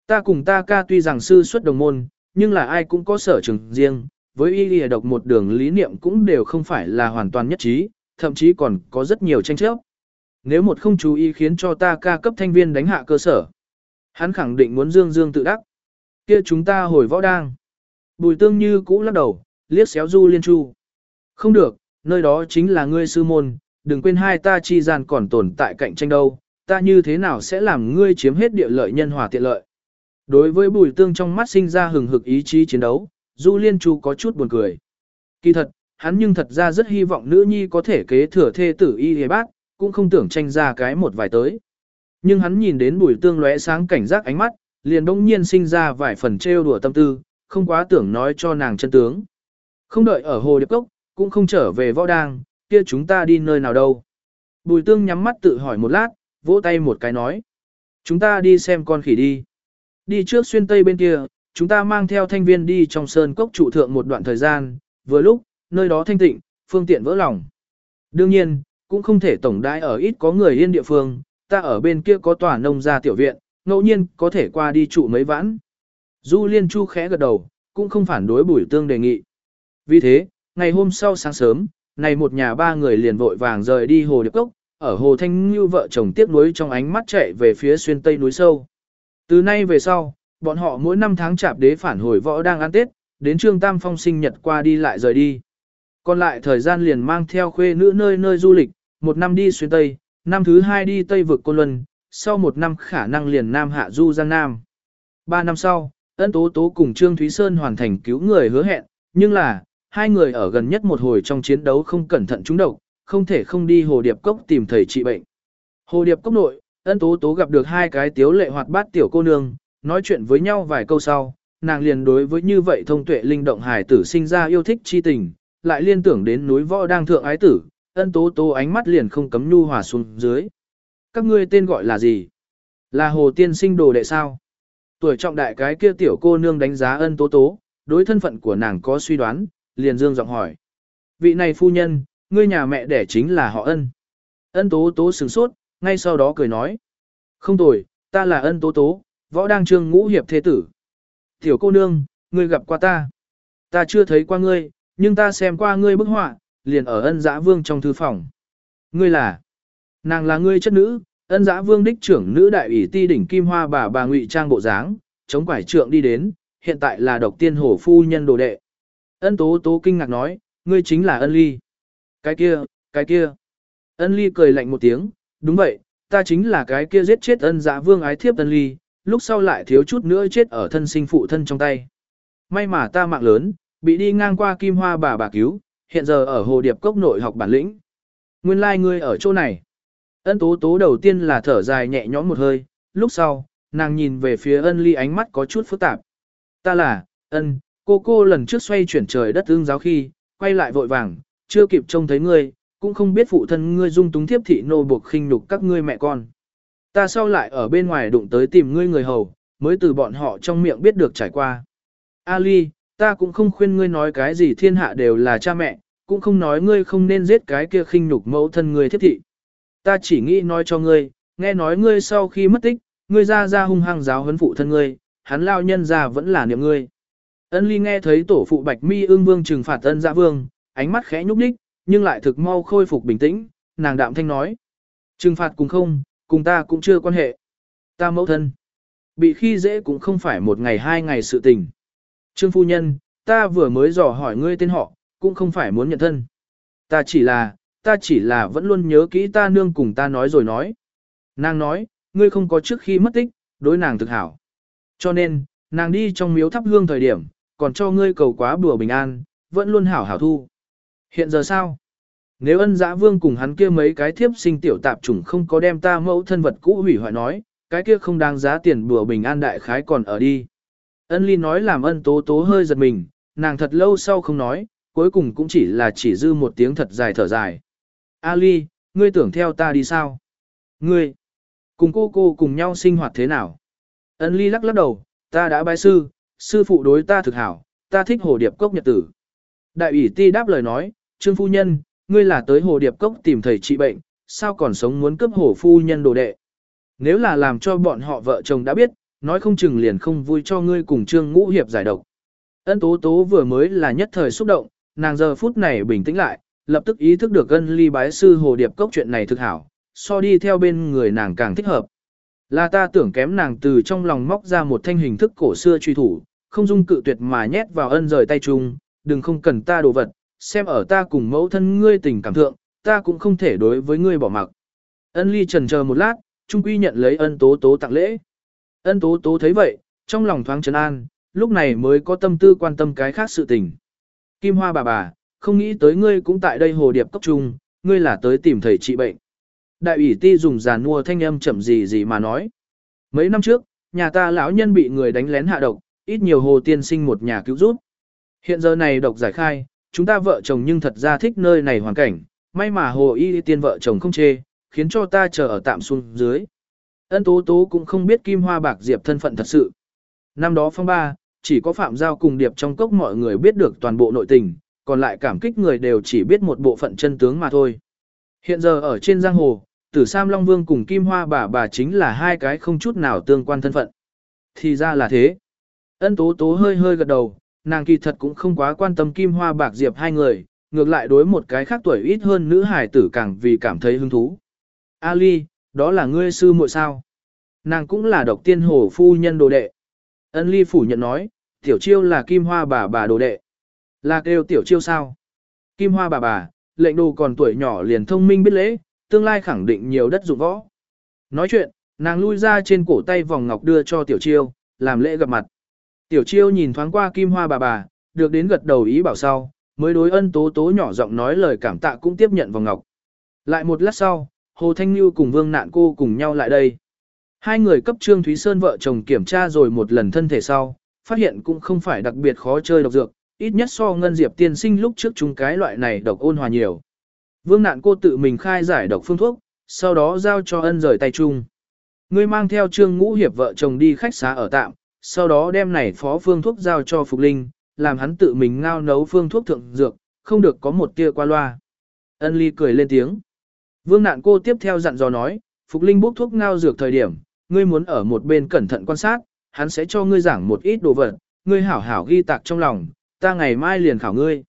Ta cùng ta ca tuy rằng sư xuất đồng môn, nhưng là ai cũng có sở trường riêng, với y lìa độc một đường lý niệm cũng đều không phải là hoàn toàn nhất trí, thậm chí còn có rất nhiều tranh chấp. Nếu một không chú ý khiến cho ta ca cấp thanh viên đánh hạ cơ sở, hắn khẳng định muốn dương dương tự đắc. kia chúng ta hồi võ đang. Bùi tương như cũ lắc đầu, liếc xéo du liên chu. Không được, nơi đó chính là ngươi sư môn, đừng quên hai ta chi gian còn tồn tại cạnh tranh đâu, ta như thế nào sẽ làm ngươi chiếm hết địa lợi nhân hòa tiện lợi. Đối với bùi tương trong mắt sinh ra hừng hực ý chí chiến đấu, Du Liên Chu có chút buồn cười. Kỳ thật, hắn nhưng thật ra rất hy vọng nữ nhi có thể kế thừa thê tử y hề bác, cũng không tưởng tranh ra cái một vài tới. Nhưng hắn nhìn đến bùi tương lóe sáng cảnh giác ánh mắt, liền đông nhiên sinh ra vài phần trêu đùa tâm tư, không quá tưởng nói cho nàng chân tướng. Không đợi ở hồ điệp cốc, cũng không trở về võ đang, kia chúng ta đi nơi nào đâu. Bùi tương nhắm mắt tự hỏi một lát, vỗ tay một cái nói. Chúng ta đi xem con khỉ đi. Đi trước xuyên tây bên kia, chúng ta mang theo thanh viên đi trong sơn cốc trụ thượng một đoạn thời gian, vừa lúc, nơi đó thanh tịnh, phương tiện vỡ lòng. Đương nhiên, cũng không thể tổng đãi ở ít có người yên địa phương, ta ở bên kia có tòa nông gia tiểu viện, ngẫu nhiên có thể qua đi trụ mấy vãn. Du Liên Chu khẽ gật đầu, cũng không phản đối bùi tương đề nghị. Vì thế, ngày hôm sau sáng sớm, này một nhà ba người liền vội vàng rời đi hồ điệp cốc, ở hồ thanh như vợ chồng tiếc nuối trong ánh mắt chạy về phía xuyên tây núi sâu. Từ nay về sau, bọn họ mỗi năm tháng chạp đế phản hồi võ đang ăn Tết, đến trương tam phong sinh nhật qua đi lại rời đi. Còn lại thời gian liền mang theo khuê nữ nơi nơi du lịch, một năm đi xuyên tây, năm thứ hai đi tây vực côn luân, sau một năm khả năng liền nam hạ du giang nam. Ba năm sau, ân tố tố cùng Trương Thúy Sơn hoàn thành cứu người hứa hẹn, nhưng là, hai người ở gần nhất một hồi trong chiến đấu không cẩn thận trúng độc, không thể không đi hồ điệp cốc tìm thầy trị bệnh. Hồ điệp cốc nội, ân tố tố gặp được hai cái tiếu lệ hoạt bát tiểu cô nương, nói chuyện với nhau vài câu sau, nàng liền đối với như vậy thông tuệ linh động hài tử sinh ra yêu thích chi tình, lại liên tưởng đến núi võ đang thượng ái tử, ân tố tố ánh mắt liền không cấm nhu hòa xuống dưới. Các ngươi tên gọi là gì? Là hồ tiên sinh đồ đệ sao? Tuổi trọng đại cái kia tiểu cô nương đánh giá ân tố tố, đối thân phận của nàng có suy đoán, liền dương giọng hỏi. Vị này phu nhân, ngươi nhà mẹ đẻ chính là họ ân. Ân tố tố sửng sốt, ngay sau đó cười nói. Không tồi, ta là ân tố tố, võ đang trương ngũ hiệp thế tử. Tiểu cô nương, ngươi gặp qua ta. Ta chưa thấy qua ngươi, nhưng ta xem qua ngươi bức họa, liền ở ân giã vương trong thư phòng. Ngươi là, nàng là ngươi chất nữ, ân giã vương đích trưởng nữ đại ủy ti đỉnh kim hoa bà bà ngụy trang bộ dáng, chống quải trượng đi đến, hiện tại là độc tiên hổ phu nhân đồ đệ. Ân tố tố kinh ngạc nói, ngươi chính là ân ly. Cái kia, cái kia. Ân ly cười lạnh một tiếng, đúng vậy, ta chính là cái kia giết chết ân giã vương ái thiếp ân ly, lúc sau lại thiếu chút nữa chết ở thân sinh phụ thân trong tay. May mà ta mạng lớn, bị đi ngang qua kim hoa bà bà cứu, hiện giờ ở hồ điệp cốc nội học bản lĩnh. Nguyên lai like ngươi ở chỗ này. Ân tố tố đầu tiên là thở dài nhẹ nhõm một hơi, lúc sau, nàng nhìn về phía ân ly ánh mắt có chút phức tạp. Ta là, ân, cô cô lần trước xoay chuyển trời đất ương giáo khi, quay lại vội vàng, chưa kịp trông thấy ngươi, cũng không biết phụ thân ngươi dung túng thiếp thị nô buộc khinh nhục các ngươi mẹ con. Ta sau lại ở bên ngoài đụng tới tìm ngươi người hầu, mới từ bọn họ trong miệng biết được trải qua. Ali, ta cũng không khuyên ngươi nói cái gì thiên hạ đều là cha mẹ, cũng không nói ngươi không nên giết cái kia khinh nhục mẫu thân ngươi thiếp thị. Ta chỉ nghĩ nói cho ngươi, nghe nói ngươi sau khi mất tích, ngươi ra ra hung hăng giáo huấn phụ thân ngươi, hắn lao nhân ra vẫn là niệm ngươi. Ân ly nghe thấy tổ phụ bạch mi ương vương trừng phạt ân dạ vương, ánh mắt khẽ nhúc nhích, nhưng lại thực mau khôi phục bình tĩnh, nàng đạm thanh nói. Trừng phạt cùng không, cùng ta cũng chưa quan hệ. Ta mẫu thân. Bị khi dễ cũng không phải một ngày hai ngày sự tình. Trương phu nhân, ta vừa mới dò hỏi ngươi tên họ, cũng không phải muốn nhận thân. Ta chỉ là, ta chỉ là vẫn luôn nhớ kỹ ta nương cùng ta nói rồi nói. Nàng nói, ngươi không có trước khi mất tích, đối nàng thực hảo. Cho nên, nàng đi trong miếu thắp hương thời điểm, còn cho ngươi cầu quá bùa bình an, vẫn luôn hảo hảo thu. Hiện giờ sao? Nếu ân giã vương cùng hắn kia mấy cái thiếp sinh tiểu tạp chủng không có đem ta mẫu thân vật cũ hủy hoại nói, cái kia không đáng giá tiền bùa bình an đại khái còn ở đi. Ân ly nói làm ân tố tố hơi giật mình, nàng thật lâu sau không nói, cuối cùng cũng chỉ là chỉ dư một tiếng thật dài thở dài. Ali, ngươi tưởng theo ta đi sao? Ngươi, cùng cô cô cùng nhau sinh hoạt thế nào? Ân ly lắc lắc đầu, ta đã bái sư, sư phụ đối ta thực hảo, ta thích hồ điệp cốc nhật tử. Đại ủy ti đáp lời nói, trương phu nhân, ngươi là tới hồ điệp cốc tìm thầy trị bệnh, sao còn sống muốn cướp hồ phu nhân đồ đệ. Nếu là làm cho bọn họ vợ chồng đã biết, nói không chừng liền không vui cho ngươi cùng trương ngũ hiệp giải độc. Ân tố tố vừa mới là nhất thời xúc động, nàng giờ phút này bình tĩnh lại, lập tức ý thức được ân ly bái sư hồ điệp cốc chuyện này thực hảo, so đi theo bên người nàng càng thích hợp. Là ta tưởng kém nàng từ trong lòng móc ra một thanh hình thức cổ xưa truy thủ, không dung cự tuyệt mà nhét vào ân rời tay chung, đừng không cần ta đồ vật, xem ở ta cùng mẫu thân ngươi tình cảm thượng, ta cũng không thể đối với ngươi bỏ mặc. Ân ly trần chờ một lát, trung quy nhận lấy ân tố tố tặng lễ. Ân tố tố thấy vậy, trong lòng thoáng trấn an, lúc này mới có tâm tư quan tâm cái khác sự tình. Kim hoa bà bà, không nghĩ tới ngươi cũng tại đây hồ điệp cốc trung, ngươi là tới tìm thầy trị bệnh. đại ủy ti dùng giàn mua thanh âm chậm gì gì mà nói. Mấy năm trước, nhà ta lão nhân bị người đánh lén hạ độc, ít nhiều hồ tiên sinh một nhà cứu giúp. Hiện giờ này độc giải khai, chúng ta vợ chồng nhưng thật ra thích nơi này hoàn cảnh, may mà hồ y tiên vợ chồng không chê, khiến cho ta chờ ở tạm xuống dưới. Ân tố tố cũng không biết kim hoa bạc diệp thân phận thật sự. Năm đó phong ba, chỉ có phạm giao cùng điệp trong cốc mọi người biết được toàn bộ nội tình, còn lại cảm kích người đều chỉ biết một bộ phận chân tướng mà thôi. Hiện giờ ở trên giang hồ, tử Sam Long Vương cùng Kim Hoa bà bà chính là hai cái không chút nào tương quan thân phận. Thì ra là thế. Ân tố tố hơi hơi gật đầu, nàng kỳ thật cũng không quá quan tâm Kim Hoa bạc diệp hai người, ngược lại đối một cái khác tuổi ít hơn nữ hải tử càng vì cảm thấy hứng thú. Ali, đó là ngươi sư muội sao? Nàng cũng là độc tiên hồ phu nhân đồ đệ. Ân ly phủ nhận nói, tiểu chiêu là kim hoa bà bà đồ đệ. Là kêu tiểu chiêu sao? Kim hoa bà bà, lệnh đồ còn tuổi nhỏ liền thông minh biết lễ, tương lai khẳng định nhiều đất dụng võ. Nói chuyện, nàng lui ra trên cổ tay vòng ngọc đưa cho tiểu chiêu, làm lễ gặp mặt. Tiểu chiêu nhìn thoáng qua kim hoa bà bà, được đến gật đầu ý bảo sau, mới đối ân tố tố nhỏ giọng nói lời cảm tạ cũng tiếp nhận vòng ngọc. Lại một lát sau, Hồ Thanh Như cùng Vương Nạn Cô cùng nhau lại đây. Hai người cấp Trương Thúy Sơn vợ chồng kiểm tra rồi một lần thân thể sau, phát hiện cũng không phải đặc biệt khó chơi độc dược, ít nhất so ngân diệp tiên sinh lúc trước chúng cái loại này độc ôn hòa nhiều. Vương nạn cô tự mình khai giải độc phương thuốc, sau đó giao cho ân rời tay chung. Ngươi mang theo trương ngũ hiệp vợ chồng đi khách xá ở tạm, sau đó đem này phó phương thuốc giao cho Phục Linh, làm hắn tự mình ngao nấu phương thuốc thượng dược, không được có một tia qua loa. Ân ly cười lên tiếng. Vương nạn cô tiếp theo dặn dò nói, Phục Linh bốc thuốc ngao dược thời điểm, ngươi muốn ở một bên cẩn thận quan sát, hắn sẽ cho ngươi giảng một ít đồ vật, ngươi hảo hảo ghi tạc trong lòng, ta ngày mai liền khảo ngươi.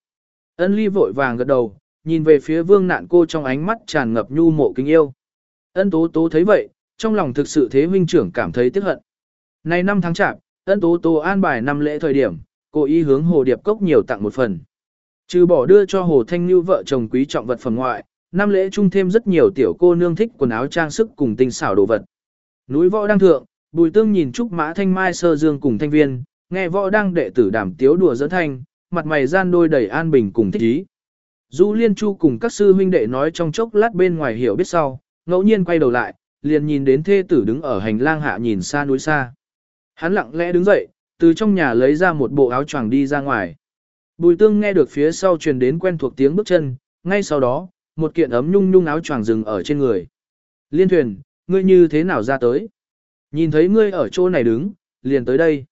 Ân ly vội vàng gật đầu, nhìn về phía vương nạn cô trong ánh mắt tràn ngập nhu mộ kính yêu. Ân tố tố thấy vậy, trong lòng thực sự thế huynh trưởng cảm thấy tiếc hận. Nay năm tháng chạp, ân tố tố an bài năm lễ thời điểm, cô ý hướng hồ điệp cốc nhiều tặng một phần. Trừ bỏ đưa cho hồ thanh như vợ chồng quý trọng vật phẩm ngoại, năm lễ chung thêm rất nhiều tiểu cô nương thích quần áo trang sức cùng tinh xảo đồ vật. Núi võ đang thượng, bùi tương nhìn trúc mã thanh mai sơ dương cùng thanh viên, nghe võ đang đệ tử đảm tiếu đùa dẫn thanh, mặt mày gian đôi đầy an bình cùng thích ý. Du Liên Chu cùng các sư huynh đệ nói trong chốc lát bên ngoài hiểu biết sau, ngẫu nhiên quay đầu lại, liền nhìn đến thê tử đứng ở hành lang hạ nhìn xa núi xa. Hắn lặng lẽ đứng dậy, từ trong nhà lấy ra một bộ áo choàng đi ra ngoài. Bùi tương nghe được phía sau truyền đến quen thuộc tiếng bước chân, ngay sau đó, một kiện ấm nhung nhung áo choàng dừng ở trên người. Liên thuyền, ngươi như thế nào ra tới? Nhìn thấy ngươi ở chỗ này đứng, liền tới đây.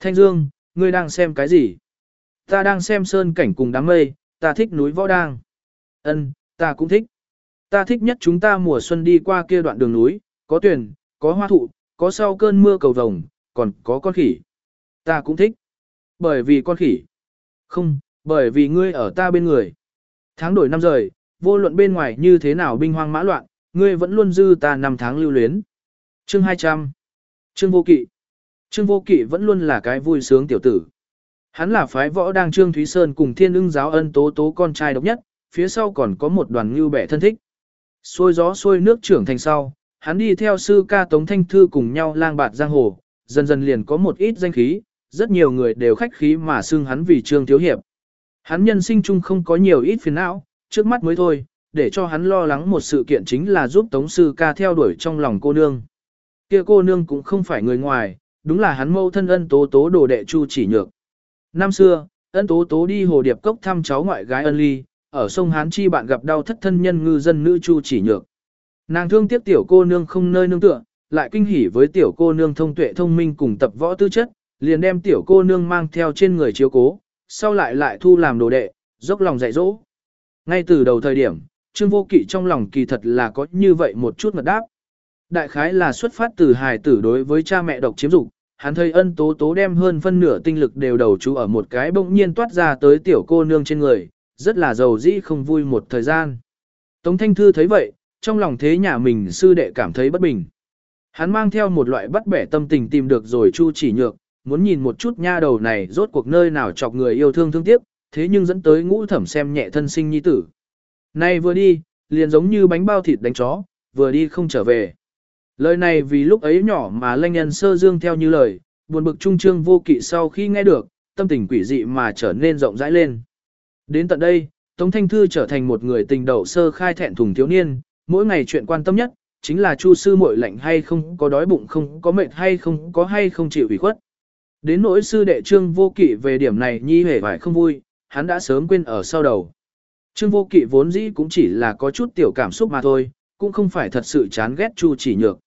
Thanh Dương, ngươi đang xem cái gì? Ta đang xem sơn cảnh cùng đám mây, ta thích núi võ đang. Ân, ta cũng thích. Ta thích nhất chúng ta mùa xuân đi qua kia đoạn đường núi, có tuyển, có hoa thụ, có sau cơn mưa cầu vồng, còn có con khỉ. Ta cũng thích. Bởi vì con khỉ. Không, bởi vì ngươi ở ta bên người. Tháng đổi năm rời, vô luận bên ngoài như thế nào binh hoang mã loạn, ngươi vẫn luôn dư ta năm tháng lưu luyến. Chương 200. Chương vô kỵ. Trương vô kỵ vẫn luôn là cái vui sướng tiểu tử. Hắn là phái võ đang Trương Thúy Sơn cùng thiên ưng giáo ân tố tố con trai độc nhất, phía sau còn có một đoàn ngưu bẻ thân thích. Xôi gió xôi nước trưởng thành sau, hắn đi theo sư ca Tống Thanh Thư cùng nhau lang bạt giang hồ, dần dần liền có một ít danh khí, rất nhiều người đều khách khí mà xưng hắn vì Trương Thiếu Hiệp. Hắn nhân sinh chung không có nhiều ít phiền não, trước mắt mới thôi, để cho hắn lo lắng một sự kiện chính là giúp Tống Sư ca theo đuổi trong lòng cô nương. Kia cô nương cũng không phải người ngoài, đúng là hắn mâu thân ân tố tố đồ đệ Chu chỉ nhược. Năm xưa, ân tố tố đi hồ điệp cốc thăm cháu ngoại gái ân ly, ở sông Hán Chi bạn gặp đau thất thân nhân ngư dân nữ Chu chỉ nhược. Nàng thương tiếc tiểu cô nương không nơi nương tựa, lại kinh hỉ với tiểu cô nương thông tuệ thông minh cùng tập võ tư chất, liền đem tiểu cô nương mang theo trên người chiếu cố, sau lại lại thu làm đồ đệ, dốc lòng dạy dỗ. Ngay từ đầu thời điểm, Trương Vô Kỵ trong lòng kỳ thật là có như vậy một chút ngật đáp. Đại khái là xuất phát từ hài tử đối với cha mẹ độc chiếm dục, hắn thấy ân tố tố đem hơn phân nửa tinh lực đều đầu chú ở một cái bỗng nhiên toát ra tới tiểu cô nương trên người, rất là giàu dĩ không vui một thời gian. Tống Thanh Thư thấy vậy, trong lòng thế nhà mình sư đệ cảm thấy bất bình. Hắn mang theo một loại bắt bẻ tâm tình tìm được rồi Chu chỉ nhược, muốn nhìn một chút nha đầu này rốt cuộc nơi nào chọc người yêu thương thương tiếc, thế nhưng dẫn tới ngũ thẩm xem nhẹ thân sinh nhi tử. Nay vừa đi, liền giống như bánh bao thịt đánh chó, vừa đi không trở về. Lời này vì lúc ấy nhỏ mà lanh nhân sơ dương theo như lời, buồn bực trung trương vô kỵ sau khi nghe được, tâm tình quỷ dị mà trở nên rộng rãi lên. Đến tận đây, Tống Thanh Thư trở thành một người tình đầu sơ khai thẹn thùng thiếu niên, mỗi ngày chuyện quan tâm nhất, chính là chu sư muội lạnh hay không có đói bụng không có mệt hay không có hay không chịu ủy khuất. Đến nỗi sư đệ trương vô kỵ về điểm này nhi hề phải không vui, hắn đã sớm quên ở sau đầu. Trương vô kỵ vốn dĩ cũng chỉ là có chút tiểu cảm xúc mà thôi, cũng không phải thật sự chán ghét chu chỉ nhược.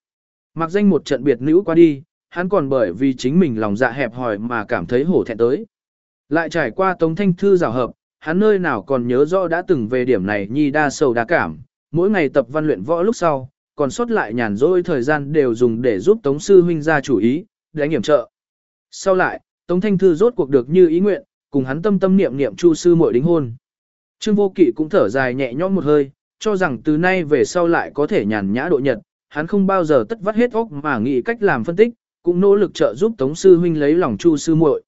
Mặc danh một trận biệt nữ qua đi, hắn còn bởi vì chính mình lòng dạ hẹp hòi mà cảm thấy hổ thẹn tới. Lại trải qua tống thanh thư rào hợp, hắn nơi nào còn nhớ rõ đã từng về điểm này nhi đa sầu đa cảm, mỗi ngày tập văn luyện võ lúc sau, còn sót lại nhàn rỗi thời gian đều dùng để giúp tống sư huynh ra chủ ý, để hiểm trợ. Sau lại, tống thanh thư rốt cuộc được như ý nguyện, cùng hắn tâm tâm niệm niệm chu sư muội đính hôn. Trương vô kỵ cũng thở dài nhẹ nhõm một hơi, cho rằng từ nay về sau lại có thể nhàn nhã độ nhật, hắn không bao giờ tất vắt hết óc mà nghĩ cách làm phân tích, cũng nỗ lực trợ giúp Tống sư huynh lấy lòng Chu sư muội.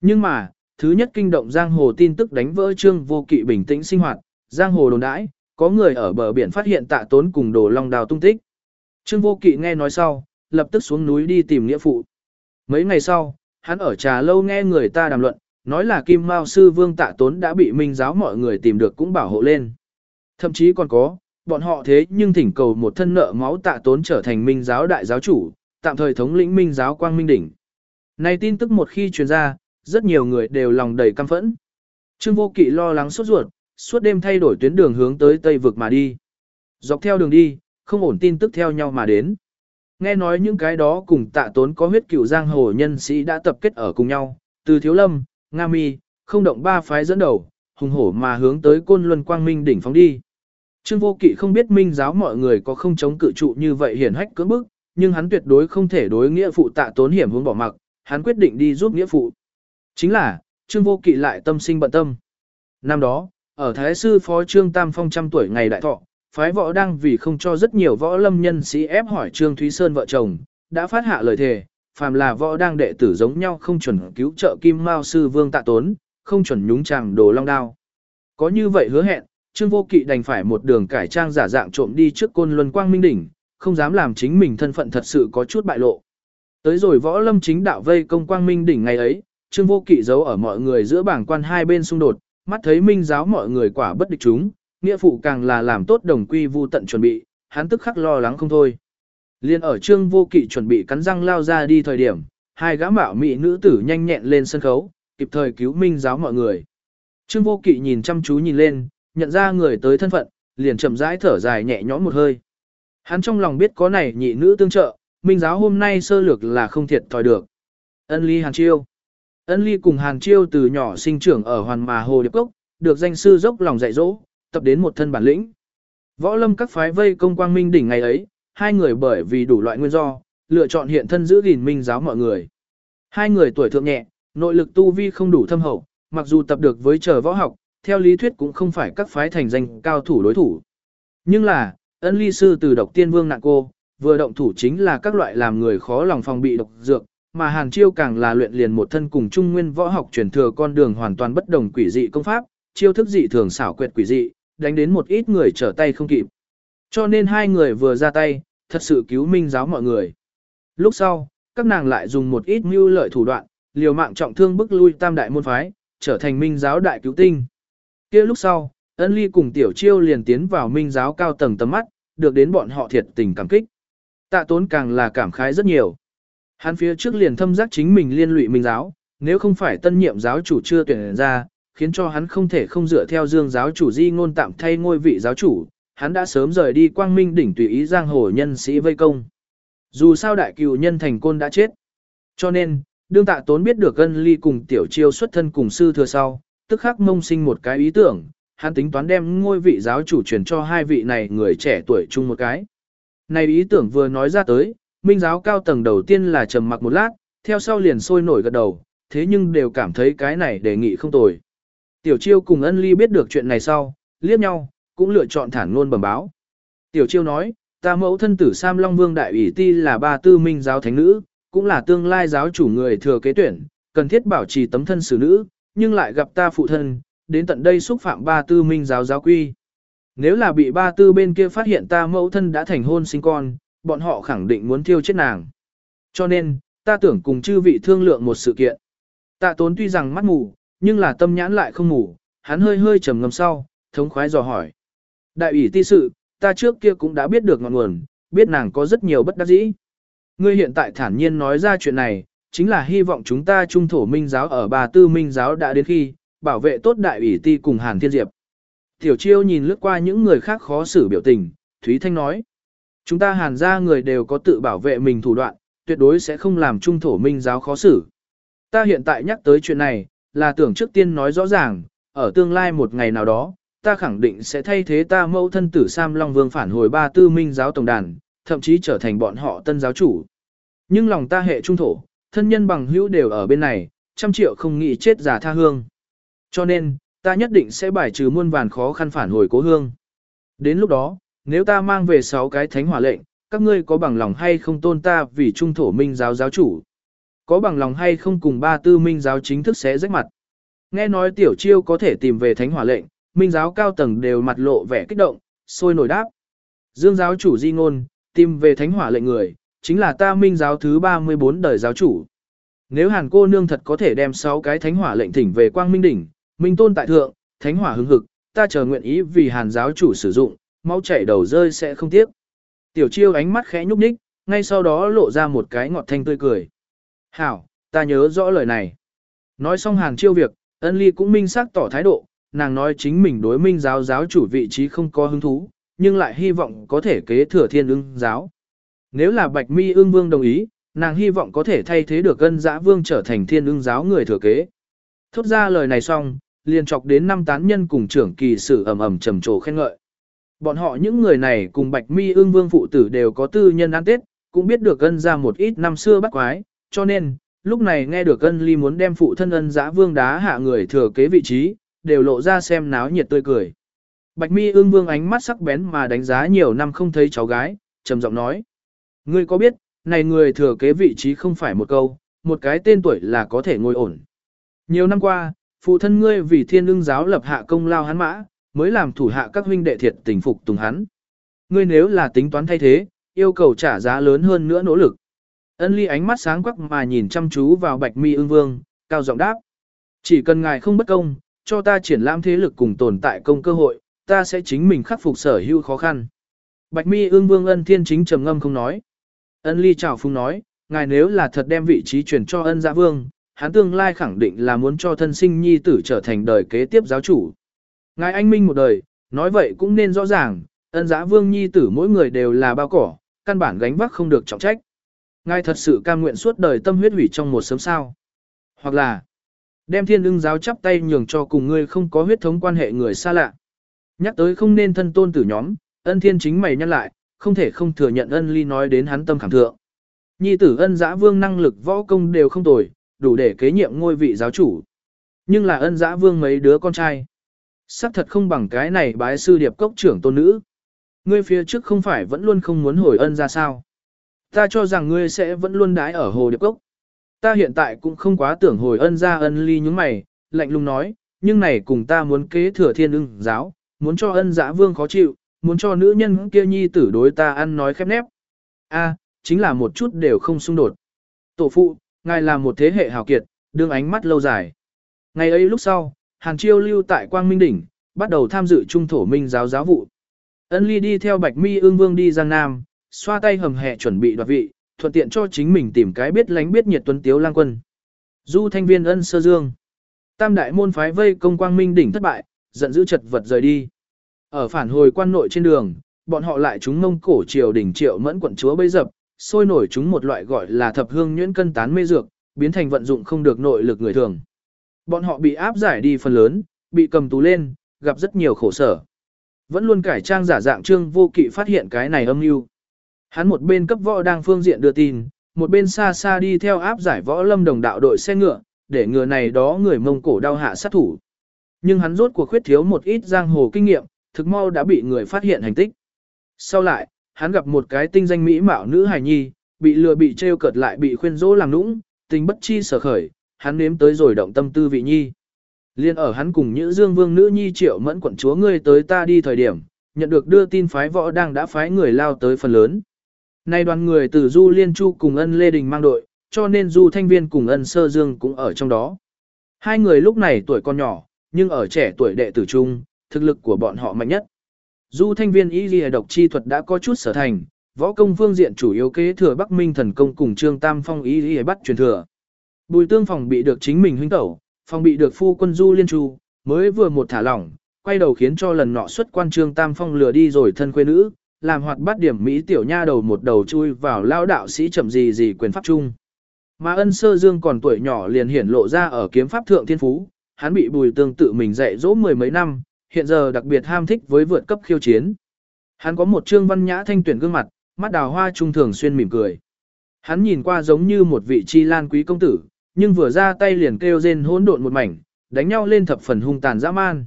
Nhưng mà, thứ nhất kinh động giang hồ tin tức đánh vỡ Trương Vô Kỵ bình tĩnh sinh hoạt, giang hồ đồn đãi, có người ở bờ biển phát hiện Tạ Tốn cùng Đồ Long Đào tung tích. Trương Vô Kỵ nghe nói sau, lập tức xuống núi đi tìm nghĩa phụ. Mấy ngày sau, hắn ở trà lâu nghe người ta đàm luận, nói là Kim Mao sư Vương Tạ Tốn đã bị minh giáo mọi người tìm được cũng bảo hộ lên. Thậm chí còn có, bọn họ thế nhưng thỉnh cầu một thân nợ máu Tạ Tốn trở thành minh giáo đại giáo chủ, tạm thời thống lĩnh minh giáo quang minh đỉnh. Này tin tức một khi truyền ra, rất nhiều người đều lòng đầy căm phẫn. Trương Vô Kỵ lo lắng sốt ruột, suốt đêm thay đổi tuyến đường hướng tới Tây vực mà đi. Dọc theo đường đi, không ổn tin tức theo nhau mà đến. Nghe nói những cái đó cùng tạ tốn có huyết cửu giang hồ nhân sĩ đã tập kết ở cùng nhau, từ Thiếu Lâm, Nga Mi, không động ba phái dẫn đầu, hùng hổ mà hướng tới côn luân quang minh đỉnh phóng đi. Trương Vô Kỵ không biết minh giáo mọi người có không chống cự trụ như vậy hiển hách cưỡng bức, nhưng hắn tuyệt đối không thể đối nghĩa phụ tạ tốn hiểm hướng bỏ mặc, hắn quyết định đi giúp nghĩa phụ. Chính là, Trương Vô Kỵ lại tâm sinh bận tâm. Năm đó, ở Thái Sư Phó Trương Tam Phong trăm tuổi ngày đại thọ, phái võ đang vì không cho rất nhiều võ lâm nhân sĩ ép hỏi Trương Thúy Sơn vợ chồng, đã phát hạ lời thề, phàm là võ đang đệ tử giống nhau không chuẩn cứu trợ Kim Mao Sư Vương tạ tốn, không chuẩn nhúng chàng đồ long đao. Có như vậy hứa hẹn, Trương Vô Kỵ đành phải một đường cải trang giả dạng trộm đi trước côn luân quang minh đỉnh, không dám làm chính mình thân phận thật sự có chút bại lộ. Tới rồi võ lâm chính đạo vây công quang minh đỉnh ngày ấy, Trương Vô Kỵ giấu ở mọi người giữa bảng quan hai bên xung đột, mắt thấy minh giáo mọi người quả bất địch chúng, nghĩa phụ càng là làm tốt đồng quy vu tận chuẩn bị, hắn tức khắc lo lắng không thôi. Liên ở Trương Vô Kỵ chuẩn bị cắn răng lao ra đi thời điểm, hai gã mạo mỹ nữ tử nhanh nhẹn lên sân khấu, kịp thời cứu minh giáo mọi người. Trương Vô Kỵ nhìn chăm chú nhìn lên, nhận ra người tới thân phận, liền chậm rãi thở dài nhẹ nhõm một hơi. Hắn trong lòng biết có này nhị nữ tương trợ, minh giáo hôm nay sơ lược là không thiệt thòi được. Ân ly Hàn Chiêu Ân ly cùng Hàn Chiêu từ nhỏ sinh trưởng ở Hoàn Mà Hồ Điệp Cốc, được danh sư dốc lòng dạy dỗ, tập đến một thân bản lĩnh. Võ lâm các phái vây công quang minh đỉnh ngày ấy, hai người bởi vì đủ loại nguyên do, lựa chọn hiện thân giữ gìn minh giáo mọi người. Hai người tuổi thượng nhẹ, nội lực tu vi không đủ thâm hậu, mặc dù tập được với chờ võ học, theo lý thuyết cũng không phải các phái thành danh cao thủ đối thủ. Nhưng là, ân ly sư từ độc tiên vương nạn cô, vừa động thủ chính là các loại làm người khó lòng phòng bị độc dược, mà Hàn Chiêu càng là luyện liền một thân cùng trung nguyên võ học truyền thừa con đường hoàn toàn bất đồng quỷ dị công pháp, chiêu thức dị thường xảo quyệt quỷ dị, đánh đến một ít người trở tay không kịp. Cho nên hai người vừa ra tay, thật sự cứu minh giáo mọi người. Lúc sau, các nàng lại dùng một ít mưu lợi thủ đoạn, liều mạng trọng thương bức lui tam đại môn phái, trở thành minh giáo đại cứu tinh kia lúc sau, ân ly cùng tiểu chiêu liền tiến vào minh giáo cao tầng tầm mắt, được đến bọn họ thiệt tình cảm kích. Tạ tốn càng là cảm khái rất nhiều. Hắn phía trước liền thâm giác chính mình liên lụy minh giáo, nếu không phải tân nhiệm giáo chủ chưa tuyển ra, khiến cho hắn không thể không dựa theo dương giáo chủ di ngôn tạm thay ngôi vị giáo chủ, hắn đã sớm rời đi quang minh đỉnh tùy ý giang hồ nhân sĩ vây công. Dù sao đại cựu nhân thành côn đã chết. Cho nên, đương tạ tốn biết được ân ly cùng tiểu chiêu xuất thân cùng sư thừa sau, tức khắc mông sinh một cái ý tưởng, hắn tính toán đem ngôi vị giáo chủ truyền cho hai vị này người trẻ tuổi chung một cái. Này ý tưởng vừa nói ra tới, minh giáo cao tầng đầu tiên là trầm mặc một lát, theo sau liền sôi nổi gật đầu, thế nhưng đều cảm thấy cái này đề nghị không tồi. Tiểu chiêu cùng ân ly biết được chuyện này sau, liếc nhau, cũng lựa chọn thản ngôn bẩm báo. Tiểu chiêu nói, ta mẫu thân tử Sam Long Vương Đại ủy ti là ba tư minh giáo thánh nữ, cũng là tương lai giáo chủ người thừa kế tuyển, cần thiết bảo trì tấm thân xử nữ, nhưng lại gặp ta phụ thân, đến tận đây xúc phạm ba tư minh giáo giáo quy. Nếu là bị ba tư bên kia phát hiện ta mẫu thân đã thành hôn sinh con, bọn họ khẳng định muốn thiêu chết nàng. Cho nên, ta tưởng cùng chư vị thương lượng một sự kiện. Tạ tốn tuy rằng mắt ngủ nhưng là tâm nhãn lại không ngủ hắn hơi hơi trầm ngâm sau, thống khoái dò hỏi. Đại ủy ti sự, ta trước kia cũng đã biết được ngọn nguồn, biết nàng có rất nhiều bất đắc dĩ. Ngươi hiện tại thản nhiên nói ra chuyện này, chính là hy vọng chúng ta trung thổ minh giáo ở bà tư minh giáo đã đến khi, bảo vệ tốt đại ủy ti cùng Hàn Thiên Diệp. Tiểu chiêu nhìn lướt qua những người khác khó xử biểu tình, Thúy Thanh nói. Chúng ta hàn ra người đều có tự bảo vệ mình thủ đoạn, tuyệt đối sẽ không làm trung thổ minh giáo khó xử. Ta hiện tại nhắc tới chuyện này, là tưởng trước tiên nói rõ ràng, ở tương lai một ngày nào đó, ta khẳng định sẽ thay thế ta mẫu thân tử Sam Long Vương phản hồi ba tư minh giáo tổng đàn, thậm chí trở thành bọn họ tân giáo chủ. Nhưng lòng ta hệ trung thổ, thân nhân bằng hữu đều ở bên này, trăm triệu không nghĩ chết giả tha hương. Cho nên, ta nhất định sẽ bài trừ muôn vàn khó khăn phản hồi cố hương. Đến lúc đó, nếu ta mang về 6 cái thánh hỏa lệnh, các ngươi có bằng lòng hay không tôn ta vì trung thổ minh giáo giáo chủ? Có bằng lòng hay không cùng ba tư minh giáo chính thức sẽ rách mặt? Nghe nói tiểu chiêu có thể tìm về thánh hỏa lệnh, minh giáo cao tầng đều mặt lộ vẻ kích động, sôi nổi đáp. Dương giáo chủ di ngôn, tìm về thánh hỏa lệnh người, chính là ta minh giáo thứ 34 đời giáo chủ. Nếu hàn cô nương thật có thể đem 6 cái thánh hỏa lệnh thỉnh về quang minh đỉnh, minh tôn tại thượng, thánh hỏa hứng hực, ta chờ nguyện ý vì hàn giáo chủ sử dụng, máu chảy đầu rơi sẽ không tiếc. Tiểu chiêu ánh mắt khẽ nhúc nhích, ngay sau đó lộ ra một cái ngọt thanh tươi cười. Hảo, ta nhớ rõ lời này. Nói xong hàn chiêu việc, ân ly cũng minh xác tỏ thái độ, nàng nói chính mình đối minh giáo giáo chủ vị trí không có hứng thú, nhưng lại hy vọng có thể kế thừa thiên ưng giáo. Nếu là bạch mi ương vương đồng ý, nàng hy vọng có thể thay thế được ân dã vương trở thành thiên ưng giáo người thừa kế. Thốt ra lời này xong, liền chọc đến năm tán nhân cùng trưởng kỳ sử ầm ầm trầm trồ khen ngợi. Bọn họ những người này cùng Bạch Mi ương vương phụ tử đều có tư nhân ăn tết, cũng biết được ân ra một ít năm xưa bắt quái, cho nên, lúc này nghe được ân ly muốn đem phụ thân ân Dã vương đá hạ người thừa kế vị trí, đều lộ ra xem náo nhiệt tươi cười. Bạch Mi ương vương ánh mắt sắc bén mà đánh giá nhiều năm không thấy cháu gái, trầm giọng nói. Ngươi có biết, này người thừa kế vị trí không phải một câu, một cái tên tuổi là có thể ngồi ổn. Nhiều năm qua, phụ thân ngươi vì thiên lương giáo lập hạ công lao hắn mã, mới làm thủ hạ các huynh đệ thiệt tình phục tùng hắn. Ngươi nếu là tính toán thay thế, yêu cầu trả giá lớn hơn nữa nỗ lực. Ân ly ánh mắt sáng quắc mà nhìn chăm chú vào bạch mi ưng vương, cao giọng đáp. Chỉ cần ngài không bất công, cho ta triển lãm thế lực cùng tồn tại công cơ hội, ta sẽ chính mình khắc phục sở hữu khó khăn. Bạch mi ưng vương ân thiên chính trầm ngâm không nói. Ân ly chào phung nói, ngài nếu là thật đem vị trí chuyển cho ân giã vương, hắn tương lai khẳng định là muốn cho thân sinh nhi tử trở thành đời kế tiếp giáo chủ. Ngài anh minh một đời, nói vậy cũng nên rõ ràng, ân giã vương nhi tử mỗi người đều là bao cỏ, căn bản gánh vác không được trọng trách. Ngài thật sự cam nguyện suốt đời tâm huyết hủy trong một sớm sao. Hoặc là, đem thiên ưng giáo chắp tay nhường cho cùng ngươi không có huyết thống quan hệ người xa lạ. Nhắc tới không nên thân tôn tử nhóm, ân thiên chính mày nhắc lại, không thể không thừa nhận ân ly nói đến hắn tâm khảm thượng. Nhi tử ân giã vương năng lực võ công đều không tồi, đủ để kế nhiệm ngôi vị giáo chủ. Nhưng là ân giã vương mấy đứa con trai. Sắc thật không bằng cái này bái sư điệp cốc trưởng tôn nữ. Ngươi phía trước không phải vẫn luôn không muốn hồi ân ra sao. Ta cho rằng ngươi sẽ vẫn luôn đái ở hồ điệp cốc. Ta hiện tại cũng không quá tưởng hồi ân ra ân ly những mày, lạnh lùng nói, nhưng này cùng ta muốn kế thừa thiên ưng giáo, muốn cho ân giã vương khó chịu, muốn cho nữ nhân kia nhi tử đối ta ăn nói khép nép. A, chính là một chút đều không xung đột. Tổ phụ, ngài là một thế hệ hào kiệt, đương ánh mắt lâu dài. Ngày ấy lúc sau, Hàn Chiêu lưu tại Quang Minh Đỉnh, bắt đầu tham dự trung thổ minh giáo giáo vụ. Ân Ly đi theo Bạch Mi Ương Vương đi Giang Nam, xoa tay hầm hẹ chuẩn bị đoạt vị, thuận tiện cho chính mình tìm cái biết lánh biết nhiệt tuấn tiếu lang quân. Du thanh viên ân sơ dương. Tam đại môn phái vây công Quang Minh Đỉnh thất bại, giận dữ chật vật rời đi. Ở phản hồi quan nội trên đường, bọn họ lại chúng mông cổ triều đỉnh triệu mẫn quận chúa bấy dập, sôi nổi chúng một loại gọi là thập hương nhuyễn cân tán mê dược, biến thành vận dụng không được nội lực người thường. Bọn họ bị áp giải đi phần lớn, bị cầm tù lên, gặp rất nhiều khổ sở. Vẫn luôn cải trang giả dạng trương vô kỵ phát hiện cái này âm mưu. Hắn một bên cấp võ đang phương diện đưa tin, một bên xa xa đi theo áp giải võ lâm đồng đạo đội xe ngựa, để ngừa này đó người mông cổ đau hạ sát thủ. Nhưng hắn rốt cuộc khuyết thiếu một ít giang hồ kinh nghiệm, thực mau đã bị người phát hiện hành tích. Sau lại, hắn gặp một cái tinh danh mỹ mạo nữ hài nhi, bị lừa bị trêu cợt lại bị khuyên dỗ làm nũng, tình bất chi sở khởi, hắn nếm tới rồi động tâm tư vị nhi. Liên ở hắn cùng Nhữ Dương Vương nữ nhi triệu mẫn quận chúa ngươi tới ta đi thời điểm, nhận được đưa tin phái võ đang đã phái người lao tới phần lớn. Nay đoàn người từ Du Liên Chu cùng ân Lê Đình mang đội, cho nên Du Thanh Viên cùng ân Sơ Dương cũng ở trong đó. Hai người lúc này tuổi còn nhỏ, nhưng ở trẻ tuổi đệ tử trung, thực lực của bọn họ mạnh nhất. Du Thanh Viên y ghi độc chi thuật đã có chút sở thành, võ công phương diện chủ yếu kế thừa Bắc Minh thần công cùng Trương Tam Phong y ghi bắt truyền thừa. Bùi tương phòng bị được chính mình huynh tẩu, phòng bị được phu quân Du Liên Chu, mới vừa một thả lỏng, quay đầu khiến cho lần nọ xuất quan Trương Tam Phong lừa đi rồi thân quê nữ, làm hoạt bắt điểm Mỹ tiểu nha đầu một đầu chui vào lao đạo sĩ chậm gì gì quyền pháp chung. Mà ân sơ dương còn tuổi nhỏ liền hiển lộ ra ở kiếm pháp thượng thiên phú, hắn bị bùi tương tự mình dạy dỗ mười mấy năm, hiện giờ đặc biệt ham thích với vượt cấp khiêu chiến. Hắn có một trương văn nhã thanh tuyển gương mặt, mắt đào hoa trung thường xuyên mỉm cười. Hắn nhìn qua giống như một vị chi lan quý công tử, nhưng vừa ra tay liền kêu rên hỗn độn một mảnh, đánh nhau lên thập phần hung tàn dã man.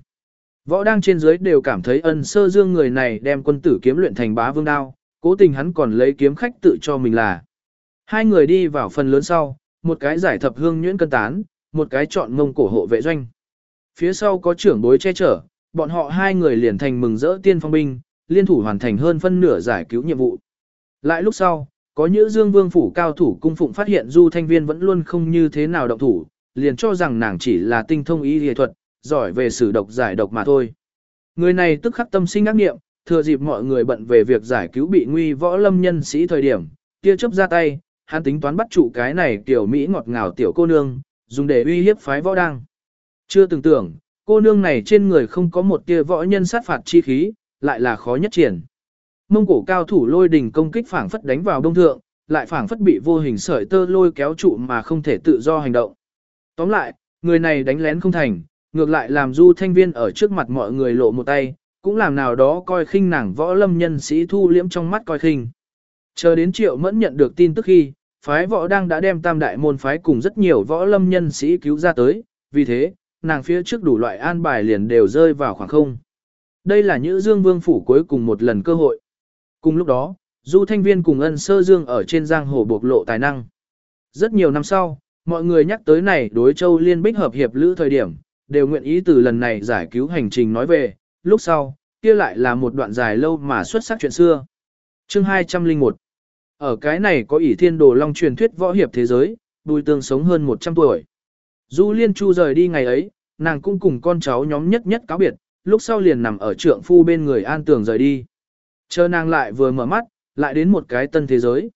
Võ đang trên dưới đều cảm thấy ân sơ dương người này đem quân tử kiếm luyện thành bá vương đao, cố tình hắn còn lấy kiếm khách tự cho mình là. Hai người đi vào phần lớn sau, một cái giải thập hương nhuyễn cân tán, một cái chọn mông cổ hộ vệ doanh. Phía sau có trưởng bối che chở, bọn họ hai người liền thành mừng rỡ tiên phong binh, liên thủ hoàn thành hơn phân nửa giải cứu nhiệm vụ. Lại lúc sau, có những dương vương phủ cao thủ cung phụng phát hiện du thanh viên vẫn luôn không như thế nào động thủ, liền cho rằng nàng chỉ là tinh thông y y thuật, giỏi về sử độc giải độc mà thôi. Người này tức khắc tâm sinh ác nghiệm, thừa dịp mọi người bận về việc giải cứu bị nguy võ lâm nhân sĩ thời điểm, kia chấp ra tay, hắn tính toán bắt trụ cái này tiểu Mỹ ngọt ngào tiểu cô nương, dùng để uy hiếp phái võ đăng. Chưa từng tưởng, cô nương này trên người không có một tia võ nhân sát phạt chi khí, lại là khó nhất triển. Mông cổ cao thủ lôi đình công kích phảng phất đánh vào đông thượng, lại phảng phất bị vô hình sợi tơ lôi kéo trụ mà không thể tự do hành động. Tóm lại, người này đánh lén không thành, ngược lại làm du thanh viên ở trước mặt mọi người lộ một tay, cũng làm nào đó coi khinh nàng võ lâm nhân sĩ thu liễm trong mắt coi khinh. Chờ đến triệu mẫn nhận được tin tức khi, phái võ đang đã đem tam đại môn phái cùng rất nhiều võ lâm nhân sĩ cứu ra tới, vì thế, nàng phía trước đủ loại an bài liền đều rơi vào khoảng không. Đây là nhữ dương vương phủ cuối cùng một lần cơ hội. Cùng lúc đó, du thanh viên cùng ân sơ dương ở trên giang hồ bộc lộ tài năng. Rất nhiều năm sau, mọi người nhắc tới này đối châu liên bích hợp hiệp lữ thời điểm, đều nguyện ý từ lần này giải cứu hành trình nói về, lúc sau, kia lại là một đoạn dài lâu mà xuất sắc chuyện xưa. Chương 201 Ở cái này có ỷ thiên đồ long truyền thuyết võ hiệp thế giới, đùi tương sống hơn 100 tuổi. Du Liên Chu rời đi ngày ấy, nàng cũng cùng con cháu nhóm nhất nhất cáo biệt, lúc sau liền nằm ở trượng phu bên người an tường rời đi. Chờ nàng lại vừa mở mắt, lại đến một cái tân thế giới.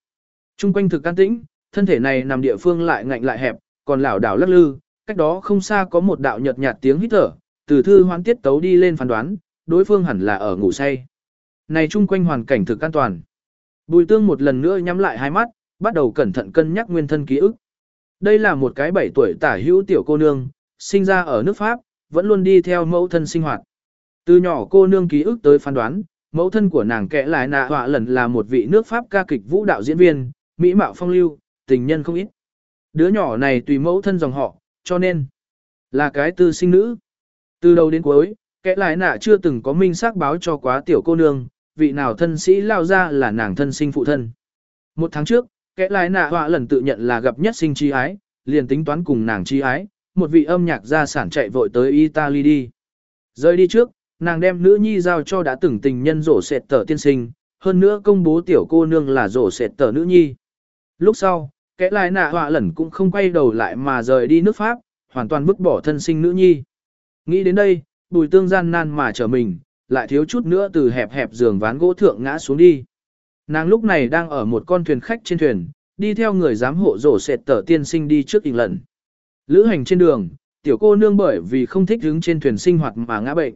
Trung quanh thực an tĩnh, thân thể này nằm địa phương lại ngạnh lại hẹp, còn lảo đảo lắc lư, cách đó không xa có một đạo nhợt nhạt tiếng hít thở, từ thư hoán tiết tấu đi lên phán đoán, đối phương hẳn là ở ngủ say. Này chung quanh hoàn cảnh thực an toàn. Bùi tương một lần nữa nhắm lại hai mắt, bắt đầu cẩn thận cân nhắc nguyên thân ký ức. Đây là một cái bảy tuổi tả hữu tiểu cô nương, sinh ra ở nước Pháp, vẫn luôn đi theo mẫu thân sinh hoạt. Từ nhỏ cô nương ký ức tới phán đoán, mẫu thân của nàng kẽ lại nạ họa lần là một vị nước Pháp ca kịch vũ đạo diễn viên, mỹ mạo phong lưu, tình nhân không ít. Đứa nhỏ này tùy mẫu thân dòng họ, cho nên là cái tư sinh nữ. Từ đầu đến cuối, kẽ lại nạ chưa từng có minh xác báo cho quá tiểu cô nương, vị nào thân sĩ lao ra là nàng thân sinh phụ thân. Một tháng trước, kẽ lại nạ họa lần tự nhận là gặp nhất sinh chi ái, liền tính toán cùng nàng chi ái, một vị âm nhạc gia sản chạy vội tới Italy đi. Rời đi trước, nàng đem nữ nhi giao cho đã từng tình nhân rổ sệt tờ tiên sinh, hơn nữa công bố tiểu cô nương là rổ sệt tờ nữ nhi. Lúc sau, kẽ lại nạ họa lần cũng không quay đầu lại mà rời đi nước Pháp, hoàn toàn vứt bỏ thân sinh nữ nhi. Nghĩ đến đây, bùi tương gian nan mà trở mình, lại thiếu chút nữa từ hẹp hẹp giường ván gỗ thượng ngã xuống đi. Nàng lúc này đang ở một con thuyền khách trên thuyền, đi theo người giám hộ rổ sệt tở tiên sinh đi trước hình lần. Lữ hành trên đường, tiểu cô nương bởi vì không thích đứng trên thuyền sinh hoạt mà ngã bệnh.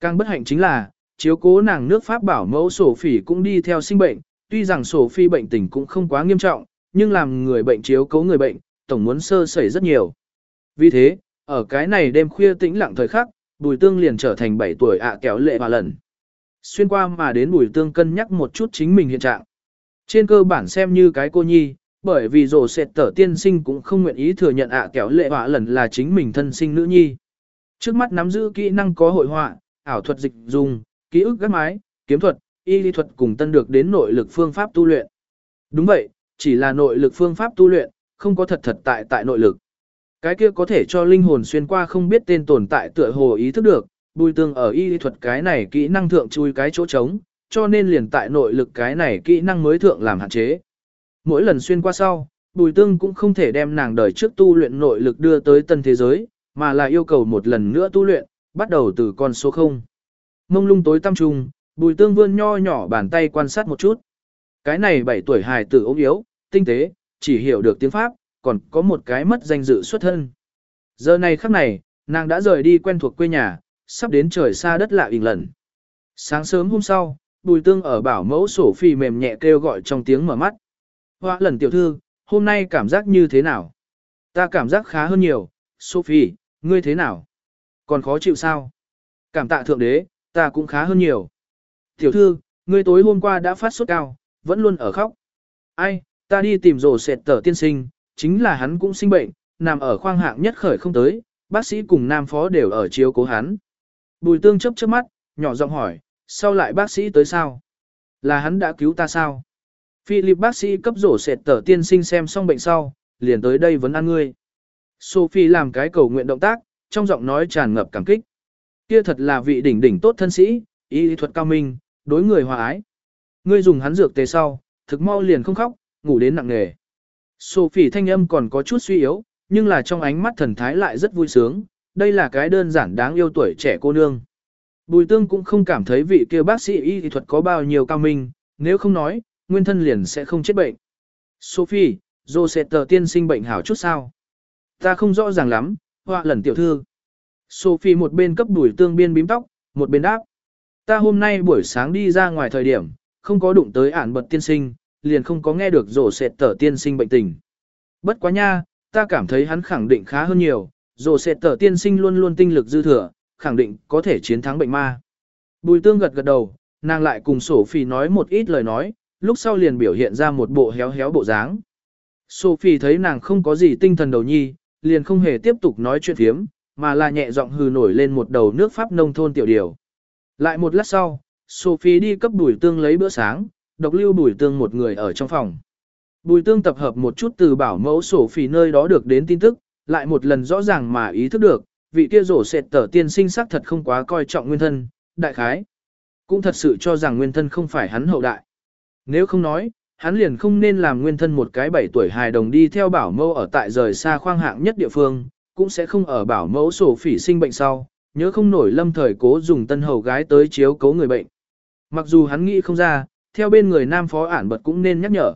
Càng bất hạnh chính là, chiếu cố nàng nước Pháp bảo mẫu sổ phỉ cũng đi theo sinh bệnh, tuy rằng sổ phi bệnh tình cũng không quá nghiêm trọng, nhưng làm người bệnh chiếu cố người bệnh, tổng muốn sơ sẩy rất nhiều. Vì thế, ở cái này đêm khuya tĩnh lặng thời khắc, Bùi Tương liền trở thành 7 tuổi ạ kéo lệ và lần. Xuyên qua mà đến Bùi Tương cân nhắc một chút chính mình hiện trạng. Trên cơ bản xem như cái cô nhi, bởi vì rổ sệt tở tiên sinh cũng không nguyện ý thừa nhận ạ kéo lệ họa lần là chính mình thân sinh nữ nhi. Trước mắt nắm giữ kỹ năng có hội họa, ảo thuật dịch dùng, ký ức gác mái, kiếm thuật, y lý thuật cùng tân được đến nội lực phương pháp tu luyện. Đúng vậy, chỉ là nội lực phương pháp tu luyện, không có thật thật tại tại nội lực. Cái kia có thể cho linh hồn xuyên qua không biết tên tồn tại tựa hồ ý thức được, bùi tương ở y lý thuật cái này kỹ năng thượng chui cái chỗ trống, cho nên liền tại nội lực cái này kỹ năng mới thượng làm hạn chế. Mỗi lần xuyên qua sau, bùi tương cũng không thể đem nàng đời trước tu luyện nội lực đưa tới tân thế giới, mà là yêu cầu một lần nữa tu luyện, bắt đầu từ con số 0. Mông lung tối tăm trung, Bùi tương vươn nho nhỏ bàn tay quan sát một chút. Cái này 7 tuổi hài tử ốm yếu, tinh tế, chỉ hiểu được tiếng Pháp, còn có một cái mất danh dự xuất thân. Giờ này khắc này, nàng đã rời đi quen thuộc quê nhà, sắp đến trời xa đất lạ ình lần. Sáng sớm hôm sau, bùi tương ở bảo mẫu sổ phi mềm nhẹ kêu gọi trong tiếng mở mắt. Hoa lần tiểu thư, hôm nay cảm giác như thế nào? Ta cảm giác khá hơn nhiều, Sophie, ngươi thế nào? Còn khó chịu sao? Cảm tạ thượng đế, ta cũng khá hơn nhiều. Tiểu thư, ngươi tối hôm qua đã phát sốt cao, vẫn luôn ở khóc. Ai, ta đi tìm rổ sệt tờ tiên sinh, chính là hắn cũng sinh bệnh, nằm ở khoang hạng nhất khởi không tới, bác sĩ cùng nam phó đều ở chiếu cố hắn. Bùi tương chấp chớp mắt, nhỏ giọng hỏi, sau lại bác sĩ tới sao? Là hắn đã cứu ta sao? Philip bác sĩ cấp rổ sệt tờ tiên sinh xem xong bệnh sau, liền tới đây vấn an ngươi. Sophie làm cái cầu nguyện động tác, trong giọng nói tràn ngập cảm kích. Kia thật là vị đỉnh đỉnh tốt thân sĩ, y thuật cao minh, đối người hòa ái. Ngươi dùng hắn dược tề sau, thực mau liền không khóc, ngủ đến nặng nề. Sophie thanh âm còn có chút suy yếu, nhưng là trong ánh mắt thần thái lại rất vui sướng, đây là cái đơn giản đáng yêu tuổi trẻ cô nương. Bùi tương cũng không cảm thấy vị kia bác sĩ y thuật có bao nhiêu cao minh, nếu không nói, nguyên thân liền sẽ không chết bệnh. Sophie, tờ tiên sinh bệnh hảo chút sao? Ta không rõ ràng lắm, họa lần tiểu thư. Sophie một bên cấp bùi tương biên bím tóc, một bên đáp. Ta hôm nay buổi sáng đi ra ngoài thời điểm, không có đụng tới ản bật tiên sinh, liền không có nghe được rổ sệt tờ tiên sinh bệnh tình. Bất quá nha, ta cảm thấy hắn khẳng định khá hơn nhiều, Dồ sệt tờ tiên sinh luôn luôn tinh lực dư thừa, khẳng định có thể chiến thắng bệnh ma. Bùi tương gật gật đầu, nàng lại cùng Sophie nói một ít lời nói, lúc sau liền biểu hiện ra một bộ héo héo bộ dáng. Sophie thấy nàng không có gì tinh thần đầu nhi, liền không hề tiếp tục nói chuyện thiếm, mà là nhẹ giọng hừ nổi lên một đầu nước Pháp nông thôn tiểu điều. Lại một lát sau, Sophie đi cấp bùi tương lấy bữa sáng, độc lưu bùi tương một người ở trong phòng. Bùi tương tập hợp một chút từ bảo mẫu Sophie nơi đó được đến tin tức, lại một lần rõ ràng mà ý thức được, vị kia rổ sệt tờ tiên sinh sắc thật không quá coi trọng nguyên thân, đại khái. Cũng thật sự cho rằng nguyên thân không phải hắn hậu đại. Nếu không nói, hắn liền không nên làm nguyên thân một cái bảy tuổi hài đồng đi theo bảo mẫu ở tại rời xa khoang hạng nhất địa phương, cũng sẽ không ở bảo mẫu sổ phỉ sinh bệnh sau, nhớ không nổi lâm thời cố dùng tân hầu gái tới chiếu cố người bệnh. Mặc dù hắn nghĩ không ra, theo bên người nam phó ản bật cũng nên nhắc nhở.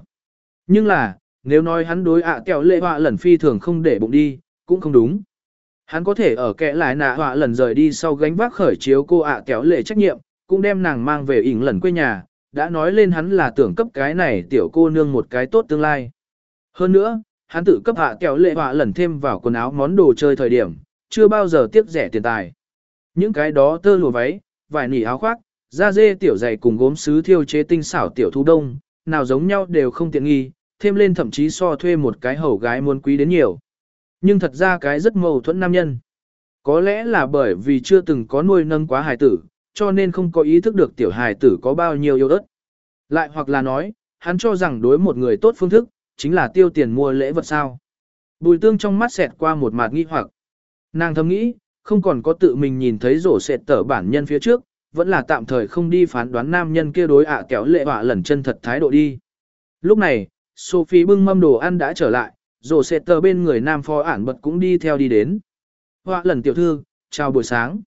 Nhưng là, nếu nói hắn đối ạ kẹo lệ họa lần phi thường không để bụng đi, cũng không đúng. Hắn có thể ở kẽ lại nạ họa lần rời đi sau gánh vác khởi chiếu cô ạ kẹo lệ trách nhiệm, cũng đem nàng mang về ỉn lần quê nhà, đã nói lên hắn là tưởng cấp cái này tiểu cô nương một cái tốt tương lai. Hơn nữa, hắn tự cấp ạ kẹo lệ họa lần thêm vào quần áo món đồ chơi thời điểm, chưa bao giờ tiếc rẻ tiền tài. Những cái đó tơ lụa váy, vải nỉ áo khoác, da dê tiểu dày cùng gốm sứ thiêu chế tinh xảo tiểu thu đông, nào giống nhau đều không tiện nghi, thêm lên thậm chí so thuê một cái hầu gái muốn quý đến nhiều. Nhưng thật ra cái rất mâu thuẫn nam nhân. Có lẽ là bởi vì chưa từng có nuôi nâng quá hài tử, cho nên không có ý thức được tiểu hài tử có bao nhiêu yêu đất. Lại hoặc là nói, hắn cho rằng đối một người tốt phương thức, chính là tiêu tiền mua lễ vật sao. Bùi tương trong mắt xẹt qua một mạt nghi hoặc. Nàng thầm nghĩ, không còn có tự mình nhìn thấy rổ xẹt tở bản nhân phía trước, vẫn là tạm thời không đi phán đoán nam nhân kia đối ạ kéo lệ họa lẩn chân thật thái độ đi. Lúc này, Sophie bưng mâm đồ ăn đã trở lại, rồi xẹt tờ bên người nam phó ản bật cũng đi theo đi đến. Họa lần tiểu thư, chào buổi sáng.